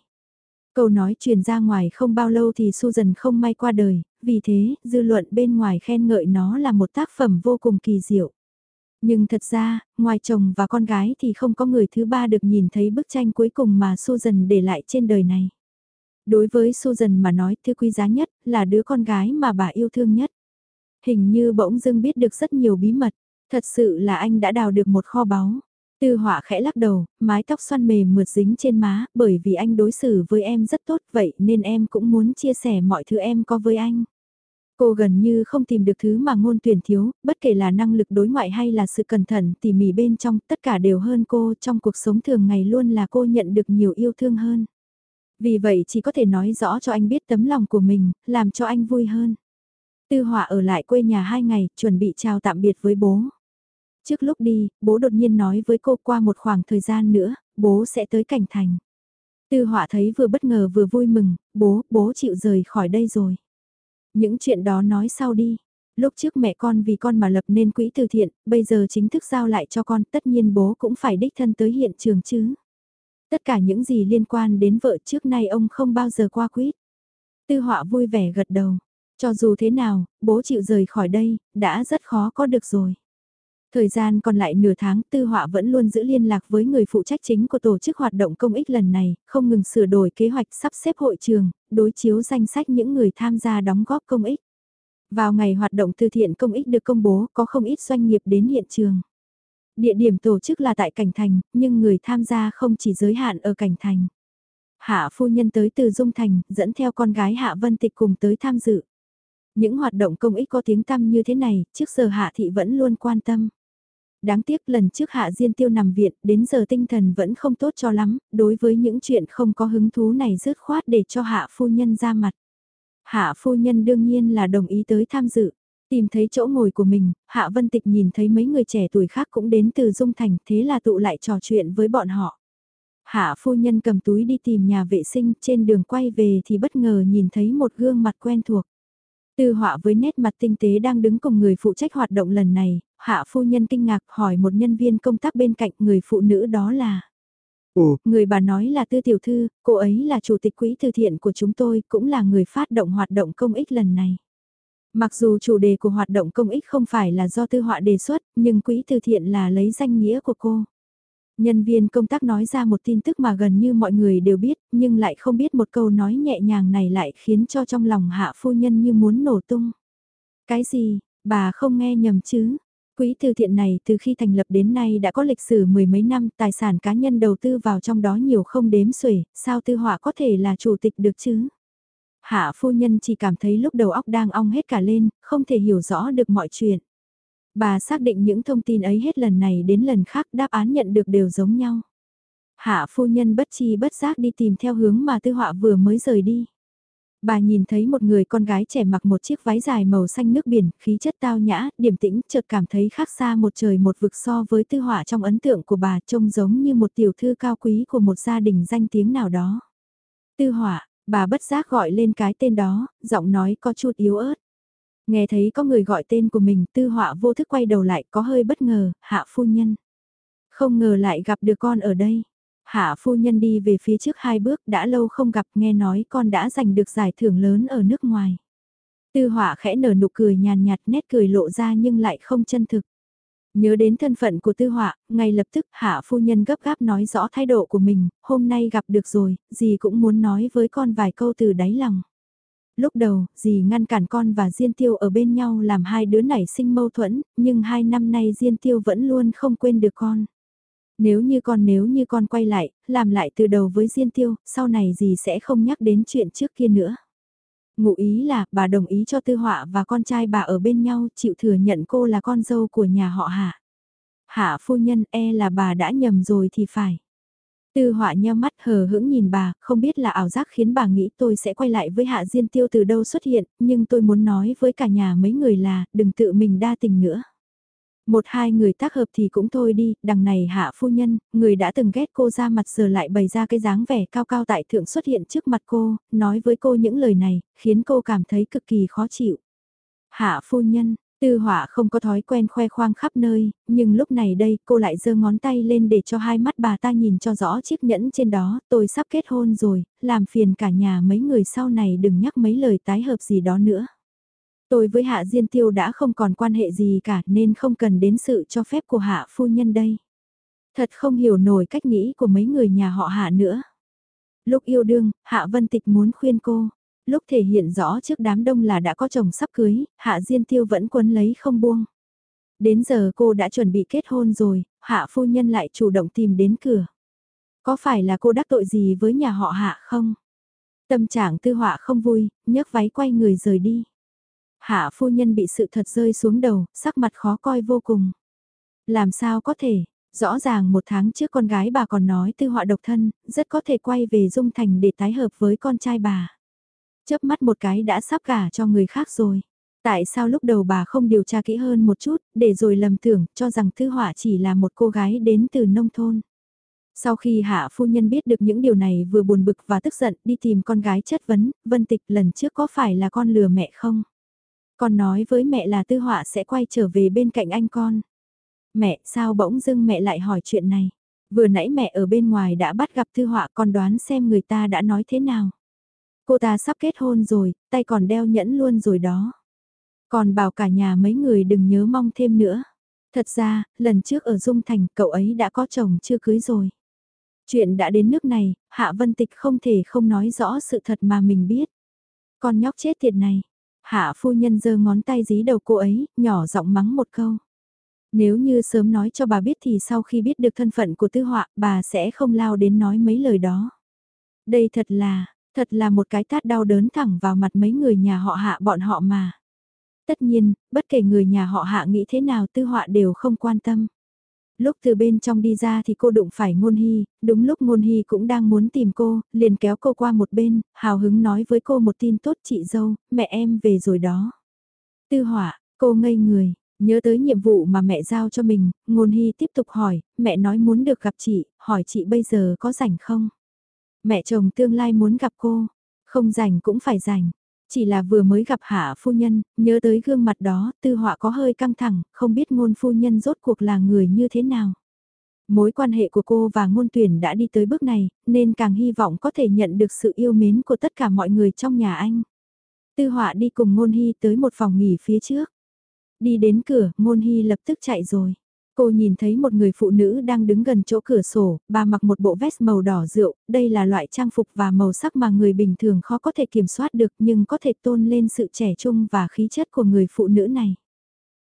S1: Câu nói truyền ra ngoài không bao lâu thì Susan không may qua đời, vì thế, dư luận bên ngoài khen ngợi nó là một tác phẩm vô cùng kỳ diệu. Nhưng thật ra, ngoài chồng và con gái thì không có người thứ ba được nhìn thấy bức tranh cuối cùng mà Susan để lại trên đời này. Đối với Susan mà nói thứ quý giá nhất là đứa con gái mà bà yêu thương nhất. Hình như bỗng dưng biết được rất nhiều bí mật, thật sự là anh đã đào được một kho báu. Tư họa khẽ lắc đầu, mái tóc xoăn mềm mượt dính trên má, bởi vì anh đối xử với em rất tốt vậy nên em cũng muốn chia sẻ mọi thứ em có với anh. Cô gần như không tìm được thứ mà ngôn tuyển thiếu, bất kể là năng lực đối ngoại hay là sự cẩn thận tỉ mỉ bên trong, tất cả đều hơn cô trong cuộc sống thường ngày luôn là cô nhận được nhiều yêu thương hơn. Vì vậy chỉ có thể nói rõ cho anh biết tấm lòng của mình, làm cho anh vui hơn. Tư họa ở lại quê nhà hai ngày, chuẩn bị chào tạm biệt với bố. Trước lúc đi, bố đột nhiên nói với cô qua một khoảng thời gian nữa, bố sẽ tới cảnh thành. Tư họa thấy vừa bất ngờ vừa vui mừng, bố, bố chịu rời khỏi đây rồi. Những chuyện đó nói sau đi. Lúc trước mẹ con vì con mà lập nên quỹ từ thiện, bây giờ chính thức giao lại cho con, tất nhiên bố cũng phải đích thân tới hiện trường chứ. Tất cả những gì liên quan đến vợ trước nay ông không bao giờ qua quýt. Tư họa vui vẻ gật đầu. Cho dù thế nào, bố chịu rời khỏi đây, đã rất khó có được rồi. Thời gian còn lại nửa tháng tư họa vẫn luôn giữ liên lạc với người phụ trách chính của tổ chức hoạt động công ích lần này, không ngừng sửa đổi kế hoạch sắp xếp hội trường, đối chiếu danh sách những người tham gia đóng góp công ích. Vào ngày hoạt động từ thiện công ích được công bố có không ít doanh nghiệp đến hiện trường. Địa điểm tổ chức là tại Cảnh Thành, nhưng người tham gia không chỉ giới hạn ở Cảnh Thành. Hạ phu nhân tới từ Dung Thành, dẫn theo con gái Hạ Vân Tịch cùng tới tham dự. Những hoạt động công ích có tiếng tăm như thế này, trước giờ Hạ Thị vẫn luôn quan tâm. Đáng tiếc lần trước Hạ Diên Tiêu nằm viện, đến giờ tinh thần vẫn không tốt cho lắm, đối với những chuyện không có hứng thú này rứt khoát để cho Hạ Phu Nhân ra mặt. Hạ Phu Nhân đương nhiên là đồng ý tới tham dự. Tìm thấy chỗ ngồi của mình, Hạ Vân Tịch nhìn thấy mấy người trẻ tuổi khác cũng đến từ Dung Thành, thế là tụ lại trò chuyện với bọn họ. Hạ phu nhân cầm túi đi tìm nhà vệ sinh, trên đường quay về thì bất ngờ nhìn thấy một gương mặt quen thuộc. Tư họa với nét mặt tinh tế đang đứng cùng người phụ trách hoạt động lần này, hạ phu nhân kinh ngạc hỏi một nhân viên công tác bên cạnh người phụ nữ đó là. Ồ, người bà nói là tư tiểu thư, cô ấy là chủ tịch quỹ từ thiện của chúng tôi, cũng là người phát động hoạt động công ích lần này. Mặc dù chủ đề của hoạt động công ích không phải là do tư họa đề xuất, nhưng quỹ từ thiện là lấy danh nghĩa của cô. Nhân viên công tác nói ra một tin tức mà gần như mọi người đều biết, nhưng lại không biết một câu nói nhẹ nhàng này lại khiến cho trong lòng hạ phu nhân như muốn nổ tung. Cái gì, bà không nghe nhầm chứ? Quỹ từ thiện này từ khi thành lập đến nay đã có lịch sử mười mấy năm, tài sản cá nhân đầu tư vào trong đó nhiều không đếm xuể, sao tư họa có thể là chủ tịch được chứ? Hạ phu nhân chỉ cảm thấy lúc đầu óc đang ong hết cả lên, không thể hiểu rõ được mọi chuyện. Bà xác định những thông tin ấy hết lần này đến lần khác đáp án nhận được đều giống nhau. Hạ phu nhân bất chi bất giác đi tìm theo hướng mà tư họa vừa mới rời đi. Bà nhìn thấy một người con gái trẻ mặc một chiếc váy dài màu xanh nước biển, khí chất tao nhã, điềm tĩnh, chợt cảm thấy khác xa một trời một vực so với tư họa trong ấn tượng của bà trông giống như một tiểu thư cao quý của một gia đình danh tiếng nào đó. Tư họa, bà bất giác gọi lên cái tên đó, giọng nói có chút yếu ớt. Nghe thấy có người gọi tên của mình tư họa vô thức quay đầu lại có hơi bất ngờ, hạ phu nhân. Không ngờ lại gặp được con ở đây. Hạ phu nhân đi về phía trước hai bước đã lâu không gặp nghe nói con đã giành được giải thưởng lớn ở nước ngoài. Tư họa khẽ nở nụ cười nhàn nhạt nét cười lộ ra nhưng lại không chân thực. Nhớ đến thân phận của tư họa, ngay lập tức hạ phu nhân gấp gáp nói rõ thái độ của mình, hôm nay gặp được rồi, gì cũng muốn nói với con vài câu từ đáy lòng lúc đầu, dì ngăn cản con và Diên Tiêu ở bên nhau làm hai đứa nảy sinh mâu thuẫn, nhưng hai năm nay Diên Tiêu vẫn luôn không quên được con. Nếu như con nếu như con quay lại, làm lại từ đầu với Diên Tiêu, sau này dì sẽ không nhắc đến chuyện trước kia nữa. Ngụ ý là bà đồng ý cho Tư Họa và con trai bà ở bên nhau chịu thừa nhận cô là con dâu của nhà họ Hạ. Hạ phu nhân e là bà đã nhầm rồi thì phải. Tư họa nheo mắt hờ hững nhìn bà, không biết là ảo giác khiến bà nghĩ tôi sẽ quay lại với hạ diên tiêu từ đâu xuất hiện, nhưng tôi muốn nói với cả nhà mấy người là, đừng tự mình đa tình nữa. Một hai người tác hợp thì cũng thôi đi, đằng này hạ phu nhân, người đã từng ghét cô ra mặt giờ lại bày ra cái dáng vẻ cao cao tại thượng xuất hiện trước mặt cô, nói với cô những lời này, khiến cô cảm thấy cực kỳ khó chịu. Hạ phu nhân, Tư họa không có thói quen khoe khoang khắp nơi, nhưng lúc này đây cô lại giơ ngón tay lên để cho hai mắt bà ta nhìn cho rõ chiếc nhẫn trên đó, tôi sắp kết hôn rồi, làm phiền cả nhà mấy người sau này đừng nhắc mấy lời tái hợp gì đó nữa. Tôi với Hạ Diên Tiêu đã không còn quan hệ gì cả nên không cần đến sự cho phép của Hạ phu nhân đây. Thật không hiểu nổi cách nghĩ của mấy người nhà họ Hạ nữa. Lúc yêu đương, Hạ Vân Tịch muốn khuyên cô. Lúc thể hiện rõ trước đám đông là đã có chồng sắp cưới, Hạ Diên Tiêu vẫn quấn lấy không buông. Đến giờ cô đã chuẩn bị kết hôn rồi, Hạ phu nhân lại chủ động tìm đến cửa. Có phải là cô đắc tội gì với nhà họ Hạ không? Tâm trạng tư họa không vui, nhấc váy quay người rời đi. Hạ phu nhân bị sự thật rơi xuống đầu, sắc mặt khó coi vô cùng. Làm sao có thể, rõ ràng một tháng trước con gái bà còn nói tư họa độc thân, rất có thể quay về Dung Thành để tái hợp với con trai bà. Chớp mắt một cái đã sắp gả cho người khác rồi. Tại sao lúc đầu bà không điều tra kỹ hơn một chút, để rồi lầm tưởng cho rằng thư Họa chỉ là một cô gái đến từ nông thôn. Sau khi hạ phu nhân biết được những điều này vừa buồn bực và tức giận đi tìm con gái chất vấn, Vân Tịch lần trước có phải là con lừa mẹ không? Con nói với mẹ là Tư Họa sẽ quay trở về bên cạnh anh con. Mẹ, sao bỗng dưng mẹ lại hỏi chuyện này? Vừa nãy mẹ ở bên ngoài đã bắt gặp Tư Họa con đoán xem người ta đã nói thế nào. Cô ta sắp kết hôn rồi, tay còn đeo nhẫn luôn rồi đó. Còn bảo cả nhà mấy người đừng nhớ mong thêm nữa. Thật ra, lần trước ở Dung Thành cậu ấy đã có chồng chưa cưới rồi. Chuyện đã đến nước này, Hạ Vân Tịch không thể không nói rõ sự thật mà mình biết. Con nhóc chết tiệt này. Hạ phu nhân giơ ngón tay dí đầu cô ấy, nhỏ giọng mắng một câu. Nếu như sớm nói cho bà biết thì sau khi biết được thân phận của tư họa, bà sẽ không lao đến nói mấy lời đó. Đây thật là, thật là một cái tát đau đớn thẳng vào mặt mấy người nhà họ hạ bọn họ mà. Tất nhiên, bất kể người nhà họ hạ nghĩ thế nào tư họa đều không quan tâm. Lúc từ bên trong đi ra thì cô đụng phải Ngôn Hy, đúng lúc Ngôn Hy cũng đang muốn tìm cô, liền kéo cô qua một bên, hào hứng nói với cô một tin tốt chị dâu, mẹ em về rồi đó. Tư họa, cô ngây người, nhớ tới nhiệm vụ mà mẹ giao cho mình, Ngôn Hy tiếp tục hỏi, mẹ nói muốn được gặp chị, hỏi chị bây giờ có rảnh không? Mẹ chồng tương lai muốn gặp cô, không rảnh cũng phải rảnh, chỉ là vừa mới gặp hạ phu nhân, nhớ tới gương mặt đó, tư họa có hơi căng thẳng, không biết ngôn phu nhân rốt cuộc là người như thế nào. Mối quan hệ của cô và ngôn tuyển đã đi tới bước này, nên càng hy vọng có thể nhận được sự yêu mến của tất cả mọi người trong nhà anh. Tư họa đi cùng ngôn hy tới một phòng nghỉ phía trước. Đi đến cửa, ngôn hy lập tức chạy rồi. Cô nhìn thấy một người phụ nữ đang đứng gần chỗ cửa sổ, bà mặc một bộ vest màu đỏ rượu, đây là loại trang phục và màu sắc mà người bình thường khó có thể kiểm soát được nhưng có thể tôn lên sự trẻ trung và khí chất của người phụ nữ này.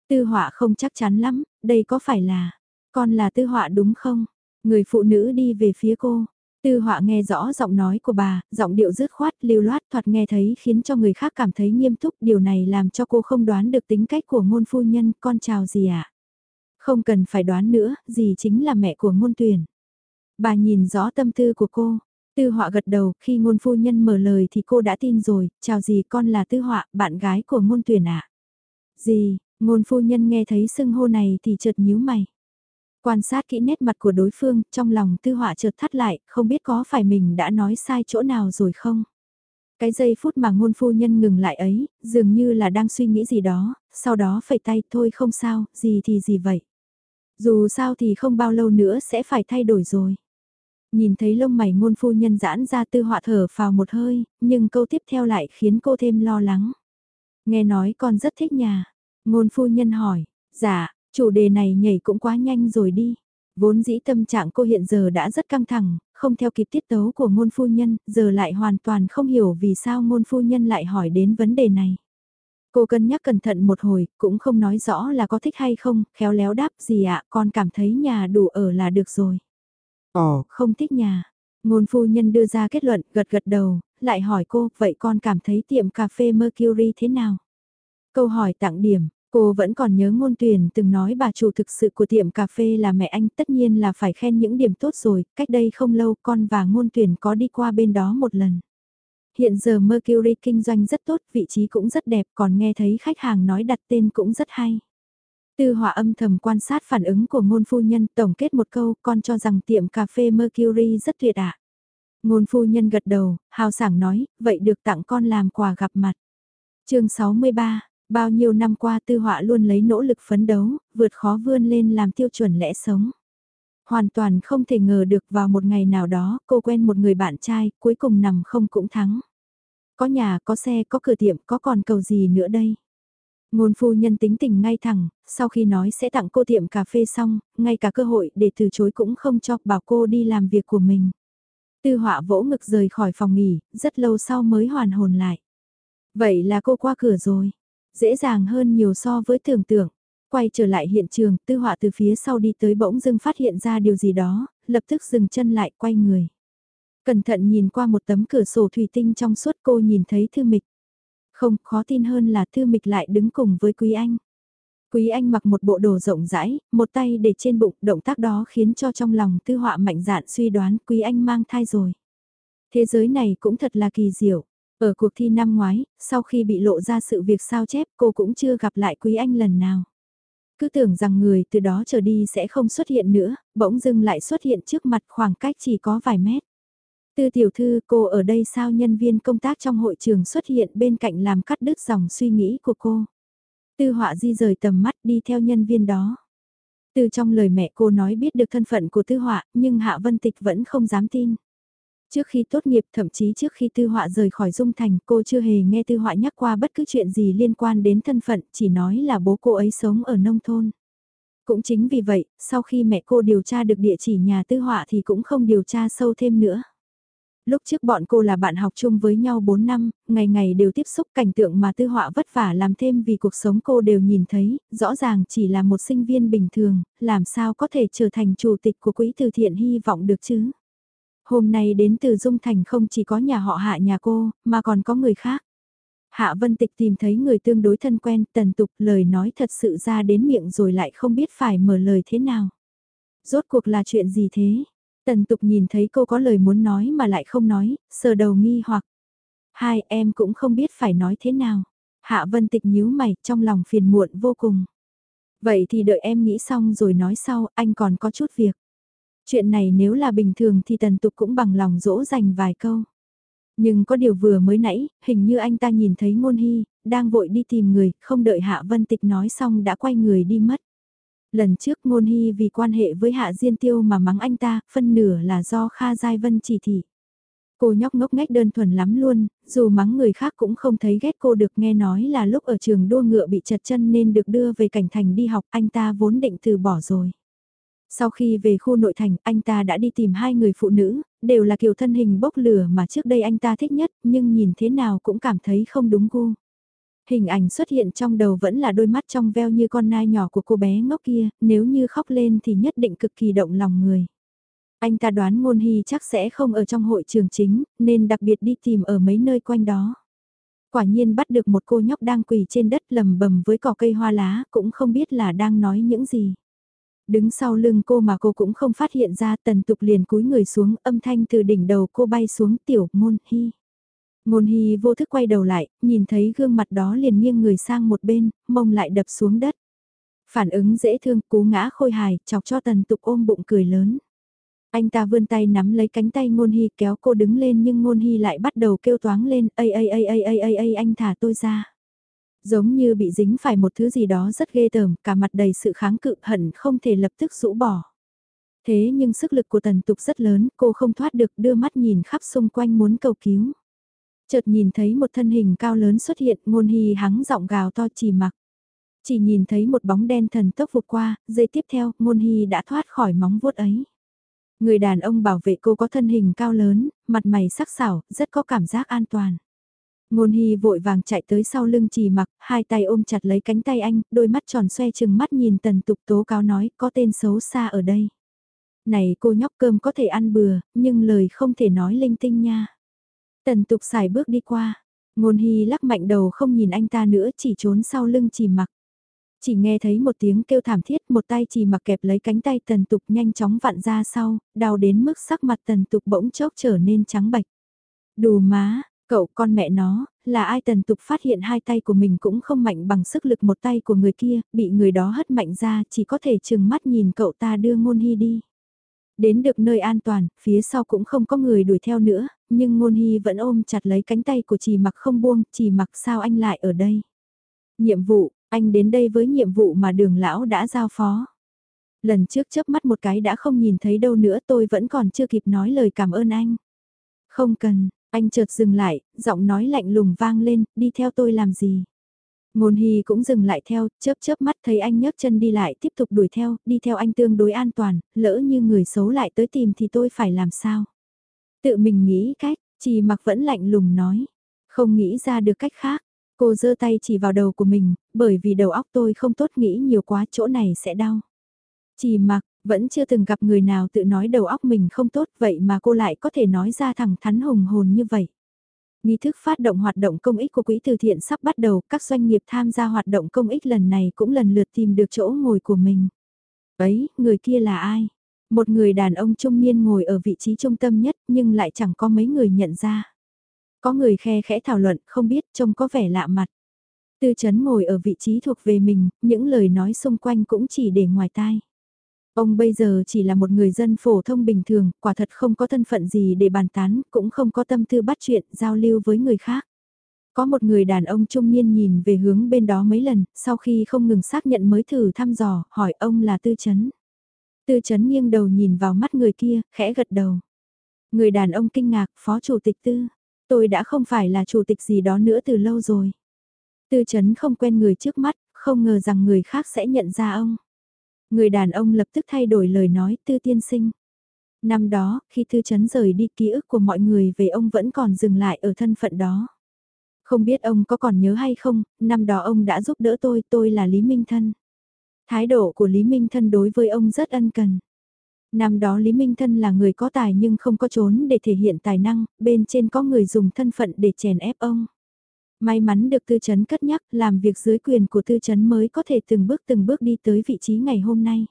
S1: Tư họa không chắc chắn lắm, đây có phải là, con là tư họa đúng không? Người phụ nữ đi về phía cô. Tư họa nghe rõ giọng nói của bà, giọng điệu dứt khoát, lưu loát thoạt nghe thấy khiến cho người khác cảm thấy nghiêm túc. Điều này làm cho cô không đoán được tính cách của ngôn phu nhân, con chào gì ạ? À? Không cần phải đoán nữa, gì chính là mẹ của ngôn tuyển. Bà nhìn rõ tâm tư của cô. Tư họa gật đầu, khi ngôn phu nhân mở lời thì cô đã tin rồi, chào gì con là tư họa, bạn gái của ngôn tuyển ạ. À? Gì, ngôn phu nhân nghe thấy sưng hô này thì chợt nhíu mày. Quan sát kỹ nét mặt của đối phương, trong lòng tư họa chợt thắt lại, không biết có phải mình đã nói sai chỗ nào rồi không? Cái giây phút mà ngôn phu nhân ngừng lại ấy, dường như là đang suy nghĩ gì đó, sau đó phẩy tay thôi không sao, gì thì gì vậy. Dù sao thì không bao lâu nữa sẽ phải thay đổi rồi. Nhìn thấy lông mày ngôn phu nhân giãn ra tư họa thở vào một hơi, nhưng câu tiếp theo lại khiến cô thêm lo lắng. Nghe nói con rất thích nhà. Ngôn phu nhân hỏi, dạ, chủ đề này nhảy cũng quá nhanh rồi đi. Vốn dĩ tâm trạng cô hiện giờ đã rất căng thẳng, không theo kịp tiết tấu của ngôn phu nhân, giờ lại hoàn toàn không hiểu vì sao ngôn phu nhân lại hỏi đến vấn đề này. Cô cân nhắc cẩn thận một hồi, cũng không nói rõ là có thích hay không, khéo léo đáp gì ạ, con cảm thấy nhà đủ ở là được rồi. Ồ, không thích nhà. Ngôn phu nhân đưa ra kết luận, gật gật đầu, lại hỏi cô, vậy con cảm thấy tiệm cà phê Mercury thế nào? Câu hỏi tặng điểm, cô vẫn còn nhớ ngôn tuyển từng nói bà chủ thực sự của tiệm cà phê là mẹ anh, tất nhiên là phải khen những điểm tốt rồi, cách đây không lâu con và ngôn tuyển có đi qua bên đó một lần. Hiện giờ Mercury kinh doanh rất tốt, vị trí cũng rất đẹp, còn nghe thấy khách hàng nói đặt tên cũng rất hay. Tư họa âm thầm quan sát phản ứng của ngôn phu nhân tổng kết một câu con cho rằng tiệm cà phê Mercury rất tuyệt ạ. À. Ngôn phu nhân gật đầu, hào sảng nói, vậy được tặng con làm quà gặp mặt. chương 63, bao nhiêu năm qua tư họa luôn lấy nỗ lực phấn đấu, vượt khó vươn lên làm tiêu chuẩn lẽ sống. Hoàn toàn không thể ngờ được vào một ngày nào đó cô quen một người bạn trai, cuối cùng nằm không cũng thắng. Có nhà, có xe, có cửa tiệm, có còn cầu gì nữa đây. Ngôn phu nhân tính tình ngay thẳng, sau khi nói sẽ tặng cô tiệm cà phê xong, ngay cả cơ hội để từ chối cũng không cho bảo cô đi làm việc của mình. Tư họa vỗ ngực rời khỏi phòng nghỉ, rất lâu sau mới hoàn hồn lại. Vậy là cô qua cửa rồi. Dễ dàng hơn nhiều so với tưởng tượng. Quay trở lại hiện trường, tư họa từ phía sau đi tới bỗng dưng phát hiện ra điều gì đó, lập tức dừng chân lại quay người. Cẩn thận nhìn qua một tấm cửa sổ thủy tinh trong suốt cô nhìn thấy thư mịch. Không, khó tin hơn là thư mịch lại đứng cùng với quý anh. Quý anh mặc một bộ đồ rộng rãi, một tay để trên bụng, động tác đó khiến cho trong lòng tư họa mạnh dạn suy đoán quý anh mang thai rồi. Thế giới này cũng thật là kỳ diệu. Ở cuộc thi năm ngoái, sau khi bị lộ ra sự việc sao chép cô cũng chưa gặp lại quý anh lần nào. Cứ tưởng rằng người từ đó trở đi sẽ không xuất hiện nữa, bỗng dưng lại xuất hiện trước mặt khoảng cách chỉ có vài mét. Tư tiểu thư cô ở đây sao nhân viên công tác trong hội trường xuất hiện bên cạnh làm cắt đứt dòng suy nghĩ của cô. Tư họa di rời tầm mắt đi theo nhân viên đó. Từ trong lời mẹ cô nói biết được thân phận của tư họa nhưng Hạ Vân Tịch vẫn không dám tin. Trước khi tốt nghiệp thậm chí trước khi tư họa rời khỏi Dung Thành cô chưa hề nghe tư họa nhắc qua bất cứ chuyện gì liên quan đến thân phận chỉ nói là bố cô ấy sống ở nông thôn. Cũng chính vì vậy, sau khi mẹ cô điều tra được địa chỉ nhà tư họa thì cũng không điều tra sâu thêm nữa. Lúc trước bọn cô là bạn học chung với nhau 4 năm, ngày ngày đều tiếp xúc cảnh tượng mà tư họa vất vả làm thêm vì cuộc sống cô đều nhìn thấy, rõ ràng chỉ là một sinh viên bình thường, làm sao có thể trở thành chủ tịch của quỹ từ thiện hy vọng được chứ. Hôm nay đến từ Dung Thành không chỉ có nhà họ hạ nhà cô, mà còn có người khác. Hạ Vân Tịch tìm thấy người tương đối thân quen, tần tục lời nói thật sự ra đến miệng rồi lại không biết phải mở lời thế nào. Rốt cuộc là chuyện gì thế? Tần tục nhìn thấy cô có lời muốn nói mà lại không nói, sờ đầu nghi hoặc. Hai em cũng không biết phải nói thế nào. Hạ Vân Tịch nhíu mày, trong lòng phiền muộn vô cùng. Vậy thì đợi em nghĩ xong rồi nói sau, anh còn có chút việc. Chuyện này nếu là bình thường thì tần tục cũng bằng lòng dỗ dành vài câu. Nhưng có điều vừa mới nãy, hình như anh ta nhìn thấy ngôn hy, đang vội đi tìm người, không đợi Hạ Vân Tịch nói xong đã quay người đi mất. Lần trước ngôn hy vì quan hệ với Hạ Diên Tiêu mà mắng anh ta, phân nửa là do Kha Giai Vân chỉ thị. Cô nhóc ngốc ngách đơn thuần lắm luôn, dù mắng người khác cũng không thấy ghét cô được nghe nói là lúc ở trường đua ngựa bị chật chân nên được đưa về cảnh thành đi học, anh ta vốn định từ bỏ rồi. Sau khi về khu nội thành, anh ta đã đi tìm hai người phụ nữ, đều là kiểu thân hình bốc lửa mà trước đây anh ta thích nhất, nhưng nhìn thế nào cũng cảm thấy không đúng gu. Hình ảnh xuất hiện trong đầu vẫn là đôi mắt trong veo như con nai nhỏ của cô bé ngốc kia, nếu như khóc lên thì nhất định cực kỳ động lòng người. Anh ta đoán ngôn hy chắc sẽ không ở trong hội trường chính, nên đặc biệt đi tìm ở mấy nơi quanh đó. Quả nhiên bắt được một cô nhóc đang quỳ trên đất lầm bầm với cỏ cây hoa lá, cũng không biết là đang nói những gì. Đứng sau lưng cô mà cô cũng không phát hiện ra tần tục liền cúi người xuống âm thanh từ đỉnh đầu cô bay xuống tiểu môn hy. Ngôn hy vô thức quay đầu lại, nhìn thấy gương mặt đó liền nghiêng người sang một bên, mông lại đập xuống đất. Phản ứng dễ thương, cú ngã khôi hài, chọc cho tần tục ôm bụng cười lớn. Anh ta vươn tay nắm lấy cánh tay ngôn hy kéo cô đứng lên nhưng ngôn hy lại bắt đầu kêu toáng lên, ây ây ây ây ây ây ây anh thả tôi ra. Giống như bị dính phải một thứ gì đó rất ghê tởm, cả mặt đầy sự kháng cự hận không thể lập tức rũ bỏ. Thế nhưng sức lực của tần tục rất lớn, cô không thoát được đưa mắt nhìn khắp xung quanh muốn cầu cứu. Chợt nhìn thấy một thân hình cao lớn xuất hiện, ngôn hy hắng giọng gào to chỉ mặc. Chỉ nhìn thấy một bóng đen thần tốc vụt qua, giây tiếp theo, ngôn hy đã thoát khỏi móng vuốt ấy. Người đàn ông bảo vệ cô có thân hình cao lớn, mặt mày sắc sảo, rất có cảm giác an toàn. Ngôn Hy vội vàng chạy tới sau lưng Chỉ mặc, hai tay ôm chặt lấy cánh tay anh, đôi mắt tròn xoe chừng mắt nhìn tần tục tố cáo nói có tên xấu xa ở đây. Này cô nhóc cơm có thể ăn bừa, nhưng lời không thể nói linh tinh nha. Tần tục xài bước đi qua, ngôn hy lắc mạnh đầu không nhìn anh ta nữa chỉ trốn sau lưng Chỉ mặc. Chỉ nghe thấy một tiếng kêu thảm thiết một tay Chỉ mặc kẹp lấy cánh tay tần tục nhanh chóng vặn ra sau, đau đến mức sắc mặt tần tục bỗng chốc trở nên trắng bạch. Đù má, Cậu con mẹ nó, là ai tần tục phát hiện hai tay của mình cũng không mạnh bằng sức lực một tay của người kia, bị người đó hất mạnh ra chỉ có thể chừng mắt nhìn cậu ta đưa ngôn hy đi. Đến được nơi an toàn, phía sau cũng không có người đuổi theo nữa, nhưng ngôn hy vẫn ôm chặt lấy cánh tay của chị mặc không buông, chị mặc sao anh lại ở đây. Nhiệm vụ, anh đến đây với nhiệm vụ mà đường lão đã giao phó. Lần trước chớp mắt một cái đã không nhìn thấy đâu nữa tôi vẫn còn chưa kịp nói lời cảm ơn anh. Không cần, anh chợt dừng lại, giọng nói lạnh lùng vang lên, đi theo tôi làm gì? Ngôn Hy cũng dừng lại theo, chớp chớp mắt thấy anh nhấc chân đi lại tiếp tục đuổi theo, đi theo anh tương đối an toàn, lỡ như người xấu lại tới tìm thì tôi phải làm sao? Tự mình nghĩ cách, chỉ mặc vẫn lạnh lùng nói, không nghĩ ra được cách khác. Cô giơ tay chỉ vào đầu của mình, bởi vì đầu óc tôi không tốt nghĩ nhiều quá chỗ này sẽ đau. Chỉ mặc, vẫn chưa từng gặp người nào tự nói đầu óc mình không tốt vậy mà cô lại có thể nói ra thẳng thắn hùng hồn như vậy. Nghi thức phát động hoạt động công ích của quỹ từ thiện sắp bắt đầu, các doanh nghiệp tham gia hoạt động công ích lần này cũng lần lượt tìm được chỗ ngồi của mình. Ấy, người kia là ai? Một người đàn ông trung niên ngồi ở vị trí trung tâm nhất nhưng lại chẳng có mấy người nhận ra. Có người khe khẽ thảo luận không biết trông có vẻ lạ mặt. Tư chấn ngồi ở vị trí thuộc về mình, những lời nói xung quanh cũng chỉ để ngoài tai. Ông bây giờ chỉ là một người dân phổ thông bình thường, quả thật không có thân phận gì để bàn tán, cũng không có tâm tư bắt chuyện, giao lưu với người khác. Có một người đàn ông trung niên nhìn về hướng bên đó mấy lần, sau khi không ngừng xác nhận mới thử thăm dò, hỏi ông là Tư Chấn. Tư Chấn nghiêng đầu nhìn vào mắt người kia, khẽ gật đầu. Người đàn ông kinh ngạc, phó chủ tịch Tư. Tôi đã không phải là chủ tịch gì đó nữa từ lâu rồi. Tư Chấn không quen người trước mắt, không ngờ rằng người khác sẽ nhận ra ông. Người đàn ông lập tức thay đổi lời nói tư tiên sinh. Năm đó, khi tư chấn rời đi ký ức của mọi người về ông vẫn còn dừng lại ở thân phận đó. Không biết ông có còn nhớ hay không, năm đó ông đã giúp đỡ tôi, tôi là Lý Minh Thân. Thái độ của Lý Minh Thân đối với ông rất ân cần. Năm đó Lý Minh Thân là người có tài nhưng không có trốn để thể hiện tài năng, bên trên có người dùng thân phận để chèn ép ông. May mắn được tư chấn cất nhắc, làm việc dưới quyền của tư chấn mới có thể từng bước từng bước đi tới vị trí ngày hôm nay.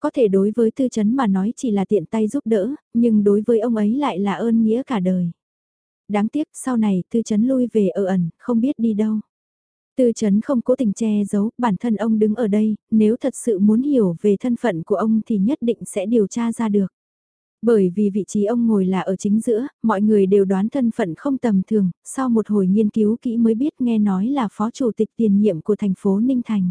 S1: Có thể đối với tư chấn mà nói chỉ là tiện tay giúp đỡ, nhưng đối với ông ấy lại là ơn nghĩa cả đời. Đáng tiếc sau này tư chấn lui về ở ẩn, không biết đi đâu. Tư chấn không cố tình che giấu, bản thân ông đứng ở đây, nếu thật sự muốn hiểu về thân phận của ông thì nhất định sẽ điều tra ra được. Bởi vì vị trí ông ngồi là ở chính giữa, mọi người đều đoán thân phận không tầm thường, sau một hồi nghiên cứu kỹ mới biết nghe nói là phó chủ tịch tiền nhiệm của thành phố Ninh Thành.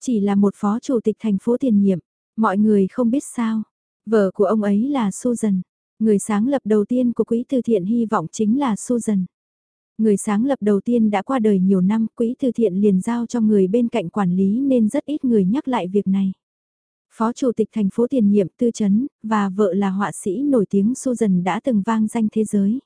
S1: Chỉ là một phó chủ tịch thành phố tiền nhiệm, mọi người không biết sao. Vợ của ông ấy là Susan, người sáng lập đầu tiên của quỹ từ thiện hy vọng chính là Susan. Người sáng lập đầu tiên đã qua đời nhiều năm, quỹ từ thiện liền giao cho người bên cạnh quản lý nên rất ít người nhắc lại việc này. Phó Chủ tịch thành phố tiền nhiệm Tư Chấn, và vợ là họa sĩ nổi tiếng Susan đã từng vang danh thế giới.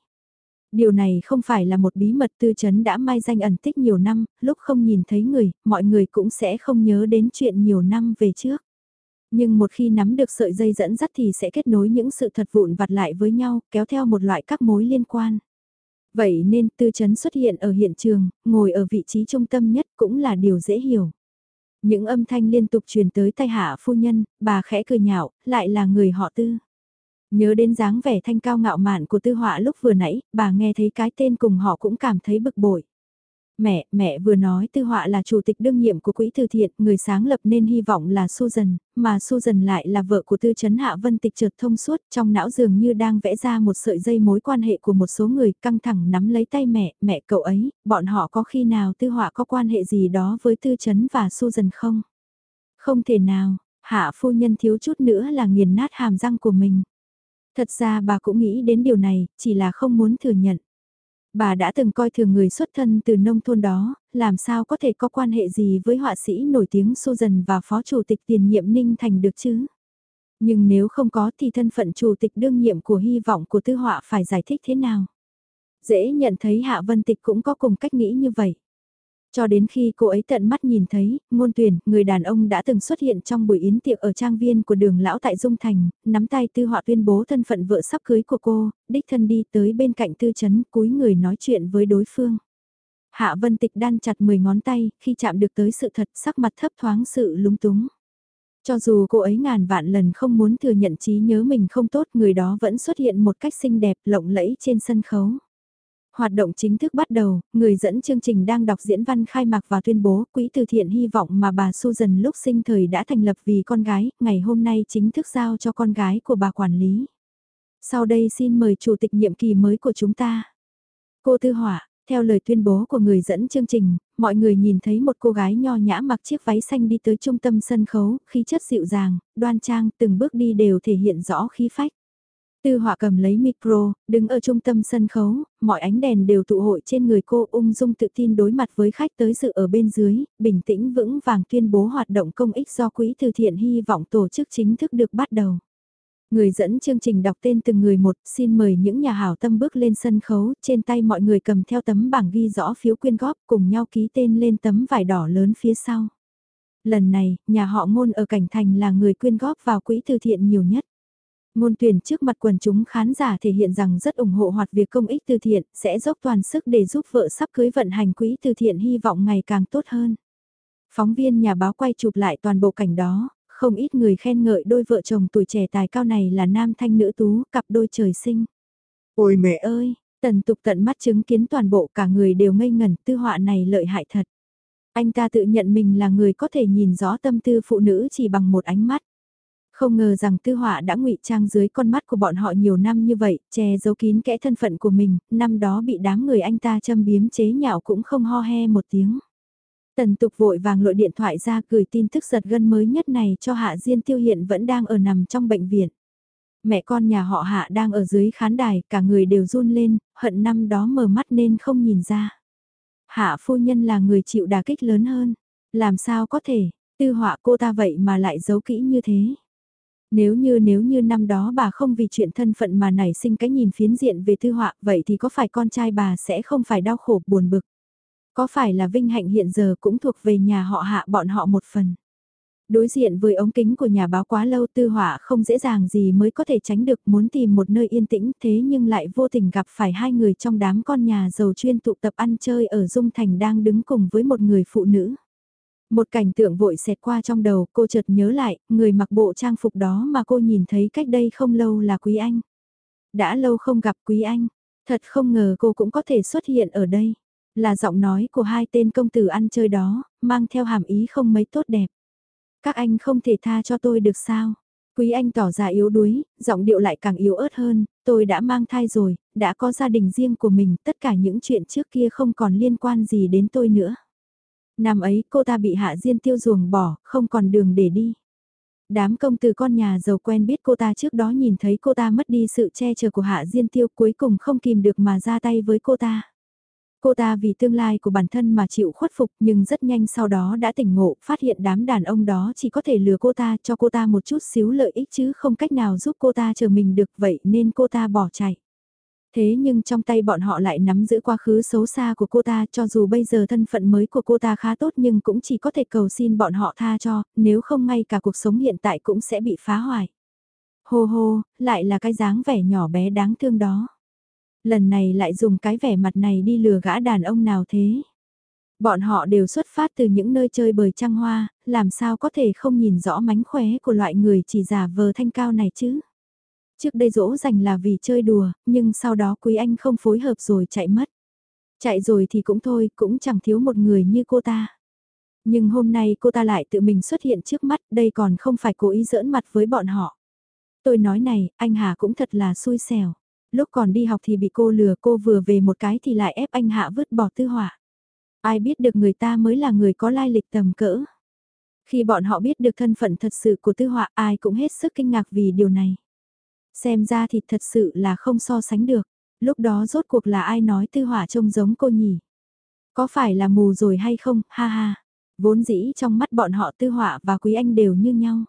S1: Điều này không phải là một bí mật Tư Chấn đã mai danh ẩn tích nhiều năm, lúc không nhìn thấy người, mọi người cũng sẽ không nhớ đến chuyện nhiều năm về trước. Nhưng một khi nắm được sợi dây dẫn dắt thì sẽ kết nối những sự thật vụn vặt lại với nhau, kéo theo một loại các mối liên quan. Vậy nên tư chấn xuất hiện ở hiện trường, ngồi ở vị trí trung tâm nhất cũng là điều dễ hiểu. Những âm thanh liên tục truyền tới tay hạ phu nhân, bà khẽ cười nhạo, lại là người họ tư. Nhớ đến dáng vẻ thanh cao ngạo mạn của tư họa lúc vừa nãy, bà nghe thấy cái tên cùng họ cũng cảm thấy bực bội. Mẹ, mẹ vừa nói Tư Họa là chủ tịch đương nhiệm của quỹ từ thiện, người sáng lập nên hy vọng là Susan, mà Susan lại là vợ của Tư chấn Hạ Vân tịch trượt thông suốt, trong não dường như đang vẽ ra một sợi dây mối quan hệ của một số người căng thẳng nắm lấy tay mẹ, mẹ cậu ấy, bọn họ có khi nào Tư Họa có quan hệ gì đó với Tư chấn và Susan không? Không thể nào, Hạ phu nhân thiếu chút nữa là nghiền nát hàm răng của mình. Thật ra bà cũng nghĩ đến điều này, chỉ là không muốn thừa nhận. Bà đã từng coi thường người xuất thân từ nông thôn đó, làm sao có thể có quan hệ gì với họa sĩ nổi tiếng Susan và phó chủ tịch tiền nhiệm Ninh Thành được chứ? Nhưng nếu không có thì thân phận chủ tịch đương nhiệm của hy vọng của tư họa phải giải thích thế nào? Dễ nhận thấy Hạ Vân Tịch cũng có cùng cách nghĩ như vậy. Cho đến khi cô ấy tận mắt nhìn thấy, ngôn tuyển, người đàn ông đã từng xuất hiện trong buổi yến tiệc ở trang viên của đường lão tại Dung Thành, nắm tay tư họa tuyên bố thân phận vợ sắp cưới của cô, đích thân đi tới bên cạnh tư chấn cúi người nói chuyện với đối phương. Hạ Vân Tịch đan chặt 10 ngón tay, khi chạm được tới sự thật sắc mặt thấp thoáng sự lúng túng. Cho dù cô ấy ngàn vạn lần không muốn thừa nhận trí nhớ mình không tốt, người đó vẫn xuất hiện một cách xinh đẹp, lộng lẫy trên sân khấu. Hoạt động chính thức bắt đầu, người dẫn chương trình đang đọc diễn văn khai mạc và tuyên bố quỹ từ thiện hy vọng mà bà Susan lúc sinh thời đã thành lập vì con gái, ngày hôm nay chính thức giao cho con gái của bà quản lý. Sau đây xin mời chủ tịch nhiệm kỳ mới của chúng ta. Cô Tư Hỏa, theo lời tuyên bố của người dẫn chương trình, mọi người nhìn thấy một cô gái nho nhã mặc chiếc váy xanh đi tới trung tâm sân khấu, khí chất dịu dàng, đoan trang, từng bước đi đều thể hiện rõ khí phách. Tư họa cầm lấy micro, đứng ở trung tâm sân khấu, mọi ánh đèn đều tụ hội trên người cô ung dung tự tin đối mặt với khách tới dự ở bên dưới, bình tĩnh vững vàng tuyên bố hoạt động công ích do quỹ từ thiện hy vọng tổ chức chính thức được bắt đầu. Người dẫn chương trình đọc tên từng người một, xin mời những nhà hảo tâm bước lên sân khấu, trên tay mọi người cầm theo tấm bảng ghi rõ phiếu quyên góp cùng nhau ký tên lên tấm vải đỏ lớn phía sau. Lần này, nhà họ ngôn ở cảnh thành là người quyên góp vào quỹ từ thiện nhiều nhất. Ngôn tuyển trước mặt quần chúng khán giả thể hiện rằng rất ủng hộ hoạt việc công ích từ thiện, sẽ dốc toàn sức để giúp vợ sắp cưới vận hành quỹ từ thiện hy vọng ngày càng tốt hơn. Phóng viên nhà báo quay chụp lại toàn bộ cảnh đó, không ít người khen ngợi đôi vợ chồng tuổi trẻ tài cao này là nam thanh nữ tú, cặp đôi trời sinh. Ôi mẹ ơi, tần tục tận mắt chứng kiến toàn bộ cả người đều ngây ngẩn tư họa này lợi hại thật. Anh ta tự nhận mình là người có thể nhìn rõ tâm tư phụ nữ chỉ bằng một ánh mắt. Không ngờ rằng tư họa đã ngụy trang dưới con mắt của bọn họ nhiều năm như vậy, che giấu kín kẽ thân phận của mình, năm đó bị đám người anh ta châm biếm chế nhạo cũng không ho he một tiếng. Tần tục vội vàng lội điện thoại ra gửi tin tức giật gân mới nhất này cho Hạ Diên Tiêu hiện vẫn đang ở nằm trong bệnh viện. Mẹ con nhà họ Hạ đang ở dưới khán đài, cả người đều run lên, hận năm đó mờ mắt nên không nhìn ra. Hạ phu nhân là người chịu đả kích lớn hơn, làm sao có thể, tư họa cô ta vậy mà lại giấu kỹ như thế. Nếu như nếu như năm đó bà không vì chuyện thân phận mà nảy sinh cái nhìn phiến diện về tư họa, vậy thì có phải con trai bà sẽ không phải đau khổ, buồn bực. Có phải là vinh hạnh hiện giờ cũng thuộc về nhà họ hạ, bọn họ một phần. Đối diện với ống kính của nhà báo quá lâu tư họa không dễ dàng gì mới có thể tránh được, muốn tìm một nơi yên tĩnh, thế nhưng lại vô tình gặp phải hai người trong đám con nhà giàu chuyên tụ tập ăn chơi ở Dung Thành đang đứng cùng với một người phụ nữ. Một cảnh tượng vội xẹt qua trong đầu cô chợt nhớ lại, người mặc bộ trang phục đó mà cô nhìn thấy cách đây không lâu là Quý Anh. Đã lâu không gặp Quý Anh, thật không ngờ cô cũng có thể xuất hiện ở đây. Là giọng nói của hai tên công tử ăn chơi đó, mang theo hàm ý không mấy tốt đẹp. Các anh không thể tha cho tôi được sao? Quý anh tỏ ra yếu đuối, giọng điệu lại càng yếu ớt hơn, tôi đã mang thai rồi, đã có gia đình riêng của mình, tất cả những chuyện trước kia không còn liên quan gì đến tôi nữa. Năm ấy cô ta bị hạ diên tiêu ruồng bỏ, không còn đường để đi. Đám công từ con nhà giàu quen biết cô ta trước đó nhìn thấy cô ta mất đi sự che chở của hạ diên tiêu cuối cùng không kìm được mà ra tay với cô ta. Cô ta vì tương lai của bản thân mà chịu khuất phục nhưng rất nhanh sau đó đã tỉnh ngộ, phát hiện đám đàn ông đó chỉ có thể lừa cô ta cho cô ta một chút xíu lợi ích chứ không cách nào giúp cô ta chờ mình được vậy nên cô ta bỏ chạy. Thế nhưng trong tay bọn họ lại nắm giữ quá khứ xấu xa của cô ta cho dù bây giờ thân phận mới của cô ta khá tốt nhưng cũng chỉ có thể cầu xin bọn họ tha cho, nếu không ngay cả cuộc sống hiện tại cũng sẽ bị phá hoại. Hô hô, lại là cái dáng vẻ nhỏ bé đáng thương đó. Lần này lại dùng cái vẻ mặt này đi lừa gã đàn ông nào thế? Bọn họ đều xuất phát từ những nơi chơi bời trăng hoa, làm sao có thể không nhìn rõ mánh khóe của loại người chỉ giả vờ thanh cao này chứ? Trước đây dỗ dành là vì chơi đùa, nhưng sau đó quý anh không phối hợp rồi chạy mất. Chạy rồi thì cũng thôi, cũng chẳng thiếu một người như cô ta. Nhưng hôm nay cô ta lại tự mình xuất hiện trước mắt, đây còn không phải cố ý giỡn mặt với bọn họ. Tôi nói này, anh Hà cũng thật là xui xẻo lúc còn đi học thì bị cô lừa cô vừa về một cái thì lại ép anh Hạ vứt bỏ tư hỏa. Ai biết được người ta mới là người có lai lịch tầm cỡ. Khi bọn họ biết được thân phận thật sự của tư họa ai cũng hết sức kinh ngạc vì điều này. Xem ra thì thật sự là không so sánh được. Lúc đó rốt cuộc là ai nói tư hỏa trông giống cô nhỉ? Có phải là mù rồi hay không, ha ha. Vốn dĩ trong mắt bọn họ tư họa và quý anh đều như nhau.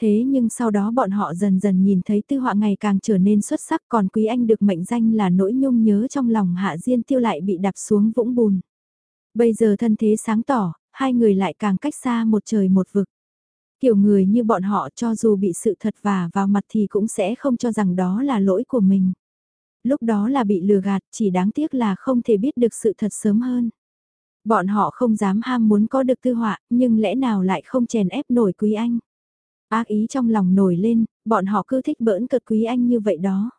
S1: Thế nhưng sau đó bọn họ dần dần nhìn thấy tư họa ngày càng trở nên xuất sắc còn quý anh được mệnh danh là nỗi nhung nhớ trong lòng hạ diên tiêu lại bị đạp xuống vũng bùn. Bây giờ thân thế sáng tỏ, hai người lại càng cách xa một trời một vực. Kiểu người như bọn họ cho dù bị sự thật vả vào mặt thì cũng sẽ không cho rằng đó là lỗi của mình. Lúc đó là bị lừa gạt chỉ đáng tiếc là không thể biết được sự thật sớm hơn. Bọn họ không dám ham muốn có được tư họa nhưng lẽ nào lại không chèn ép nổi quý anh. Ác ý trong lòng nổi lên, bọn họ cứ thích bỡn cợt Quý Anh như vậy đó.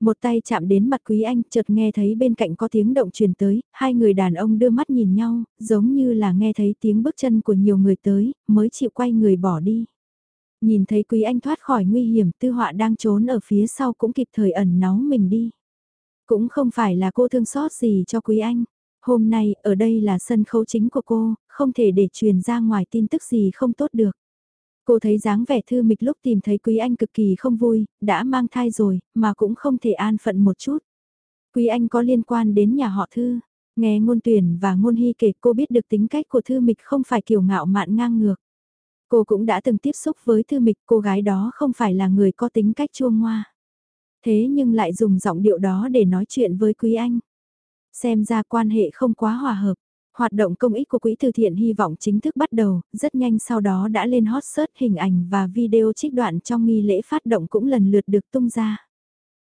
S1: Một tay chạm đến mặt Quý Anh, chợt nghe thấy bên cạnh có tiếng động truyền tới, hai người đàn ông đưa mắt nhìn nhau, giống như là nghe thấy tiếng bước chân của nhiều người tới, mới chịu quay người bỏ đi. Nhìn thấy Quý Anh thoát khỏi nguy hiểm, tư họa đang trốn ở phía sau cũng kịp thời ẩn náu mình đi. Cũng không phải là cô thương xót gì cho Quý Anh. Hôm nay, ở đây là sân khấu chính của cô, không thể để truyền ra ngoài tin tức gì không tốt được. Cô thấy dáng vẻ thư mịch lúc tìm thấy Quý Anh cực kỳ không vui, đã mang thai rồi, mà cũng không thể an phận một chút. Quý Anh có liên quan đến nhà họ Thư. Nghe ngôn tuyển và ngôn hy kể cô biết được tính cách của Thư Mịch không phải kiểu ngạo mạn ngang ngược. Cô cũng đã từng tiếp xúc với Thư Mịch, cô gái đó không phải là người có tính cách chua ngoa. Thế nhưng lại dùng giọng điệu đó để nói chuyện với Quý Anh. Xem ra quan hệ không quá hòa hợp. Hoạt động công ích của Quỹ từ thiện hy vọng chính thức bắt đầu, rất nhanh sau đó đã lên hot search hình ảnh và video trích đoạn trong nghi lễ phát động cũng lần lượt được tung ra.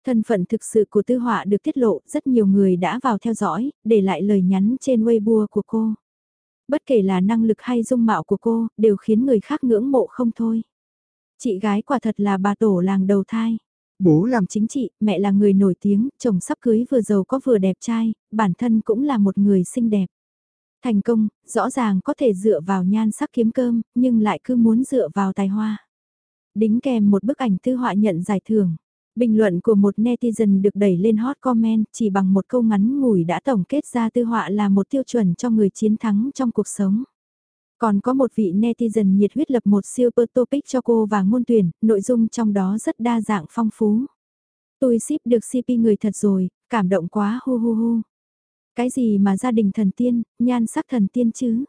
S1: Thân phận thực sự của tư họa được tiết lộ, rất nhiều người đã vào theo dõi, để lại lời nhắn trên Weibo của cô. Bất kể là năng lực hay dung mạo của cô, đều khiến người khác ngưỡng mộ không thôi. Chị gái quả thật là bà tổ làng đầu thai. Bố làm chính trị, mẹ là người nổi tiếng, chồng sắp cưới vừa giàu có vừa đẹp trai, bản thân cũng là một người xinh đẹp. Thành công, rõ ràng có thể dựa vào nhan sắc kiếm cơm, nhưng lại cứ muốn dựa vào tài hoa. Đính kèm một bức ảnh tư họa nhận giải thưởng. Bình luận của một netizen được đẩy lên hot comment chỉ bằng một câu ngắn ngủi đã tổng kết ra tư họa là một tiêu chuẩn cho người chiến thắng trong cuộc sống. Còn có một vị netizen nhiệt huyết lập một super topic cho cô và ngôn tuyển, nội dung trong đó rất đa dạng phong phú. Tôi ship được CP người thật rồi, cảm động quá hu hu hu. Cái gì mà gia đình thần tiên, nhan sắc thần tiên chứ?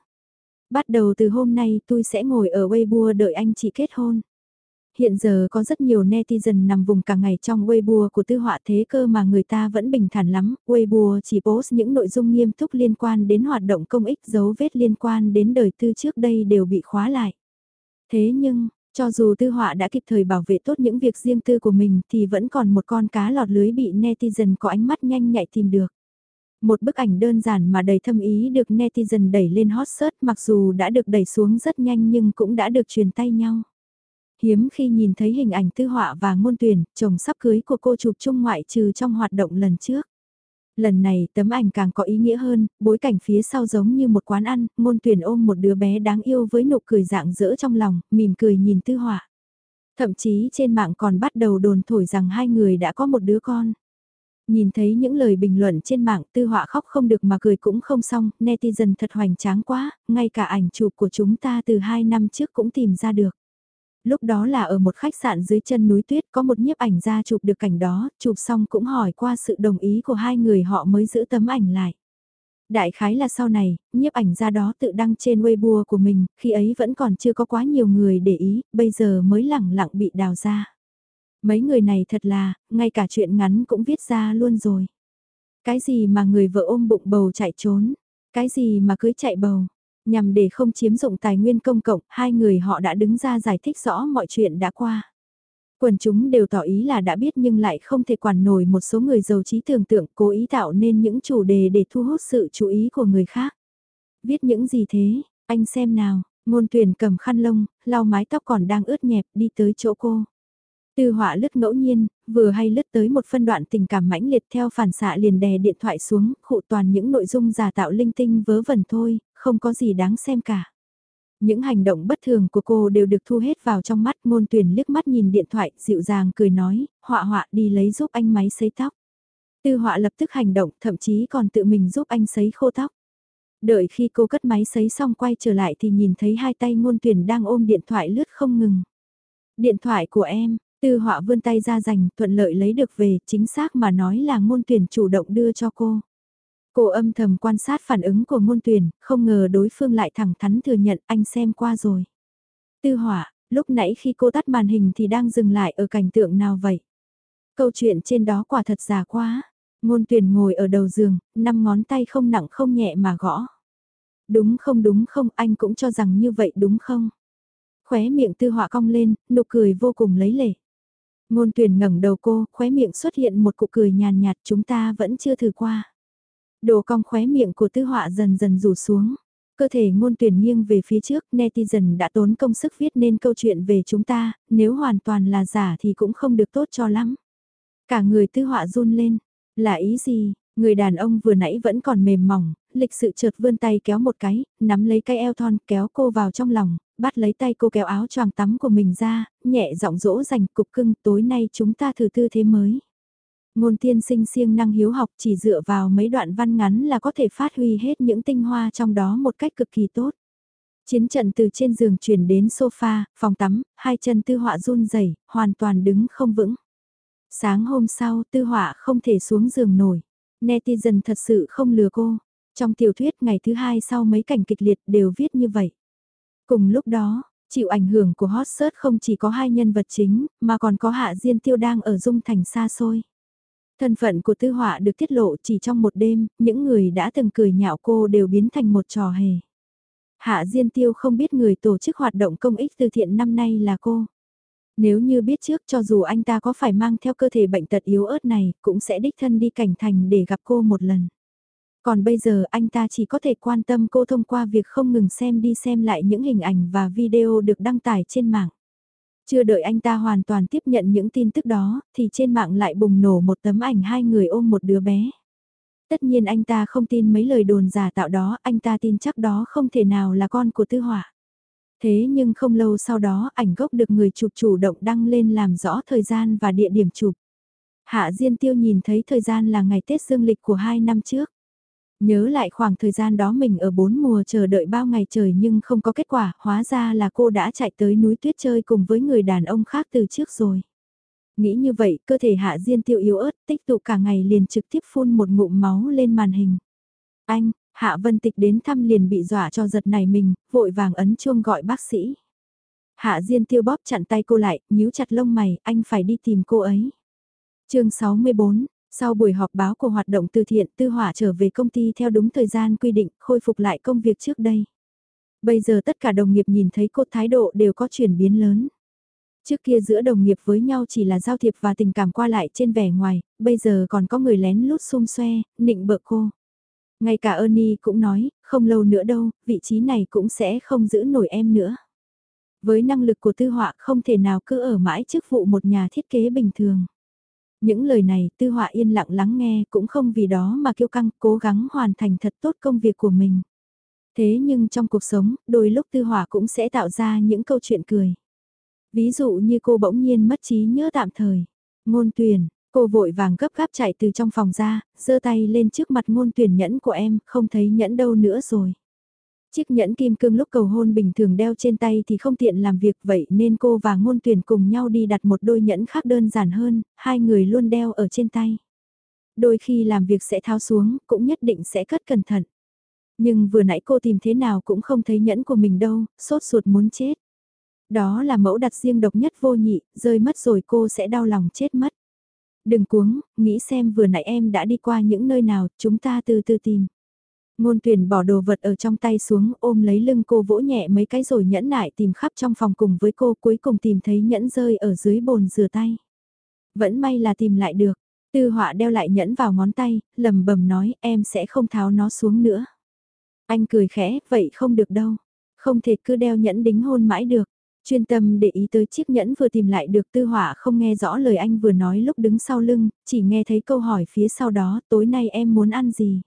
S1: Bắt đầu từ hôm nay tôi sẽ ngồi ở Weibo đợi anh chị kết hôn. Hiện giờ có rất nhiều netizen nằm vùng cả ngày trong Weibo của tư họa thế cơ mà người ta vẫn bình thản lắm, Weibo chỉ post những nội dung nghiêm túc liên quan đến hoạt động công ích dấu vết liên quan đến đời tư trước đây đều bị khóa lại. Thế nhưng, cho dù tư họa đã kịp thời bảo vệ tốt những việc riêng tư của mình thì vẫn còn một con cá lọt lưới bị netizen có ánh mắt nhanh nhạy tìm được. Một bức ảnh đơn giản mà đầy thâm ý được netizen đẩy lên hot search mặc dù đã được đẩy xuống rất nhanh nhưng cũng đã được truyền tay nhau hiếm khi nhìn thấy hình ảnh tư họa và ngôn tuyển, chồng sắp cưới của cô chụp chung ngoại trừ trong hoạt động lần trước. Lần này tấm ảnh càng có ý nghĩa hơn, bối cảnh phía sau giống như một quán ăn, ngôn tuyển ôm một đứa bé đáng yêu với nụ cười dạng dỡ trong lòng, mỉm cười nhìn tư họa. Thậm chí trên mạng còn bắt đầu đồn thổi rằng hai người đã có một đứa con. Nhìn thấy những lời bình luận trên mạng tư họa khóc không được mà cười cũng không xong, netizen thật hoành tráng quá, ngay cả ảnh chụp của chúng ta từ hai năm trước cũng tìm ra được. Lúc đó là ở một khách sạn dưới chân núi tuyết có một nhiếp ảnh ra chụp được cảnh đó, chụp xong cũng hỏi qua sự đồng ý của hai người họ mới giữ tấm ảnh lại. Đại khái là sau này, nhiếp ảnh ra đó tự đăng trên Weibo của mình, khi ấy vẫn còn chưa có quá nhiều người để ý, bây giờ mới lẳng lặng bị đào ra. Mấy người này thật là, ngay cả chuyện ngắn cũng viết ra luôn rồi. Cái gì mà người vợ ôm bụng bầu chạy trốn, cái gì mà cưới chạy bầu, Nhằm để không chiếm dụng tài nguyên công cộng, hai người họ đã đứng ra giải thích rõ mọi chuyện đã qua. Quần chúng đều tỏ ý là đã biết nhưng lại không thể quản nổi một số người giàu trí tưởng tượng cố ý tạo nên những chủ đề để thu hút sự chú ý của người khác. Viết những gì thế, anh xem nào, ngôn tuyển cầm khăn lông, lau mái tóc còn đang ướt nhẹp đi tới chỗ cô. Tư họa lướt ngẫu nhiên, vừa hay lướt tới một phân đoạn tình cảm mãnh liệt theo phản xạ liền đè điện thoại xuống, khụ toàn những nội dung giả tạo linh tinh vớ vẩn thôi, không có gì đáng xem cả. Những hành động bất thường của cô đều được thu hết vào trong mắt ngôn tuyển liếc mắt nhìn điện thoại, dịu dàng cười nói, họa họa đi lấy giúp anh máy sấy tóc. Tư họa lập tức hành động, thậm chí còn tự mình giúp anh sấy khô tóc. Đợi khi cô cất máy sấy xong quay trở lại thì nhìn thấy hai tay ngôn tuyển đang ôm điện thoại lướt không ngừng. Điện thoại của em, tư họa vươn tay ra giành thuận lợi lấy được về, chính xác mà nói là ngôn tuyển chủ động đưa cho cô. Cô âm thầm quan sát phản ứng của ngôn tuyển, không ngờ đối phương lại thẳng thắn thừa nhận anh xem qua rồi. Tư họa, lúc nãy khi cô tắt màn hình thì đang dừng lại ở cảnh tượng nào vậy? Câu chuyện trên đó quả thật giả quá. Ngôn tuyển ngồi ở đầu giường, năm ngón tay không nặng không nhẹ mà gõ. Đúng không đúng không anh cũng cho rằng như vậy đúng không? Khóe miệng tư họa cong lên, nụ cười vô cùng lấy lệ. Ngôn tuyển ngẩng đầu cô, khóe miệng xuất hiện một cụ cười nhàn nhạt chúng ta vẫn chưa thử qua. Đồ cong khóe miệng của tư họa dần dần rủ xuống. Cơ thể ngôn tuyển nghiêng về phía trước, netizen đã tốn công sức viết nên câu chuyện về chúng ta, nếu hoàn toàn là giả thì cũng không được tốt cho lắm. Cả người tư họa run lên, là ý gì, người đàn ông vừa nãy vẫn còn mềm mỏng, lịch sự chợt vươn tay kéo một cái, nắm lấy cái eo thon kéo cô vào trong lòng, bắt lấy tay cô kéo áo choàng tắm của mình ra, nhẹ giọng dỗ dành cục cưng tối nay chúng ta thử tư thế mới. Ngôn tiên sinh siêng năng hiếu học chỉ dựa vào mấy đoạn văn ngắn là có thể phát huy hết những tinh hoa trong đó một cách cực kỳ tốt. Chiến trận từ trên giường chuyển đến sofa, phòng tắm, hai chân tư họa run rẩy hoàn toàn đứng không vững. Sáng hôm sau, tư họa không thể xuống giường nổi. Netizen thật sự không lừa cô. Trong tiểu thuyết ngày thứ hai sau mấy cảnh kịch liệt đều viết như vậy. Cùng lúc đó, chịu ảnh hưởng của hot search không chỉ có hai nhân vật chính, mà còn có hạ diên tiêu đang ở dung thành xa xôi. Thân phận của tư họa được tiết lộ chỉ trong một đêm, những người đã từng cười nhạo cô đều biến thành một trò hề. Hạ Diên Tiêu không biết người tổ chức hoạt động công ích từ thiện năm nay là cô. Nếu như biết trước cho dù anh ta có phải mang theo cơ thể bệnh tật yếu ớt này, cũng sẽ đích thân đi cảnh thành để gặp cô một lần. Còn bây giờ anh ta chỉ có thể quan tâm cô thông qua việc không ngừng xem đi xem lại những hình ảnh và video được đăng tải trên mạng. Chưa đợi anh ta hoàn toàn tiếp nhận những tin tức đó, thì trên mạng lại bùng nổ một tấm ảnh hai người ôm một đứa bé. Tất nhiên anh ta không tin mấy lời đồn giả tạo đó, anh ta tin chắc đó không thể nào là con của tư hỏa. Thế nhưng không lâu sau đó ảnh gốc được người chụp chủ động đăng lên làm rõ thời gian và địa điểm chụp. Hạ Diên Tiêu nhìn thấy thời gian là ngày Tết dương lịch của hai năm trước. Nhớ lại khoảng thời gian đó mình ở bốn mùa chờ đợi bao ngày trời nhưng không có kết quả, hóa ra là cô đã chạy tới núi tuyết chơi cùng với người đàn ông khác từ trước rồi. Nghĩ như vậy, cơ thể hạ diên tiêu yếu ớt, tích tụ cả ngày liền trực tiếp phun một ngụm máu lên màn hình. Anh, Hạ Vân Tịch đến thăm liền bị dọa cho giật này mình, vội vàng ấn chuông gọi bác sĩ. Hạ Diên tiêu bóp chặn tay cô lại, nhíu chặt lông mày, anh phải đi tìm cô ấy. chương 64, sau buổi họp báo của hoạt động từ thiện tư hỏa trở về công ty theo đúng thời gian quy định, khôi phục lại công việc trước đây. Bây giờ tất cả đồng nghiệp nhìn thấy cô thái độ đều có chuyển biến lớn. Trước kia giữa đồng nghiệp với nhau chỉ là giao thiệp và tình cảm qua lại trên vẻ ngoài, bây giờ còn có người lén lút xung xoe, nịnh bợ cô. Ngay cả Ernie cũng nói, không lâu nữa đâu, vị trí này cũng sẽ không giữ nổi em nữa. Với năng lực của tư họa không thể nào cứ ở mãi chức vụ một nhà thiết kế bình thường. Những lời này tư họa yên lặng lắng nghe cũng không vì đó mà kiêu căng cố gắng hoàn thành thật tốt công việc của mình. Thế nhưng trong cuộc sống, đôi lúc tư họa cũng sẽ tạo ra những câu chuyện cười. Ví dụ như cô bỗng nhiên mất trí nhớ tạm thời. Ngôn tuyển, cô vội vàng gấp gáp chạy từ trong phòng ra, giơ tay lên trước mặt ngôn tuyển nhẫn của em, không thấy nhẫn đâu nữa rồi. Chiếc nhẫn kim cương lúc cầu hôn bình thường đeo trên tay thì không tiện làm việc vậy nên cô và ngôn tuyển cùng nhau đi đặt một đôi nhẫn khác đơn giản hơn, hai người luôn đeo ở trên tay. Đôi khi làm việc sẽ tháo xuống, cũng nhất định sẽ cất cẩn thận. Nhưng vừa nãy cô tìm thế nào cũng không thấy nhẫn của mình đâu, sốt ruột muốn chết. Đó là mẫu đặt riêng độc nhất vô nhị, rơi mất rồi cô sẽ đau lòng chết mất. Đừng cuống, nghĩ xem vừa nãy em đã đi qua những nơi nào, chúng ta từ từ tìm. Ngôn tuyển bỏ đồ vật ở trong tay xuống ôm lấy lưng cô vỗ nhẹ mấy cái rồi nhẫn nại tìm khắp trong phòng cùng với cô cuối cùng tìm thấy nhẫn rơi ở dưới bồn rửa tay. Vẫn may là tìm lại được, tư họa đeo lại nhẫn vào ngón tay, lầm bầm nói em sẽ không tháo nó xuống nữa. Anh cười khẽ, vậy không được đâu, không thể cứ đeo nhẫn đính hôn mãi được. Chuyên tâm để ý tới chiếc nhẫn vừa tìm lại được tư họa không nghe rõ lời anh vừa nói lúc đứng sau lưng, chỉ nghe thấy câu hỏi phía sau đó tối nay em muốn ăn gì.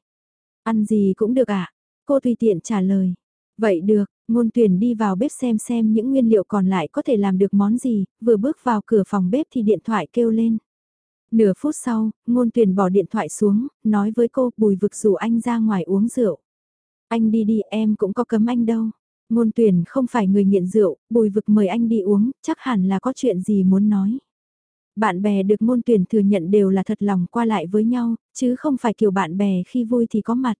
S1: Ăn gì cũng được ạ. À? Cô tùy tiện trả lời. Vậy được, ngôn tuyển đi vào bếp xem xem những nguyên liệu còn lại có thể làm được món gì, vừa bước vào cửa phòng bếp thì điện thoại kêu lên. Nửa phút sau, ngôn tuyển bỏ điện thoại xuống, nói với cô bùi vực rủ anh ra ngoài uống rượu. Anh đi đi em cũng có cấm anh đâu. Ngôn tuyển không phải người nghiện rượu, bùi vực mời anh đi uống, chắc hẳn là có chuyện gì muốn nói. Bạn bè được môn tuyển thừa nhận đều là thật lòng qua lại với nhau, chứ không phải kiểu bạn bè khi vui thì có mặt.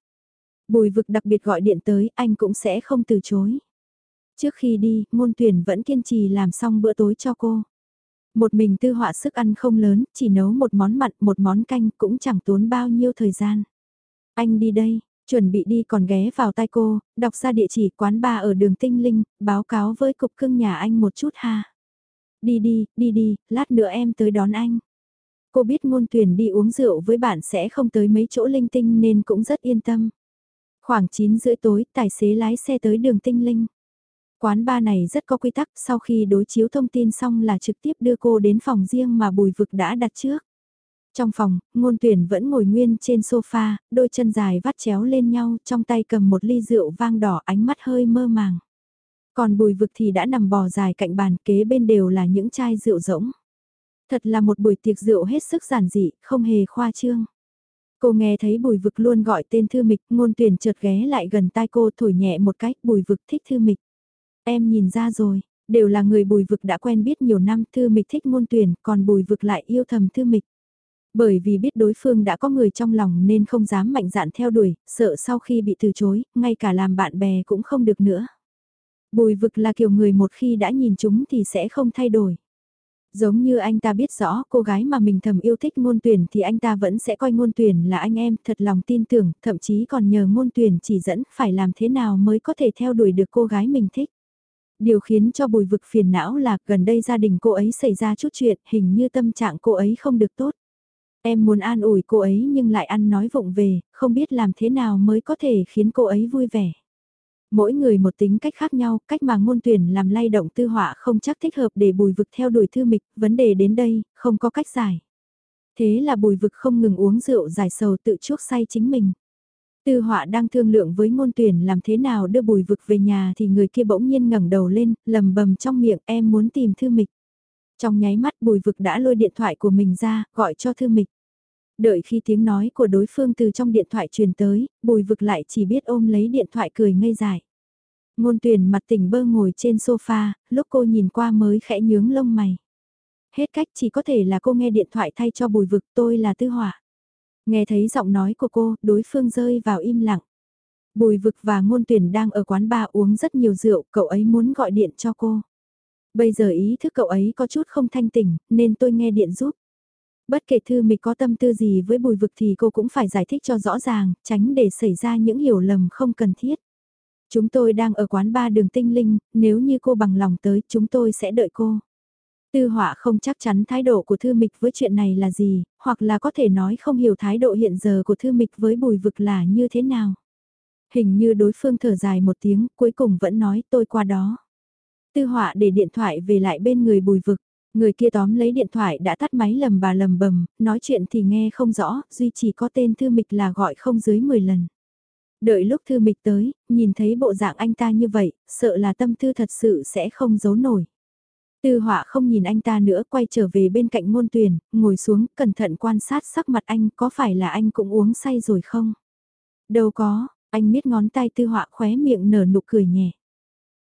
S1: Bùi vực đặc biệt gọi điện tới, anh cũng sẽ không từ chối. Trước khi đi, môn tuyển vẫn kiên trì làm xong bữa tối cho cô. Một mình tư họa sức ăn không lớn, chỉ nấu một món mặn, một món canh cũng chẳng tốn bao nhiêu thời gian. Anh đi đây, chuẩn bị đi còn ghé vào tay cô, đọc ra địa chỉ quán bar ở đường Tinh Linh, báo cáo với cục cưng nhà anh một chút ha. Đi đi, đi đi, lát nữa em tới đón anh. Cô biết ngôn tuyển đi uống rượu với bạn sẽ không tới mấy chỗ linh tinh nên cũng rất yên tâm. Khoảng 9 rưỡi tối, tài xế lái xe tới đường tinh linh. Quán ba này rất có quy tắc, sau khi đối chiếu thông tin xong là trực tiếp đưa cô đến phòng riêng mà bùi vực đã đặt trước. Trong phòng, ngôn tuyển vẫn ngồi nguyên trên sofa, đôi chân dài vắt chéo lên nhau, trong tay cầm một ly rượu vang đỏ ánh mắt hơi mơ màng. Còn bùi vực thì đã nằm bò dài cạnh bàn kế bên đều là những chai rượu rỗng. Thật là một buổi tiệc rượu hết sức giản dị, không hề khoa trương. Cô nghe thấy bùi vực luôn gọi tên thư mịch, ngôn tuyển chợt ghé lại gần tai cô thổi nhẹ một cách, bùi vực thích thư mịch. Em nhìn ra rồi, đều là người bùi vực đã quen biết nhiều năm thư mịch thích ngôn tuyển, còn bùi vực lại yêu thầm thư mịch. Bởi vì biết đối phương đã có người trong lòng nên không dám mạnh dạn theo đuổi, sợ sau khi bị từ chối, ngay cả làm bạn bè cũng không được nữa. Bùi vực là kiểu người một khi đã nhìn chúng thì sẽ không thay đổi. Giống như anh ta biết rõ cô gái mà mình thầm yêu thích ngôn tuyển thì anh ta vẫn sẽ coi ngôn tuyển là anh em thật lòng tin tưởng, thậm chí còn nhờ ngôn tuyển chỉ dẫn phải làm thế nào mới có thể theo đuổi được cô gái mình thích. Điều khiến cho bùi vực phiền não là gần đây gia đình cô ấy xảy ra chút chuyện, hình như tâm trạng cô ấy không được tốt. Em muốn an ủi cô ấy nhưng lại ăn nói vụng về, không biết làm thế nào mới có thể khiến cô ấy vui vẻ. Mỗi người một tính cách khác nhau, cách mà ngôn tuyển làm lay động tư họa không chắc thích hợp để bùi vực theo đuổi thư mịch, vấn đề đến đây, không có cách giải. Thế là bùi vực không ngừng uống rượu giải sầu tự chuốc say chính mình. Tư họa đang thương lượng với ngôn tuyển làm thế nào đưa bùi vực về nhà thì người kia bỗng nhiên ngẩng đầu lên, lầm bầm trong miệng em muốn tìm thư mịch. Trong nháy mắt bùi vực đã lôi điện thoại của mình ra, gọi cho thư mịch. Đợi khi tiếng nói của đối phương từ trong điện thoại truyền tới, bùi vực lại chỉ biết ôm lấy điện thoại cười ngây dài. Ngôn tuyển mặt tỉnh bơ ngồi trên sofa, lúc cô nhìn qua mới khẽ nhướng lông mày. Hết cách chỉ có thể là cô nghe điện thoại thay cho bùi vực tôi là tư hỏa. Nghe thấy giọng nói của cô, đối phương rơi vào im lặng. Bùi vực và ngôn tuyển đang ở quán bar uống rất nhiều rượu, cậu ấy muốn gọi điện cho cô. Bây giờ ý thức cậu ấy có chút không thanh tỉnh, nên tôi nghe điện giúp. Bất kể thư mịch có tâm tư gì với bùi vực thì cô cũng phải giải thích cho rõ ràng, tránh để xảy ra những hiểu lầm không cần thiết. Chúng tôi đang ở quán ba đường tinh linh, nếu như cô bằng lòng tới chúng tôi sẽ đợi cô. Tư họa không chắc chắn thái độ của thư mịch với chuyện này là gì, hoặc là có thể nói không hiểu thái độ hiện giờ của thư mịch với bùi vực là như thế nào. Hình như đối phương thở dài một tiếng, cuối cùng vẫn nói tôi qua đó. Tư họa để điện thoại về lại bên người bùi vực. Người kia tóm lấy điện thoại đã tắt máy lầm bà lầm bầm, nói chuyện thì nghe không rõ, duy chỉ có tên thư mịch là gọi không dưới 10 lần. Đợi lúc thư mịch tới, nhìn thấy bộ dạng anh ta như vậy, sợ là tâm tư thật sự sẽ không giấu nổi. Tư họa không nhìn anh ta nữa quay trở về bên cạnh ngôn tuyển, ngồi xuống, cẩn thận quan sát sắc mặt anh, có phải là anh cũng uống say rồi không? Đâu có, anh miết ngón tay tư họa khóe miệng nở nụ cười nhẹ.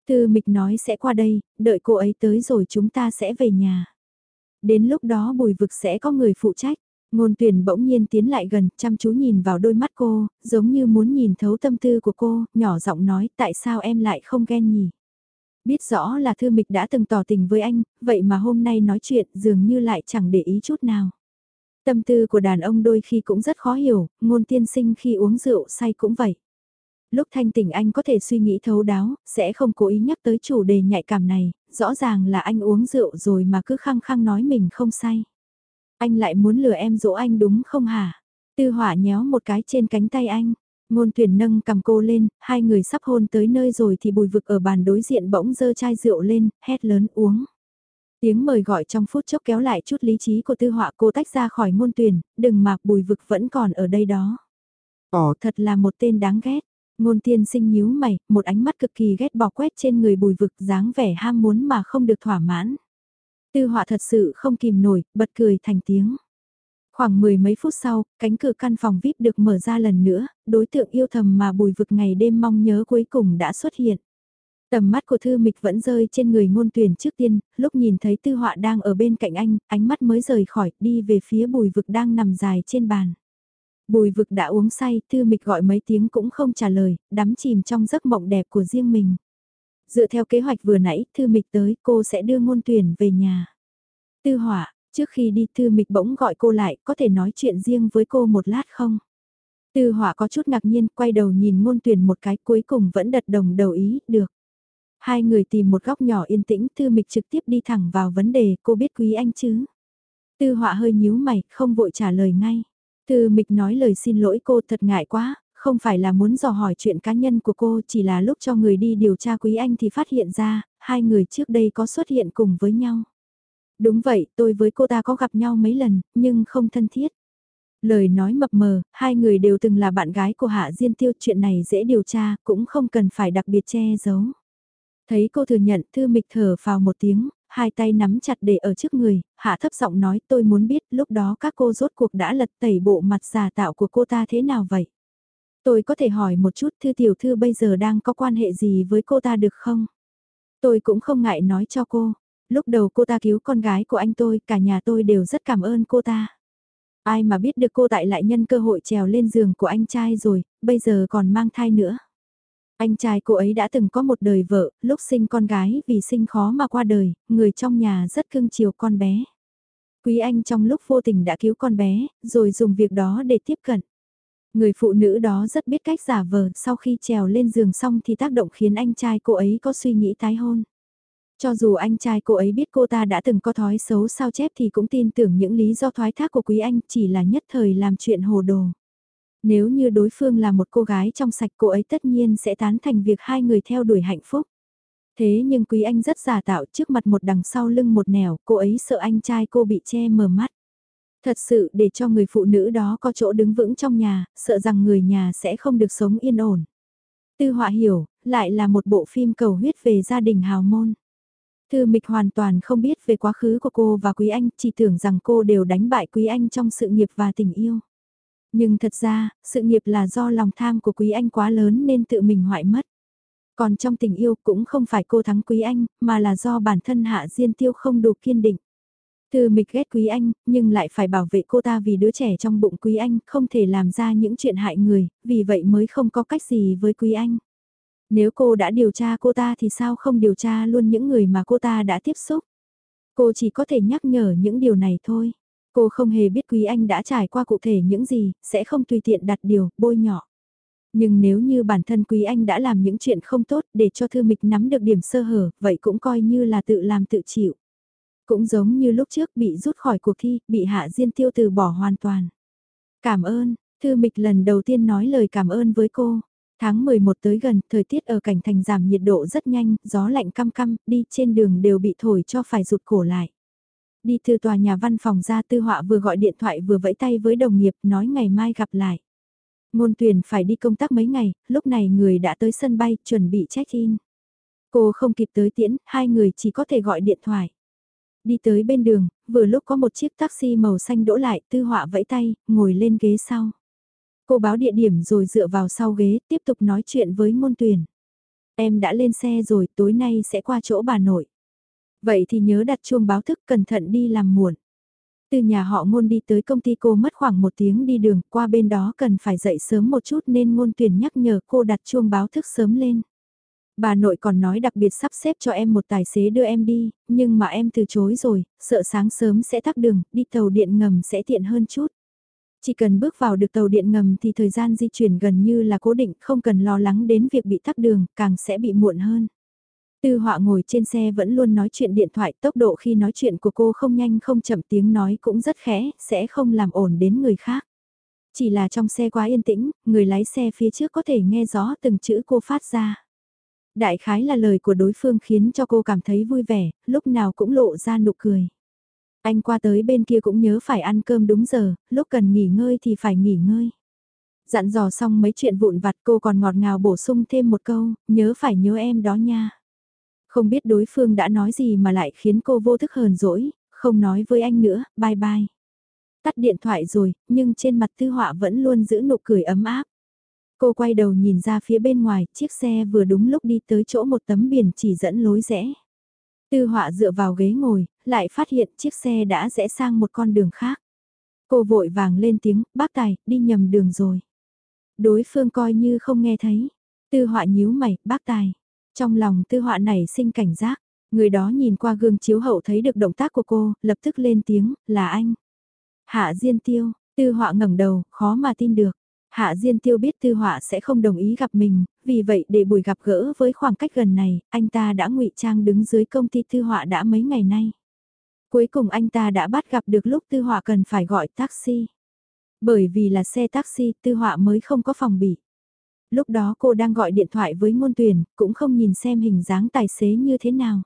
S1: Tư mịch nói sẽ qua đây, đợi cô ấy tới rồi chúng ta sẽ về nhà. Đến lúc đó bùi vực sẽ có người phụ trách. Ngôn tuyển bỗng nhiên tiến lại gần, chăm chú nhìn vào đôi mắt cô, giống như muốn nhìn thấu tâm tư của cô, nhỏ giọng nói tại sao em lại không ghen nhỉ? Biết rõ là Thư Mịch đã từng tỏ tình với anh, vậy mà hôm nay nói chuyện dường như lại chẳng để ý chút nào. Tâm tư của đàn ông đôi khi cũng rất khó hiểu, ngôn tiên sinh khi uống rượu say cũng vậy. Lúc thanh tỉnh anh có thể suy nghĩ thấu đáo, sẽ không cố ý nhắc tới chủ đề nhạy cảm này, rõ ràng là anh uống rượu rồi mà cứ khăng khăng nói mình không say. Anh lại muốn lừa em dỗ anh đúng không hả? Tư hỏa nhéo một cái trên cánh tay anh. Ngôn tuyển nâng cầm cô lên, hai người sắp hôn tới nơi rồi thì bùi vực ở bàn đối diện bỗng dơ chai rượu lên, hét lớn uống. Tiếng mời gọi trong phút chốc kéo lại chút lý trí của tư họa cô tách ra khỏi ngôn tuyển, đừng mạc bùi vực vẫn còn ở đây đó. Ồ thật là một tên đáng ghét. Ngôn tiên sinh nhíu mày, một ánh mắt cực kỳ ghét bỏ quét trên người bùi vực dáng vẻ ham muốn mà không được thỏa mãn. Tư họa thật sự không kìm nổi, bật cười thành tiếng. Khoảng mười mấy phút sau, cánh cửa căn phòng VIP được mở ra lần nữa, đối tượng yêu thầm mà bùi vực ngày đêm mong nhớ cuối cùng đã xuất hiện. Tầm mắt của thư mịch vẫn rơi trên người ngôn tuyển trước tiên, lúc nhìn thấy tư họa đang ở bên cạnh anh, ánh mắt mới rời khỏi, đi về phía bùi vực đang nằm dài trên bàn. Bùi vực đã uống say, thư mịch gọi mấy tiếng cũng không trả lời, đắm chìm trong giấc mộng đẹp của riêng mình. Dựa theo kế hoạch vừa nãy, thư mịch tới, cô sẽ đưa ngôn tuyển về nhà. Tư hỏa, trước khi đi thư mịch bỗng gọi cô lại, có thể nói chuyện riêng với cô một lát không? Tư hỏa có chút ngạc nhiên, quay đầu nhìn ngôn tuyển một cái cuối cùng vẫn đật đồng đầu ý, được. Hai người tìm một góc nhỏ yên tĩnh, thư mịch trực tiếp đi thẳng vào vấn đề, cô biết quý anh chứ? Tư họa hơi nhíu mày, không vội trả lời ngay. Thư mịch nói lời xin lỗi cô thật ngại quá, không phải là muốn dò hỏi chuyện cá nhân của cô chỉ là lúc cho người đi điều tra quý anh thì phát hiện ra, hai người trước đây có xuất hiện cùng với nhau. Đúng vậy, tôi với cô ta có gặp nhau mấy lần, nhưng không thân thiết. Lời nói mập mờ, hai người đều từng là bạn gái của Hạ Diên Tiêu, chuyện này dễ điều tra, cũng không cần phải đặc biệt che giấu. Thấy cô thừa nhận, thư mịch thở vào một tiếng, hai tay nắm chặt để ở trước người, Hạ thấp giọng nói tôi muốn biết lúc đó các cô rốt cuộc đã lật tẩy bộ mặt giả tạo của cô ta thế nào vậy? Tôi có thể hỏi một chút thư tiểu thư bây giờ đang có quan hệ gì với cô ta được không? Tôi cũng không ngại nói cho cô. Lúc đầu cô ta cứu con gái của anh tôi, cả nhà tôi đều rất cảm ơn cô ta. Ai mà biết được cô tại lại nhân cơ hội trèo lên giường của anh trai rồi, bây giờ còn mang thai nữa. Anh trai cô ấy đã từng có một đời vợ, lúc sinh con gái vì sinh khó mà qua đời, người trong nhà rất cưng chiều con bé. Quý anh trong lúc vô tình đã cứu con bé, rồi dùng việc đó để tiếp cận. Người phụ nữ đó rất biết cách giả vờ, sau khi trèo lên giường xong thì tác động khiến anh trai cô ấy có suy nghĩ tái hôn. Cho dù anh trai cô ấy biết cô ta đã từng có thói xấu sao chép thì cũng tin tưởng những lý do thoái thác của quý anh chỉ là nhất thời làm chuyện hồ đồ. Nếu như đối phương là một cô gái trong sạch cô ấy tất nhiên sẽ tán thành việc hai người theo đuổi hạnh phúc. Thế nhưng quý anh rất giả tạo trước mặt một đằng sau lưng một nẻo, cô ấy sợ anh trai cô bị che mờ mắt. Thật sự để cho người phụ nữ đó có chỗ đứng vững trong nhà, sợ rằng người nhà sẽ không được sống yên ổn. Tư họa hiểu, lại là một bộ phim cầu huyết về gia đình hào môn. Thư Mịch hoàn toàn không biết về quá khứ của cô và Quý Anh, chỉ tưởng rằng cô đều đánh bại Quý Anh trong sự nghiệp và tình yêu. Nhưng thật ra, sự nghiệp là do lòng tham của Quý Anh quá lớn nên tự mình hoại mất. Còn trong tình yêu cũng không phải cô thắng Quý Anh, mà là do bản thân Hạ Diên Tiêu không đủ kiên định. Từ mịch ghét Quý Anh, nhưng lại phải bảo vệ cô ta vì đứa trẻ trong bụng Quý Anh, không thể làm ra những chuyện hại người, vì vậy mới không có cách gì với Quý Anh. Nếu cô đã điều tra cô ta thì sao không điều tra luôn những người mà cô ta đã tiếp xúc? Cô chỉ có thể nhắc nhở những điều này thôi. Cô không hề biết Quý Anh đã trải qua cụ thể những gì, sẽ không tùy tiện đặt điều, bôi nhỏ. Nhưng nếu như bản thân Quý Anh đã làm những chuyện không tốt để cho Thư Mịch nắm được điểm sơ hở, vậy cũng coi như là tự làm tự chịu. Cũng giống như lúc trước bị rút khỏi cuộc thi, bị Hạ Diên Tiêu từ bỏ hoàn toàn. Cảm ơn, Thư Mịch lần đầu tiên nói lời cảm ơn với cô. Tháng 11 tới gần, thời tiết ở cảnh thành giảm nhiệt độ rất nhanh, gió lạnh căm căm, đi trên đường đều bị thổi cho phải rụt cổ lại. Đi từ tòa nhà văn phòng ra tư họa vừa gọi điện thoại vừa vẫy tay với đồng nghiệp nói ngày mai gặp lại. Ngôn tuyển phải đi công tác mấy ngày, lúc này người đã tới sân bay chuẩn bị check-in. Cô không kịp tới tiễn, hai người chỉ có thể gọi điện thoại. Đi tới bên đường, vừa lúc có một chiếc taxi màu xanh đỗ lại, tư họa vẫy tay, ngồi lên ghế sau. Cô báo địa điểm rồi dựa vào sau ghế, tiếp tục nói chuyện với ngôn tuyển. Em đã lên xe rồi, tối nay sẽ qua chỗ bà nội. Vậy thì nhớ đặt chuông báo thức cẩn thận đi làm muộn. Từ nhà họ ngôn đi tới công ty cô mất khoảng một tiếng đi đường, qua bên đó cần phải dậy sớm một chút nên ngôn tuyển nhắc nhở cô đặt chuông báo thức sớm lên. Bà nội còn nói đặc biệt sắp xếp cho em một tài xế đưa em đi, nhưng mà em từ chối rồi, sợ sáng sớm sẽ tắc đường, đi tàu điện ngầm sẽ tiện hơn chút. Chỉ cần bước vào được tàu điện ngầm thì thời gian di chuyển gần như là cố định, không cần lo lắng đến việc bị tắc đường, càng sẽ bị muộn hơn. Tư họa ngồi trên xe vẫn luôn nói chuyện điện thoại, tốc độ khi nói chuyện của cô không nhanh không chậm tiếng nói cũng rất khẽ, sẽ không làm ổn đến người khác. Chỉ là trong xe quá yên tĩnh, người lái xe phía trước có thể nghe rõ từng chữ cô phát ra. Đại khái là lời của đối phương khiến cho cô cảm thấy vui vẻ, lúc nào cũng lộ ra nụ cười. Anh qua tới bên kia cũng nhớ phải ăn cơm đúng giờ, lúc cần nghỉ ngơi thì phải nghỉ ngơi. Dặn dò xong mấy chuyện vụn vặt cô còn ngọt ngào bổ sung thêm một câu, nhớ phải nhớ em đó nha. Không biết đối phương đã nói gì mà lại khiến cô vô thức hờn dỗi, không nói với anh nữa, bye bye. Tắt điện thoại rồi, nhưng trên mặt tư họa vẫn luôn giữ nụ cười ấm áp. Cô quay đầu nhìn ra phía bên ngoài, chiếc xe vừa đúng lúc đi tới chỗ một tấm biển chỉ dẫn lối rẽ. Tư họa dựa vào ghế ngồi, lại phát hiện chiếc xe đã rẽ sang một con đường khác. Cô vội vàng lên tiếng, bác tài, đi nhầm đường rồi. Đối phương coi như không nghe thấy. Tư họa nhíu mày, bác tài. Trong lòng tư họa này sinh cảnh giác, người đó nhìn qua gương chiếu hậu thấy được động tác của cô, lập tức lên tiếng, là anh. Hạ Diên Tiêu, tư họa ngẩng đầu, khó mà tin được. Hạ Diên Tiêu biết Tư Họa sẽ không đồng ý gặp mình, vì vậy để buổi gặp gỡ với khoảng cách gần này, anh ta đã ngụy trang đứng dưới công ty Tư Họa đã mấy ngày nay. Cuối cùng anh ta đã bắt gặp được lúc Tư Họa cần phải gọi taxi. Bởi vì là xe taxi, Tư Họa mới không có phòng bị. Lúc đó cô đang gọi điện thoại với ngôn tuyển, cũng không nhìn xem hình dáng tài xế như thế nào.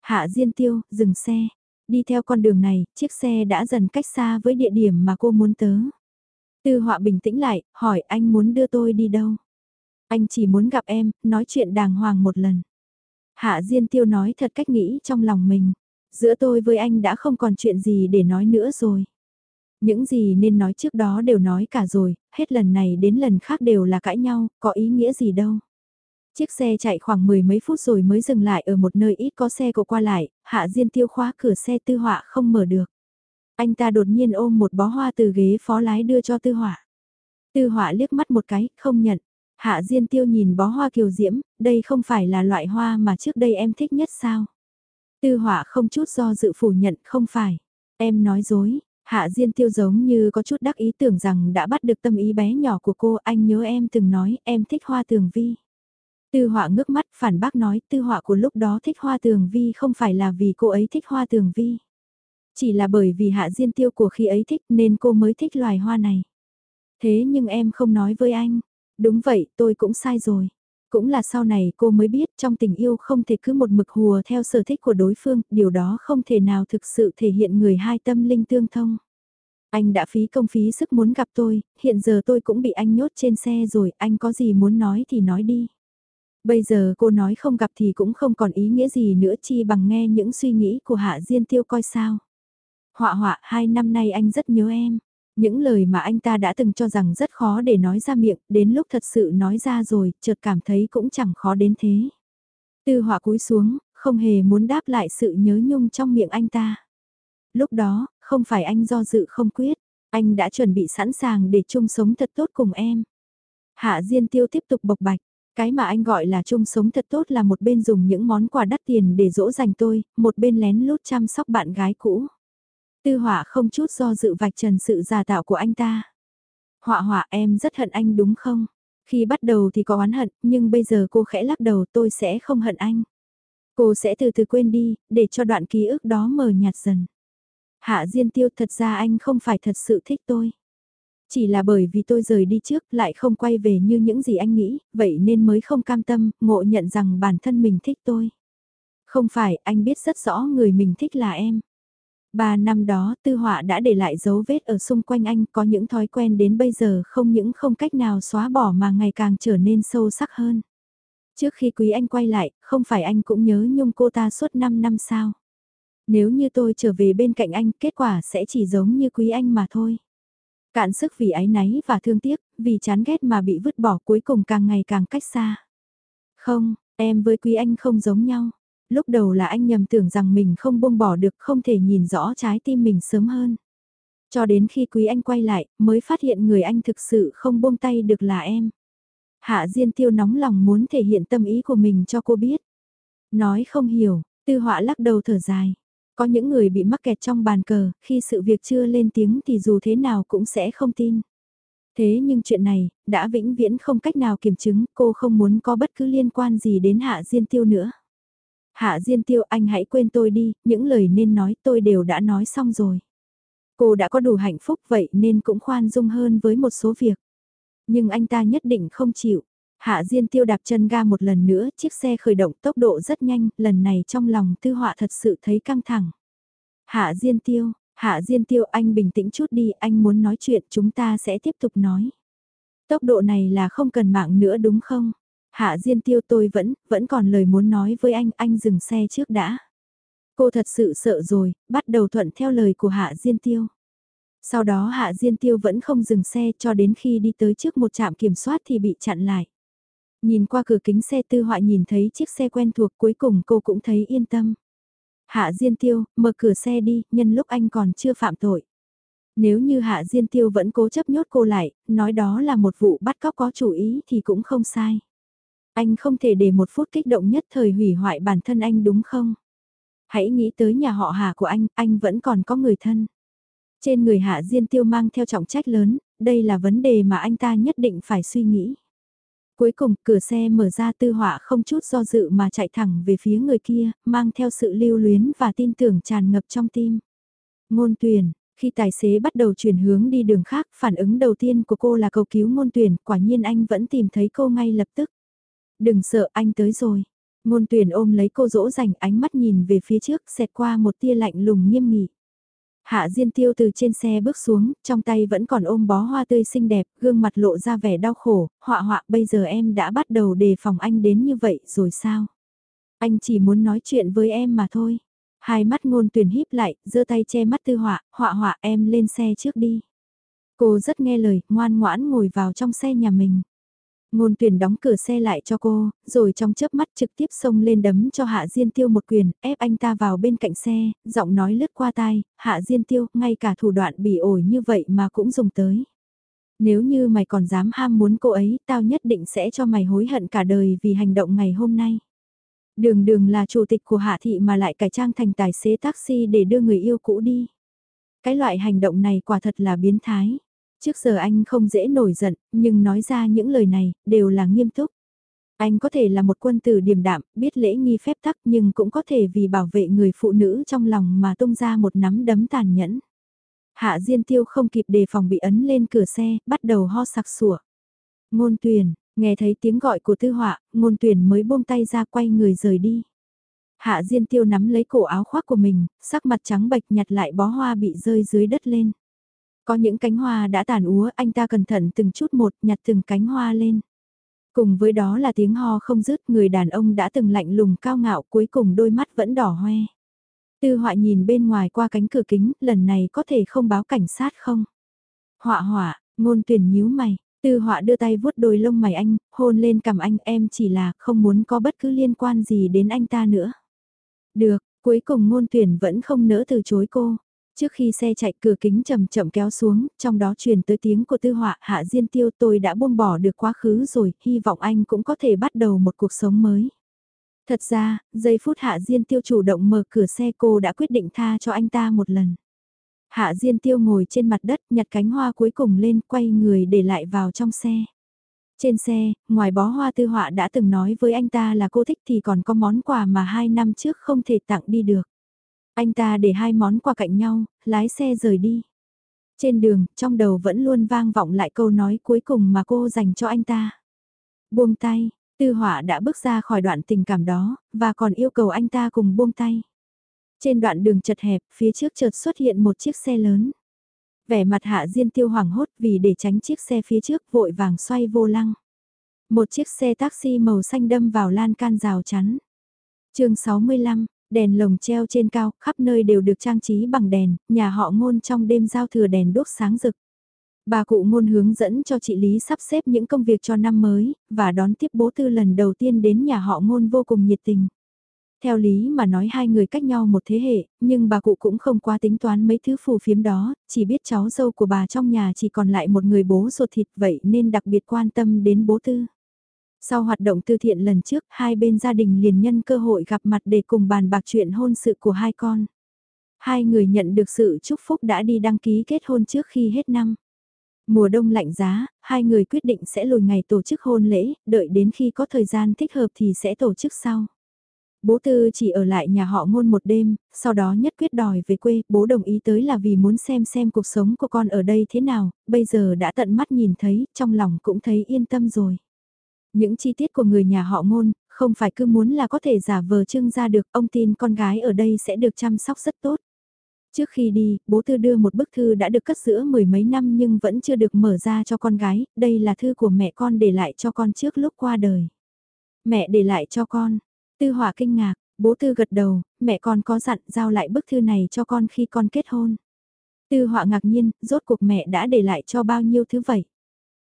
S1: Hạ Diên Tiêu, dừng xe. Đi theo con đường này, chiếc xe đã dần cách xa với địa điểm mà cô muốn tới. Tư họa bình tĩnh lại, hỏi anh muốn đưa tôi đi đâu? Anh chỉ muốn gặp em, nói chuyện đàng hoàng một lần. Hạ Diên Tiêu nói thật cách nghĩ trong lòng mình. Giữa tôi với anh đã không còn chuyện gì để nói nữa rồi. Những gì nên nói trước đó đều nói cả rồi, hết lần này đến lần khác đều là cãi nhau, có ý nghĩa gì đâu. Chiếc xe chạy khoảng mười mấy phút rồi mới dừng lại ở một nơi ít có xe cộ qua lại, Hạ Diên Tiêu khóa cửa xe tư họa không mở được. Anh ta đột nhiên ôm một bó hoa từ ghế phó lái đưa cho tư họa. Tư họa liếc mắt một cái, không nhận. Hạ Diên Tiêu nhìn bó hoa kiều diễm, đây không phải là loại hoa mà trước đây em thích nhất sao? Tư họa không chút do dự phủ nhận, không phải. Em nói dối, Hạ Diên Tiêu giống như có chút đắc ý tưởng rằng đã bắt được tâm ý bé nhỏ của cô, anh nhớ em từng nói em thích hoa tường vi. Tư họa ngước mắt phản bác nói tư họa của lúc đó thích hoa tường vi không phải là vì cô ấy thích hoa tường vi. Chỉ là bởi vì hạ diên tiêu của khi ấy thích nên cô mới thích loài hoa này. Thế nhưng em không nói với anh. Đúng vậy, tôi cũng sai rồi. Cũng là sau này cô mới biết trong tình yêu không thể cứ một mực hùa theo sở thích của đối phương, điều đó không thể nào thực sự thể hiện người hai tâm linh tương thông. Anh đã phí công phí sức muốn gặp tôi, hiện giờ tôi cũng bị anh nhốt trên xe rồi, anh có gì muốn nói thì nói đi. Bây giờ cô nói không gặp thì cũng không còn ý nghĩa gì nữa chi bằng nghe những suy nghĩ của Hạ Diên Tiêu coi sao. Họa họa, hai năm nay anh rất nhớ em. Những lời mà anh ta đã từng cho rằng rất khó để nói ra miệng, đến lúc thật sự nói ra rồi, chợt cảm thấy cũng chẳng khó đến thế. Tư họa cúi xuống, không hề muốn đáp lại sự nhớ nhung trong miệng anh ta. Lúc đó, không phải anh do dự không quyết, anh đã chuẩn bị sẵn sàng để chung sống thật tốt cùng em. Hạ Diên Tiêu tiếp tục bộc bạch, cái mà anh gọi là chung sống thật tốt là một bên dùng những món quà đắt tiền để dỗ dành tôi, một bên lén lút chăm sóc bạn gái cũ. Tư họa không chút do dự vạch trần sự giả tạo của anh ta. Họa họa em rất hận anh đúng không? Khi bắt đầu thì có oán hận, nhưng bây giờ cô khẽ lắc đầu tôi sẽ không hận anh. Cô sẽ từ từ quên đi, để cho đoạn ký ức đó mờ nhạt dần. Hạ Diên Tiêu thật ra anh không phải thật sự thích tôi. Chỉ là bởi vì tôi rời đi trước lại không quay về như những gì anh nghĩ, vậy nên mới không cam tâm, ngộ nhận rằng bản thân mình thích tôi. Không phải, anh biết rất rõ người mình thích là em. Ba năm đó tư họa đã để lại dấu vết ở xung quanh anh có những thói quen đến bây giờ không những không cách nào xóa bỏ mà ngày càng trở nên sâu sắc hơn. Trước khi quý anh quay lại, không phải anh cũng nhớ nhung cô ta suốt 5 năm sao? Nếu như tôi trở về bên cạnh anh, kết quả sẽ chỉ giống như quý anh mà thôi. Cạn sức vì ái náy và thương tiếc, vì chán ghét mà bị vứt bỏ cuối cùng càng ngày càng cách xa. Không, em với quý anh không giống nhau. Lúc đầu là anh nhầm tưởng rằng mình không buông bỏ được không thể nhìn rõ trái tim mình sớm hơn. Cho đến khi quý anh quay lại, mới phát hiện người anh thực sự không buông tay được là em. Hạ Diên Tiêu nóng lòng muốn thể hiện tâm ý của mình cho cô biết. Nói không hiểu, tư họa lắc đầu thở dài. Có những người bị mắc kẹt trong bàn cờ, khi sự việc chưa lên tiếng thì dù thế nào cũng sẽ không tin. Thế nhưng chuyện này, đã vĩnh viễn không cách nào kiểm chứng, cô không muốn có bất cứ liên quan gì đến Hạ Diên Tiêu nữa. Hạ Diên Tiêu anh hãy quên tôi đi, những lời nên nói tôi đều đã nói xong rồi. Cô đã có đủ hạnh phúc vậy nên cũng khoan dung hơn với một số việc. Nhưng anh ta nhất định không chịu. Hạ Diên Tiêu đạp chân ga một lần nữa, chiếc xe khởi động tốc độ rất nhanh, lần này trong lòng tư họa thật sự thấy căng thẳng. Hạ Diên Tiêu, Hạ Diên Tiêu anh bình tĩnh chút đi, anh muốn nói chuyện chúng ta sẽ tiếp tục nói. Tốc độ này là không cần mạng nữa đúng không? Hạ Diên Tiêu tôi vẫn, vẫn còn lời muốn nói với anh, anh dừng xe trước đã. Cô thật sự sợ rồi, bắt đầu thuận theo lời của Hạ Diên Tiêu. Sau đó Hạ Diên Tiêu vẫn không dừng xe cho đến khi đi tới trước một trạm kiểm soát thì bị chặn lại. Nhìn qua cửa kính xe tư họa nhìn thấy chiếc xe quen thuộc cuối cùng cô cũng thấy yên tâm. Hạ Diên Tiêu, mở cửa xe đi, nhân lúc anh còn chưa phạm tội. Nếu như Hạ Diên Tiêu vẫn cố chấp nhốt cô lại, nói đó là một vụ bắt cóc có chủ ý thì cũng không sai. Anh không thể để một phút kích động nhất thời hủy hoại bản thân anh đúng không? Hãy nghĩ tới nhà họ Hà của anh, anh vẫn còn có người thân. Trên người Hạ Diên Tiêu mang theo trọng trách lớn, đây là vấn đề mà anh ta nhất định phải suy nghĩ. Cuối cùng, cửa xe mở ra tư họa không chút do dự mà chạy thẳng về phía người kia, mang theo sự lưu luyến và tin tưởng tràn ngập trong tim. Ngôn tuyển, khi tài xế bắt đầu chuyển hướng đi đường khác, phản ứng đầu tiên của cô là cầu cứu ngôn tuyển, quả nhiên anh vẫn tìm thấy cô ngay lập tức. Đừng sợ anh tới rồi. Ngôn tuyển ôm lấy cô dỗ dành ánh mắt nhìn về phía trước, xẹt qua một tia lạnh lùng nghiêm nghị. Hạ Diên Tiêu từ trên xe bước xuống, trong tay vẫn còn ôm bó hoa tươi xinh đẹp, gương mặt lộ ra vẻ đau khổ, họa họa bây giờ em đã bắt đầu đề phòng anh đến như vậy rồi sao? Anh chỉ muốn nói chuyện với em mà thôi. Hai mắt ngôn tuyển híp lại, giơ tay che mắt tư họa, họa họa em lên xe trước đi. Cô rất nghe lời, ngoan ngoãn ngồi vào trong xe nhà mình. Ngôn tuyển đóng cửa xe lại cho cô, rồi trong chớp mắt trực tiếp xông lên đấm cho Hạ Diên Tiêu một quyền, ép anh ta vào bên cạnh xe, giọng nói lướt qua tai, Hạ Diên Tiêu, ngay cả thủ đoạn bị ổi như vậy mà cũng dùng tới. Nếu như mày còn dám ham muốn cô ấy, tao nhất định sẽ cho mày hối hận cả đời vì hành động ngày hôm nay. Đường đường là chủ tịch của Hạ Thị mà lại cải trang thành tài xế taxi để đưa người yêu cũ đi. Cái loại hành động này quả thật là biến thái. Trước giờ anh không dễ nổi giận, nhưng nói ra những lời này, đều là nghiêm túc. Anh có thể là một quân tử điềm đạm, biết lễ nghi phép tắc nhưng cũng có thể vì bảo vệ người phụ nữ trong lòng mà tung ra một nắm đấm tàn nhẫn. Hạ Diên Tiêu không kịp đề phòng bị ấn lên cửa xe, bắt đầu ho sặc sủa. Ngôn tuyển, nghe thấy tiếng gọi của tư họa, ngôn tuyển mới buông tay ra quay người rời đi. Hạ Diên Tiêu nắm lấy cổ áo khoác của mình, sắc mặt trắng bệch nhặt lại bó hoa bị rơi dưới đất lên. Có những cánh hoa đã tàn úa, anh ta cẩn thận từng chút một nhặt từng cánh hoa lên. Cùng với đó là tiếng ho không dứt, người đàn ông đã từng lạnh lùng cao ngạo cuối cùng đôi mắt vẫn đỏ hoe. Tư họa nhìn bên ngoài qua cánh cửa kính, lần này có thể không báo cảnh sát không? Họa họa, ngôn tuyển nhíu mày, tư họa đưa tay vuốt đôi lông mày anh, hôn lên cầm anh em chỉ là không muốn có bất cứ liên quan gì đến anh ta nữa. Được, cuối cùng ngôn tuyển vẫn không nỡ từ chối cô. Trước khi xe chạy cửa kính chậm chậm kéo xuống, trong đó truyền tới tiếng của tư họa hạ diên tiêu tôi đã buông bỏ được quá khứ rồi, hy vọng anh cũng có thể bắt đầu một cuộc sống mới. Thật ra, giây phút hạ diên tiêu chủ động mở cửa xe cô đã quyết định tha cho anh ta một lần. Hạ diên tiêu ngồi trên mặt đất nhặt cánh hoa cuối cùng lên quay người để lại vào trong xe. Trên xe, ngoài bó hoa tư họa đã từng nói với anh ta là cô thích thì còn có món quà mà hai năm trước không thể tặng đi được. Anh ta để hai món quà cạnh nhau, lái xe rời đi. Trên đường, trong đầu vẫn luôn vang vọng lại câu nói cuối cùng mà cô dành cho anh ta. Buông tay, tư họa đã bước ra khỏi đoạn tình cảm đó, và còn yêu cầu anh ta cùng buông tay. Trên đoạn đường chật hẹp, phía trước chợt xuất hiện một chiếc xe lớn. Vẻ mặt hạ diên tiêu hoảng hốt vì để tránh chiếc xe phía trước vội vàng xoay vô lăng. Một chiếc xe taxi màu xanh đâm vào lan can rào chắn. chương 65, Đèn lồng treo trên cao, khắp nơi đều được trang trí bằng đèn, nhà họ ngôn trong đêm giao thừa đèn đốt sáng rực. Bà cụ ngôn hướng dẫn cho chị Lý sắp xếp những công việc cho năm mới, và đón tiếp bố tư lần đầu tiên đến nhà họ ngôn vô cùng nhiệt tình. Theo lý mà nói hai người cách nhau một thế hệ, nhưng bà cụ cũng không quá tính toán mấy thứ phù phiếm đó, chỉ biết cháu dâu của bà trong nhà chỉ còn lại một người bố ruột thịt vậy nên đặc biệt quan tâm đến bố tư. Sau hoạt động từ thiện lần trước, hai bên gia đình liền nhân cơ hội gặp mặt để cùng bàn bạc chuyện hôn sự của hai con. Hai người nhận được sự chúc phúc đã đi đăng ký kết hôn trước khi hết năm. Mùa đông lạnh giá, hai người quyết định sẽ lùi ngày tổ chức hôn lễ, đợi đến khi có thời gian thích hợp thì sẽ tổ chức sau. Bố Tư chỉ ở lại nhà họ ngôn một đêm, sau đó nhất quyết đòi về quê, bố đồng ý tới là vì muốn xem xem cuộc sống của con ở đây thế nào, bây giờ đã tận mắt nhìn thấy, trong lòng cũng thấy yên tâm rồi. Những chi tiết của người nhà họ ngôn, không phải cứ muốn là có thể giả vờ trưng ra được, ông tin con gái ở đây sẽ được chăm sóc rất tốt. Trước khi đi, bố tư đưa một bức thư đã được cất giữa mười mấy năm nhưng vẫn chưa được mở ra cho con gái, đây là thư của mẹ con để lại cho con trước lúc qua đời. Mẹ để lại cho con, tư hỏa kinh ngạc, bố tư gật đầu, mẹ con có dặn giao lại bức thư này cho con khi con kết hôn. Tư họa ngạc nhiên, rốt cuộc mẹ đã để lại cho bao nhiêu thứ vậy?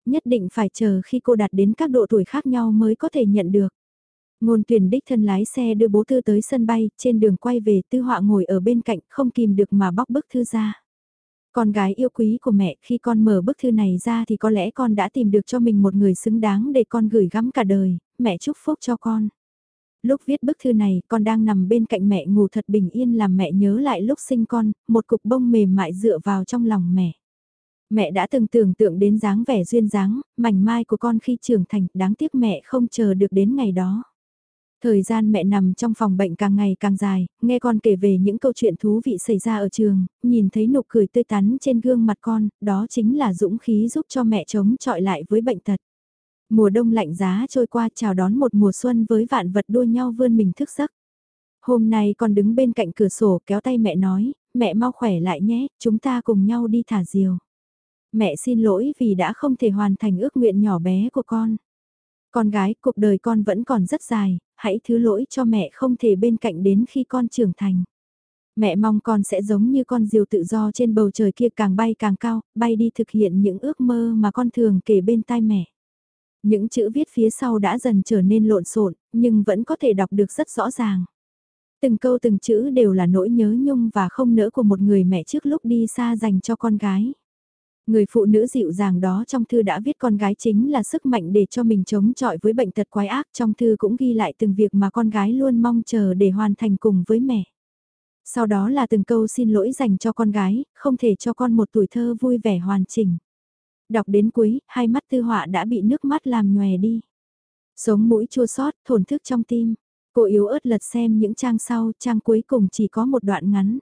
S1: Nhất định phải chờ khi cô đạt đến các độ tuổi khác nhau mới có thể nhận được. Ngôn tuyển đích thân lái xe đưa bố thư tới sân bay, trên đường quay về tư họa ngồi ở bên cạnh không kìm được mà bóc bức thư ra. Con gái yêu quý của mẹ khi con mở bức thư này ra thì có lẽ con đã tìm được cho mình một người xứng đáng để con gửi gắm cả đời, mẹ chúc phúc cho con. Lúc viết bức thư này con đang nằm bên cạnh mẹ ngủ thật bình yên làm mẹ nhớ lại lúc sinh con, một cục bông mềm mại dựa vào trong lòng mẹ. Mẹ đã từng tưởng tượng đến dáng vẻ duyên dáng, mảnh mai của con khi trưởng thành, đáng tiếc mẹ không chờ được đến ngày đó. Thời gian mẹ nằm trong phòng bệnh càng ngày càng dài, nghe con kể về những câu chuyện thú vị xảy ra ở trường, nhìn thấy nụ cười tươi tắn trên gương mặt con, đó chính là dũng khí giúp cho mẹ chống chọi lại với bệnh tật. Mùa đông lạnh giá trôi qua chào đón một mùa xuân với vạn vật đua nhau vươn mình thức giấc. Hôm nay con đứng bên cạnh cửa sổ kéo tay mẹ nói, mẹ mau khỏe lại nhé, chúng ta cùng nhau đi thả diều. Mẹ xin lỗi vì đã không thể hoàn thành ước nguyện nhỏ bé của con. Con gái, cuộc đời con vẫn còn rất dài, hãy thứ lỗi cho mẹ không thể bên cạnh đến khi con trưởng thành. Mẹ mong con sẽ giống như con diều tự do trên bầu trời kia càng bay càng cao, bay đi thực hiện những ước mơ mà con thường kể bên tai mẹ. Những chữ viết phía sau đã dần trở nên lộn xộn, nhưng vẫn có thể đọc được rất rõ ràng. Từng câu từng chữ đều là nỗi nhớ nhung và không nỡ của một người mẹ trước lúc đi xa dành cho con gái. Người phụ nữ dịu dàng đó trong thư đã viết con gái chính là sức mạnh để cho mình chống chọi với bệnh tật quái ác. Trong thư cũng ghi lại từng việc mà con gái luôn mong chờ để hoàn thành cùng với mẹ. Sau đó là từng câu xin lỗi dành cho con gái, không thể cho con một tuổi thơ vui vẻ hoàn chỉnh. Đọc đến cuối, hai mắt tư họa đã bị nước mắt làm nhòe đi. Sống mũi chua xót thổn thức trong tim. Cô yếu ớt lật xem những trang sau, trang cuối cùng chỉ có một đoạn ngắn.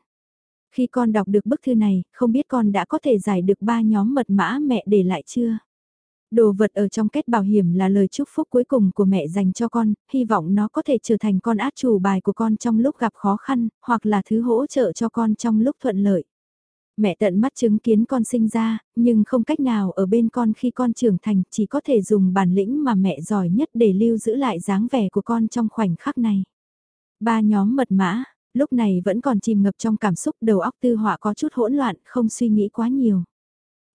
S1: Khi con đọc được bức thư này, không biết con đã có thể giải được ba nhóm mật mã mẹ để lại chưa? Đồ vật ở trong kết bảo hiểm là lời chúc phúc cuối cùng của mẹ dành cho con, hy vọng nó có thể trở thành con át chủ bài của con trong lúc gặp khó khăn, hoặc là thứ hỗ trợ cho con trong lúc thuận lợi. Mẹ tận mắt chứng kiến con sinh ra, nhưng không cách nào ở bên con khi con trưởng thành, chỉ có thể dùng bản lĩnh mà mẹ giỏi nhất để lưu giữ lại dáng vẻ của con trong khoảnh khắc này. Ba nhóm mật mã, lúc này vẫn còn chìm ngập trong cảm xúc đầu óc tư họa có chút hỗn loạn, không suy nghĩ quá nhiều.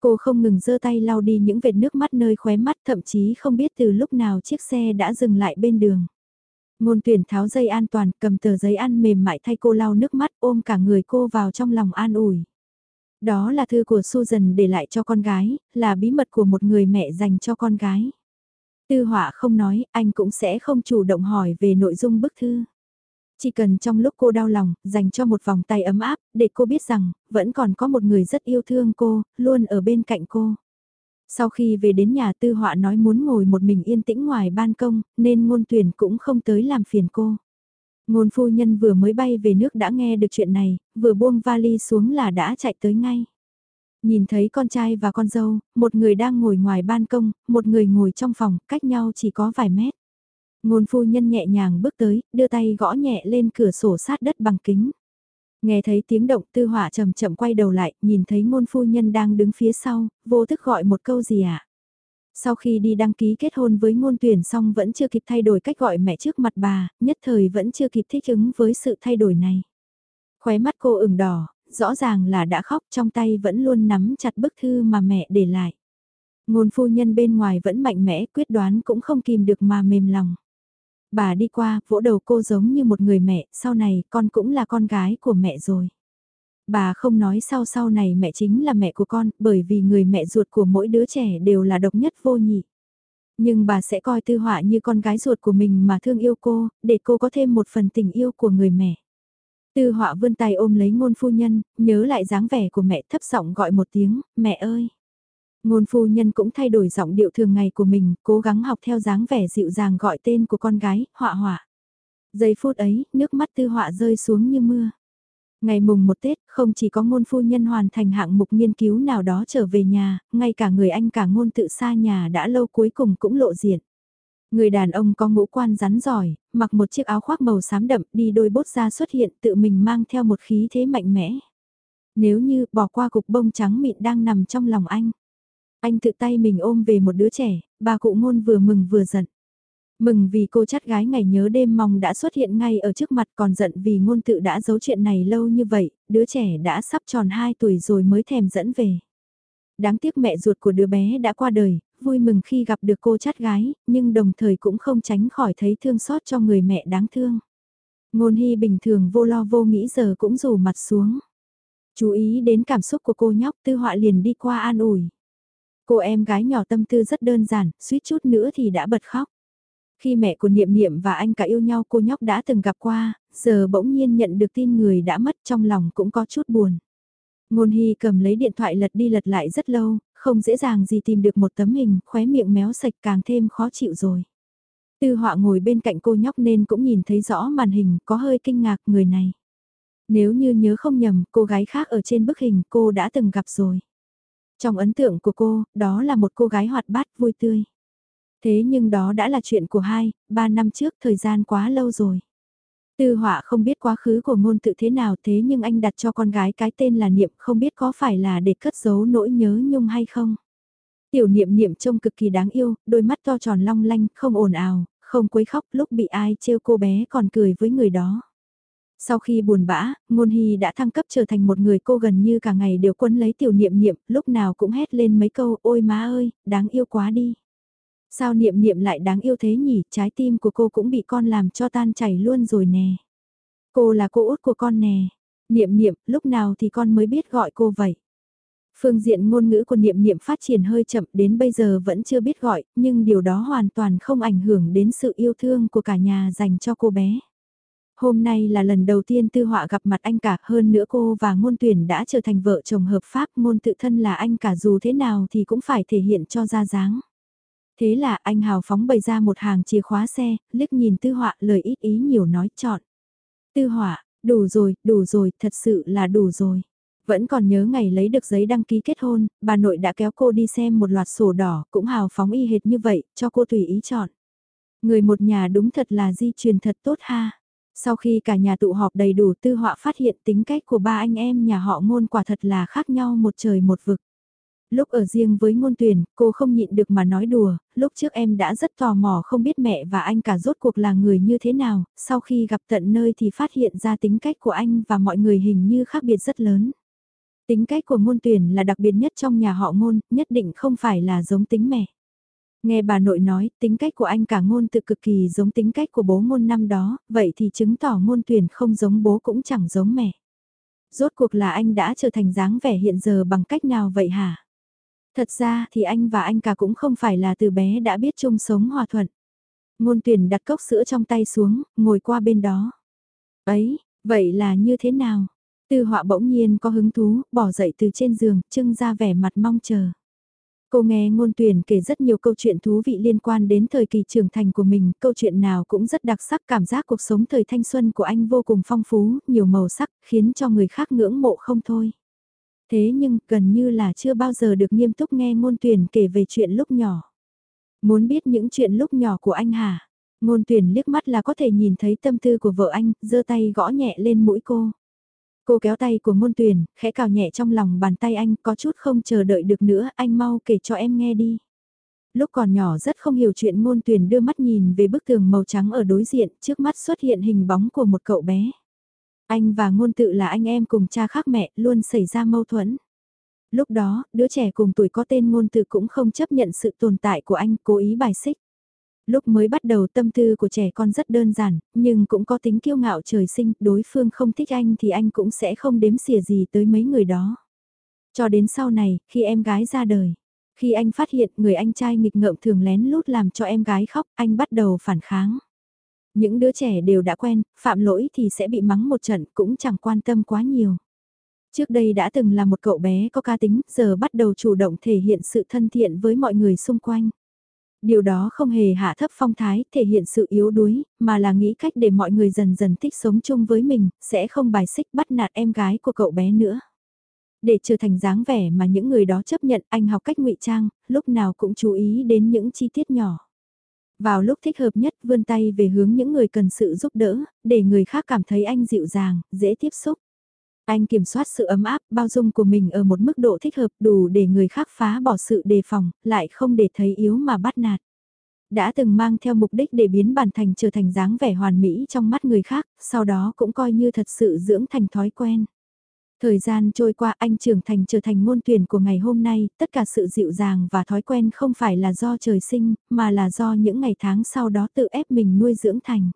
S1: Cô không ngừng giơ tay lau đi những vệt nước mắt nơi khóe mắt thậm chí không biết từ lúc nào chiếc xe đã dừng lại bên đường. Ngôn tuyển tháo dây an toàn cầm tờ giấy ăn mềm mại thay cô lau nước mắt ôm cả người cô vào trong lòng an ủi. Đó là thư của Susan để lại cho con gái, là bí mật của một người mẹ dành cho con gái. Tư họa không nói, anh cũng sẽ không chủ động hỏi về nội dung bức thư. Chỉ cần trong lúc cô đau lòng, dành cho một vòng tay ấm áp, để cô biết rằng, vẫn còn có một người rất yêu thương cô, luôn ở bên cạnh cô. Sau khi về đến nhà tư họa nói muốn ngồi một mình yên tĩnh ngoài ban công, nên ngôn tuyển cũng không tới làm phiền cô. Ngôn phu nhân vừa mới bay về nước đã nghe được chuyện này, vừa buông vali xuống là đã chạy tới ngay. Nhìn thấy con trai và con dâu, một người đang ngồi ngoài ban công, một người ngồi trong phòng, cách nhau chỉ có vài mét. Ngôn phu nhân nhẹ nhàng bước tới, đưa tay gõ nhẹ lên cửa sổ sát đất bằng kính. Nghe thấy tiếng động tư hỏa chậm chậm quay đầu lại, nhìn thấy ngôn phu nhân đang đứng phía sau, vô thức gọi một câu gì ạ. À? Sau khi đi đăng ký kết hôn với ngôn tuyển xong vẫn chưa kịp thay đổi cách gọi mẹ trước mặt bà, nhất thời vẫn chưa kịp thích ứng với sự thay đổi này. Khóe mắt cô ửng đỏ, rõ ràng là đã khóc trong tay vẫn luôn nắm chặt bức thư mà mẹ để lại. Ngôn phu nhân bên ngoài vẫn mạnh mẽ quyết đoán cũng không kìm được mà mềm lòng. Bà đi qua, vỗ đầu cô giống như một người mẹ, sau này con cũng là con gái của mẹ rồi. Bà không nói sau sau này mẹ chính là mẹ của con, bởi vì người mẹ ruột của mỗi đứa trẻ đều là độc nhất vô nhị. Nhưng bà sẽ coi tư họa như con gái ruột của mình mà thương yêu cô, để cô có thêm một phần tình yêu của người mẹ. Tư họa vươn tay ôm lấy ngôn phu nhân, nhớ lại dáng vẻ của mẹ thấp giọng gọi một tiếng, mẹ ơi. Ngôn phu nhân cũng thay đổi giọng điệu thường ngày của mình, cố gắng học theo dáng vẻ dịu dàng gọi tên của con gái, họa họa. Giây phút ấy, nước mắt tư họa rơi xuống như mưa. Ngày mùng một Tết, không chỉ có ngôn phu nhân hoàn thành hạng mục nghiên cứu nào đó trở về nhà, ngay cả người anh cả ngôn tự xa nhà đã lâu cuối cùng cũng lộ diện. Người đàn ông có ngũ quan rắn giỏi, mặc một chiếc áo khoác màu xám đậm đi đôi bốt ra xuất hiện tự mình mang theo một khí thế mạnh mẽ. Nếu như bỏ qua cục bông trắng mịn đang nằm trong lòng anh. Anh tự tay mình ôm về một đứa trẻ, bà cụ ngôn vừa mừng vừa giận. Mừng vì cô chắt gái ngày nhớ đêm mong đã xuất hiện ngay ở trước mặt còn giận vì ngôn tự đã giấu chuyện này lâu như vậy, đứa trẻ đã sắp tròn 2 tuổi rồi mới thèm dẫn về. Đáng tiếc mẹ ruột của đứa bé đã qua đời, vui mừng khi gặp được cô chắt gái, nhưng đồng thời cũng không tránh khỏi thấy thương xót cho người mẹ đáng thương. Ngôn hy bình thường vô lo vô nghĩ giờ cũng rủ mặt xuống. Chú ý đến cảm xúc của cô nhóc tư họa liền đi qua an ủi. Cô em gái nhỏ tâm tư rất đơn giản, suýt chút nữa thì đã bật khóc. Khi mẹ của Niệm Niệm và anh cả yêu nhau cô nhóc đã từng gặp qua, giờ bỗng nhiên nhận được tin người đã mất trong lòng cũng có chút buồn. Ngôn Hy cầm lấy điện thoại lật đi lật lại rất lâu, không dễ dàng gì tìm được một tấm hình, khóe miệng méo sạch càng thêm khó chịu rồi. Tư họa ngồi bên cạnh cô nhóc nên cũng nhìn thấy rõ màn hình, có hơi kinh ngạc người này. Nếu như nhớ không nhầm, cô gái khác ở trên bức hình cô đã từng gặp rồi. Trong ấn tượng của cô, đó là một cô gái hoạt bát vui tươi. Thế nhưng đó đã là chuyện của hai, ba năm trước thời gian quá lâu rồi. Tư họa không biết quá khứ của ngôn tự thế nào thế nhưng anh đặt cho con gái cái tên là Niệm không biết có phải là để cất giấu nỗi nhớ nhung hay không. Tiểu Niệm Niệm trông cực kỳ đáng yêu, đôi mắt to tròn long lanh, không ồn ào, không quấy khóc lúc bị ai trêu cô bé còn cười với người đó. Sau khi buồn bã, Ngôn Hy đã thăng cấp trở thành một người cô gần như cả ngày đều quấn lấy tiểu niệm niệm, lúc nào cũng hét lên mấy câu ôi má ơi, đáng yêu quá đi. Sao niệm niệm lại đáng yêu thế nhỉ, trái tim của cô cũng bị con làm cho tan chảy luôn rồi nè. Cô là cô út của con nè. Niệm niệm, lúc nào thì con mới biết gọi cô vậy? Phương diện ngôn ngữ của niệm niệm phát triển hơi chậm đến bây giờ vẫn chưa biết gọi, nhưng điều đó hoàn toàn không ảnh hưởng đến sự yêu thương của cả nhà dành cho cô bé. Hôm nay là lần đầu tiên tư họa gặp mặt anh cả hơn nữa cô và ngôn tuyển đã trở thành vợ chồng hợp pháp ngôn tự thân là anh cả dù thế nào thì cũng phải thể hiện cho ra dáng. Thế là anh hào phóng bày ra một hàng chìa khóa xe, liếc nhìn tư họa lời ít ý nhiều nói chọn. Tư họa, đủ rồi, đủ rồi, thật sự là đủ rồi. Vẫn còn nhớ ngày lấy được giấy đăng ký kết hôn, bà nội đã kéo cô đi xem một loạt sổ đỏ, cũng hào phóng y hệt như vậy, cho cô tùy ý chọn. Người một nhà đúng thật là di truyền thật tốt ha. Sau khi cả nhà tụ họp đầy đủ tư họa phát hiện tính cách của ba anh em nhà họ ngôn quả thật là khác nhau một trời một vực. Lúc ở riêng với ngôn tuyển, cô không nhịn được mà nói đùa, lúc trước em đã rất tò mò không biết mẹ và anh cả rốt cuộc là người như thế nào, sau khi gặp tận nơi thì phát hiện ra tính cách của anh và mọi người hình như khác biệt rất lớn. Tính cách của ngôn tuyển là đặc biệt nhất trong nhà họ ngôn, nhất định không phải là giống tính mẹ. Nghe bà nội nói, tính cách của anh cả ngôn tự cực kỳ giống tính cách của bố ngôn năm đó, vậy thì chứng tỏ ngôn tuyển không giống bố cũng chẳng giống mẹ. Rốt cuộc là anh đã trở thành dáng vẻ hiện giờ bằng cách nào vậy hả? Thật ra thì anh và anh cả cũng không phải là từ bé đã biết chung sống hòa thuận. Ngôn tuyển đặt cốc sữa trong tay xuống, ngồi qua bên đó. Ấy, vậy là như thế nào? Tư họa bỗng nhiên có hứng thú, bỏ dậy từ trên giường, trưng ra vẻ mặt mong chờ. Cô nghe ngôn tuyển kể rất nhiều câu chuyện thú vị liên quan đến thời kỳ trưởng thành của mình, câu chuyện nào cũng rất đặc sắc cảm giác cuộc sống thời thanh xuân của anh vô cùng phong phú, nhiều màu sắc, khiến cho người khác ngưỡng mộ không thôi. Thế nhưng gần như là chưa bao giờ được nghiêm túc nghe ngôn tuyển kể về chuyện lúc nhỏ. Muốn biết những chuyện lúc nhỏ của anh hả? Ngôn tuyển liếc mắt là có thể nhìn thấy tâm tư của vợ anh, giơ tay gõ nhẹ lên mũi cô. Cô kéo tay của ngôn tuyển, khẽ cào nhẹ trong lòng bàn tay anh, có chút không chờ đợi được nữa, anh mau kể cho em nghe đi. Lúc còn nhỏ rất không hiểu chuyện ngôn tuyển đưa mắt nhìn về bức tường màu trắng ở đối diện, trước mắt xuất hiện hình bóng của một cậu bé. Anh và ngôn tự là anh em cùng cha khác mẹ, luôn xảy ra mâu thuẫn. Lúc đó, đứa trẻ cùng tuổi có tên ngôn tự cũng không chấp nhận sự tồn tại của anh, cố ý bài xích. Lúc mới bắt đầu tâm tư của trẻ con rất đơn giản, nhưng cũng có tính kiêu ngạo trời sinh, đối phương không thích anh thì anh cũng sẽ không đếm xỉa gì tới mấy người đó. Cho đến sau này, khi em gái ra đời, khi anh phát hiện người anh trai nghịch ngợm thường lén lút làm cho em gái khóc, anh bắt đầu phản kháng. Những đứa trẻ đều đã quen, phạm lỗi thì sẽ bị mắng một trận cũng chẳng quan tâm quá nhiều. Trước đây đã từng là một cậu bé có ca tính, giờ bắt đầu chủ động thể hiện sự thân thiện với mọi người xung quanh. Điều đó không hề hạ thấp phong thái, thể hiện sự yếu đuối, mà là nghĩ cách để mọi người dần dần thích sống chung với mình, sẽ không bài xích bắt nạt em gái của cậu bé nữa. Để trở thành dáng vẻ mà những người đó chấp nhận anh học cách ngụy trang, lúc nào cũng chú ý đến những chi tiết nhỏ. Vào lúc thích hợp nhất vươn tay về hướng những người cần sự giúp đỡ, để người khác cảm thấy anh dịu dàng, dễ tiếp xúc. Anh kiểm soát sự ấm áp, bao dung của mình ở một mức độ thích hợp đủ để người khác phá bỏ sự đề phòng, lại không để thấy yếu mà bắt nạt. Đã từng mang theo mục đích để biến bản thành trở thành dáng vẻ hoàn mỹ trong mắt người khác, sau đó cũng coi như thật sự dưỡng thành thói quen. Thời gian trôi qua anh trưởng thành trở thành ngôn tuyển của ngày hôm nay, tất cả sự dịu dàng và thói quen không phải là do trời sinh, mà là do những ngày tháng sau đó tự ép mình nuôi dưỡng thành.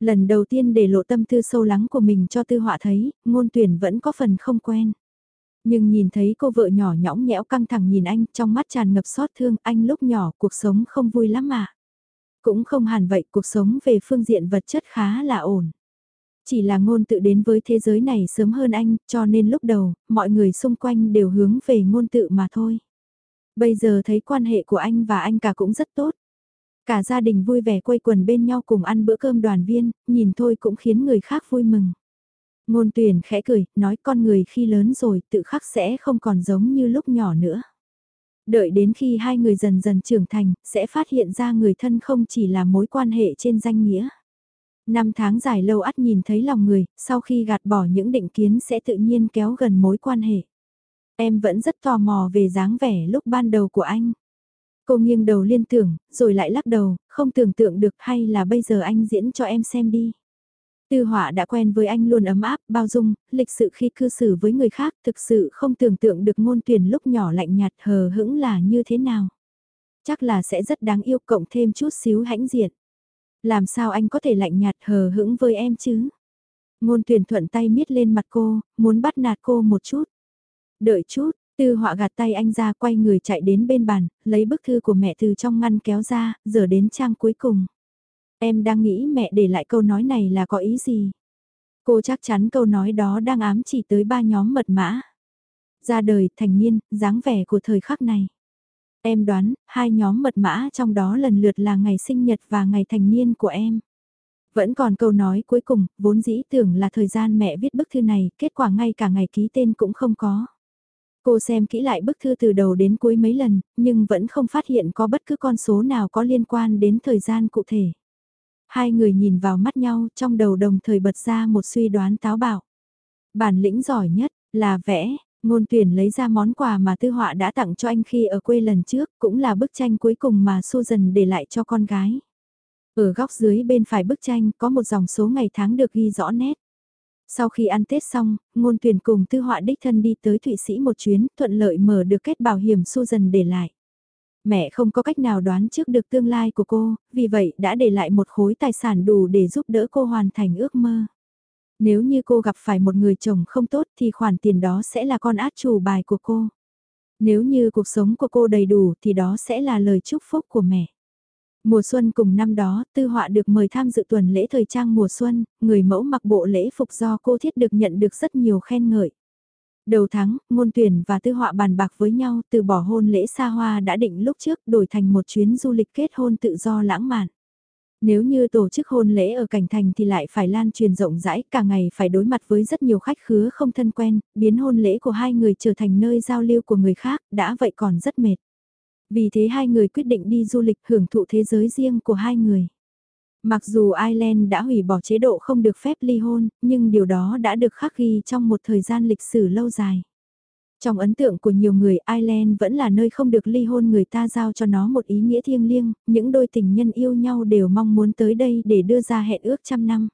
S1: Lần đầu tiên để lộ tâm tư sâu lắng của mình cho tư họa thấy, ngôn tuyển vẫn có phần không quen. Nhưng nhìn thấy cô vợ nhỏ nhõng nhẽo căng thẳng nhìn anh trong mắt tràn ngập xót thương anh lúc nhỏ cuộc sống không vui lắm mà. Cũng không hẳn vậy cuộc sống về phương diện vật chất khá là ổn. Chỉ là ngôn tự đến với thế giới này sớm hơn anh cho nên lúc đầu mọi người xung quanh đều hướng về ngôn tự mà thôi. Bây giờ thấy quan hệ của anh và anh cả cũng rất tốt. Cả gia đình vui vẻ quây quần bên nhau cùng ăn bữa cơm đoàn viên, nhìn thôi cũng khiến người khác vui mừng. Ngôn tuyển khẽ cười, nói con người khi lớn rồi tự khắc sẽ không còn giống như lúc nhỏ nữa. Đợi đến khi hai người dần dần trưởng thành, sẽ phát hiện ra người thân không chỉ là mối quan hệ trên danh nghĩa. Năm tháng dài lâu ắt nhìn thấy lòng người, sau khi gạt bỏ những định kiến sẽ tự nhiên kéo gần mối quan hệ. Em vẫn rất tò mò về dáng vẻ lúc ban đầu của anh. Cô nghiêng đầu liên tưởng, rồi lại lắc đầu, không tưởng tượng được hay là bây giờ anh diễn cho em xem đi. Tư họa đã quen với anh luôn ấm áp, bao dung, lịch sự khi cư xử với người khác, thực sự không tưởng tượng được ngôn tuyển lúc nhỏ lạnh nhạt hờ hững là như thế nào. Chắc là sẽ rất đáng yêu cộng thêm chút xíu hãnh diện. Làm sao anh có thể lạnh nhạt hờ hững với em chứ? Ngôn tuyển thuận tay miết lên mặt cô, muốn bắt nạt cô một chút. Đợi chút, tư họa gạt tay anh ra quay người chạy đến bên bàn, lấy bức thư của mẹ từ trong ngăn kéo ra, giờ đến trang cuối cùng. Em đang nghĩ mẹ để lại câu nói này là có ý gì? Cô chắc chắn câu nói đó đang ám chỉ tới ba nhóm mật mã. Ra đời, thành niên, dáng vẻ của thời khắc này. Em đoán, hai nhóm mật mã trong đó lần lượt là ngày sinh nhật và ngày thành niên của em. Vẫn còn câu nói cuối cùng, vốn dĩ tưởng là thời gian mẹ viết bức thư này, kết quả ngay cả ngày ký tên cũng không có. Cô xem kỹ lại bức thư từ đầu đến cuối mấy lần, nhưng vẫn không phát hiện có bất cứ con số nào có liên quan đến thời gian cụ thể. Hai người nhìn vào mắt nhau trong đầu đồng thời bật ra một suy đoán táo bạo. Bản lĩnh giỏi nhất là vẽ, ngôn tuyển lấy ra món quà mà tư họa đã tặng cho anh khi ở quê lần trước, cũng là bức tranh cuối cùng mà Susan để lại cho con gái. Ở góc dưới bên phải bức tranh có một dòng số ngày tháng được ghi rõ nét. Sau khi ăn Tết xong, ngôn tuyển cùng tư họa đích thân đi tới Thụy Sĩ một chuyến, thuận lợi mở được kết bảo hiểm Susan để lại. Mẹ không có cách nào đoán trước được tương lai của cô, vì vậy đã để lại một khối tài sản đủ để giúp đỡ cô hoàn thành ước mơ. Nếu như cô gặp phải một người chồng không tốt thì khoản tiền đó sẽ là con át chủ bài của cô. Nếu như cuộc sống của cô đầy đủ thì đó sẽ là lời chúc phúc của mẹ. Mùa xuân cùng năm đó, Tư Họa được mời tham dự tuần lễ thời trang mùa xuân, người mẫu mặc bộ lễ phục do cô thiết được nhận được rất nhiều khen ngợi. Đầu tháng, ngôn tuyển và tư họa bàn bạc với nhau từ bỏ hôn lễ xa hoa đã định lúc trước đổi thành một chuyến du lịch kết hôn tự do lãng mạn. Nếu như tổ chức hôn lễ ở cảnh thành thì lại phải lan truyền rộng rãi, cả ngày phải đối mặt với rất nhiều khách khứa không thân quen, biến hôn lễ của hai người trở thành nơi giao lưu của người khác, đã vậy còn rất mệt. Vì thế hai người quyết định đi du lịch hưởng thụ thế giới riêng của hai người. Mặc dù Ireland đã hủy bỏ chế độ không được phép ly hôn, nhưng điều đó đã được khắc ghi trong một thời gian lịch sử lâu dài. Trong ấn tượng của nhiều người Ireland vẫn là nơi không được ly hôn người ta giao cho nó một ý nghĩa thiêng liêng, những đôi tình nhân yêu nhau đều mong muốn tới đây để đưa ra hẹn ước trăm năm.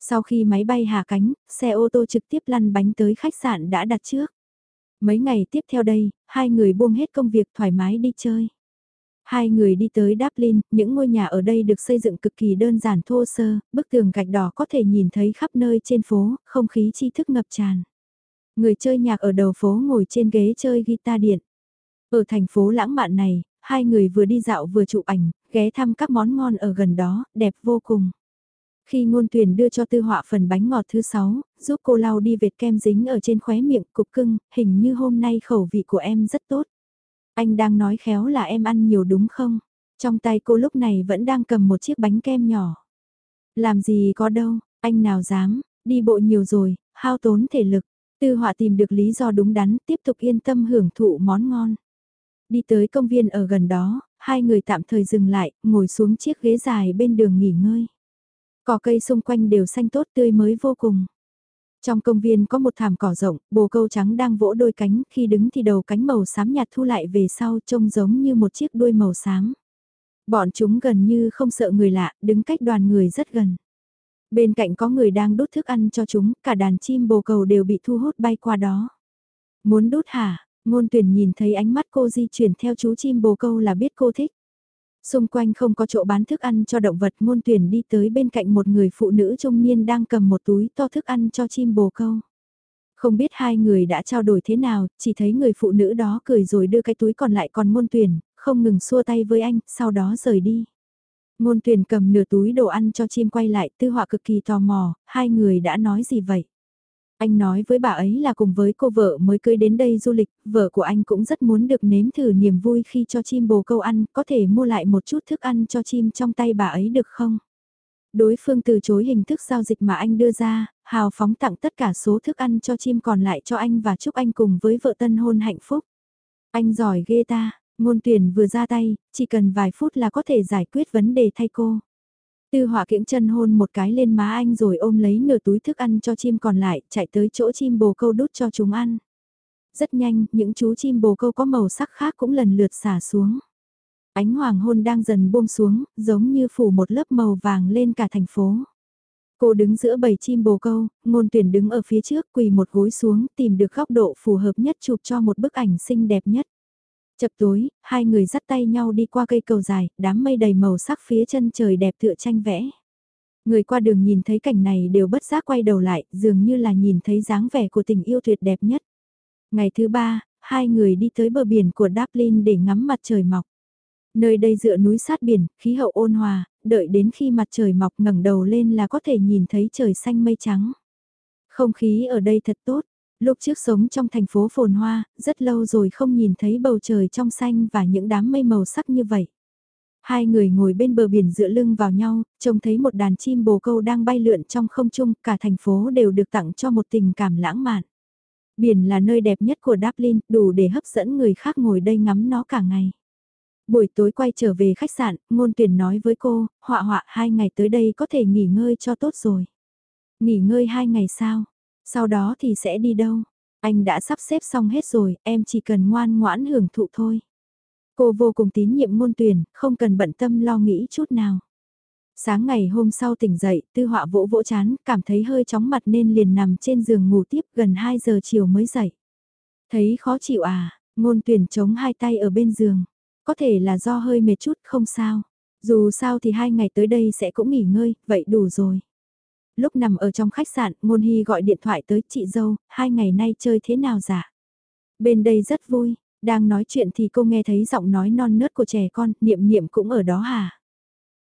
S1: Sau khi máy bay hạ cánh, xe ô tô trực tiếp lăn bánh tới khách sạn đã đặt trước. Mấy ngày tiếp theo đây, hai người buông hết công việc thoải mái đi chơi. Hai người đi tới Dublin, những ngôi nhà ở đây được xây dựng cực kỳ đơn giản thô sơ, bức tường gạch đỏ có thể nhìn thấy khắp nơi trên phố, không khí tri thức ngập tràn. Người chơi nhạc ở đầu phố ngồi trên ghế chơi guitar điện. Ở thành phố lãng mạn này, hai người vừa đi dạo vừa chụp ảnh, ghé thăm các món ngon ở gần đó, đẹp vô cùng. Khi ngôn tuyển đưa cho tư họa phần bánh ngọt thứ sáu, giúp cô lau đi vệt kem dính ở trên khóe miệng cục cưng, hình như hôm nay khẩu vị của em rất tốt. Anh đang nói khéo là em ăn nhiều đúng không? Trong tay cô lúc này vẫn đang cầm một chiếc bánh kem nhỏ. Làm gì có đâu, anh nào dám, đi bộ nhiều rồi, hao tốn thể lực. Tư họa tìm được lý do đúng đắn, tiếp tục yên tâm hưởng thụ món ngon. Đi tới công viên ở gần đó, hai người tạm thời dừng lại, ngồi xuống chiếc ghế dài bên đường nghỉ ngơi. Cỏ cây xung quanh đều xanh tốt tươi mới vô cùng. Trong công viên có một thảm cỏ rộng, bồ câu trắng đang vỗ đôi cánh, khi đứng thì đầu cánh màu xám nhạt thu lại về sau trông giống như một chiếc đuôi màu xám. Bọn chúng gần như không sợ người lạ, đứng cách đoàn người rất gần. Bên cạnh có người đang đút thức ăn cho chúng, cả đàn chim bồ câu đều bị thu hút bay qua đó. Muốn đút hả? Ngôn tuyển nhìn thấy ánh mắt cô di chuyển theo chú chim bồ câu là biết cô thích. Xung quanh không có chỗ bán thức ăn cho động vật ngôn tuyển đi tới bên cạnh một người phụ nữ trung niên đang cầm một túi to thức ăn cho chim bồ câu. Không biết hai người đã trao đổi thế nào, chỉ thấy người phụ nữ đó cười rồi đưa cái túi còn lại còn ngôn tuyển, không ngừng xua tay với anh, sau đó rời đi. Ngôn tuyển cầm nửa túi đồ ăn cho chim quay lại, tư họa cực kỳ tò mò, hai người đã nói gì vậy? Anh nói với bà ấy là cùng với cô vợ mới cưới đến đây du lịch, vợ của anh cũng rất muốn được nếm thử niềm vui khi cho chim bồ câu ăn, có thể mua lại một chút thức ăn cho chim trong tay bà ấy được không? Đối phương từ chối hình thức giao dịch mà anh đưa ra, hào phóng tặng tất cả số thức ăn cho chim còn lại cho anh và chúc anh cùng với vợ tân hôn hạnh phúc. Anh giỏi ghê ta, ngôn tuyển vừa ra tay, chỉ cần vài phút là có thể giải quyết vấn đề thay cô. Tư họa kiễng chân hôn một cái lên má anh rồi ôm lấy nửa túi thức ăn cho chim còn lại, chạy tới chỗ chim bồ câu đút cho chúng ăn. Rất nhanh, những chú chim bồ câu có màu sắc khác cũng lần lượt xả xuống. Ánh hoàng hôn đang dần buông xuống, giống như phủ một lớp màu vàng lên cả thành phố. Cô đứng giữa bầy chim bồ câu, ngôn tuyển đứng ở phía trước quỳ một gối xuống tìm được góc độ phù hợp nhất chụp cho một bức ảnh xinh đẹp nhất. Chập tối, hai người dắt tay nhau đi qua cây cầu dài, đám mây đầy màu sắc phía chân trời đẹp tựa tranh vẽ. Người qua đường nhìn thấy cảnh này đều bất giác quay đầu lại, dường như là nhìn thấy dáng vẻ của tình yêu tuyệt đẹp nhất. Ngày thứ ba, hai người đi tới bờ biển của Dublin để ngắm mặt trời mọc. Nơi đây dựa núi sát biển, khí hậu ôn hòa, đợi đến khi mặt trời mọc ngẩng đầu lên là có thể nhìn thấy trời xanh mây trắng. Không khí ở đây thật tốt, lúc trước sống trong thành phố phồn hoa, rất lâu rồi không nhìn thấy bầu trời trong xanh và những đám mây màu sắc như vậy. Hai người ngồi bên bờ biển dựa lưng vào nhau, trông thấy một đàn chim bồ câu đang bay lượn trong không trung, cả thành phố đều được tặng cho một tình cảm lãng mạn. Biển là nơi đẹp nhất của Dublin, đủ để hấp dẫn người khác ngồi đây ngắm nó cả ngày. Buổi tối quay trở về khách sạn, ngôn tuyển nói với cô, họa họa hai ngày tới đây có thể nghỉ ngơi cho tốt rồi. Nghỉ ngơi hai ngày sao? Sau đó thì sẽ đi đâu? Anh đã sắp xếp xong hết rồi, em chỉ cần ngoan ngoãn hưởng thụ thôi. Cô vô cùng tín nhiệm môn tuyển, không cần bận tâm lo nghĩ chút nào. Sáng ngày hôm sau tỉnh dậy, tư họa vỗ vỗ chán, cảm thấy hơi chóng mặt nên liền nằm trên giường ngủ tiếp gần 2 giờ chiều mới dậy. Thấy khó chịu à, ngôn tuyển chống hai tay ở bên giường. Có thể là do hơi mệt chút không sao. Dù sao thì hai ngày tới đây sẽ cũng nghỉ ngơi, vậy đủ rồi. Lúc nằm ở trong khách sạn, Ngôn Hy gọi điện thoại tới chị dâu, hai ngày nay chơi thế nào dạ? Bên đây rất vui, đang nói chuyện thì cô nghe thấy giọng nói non nớt của trẻ con, niệm niệm cũng ở đó hả?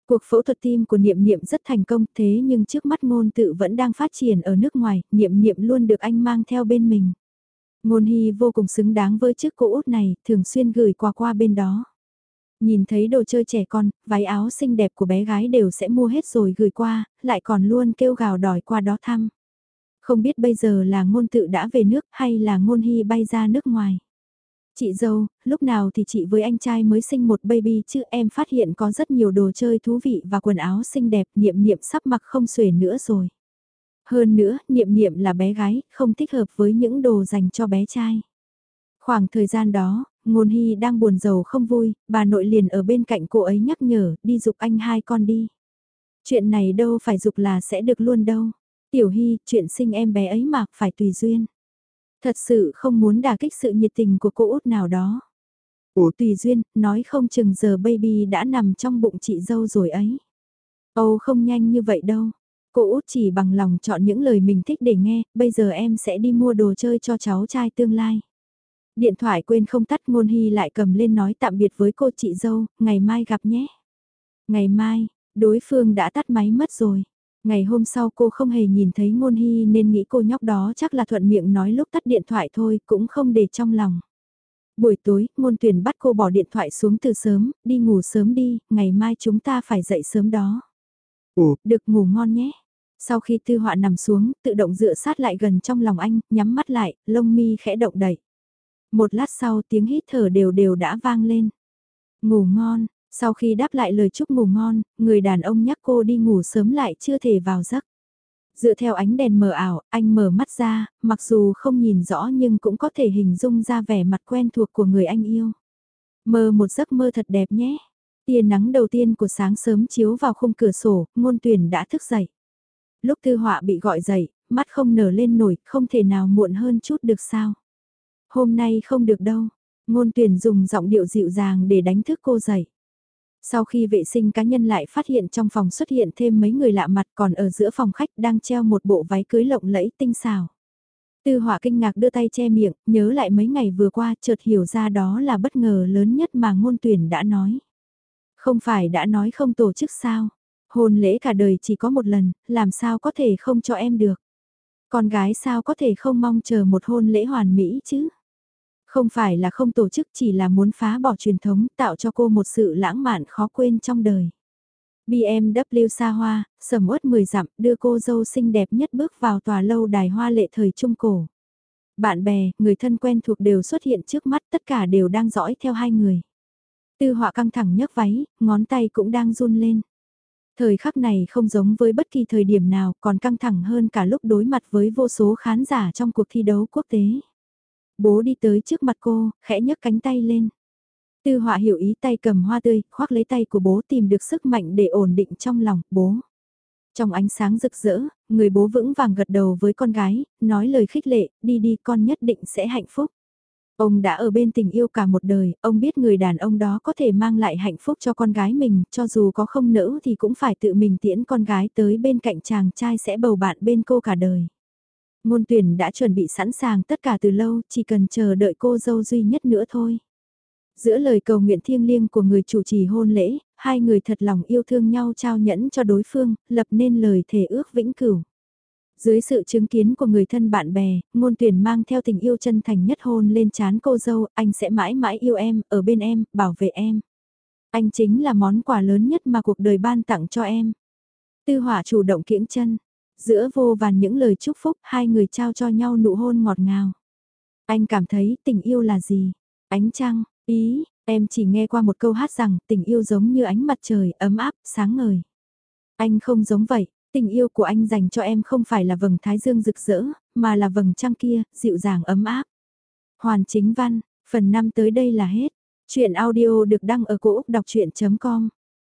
S1: Cuộc phẫu thuật tim của Niệm Niệm rất thành công thế nhưng trước mắt ngôn tự vẫn đang phát triển ở nước ngoài, Niệm Niệm luôn được anh mang theo bên mình. Ngôn Hy vô cùng xứng đáng với chiếc cô út này, thường xuyên gửi qua qua bên đó. Nhìn thấy đồ chơi trẻ con, váy áo xinh đẹp của bé gái đều sẽ mua hết rồi gửi qua, lại còn luôn kêu gào đòi qua đó thăm. Không biết bây giờ là ngôn tự đã về nước hay là ngôn hy bay ra nước ngoài. Chị dâu, lúc nào thì chị với anh trai mới sinh một baby chứ em phát hiện có rất nhiều đồ chơi thú vị và quần áo xinh đẹp niệm niệm sắp mặc không xuể nữa rồi. Hơn nữa, niệm niệm là bé gái, không thích hợp với những đồ dành cho bé trai. Khoảng thời gian đó, ngôn hy đang buồn giàu không vui, bà nội liền ở bên cạnh cô ấy nhắc nhở, đi dục anh hai con đi. Chuyện này đâu phải dục là sẽ được luôn đâu. Tiểu hy, chuyện sinh em bé ấy mà phải tùy duyên. Thật sự không muốn đả kích sự nhiệt tình của cô út nào đó. Ủa tùy duyên, nói không chừng giờ baby đã nằm trong bụng chị dâu rồi ấy. Âu không nhanh như vậy đâu. Cô út chỉ bằng lòng chọn những lời mình thích để nghe, bây giờ em sẽ đi mua đồ chơi cho cháu trai tương lai. Điện thoại quên không tắt ngôn hy lại cầm lên nói tạm biệt với cô chị dâu, ngày mai gặp nhé. Ngày mai, đối phương đã tắt máy mất rồi. Ngày hôm sau cô không hề nhìn thấy ngôn hy nên nghĩ cô nhóc đó chắc là thuận miệng nói lúc tắt điện thoại thôi cũng không để trong lòng. Buổi tối, ngôn tuyển bắt cô bỏ điện thoại xuống từ sớm, đi ngủ sớm đi, ngày mai chúng ta phải dậy sớm đó. Ồ, được ngủ ngon nhé. Sau khi tư họa nằm xuống, tự động dựa sát lại gần trong lòng anh, nhắm mắt lại, lông mi khẽ động đẩy. Một lát sau tiếng hít thở đều đều đã vang lên. Ngủ ngon, sau khi đáp lại lời chúc ngủ ngon, người đàn ông nhắc cô đi ngủ sớm lại chưa thể vào giấc. Dựa theo ánh đèn mờ ảo, anh mở mắt ra, mặc dù không nhìn rõ nhưng cũng có thể hình dung ra vẻ mặt quen thuộc của người anh yêu. Mơ một giấc mơ thật đẹp nhé. Tia nắng đầu tiên của sáng sớm chiếu vào khung cửa sổ, ngôn tuyển đã thức dậy. Lúc thư họa bị gọi dậy, mắt không nở lên nổi, không thể nào muộn hơn chút được sao. Hôm nay không được đâu. Ngôn tuyển dùng giọng điệu dịu dàng để đánh thức cô dậy. Sau khi vệ sinh cá nhân lại phát hiện trong phòng xuất hiện thêm mấy người lạ mặt còn ở giữa phòng khách đang treo một bộ váy cưới lộng lẫy tinh xào. Tư họa kinh ngạc đưa tay che miệng, nhớ lại mấy ngày vừa qua chợt hiểu ra đó là bất ngờ lớn nhất mà ngôn tuyển đã nói. Không phải đã nói không tổ chức sao, hôn lễ cả đời chỉ có một lần, làm sao có thể không cho em được. Con gái sao có thể không mong chờ một hôn lễ hoàn mỹ chứ. Không phải là không tổ chức chỉ là muốn phá bỏ truyền thống tạo cho cô một sự lãng mạn khó quên trong đời. BMW xa hoa, sầm uất 10 dặm đưa cô dâu xinh đẹp nhất bước vào tòa lâu đài hoa lệ thời Trung Cổ. Bạn bè, người thân quen thuộc đều xuất hiện trước mắt tất cả đều đang dõi theo hai người. Tư họa căng thẳng nhấc váy, ngón tay cũng đang run lên. Thời khắc này không giống với bất kỳ thời điểm nào còn căng thẳng hơn cả lúc đối mặt với vô số khán giả trong cuộc thi đấu quốc tế. Bố đi tới trước mặt cô, khẽ nhấc cánh tay lên. Tư họa hiểu ý tay cầm hoa tươi, khoác lấy tay của bố tìm được sức mạnh để ổn định trong lòng, bố. Trong ánh sáng rực rỡ, người bố vững vàng gật đầu với con gái, nói lời khích lệ, đi đi con nhất định sẽ hạnh phúc. Ông đã ở bên tình yêu cả một đời, ông biết người đàn ông đó có thể mang lại hạnh phúc cho con gái mình, cho dù có không nỡ thì cũng phải tự mình tiễn con gái tới bên cạnh chàng trai sẽ bầu bạn bên cô cả đời. Ngôn tuyển đã chuẩn bị sẵn sàng tất cả từ lâu, chỉ cần chờ đợi cô dâu duy nhất nữa thôi. Giữa lời cầu nguyện thiêng liêng của người chủ trì hôn lễ, hai người thật lòng yêu thương nhau trao nhẫn cho đối phương, lập nên lời thề ước vĩnh cửu. Dưới sự chứng kiến của người thân bạn bè, ngôn tuyển mang theo tình yêu chân thành nhất hôn lên chán cô dâu, anh sẽ mãi mãi yêu em, ở bên em, bảo vệ em. Anh chính là món quà lớn nhất mà cuộc đời ban tặng cho em. Tư hỏa chủ động kiễng chân, giữa vô vàn những lời chúc phúc, hai người trao cho nhau nụ hôn ngọt ngào. Anh cảm thấy tình yêu là gì? Ánh trăng, ý, em chỉ nghe qua một câu hát rằng tình yêu giống như ánh mặt trời, ấm áp, sáng ngời. Anh không giống vậy, Tình yêu của anh dành cho em không phải là vầng thái dương rực rỡ, mà là vầng trăng kia, dịu dàng ấm áp. Hoàn chính văn, phần 5 tới đây là hết. Chuyện audio được đăng ở cổ Úc đọc chuyện.com